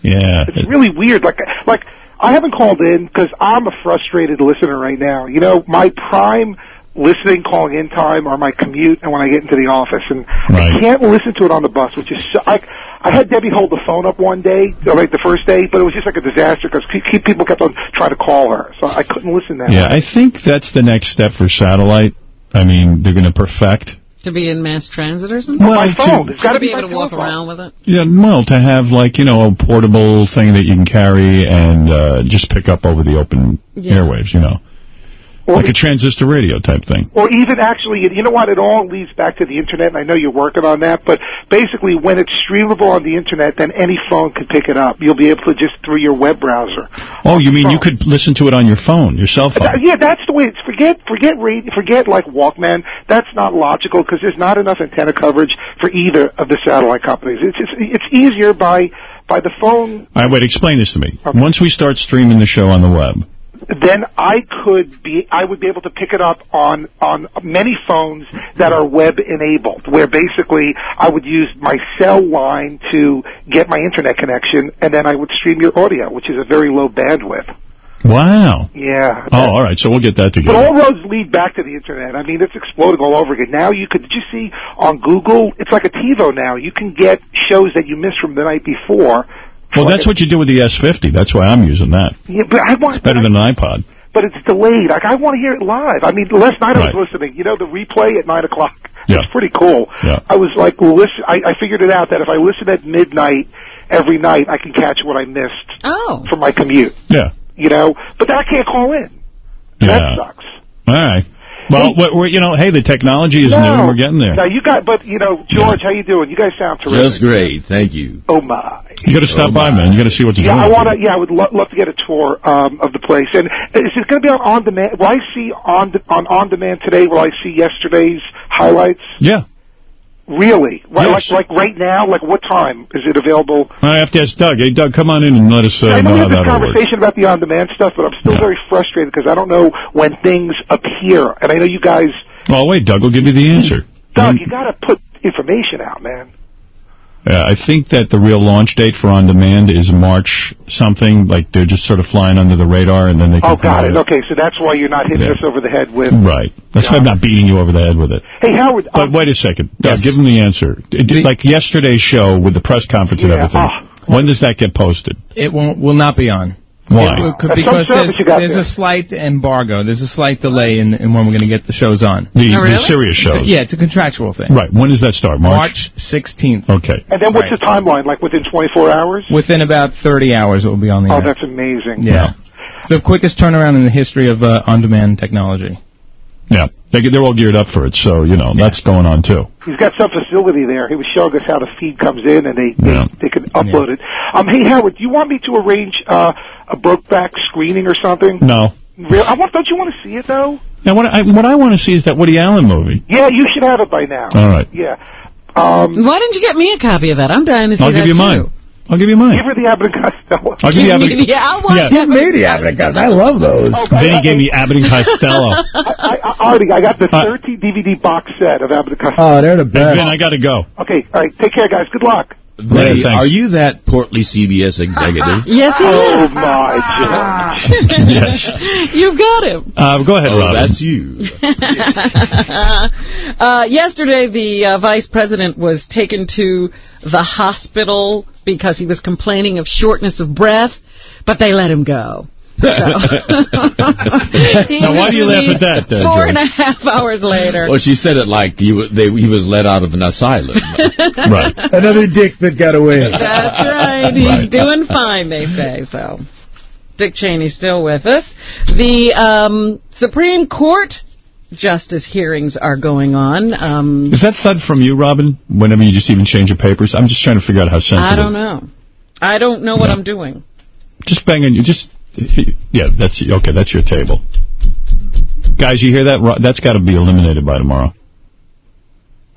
Yeah. It's really weird. Like like I haven't called in because I'm a frustrated listener right now. You know, my prime listening, calling in time are my commute and when I get into the office, and Right. I can't listen to it on the bus, which is so, I. I had Debbie hold the phone up one day, uh, like the first day, but it was just like a disaster because people kept on trying to call her, so I couldn't listen to that. Yeah, I think that's the next step for satellite. I mean, they're going to perfect. To be in mass transit or something? Well, My phone. to- It's gotta be be able to walk telephone. around with it. Yeah, well, to have like you know a portable thing that you can carry and uh, just pick up over the open Yeah. airwaves, you know, like a transistor radio type thing. Or even actually, you know what? It all leads back to the internet, and I know you're working on that. But basically, when it's streamable on the internet, then any phone can pick it up. You'll be able to just through your web browser. Oh, you mean you could listen to it on your phone, your cell phone? Th- Yeah, that's the way. It's forget, forget, radio, forget like Walkman. That's not logical because there's not enough antenna coverage for either of the satellite companies. It's it's, it's easier by by the phone. All right, wait, explain this to me. Once we start streaming the show on the web, Then I could be, I would be able to pick it up on on many phones that are web enabled, where basically I would use my cell line to get my internet connection, and then I would stream your audio, which is a very low bandwidth. Wow. Yeah. Oh, all right. So we'll get that together. But all roads lead back to the internet. I mean, it's exploding all over again. Now you could, did you see on Google? It's like a TiVo now. You can get shows that you missed from the night before. Well, that's what you do with the S50. That's why I'm using that. Yeah, but I want, It's better than an iPod. but it's delayed. Like I want to hear it live. I mean, last night I was listening. You know, the replay at nine o'clock. Yeah. It's pretty cool. Yeah. I was like, listen. I, I figured it out that if I listen at midnight every night, I can catch what I missed Oh. from my commute. Yeah. You know, but I can't call in. Yeah. That Yeah. sucks. All right. Well, we're, we're- you know, hey, the technology is new and we're getting there. Now you got, but you know, George, how you doing? You guys sound terrific. Just great. Thank you. Oh my. You got to stop by, man. You got to see what's going on. Yeah, I want to. Yeah, I would lo- love to get a tour um, of the place. And is it going to be on on demand? Will I see on on on demand today? Will I see yesterday's highlights? Yeah. Really? Yes. Like like right now? Like what time is it available? I have to ask Doug. Hey, Doug, come on in and let us uh, I know know we how had this that'll work. conversation about the on-demand stuff, but I'm still very frustrated because I don't know when things appear. And I know you guys, Well, wait, Doug will give you the answer. Doug, you got to put information out, man. Yeah, I think that the real launch date for On Demand is March something. Like they're just sort of flying under the radar, and then they can Oh, got promote it. Okay, so that's why you're not hitting Yeah. us over the head with. Right. That's why I'm not beating you over the head with it. Hey, Howard. But um, wait a second. Doug, give them the answer. It did- like yesterday's show with the press conference and everything. ah. When does that get posted? It won't will not be on. Why? It- it could- That's some because there's, there's a slight embargo. There's a slight delay in, in when we're going to get the shows on. The, the Sirius It's a- shows. yeah, it's a contractual thing. Right. When does that start? March? March 16th. Okay. And then what's Right. the timeline? Like within 24 hours? Within about 30 hours, it will be on the Oh, air. that's amazing. Yeah. It's the quickest turnaround in the history of uh, on-demand technology. Yeah. They, they're all geared up for it, so, you know, that's going on, too. He's got some facility there. He was showing us how the feed comes in, and they they, they can upload it. Um, hey Howard, do you want me to arrange uh, a Brokeback screening or something? No. Real? I want. Don't you want to see it though? Now, what I, what I want to see is that Woody Allen movie. Yeah, you should have it by now. All right. Yeah. Um, Why didn't you get me a copy of that? I'm dying to see I'll that give you too. mine. I'll give you mine. give her the Abbott and Costello. I'll give you Abbott. Yeah, I'll watch Yeah. that. me the Abbott and Costello. I love those. Vinny gave me Abbott and Costello. I, I, I already I got the 13 DVD box set of Abbott and Costello. Oh, they're the Hey, best. Vin, I got to go. Okay, all right. Take care, guys. Good luck. Vinny, thanks. are you that portly CBS executive? Yes, he Oh is. my George. yes. You've got him. Uh, go ahead, Oh, Robin. that's you. uh, yesterday, the uh, vice president was taken to the hospital because he was complaining of shortness of breath, but they let him go. So. Now, why do you laugh at that, uh, Four George? and a half hours later. Well, she said it like he, wa- they, he was let out of an asylum. right. Another dick that got away. That's right. He's doing fine, they say. So, Dick Cheney's still with us. The um, Supreme Court justice hearings are going on. Um, Is that thud from you, Robin? Whenever you just even change your papers? I'm just trying to figure out how sensitive. I don't know. I don't know what I'm doing. Just banging you. Just yeah. That's okay. That's your table. Guys, you hear that? That's got to be eliminated by tomorrow.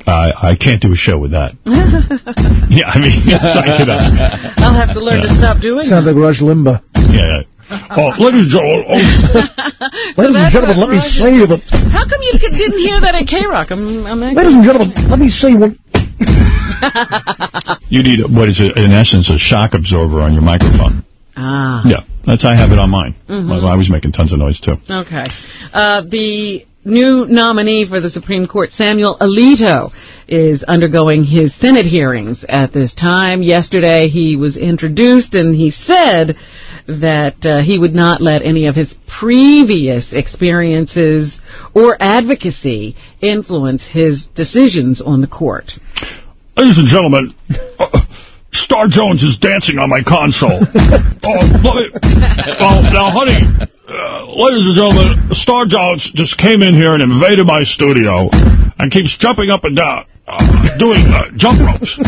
I I can't do a show with that. yeah, I mean, I could, uh, I'll have to learn to stop doing Sounds like Rush Limbaugh. yeah. Oh, ladies and gentlemen, oh, Ladies and gentlemen, what let me Roger- say you that. How come you didn't hear that at K-Rock? I'm, I'm Ladies and gentlemen, let me say one. you need what is it? In essence, a shock absorber on your microphone. Ah. Yeah, that's I have it on mine. Mhm. I, I was making tons of noise too. Okay. Uh, the new nominee for the Supreme Court, Samuel Alito, is undergoing his Senate hearings at this time. Yesterday he was introduced and he said that uh, he would not let any of his previous experiences or advocacy influence his decisions on the court. Ladies and gentlemen, uh, Star Jones is dancing on my console. oh, me, well, now, honey, uh, ladies and gentlemen, Star Jones just came in here and invaded my studio and keeps jumping up and down, uh, doing uh, jump ropes.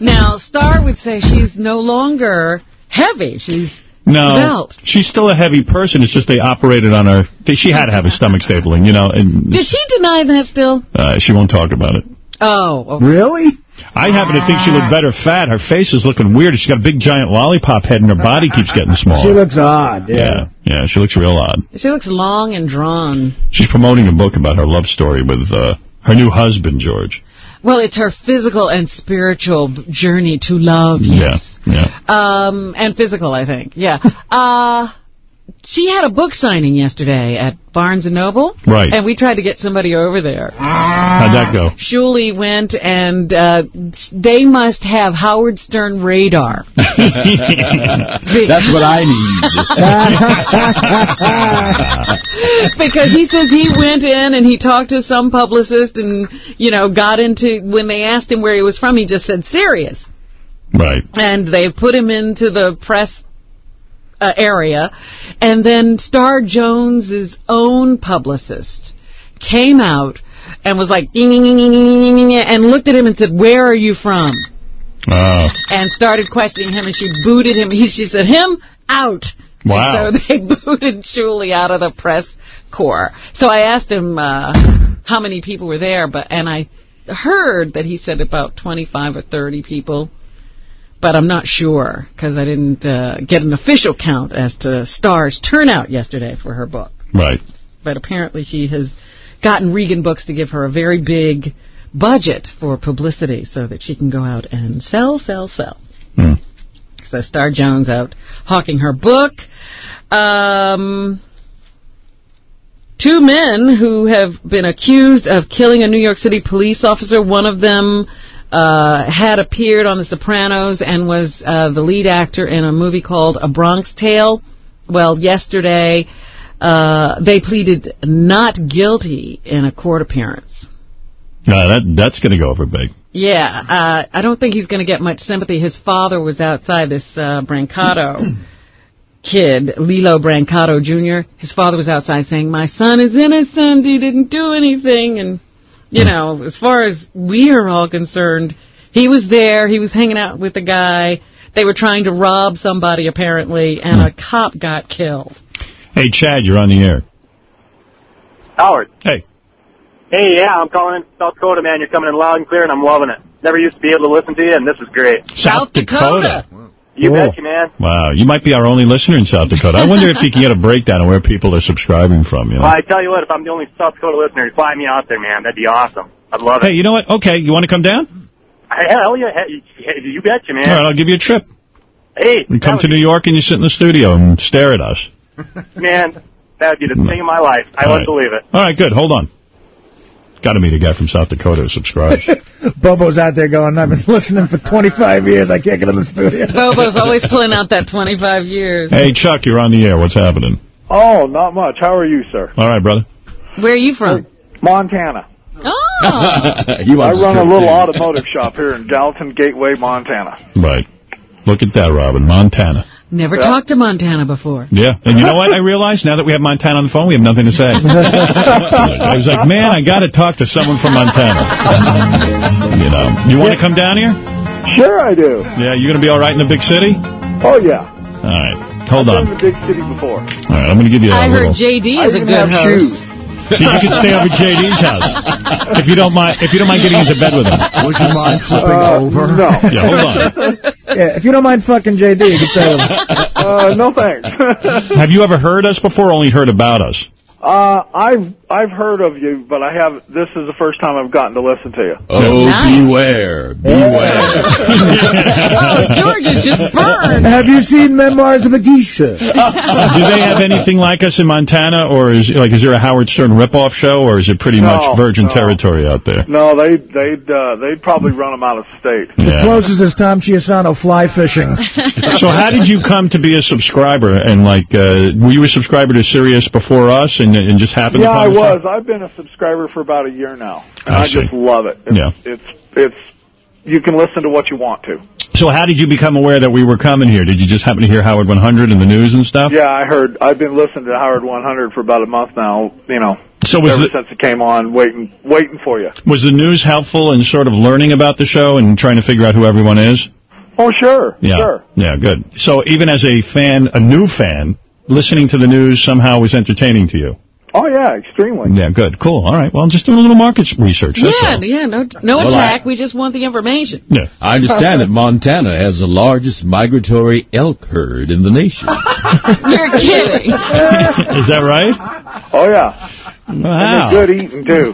Now, Star would say she's no longer heavy. She's No, Belt. she's still a heavy person. It's just they operated on her. She had to have a stomach stapling, you know, and Did she deny that still? uh, she won't talk about it. Oh, okay. Really? I happen to think she looked better fat. Her face is looking weird. She's got a big giant lollipop head, and her body keeps getting smaller. She looks odd. Yeah. yeah, yeah, she looks real odd. She looks long and drawn. She's promoting a book about her love story with uh, her new husband, George. Well, it's her physical and spiritual journey to love. Yes. Yeah, yeah. Um, and physical, I think. Yeah. Uh, she had a book signing yesterday at Barnes & Noble. Right. And we tried to get somebody over there. How'd that go? Shuli went, and uh, they must have Howard Stern radar. That's what I need. because he says he went in and he talked to some publicist and, you know, got into, when they asked him where he was from, he just said Sirius. Right. And they put him into the press uh, area. And then Star Jones's own publicist came out and was like, and looked at him and said, where are you from? Oh. And started questioning him and she booted him. He, she said, him out. Wow. And so they booted Shuli out of the press corps. So I asked him uh, how many people were there, but and I heard that he said about 25 or 30 people, but I'm not sure because I didn't uh, get an official count as to Star's turnout yesterday for her book. Right. But apparently she has gotten Regan Books to give her a very big budget for publicity so that she can go out and sell, sell, sell. Hmm. So Star Jones out hawking her book. Um, two men who have been accused of killing a New York City police officer. One of them uh, had appeared on The Sopranos and was uh, the lead actor in a movie called A Bronx Tale. Well, yesterday uh, they pleaded not guilty in a court appearance. No, that that's going to go over big. Yeah, uh, I don't think he's going to get much sympathy. His father was outside this uh, Brancato kid, Lillo Brancato Jr. His father was outside saying, "My son is innocent. He didn't do anything." And you know, as far as we are all concerned, he was there. He was hanging out with the guy. They were trying to rob somebody apparently, and a cop got killed. Hey, Chad, you're on the air. Howard. Hey. Hey, yeah, I'm calling in South Dakota, man. You're coming in loud and clear, and I'm loving it. Never used to be able to listen to you, and this is great. South Dakota. You Cool. betcha, man. Wow, you might be our only listener in South Dakota. I wonder if you can get a breakdown of where people are subscribing from. You know. Well, I tell you what, if I'm the only South Dakota listener, fly me out there, man. That'd be awesome. I'd love it. Hey, you know what? Okay, you want to come down? Hell yeah, you betcha, man. All right, I'll give you a trip. Hey, You come to New York and you sit in the studio and stare at us. man, that would be the mm. thing of my life. I All wouldn't right. believe it. All right, good. Hold on. Got to meet a guy from South Dakota who subscribes. Bobo's out there going, I've been listening for 25 years. I can't get in the studio. Bobo's always pulling out that 25 years. hey, Chuck, you're on the air. What's happening? Oh, not much. How are you, sir? All right, brother. Where are you from? Montana. Oh. he I run a little too. automotive shop here in Gallatin Gateway, Montana. Right. Look at that, Robin. Montana. Never Yeah. talked to Montana before. Yeah. And you know what? I realized now that we have Montana on the phone, we have nothing to say. I was like, man, I got to talk to someone from Montana. You know. You want to come down here? Sure I do. Yeah, you going to be all right in the big city? Oh, yeah. All right. Hold on. I've been in the big city before. All right, I'm going to give you a I little... I heard JD is a good host. shoes. You can stay over at JD's house if you don't mind. If you don't mind getting into bed with him. Would you mind flipping Uh, over? No. Yeah, hold on. Yeah, if you don't mind fucking JD, you can stay him. Uh, no thanks. Have you ever heard us before? or Only heard about us? Uh, I've I've heard of you, but I have. This is the first time I've gotten to listen to you. Oh, Nice. beware. Beware. Oh, George is just burned. Have you seen Memoirs of a Geisha? Do they have anything like us in Montana, or is like is there a Howard Stern ripoff show, or is it pretty No, much virgin no. territory out there? No, they they'd uh, they'd probably run them out of state. Yeah. Closest is Tom Chiusano fly fishing. So how did you come to be a subscriber? And like, uh, were you a subscriber to Sirius before us, and, and just happened? Yeah, to I was. I've been a subscriber for about a year now, and I I, just love it. It's, Yeah. it's it's you can listen to what you want to. So how did you become aware that we were coming here? Did you just happen to hear Howard 100 in the news and stuff? Yeah, I heard. I've been listening to Howard 100 for about a month now. You know, So was ever the, since it came on, waiting waiting for you. was the news helpful in sort of learning about the show and trying to figure out who everyone is? Oh, sure, Yeah. sure. Yeah, good. So even as a fan, a new fan, listening to the news somehow was entertaining to you. Oh yeah, extremely. Yeah, good. Cool. All right. Well, I'm just doing a little market research. That's Yeah, all. yeah, no, no Well, attack. we just want the information. Yeah. I understand that Montana has the largest migratory elk herd in the nation. You're kidding. Is that right? Oh yeah, Wow. and good eating too.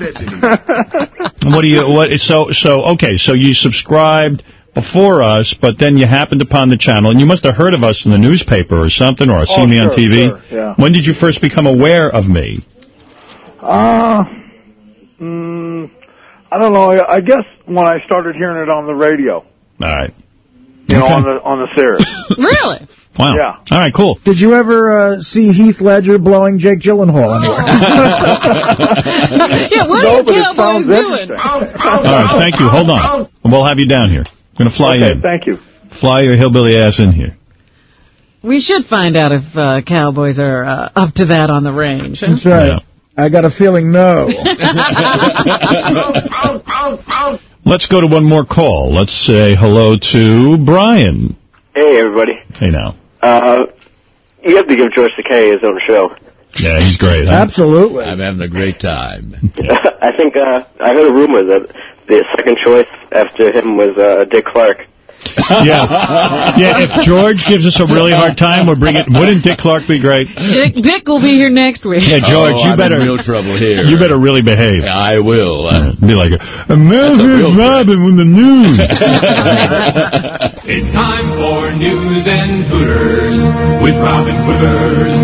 What do you? What? So so okay. So you subscribed, before us, but then you happened upon the channel, and you must have heard of us in the newspaper or something, or see Oh, me on TV. sure, yeah. When did you first become aware of me? Uh, mm, I don't know. I guess when I started hearing it on the radio, All right. you know, on the on the Sirius. really? Wow. Yeah. All right, cool. Did you ever uh, see Heath Ledger blowing Jake Gyllenhaal anywhere? yeah, what No, are but you it cowboys sounds doing? All right, thank you. Hold on. We'll have you down here. I'm going to fly okay, in. thank you. Fly your hillbilly ass in here. We should find out if uh, cowboys are uh, up to that on the range. huh? That's right. I got a feeling no. Let's go to one more call. Let's say hello to Brian. Hey, everybody. Hey, now. Uh, you have to give George Takei his own show. Yeah, he's great. Huh? Absolutely. I'm having a great time. I think uh, I heard a rumor that the second choice after him was uh, Dick Clark. yeah. Yeah, if George gives us a really hard time, we'll bring it. Wouldn't Dick Clark be great? Dick, Dick will be here next week. Yeah, George, Oh, you I'm better. in real trouble here. You better really behave. I will. Uh, Be like, a America's. Robin with the news. It's time for news and hooters with Robin Quivers.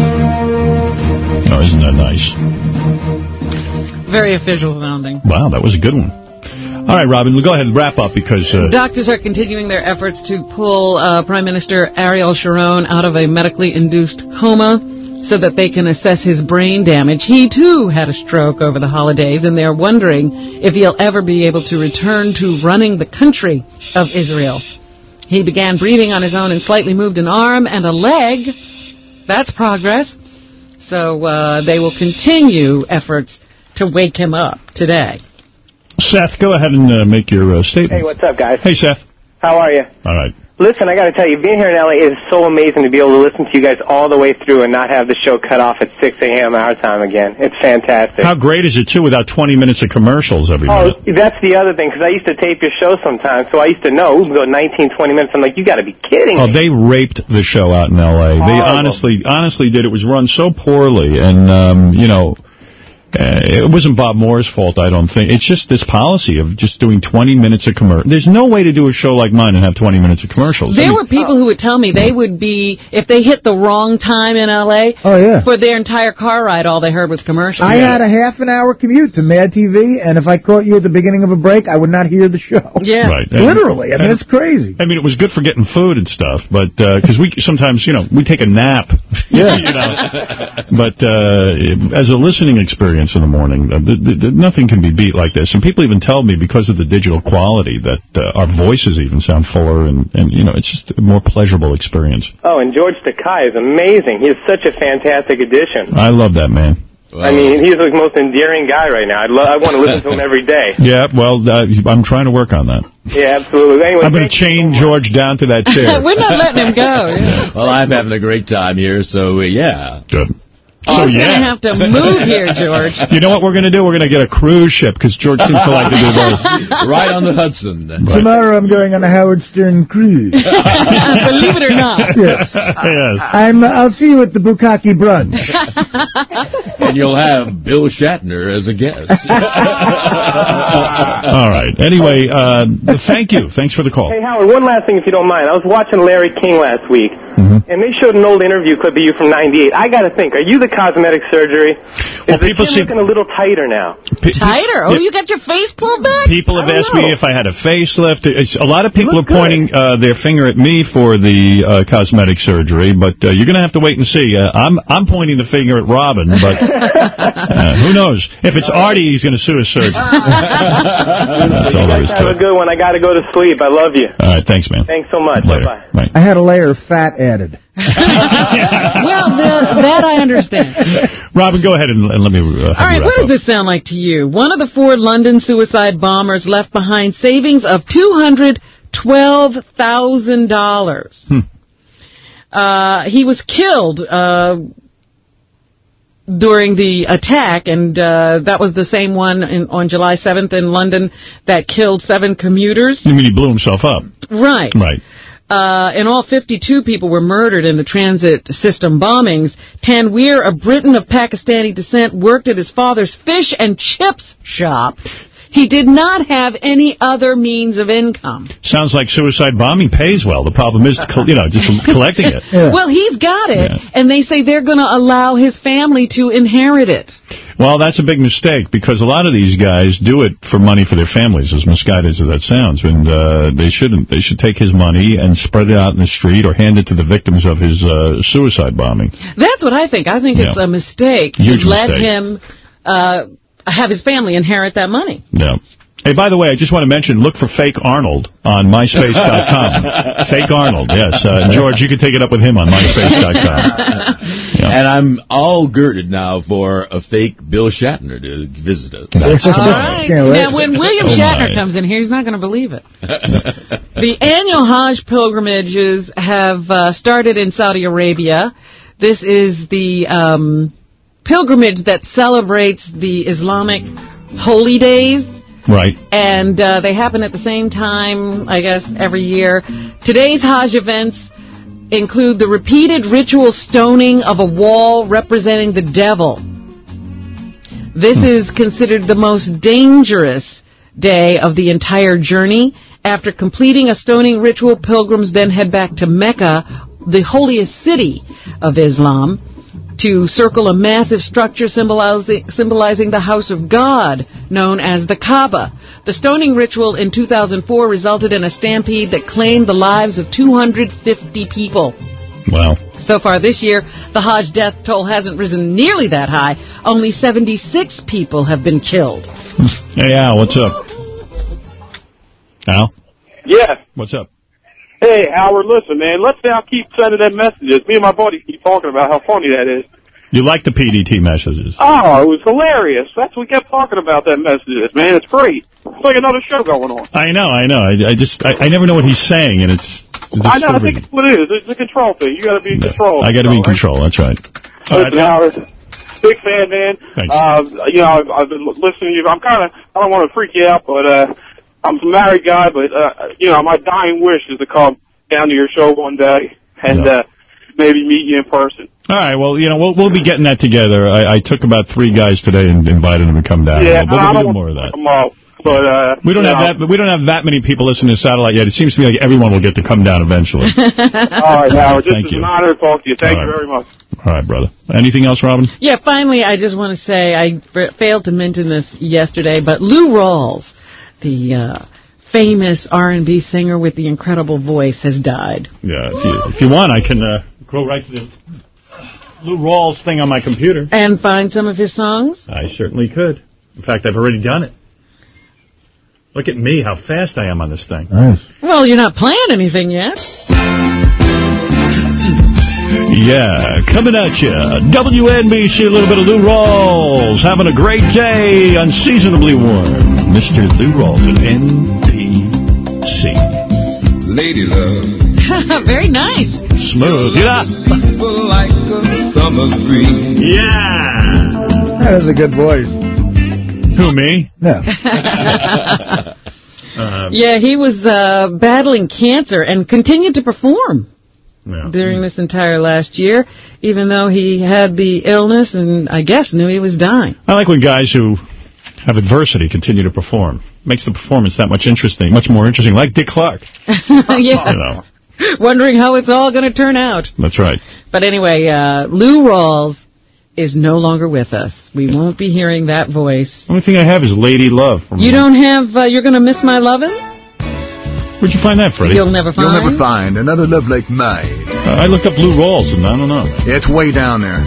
oh, isn't that nice? Very official sounding. Wow, that was a good one. All right, Robin, we'll go ahead and wrap up because... Uh, Doctors are continuing their efforts to pull uh, Prime Minister Ariel Sharon out of a medically induced coma so that they can assess his brain damage. He, too, had a stroke over the holidays, and they're wondering if he'll ever be able to return to running the country of Israel. He began breathing on his own and slightly moved an arm and a leg. That's progress. So uh, they will continue efforts to wake him up today. Seth, go ahead and uh, make your uh, statement. Hey, what's up, guys? Hey, Seth. How are you? All right. Listen, I got to tell you, being here in LA is so amazing to be able to listen to you guys all the way through and not have the show cut off at 6 a.m. our time again. It's fantastic. How great is it, too, without 20 minutes of commercials every Oh, minute? that's the other thing, because I used to tape your show sometimes, so I used to know, we would go 19, 20 minutes. I'm like, you got to be kidding Oh, me. they raped the show out in L.A. They honestly, honestly did. It was run so poorly, and um, you know, uh, it wasn't Bob Moore's fault. I don't think it's just this policy of just doing 20 minutes of commercial. There's no way to do a show like mine and have 20 minutes of commercials. I There mean, were people who would tell me they would be, if they hit the wrong time in L.A., Oh, yeah. for their entire car ride, all they heard was commercials. I had a half an hour commute to Mad TV, and if I caught you at the beginning of a break, I would not hear the show. Yeah. Right. And- Literally. I mean, and- it's crazy. I mean, it was good for getting food and stuff, but because we sometimes, you know, we take a nap. Yeah. you know. But uh, as a listening experience in the morning, uh, th th th nothing can be beat like this. And people even tell me because of the digital quality that uh, our voices even sound fuller, and and you know, it's just a more pleasurable experience. Oh, and George Takei is amazing. He's such a fantastic addition. I love that man. I mean, he's the most endearing guy right now. I'd I want to listen to him every day. Yeah, well, uh, I'm trying to work on that. Yeah, absolutely. Anyway, I'm going to thank so chain. George down to that chair. We're not letting him go. Yeah. well, I'm having a great time here, so uh, yeah. Good. He's So going yeah. to have to move here, George. You know what we're going to do? We're going to get a cruise ship because George seems to like to do those. right on the Hudson. Tomorrow I'm going on a Howard Stern cruise. Believe it or not. yes. yes. I'm, I'll see you at the bukkake brunch. and you'll have Bill Shatner as a guest. All right. Anyway, uh, thank you. Thanks for the call. Hey, Howard, one last thing, if you don't mind. I was watching Larry King last week, Mm-hmm. and they showed an old interview clip of you from 98. I got to think, are you the cosmetic surgery? Well, Is the people chin seem- looking a little tighter now? P- Tighter. Oh, you got your face pulled back? People have I don't asked me if I had a facelift. It's, a lot of people are good. pointing uh, their finger at me for the uh, cosmetic surgery, but uh, you're going to have to wait and see. Uh, I'm I'm pointing the finger at Robin, but uh, who knows? If it's Artie, he's going to sue his surgeon. That's all there is Have to a good one. I got to go to sleep. I love you. All right, thanks, man. Thanks so much. Bye-bye. Bye. I had a layer of fat added. well, the, that I understand. Robin, go ahead and, and let me. Uh, All right, what does this sound like to you? One of the four London suicide bombers left behind savings of $212,000. Hmm. Uh, he was killed uh, during the attack, and uh, that was the same one in, on July 7th in London that killed seven commuters. You mean he blew himself up? Right. Right. Uh, in all, 52 people were murdered in the transit system bombings. Tanweer, a Briton of Pakistani descent, worked at his father's fish and chips shop. He did not have any other means of income. Sounds like suicide bombing pays well. The problem is, you know, just collecting it. Well, he's got it, and they say they're going to allow his family to inherit it. Well, that's a big mistake because a lot of these guys do it for money for their families, as misguided as that sounds. And uh, they shouldn't. They should take his money and spread it out in the street or hand it to the victims of his uh, suicide bombing. That's what I think. I think it's a mistake Huge to let mistake. him uh, have his family inherit that money. Yeah. Hey, by the way, I just want to mention, look for Fake Arnold on MySpace.com. Fake Arnold, yes. Uh, George, you can take it up with him on MySpace.com. And I'm all girded now for a fake Bill Shatner to visit us. All right. Now, when William Oh, Shatner my. comes in here, he's not going to believe it. The annual Hajj pilgrimages have uh, started in Saudi Arabia. This is the um, pilgrimage that celebrates the Islamic holy days. Right. and uh, they happen at the same time, I guess, every year. Today's Hajj events include the repeated ritual stoning of a wall representing the devil. This is considered the most dangerous day of the entire journey. After completing a stoning ritual, pilgrims then head back to Mecca, the holiest city of Islam, to circle a massive structure symbolizing, symbolizing the house of God, known as the Kaaba. The stoning ritual in 2004 resulted in a stampede that claimed the lives of 250 people. Wow. So far this year, the Hajj death toll hasn't risen nearly that high. Only 76 people have been killed. Hey, Al, what's up? Al? Yeah. What's up? Hey, Howard, listen, man. Let's now keep sending them messages. Me and my buddies keep talking about how funny that is. You like the PDT messages? Oh, it was hilarious. That's what we kept talking about, that messages, man. It's great. It's like another show going on. I know, I know. I, I just, I, I never know what he's saying, and it's... I know, I think it's what it is. It's a control thing. You gotta be in control. I got to be in control. That's right. Listen, Howard, big fan, man. Thanks. Uh, you know, I've, I've been listening to you. I'm kind of, I don't want to freak you out, but uh, I'm a married guy, but, uh, you know, my dying wish is to come down to your show one day and uh, maybe meet you in person. All right, well, you know, we'll we'll be getting that together. I, I took about three guys today and invited them to come down. yeah, we'll, we'll don't do more of that. come out, but uh, We don't have know. that, but we don't have that many people listening to Satellite yet. It seems to me like everyone will get to come down eventually. All right, Howard, this Thank is you. an honor to talk to you. Thank All you right. very much. All right, brother. Anything else, Robin? Yeah, finally, I just want to say I f- failed to mention this yesterday, but Lou Rawls, the uh, famous R&B singer with the incredible voice, has died. Yeah, if you, if you want, I can uh, go right to the Lou Rawls thing on my computer. And find some of his songs. I certainly could. In fact, I've already done it. Look at me, how fast I am on this thing. Well, you're not playing anything yet. Yeah, coming at you. WNBC, a little bit of Lou Rawls. Having a great day, unseasonably warm. Mr. Lou Rawls at NPC. Lady love. Very nice. Smooth. Get up. Peaceful like a summer's breeze. Yeah. That is a good voice. Who, me? Yeah. Uh, Yeah, he was uh, battling cancer and continued to perform during this entire last year, even though he had the illness and I guess knew he was dying. I like when guys who have adversity continue to perform. Makes the performance that much interesting, much more interesting, like Dick Clark. yeah. You know, Wondering how it's all going to turn out. that's right. But anyway, uh, Lou Rawls is no longer with us. We won't be hearing that voice. Only thing I have is Lady Love. From You don't have uh, You're Gonna Miss My Lovin'? Where'd you find that, Freddie? You'll never find. You'll never find another love like mine. Uh, I looked up Lou Rawls, and I don't know. It's way down there.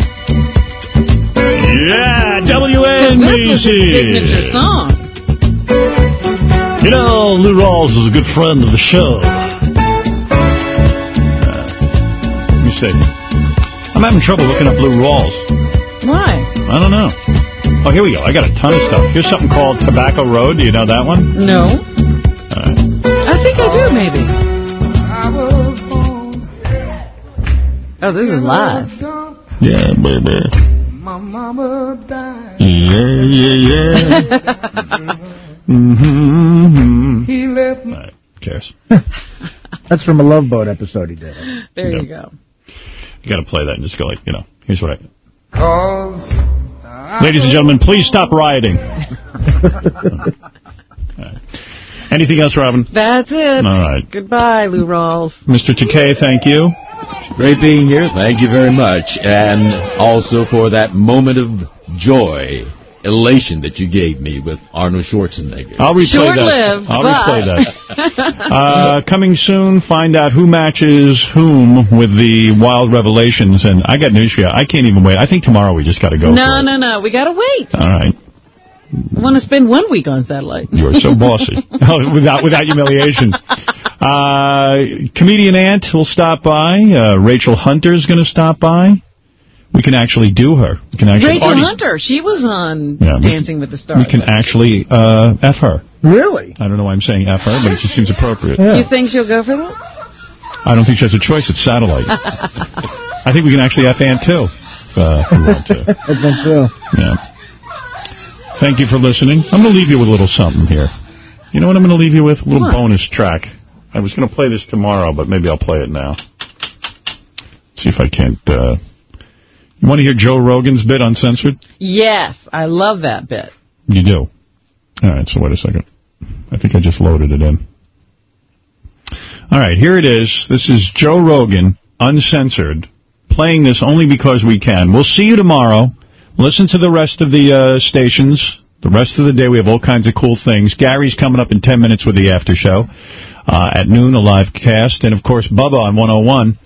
Yeah, This was his signature WNBC. song. You know, Lou Rawls is a good friend of the show. Uh, let me see. I'm having trouble looking up Lou Rawls. Why? I don't know. Oh, here we go. I got a ton of stuff. Here's something called Tobacco Road. Do you know that one? No. All right. I think I do, maybe. Oh, this is live. Yeah, baby. My mama died. Yeah, yeah, yeah. mm-hmm. He left me. All right. Cares? That's from a Love Boat episode he did. There Yeah. you go. You got to play that and just go like, you know, here's what I... Cause Ladies and gentlemen, please stop rioting. Anything else, Robin? That's it. All right. Goodbye, Lou Rawls. Mr. Takei, thank you. Great being here. Thank you very much. And also for that moment of joy, elation that you gave me with Arnold Schwarzenegger. I'll replay Short-lived, that. I'll but- replay that. Uh, coming soon, find out who matches whom with the wild revelations. And I got news for you. I can't even wait. I think tomorrow we just got to go. no, no, no. We gotta wait. All right. I want to spend one week on satellite. You're so bossy. Without without humiliation. Uh, comedian Ant will stop by. Uh, Rachel is going to stop by. We can actually do her. We can actually. Rachel Artie- Hunter, she was on Yeah, we- Dancing with the Stars. We can actually uh, F her. Really? I don't know why I'm saying F her, but it just seems appropriate. You think she'll go for that? I don't think she has a choice. It's satellite. I think we can actually F Ant too. Uh, if we want to. I think. Yeah. Thank you for listening. I'm going to leave you with a little something here. You know what I'm going to leave you with? A little bonus track. I was going to play this tomorrow, but maybe I'll play it now. See if I can't. Uh... You want to hear Joe Rogan's bit uncensored? Yes, I love that bit. You do. All right, so wait a second. I think I just loaded it in. All right, here it is. This is Joe Rogan, uncensored, playing this only because we can. We'll see you tomorrow. Listen to the rest of the uh, stations. The rest of the day, we have all kinds of cool things. Gary's coming up in 10 minutes with the after show. Uh, at noon, a live cast. And, of course, Bubba on 101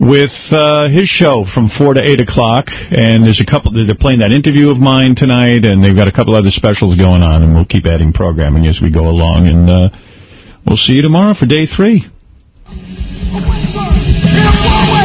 with uh, his show from 4 to 8 o'clock. And there's a couple, they're playing that interview of mine tonight, and they've got a couple other specials going on, and we'll keep adding programming as we go along. And uh, we'll see you tomorrow for day three.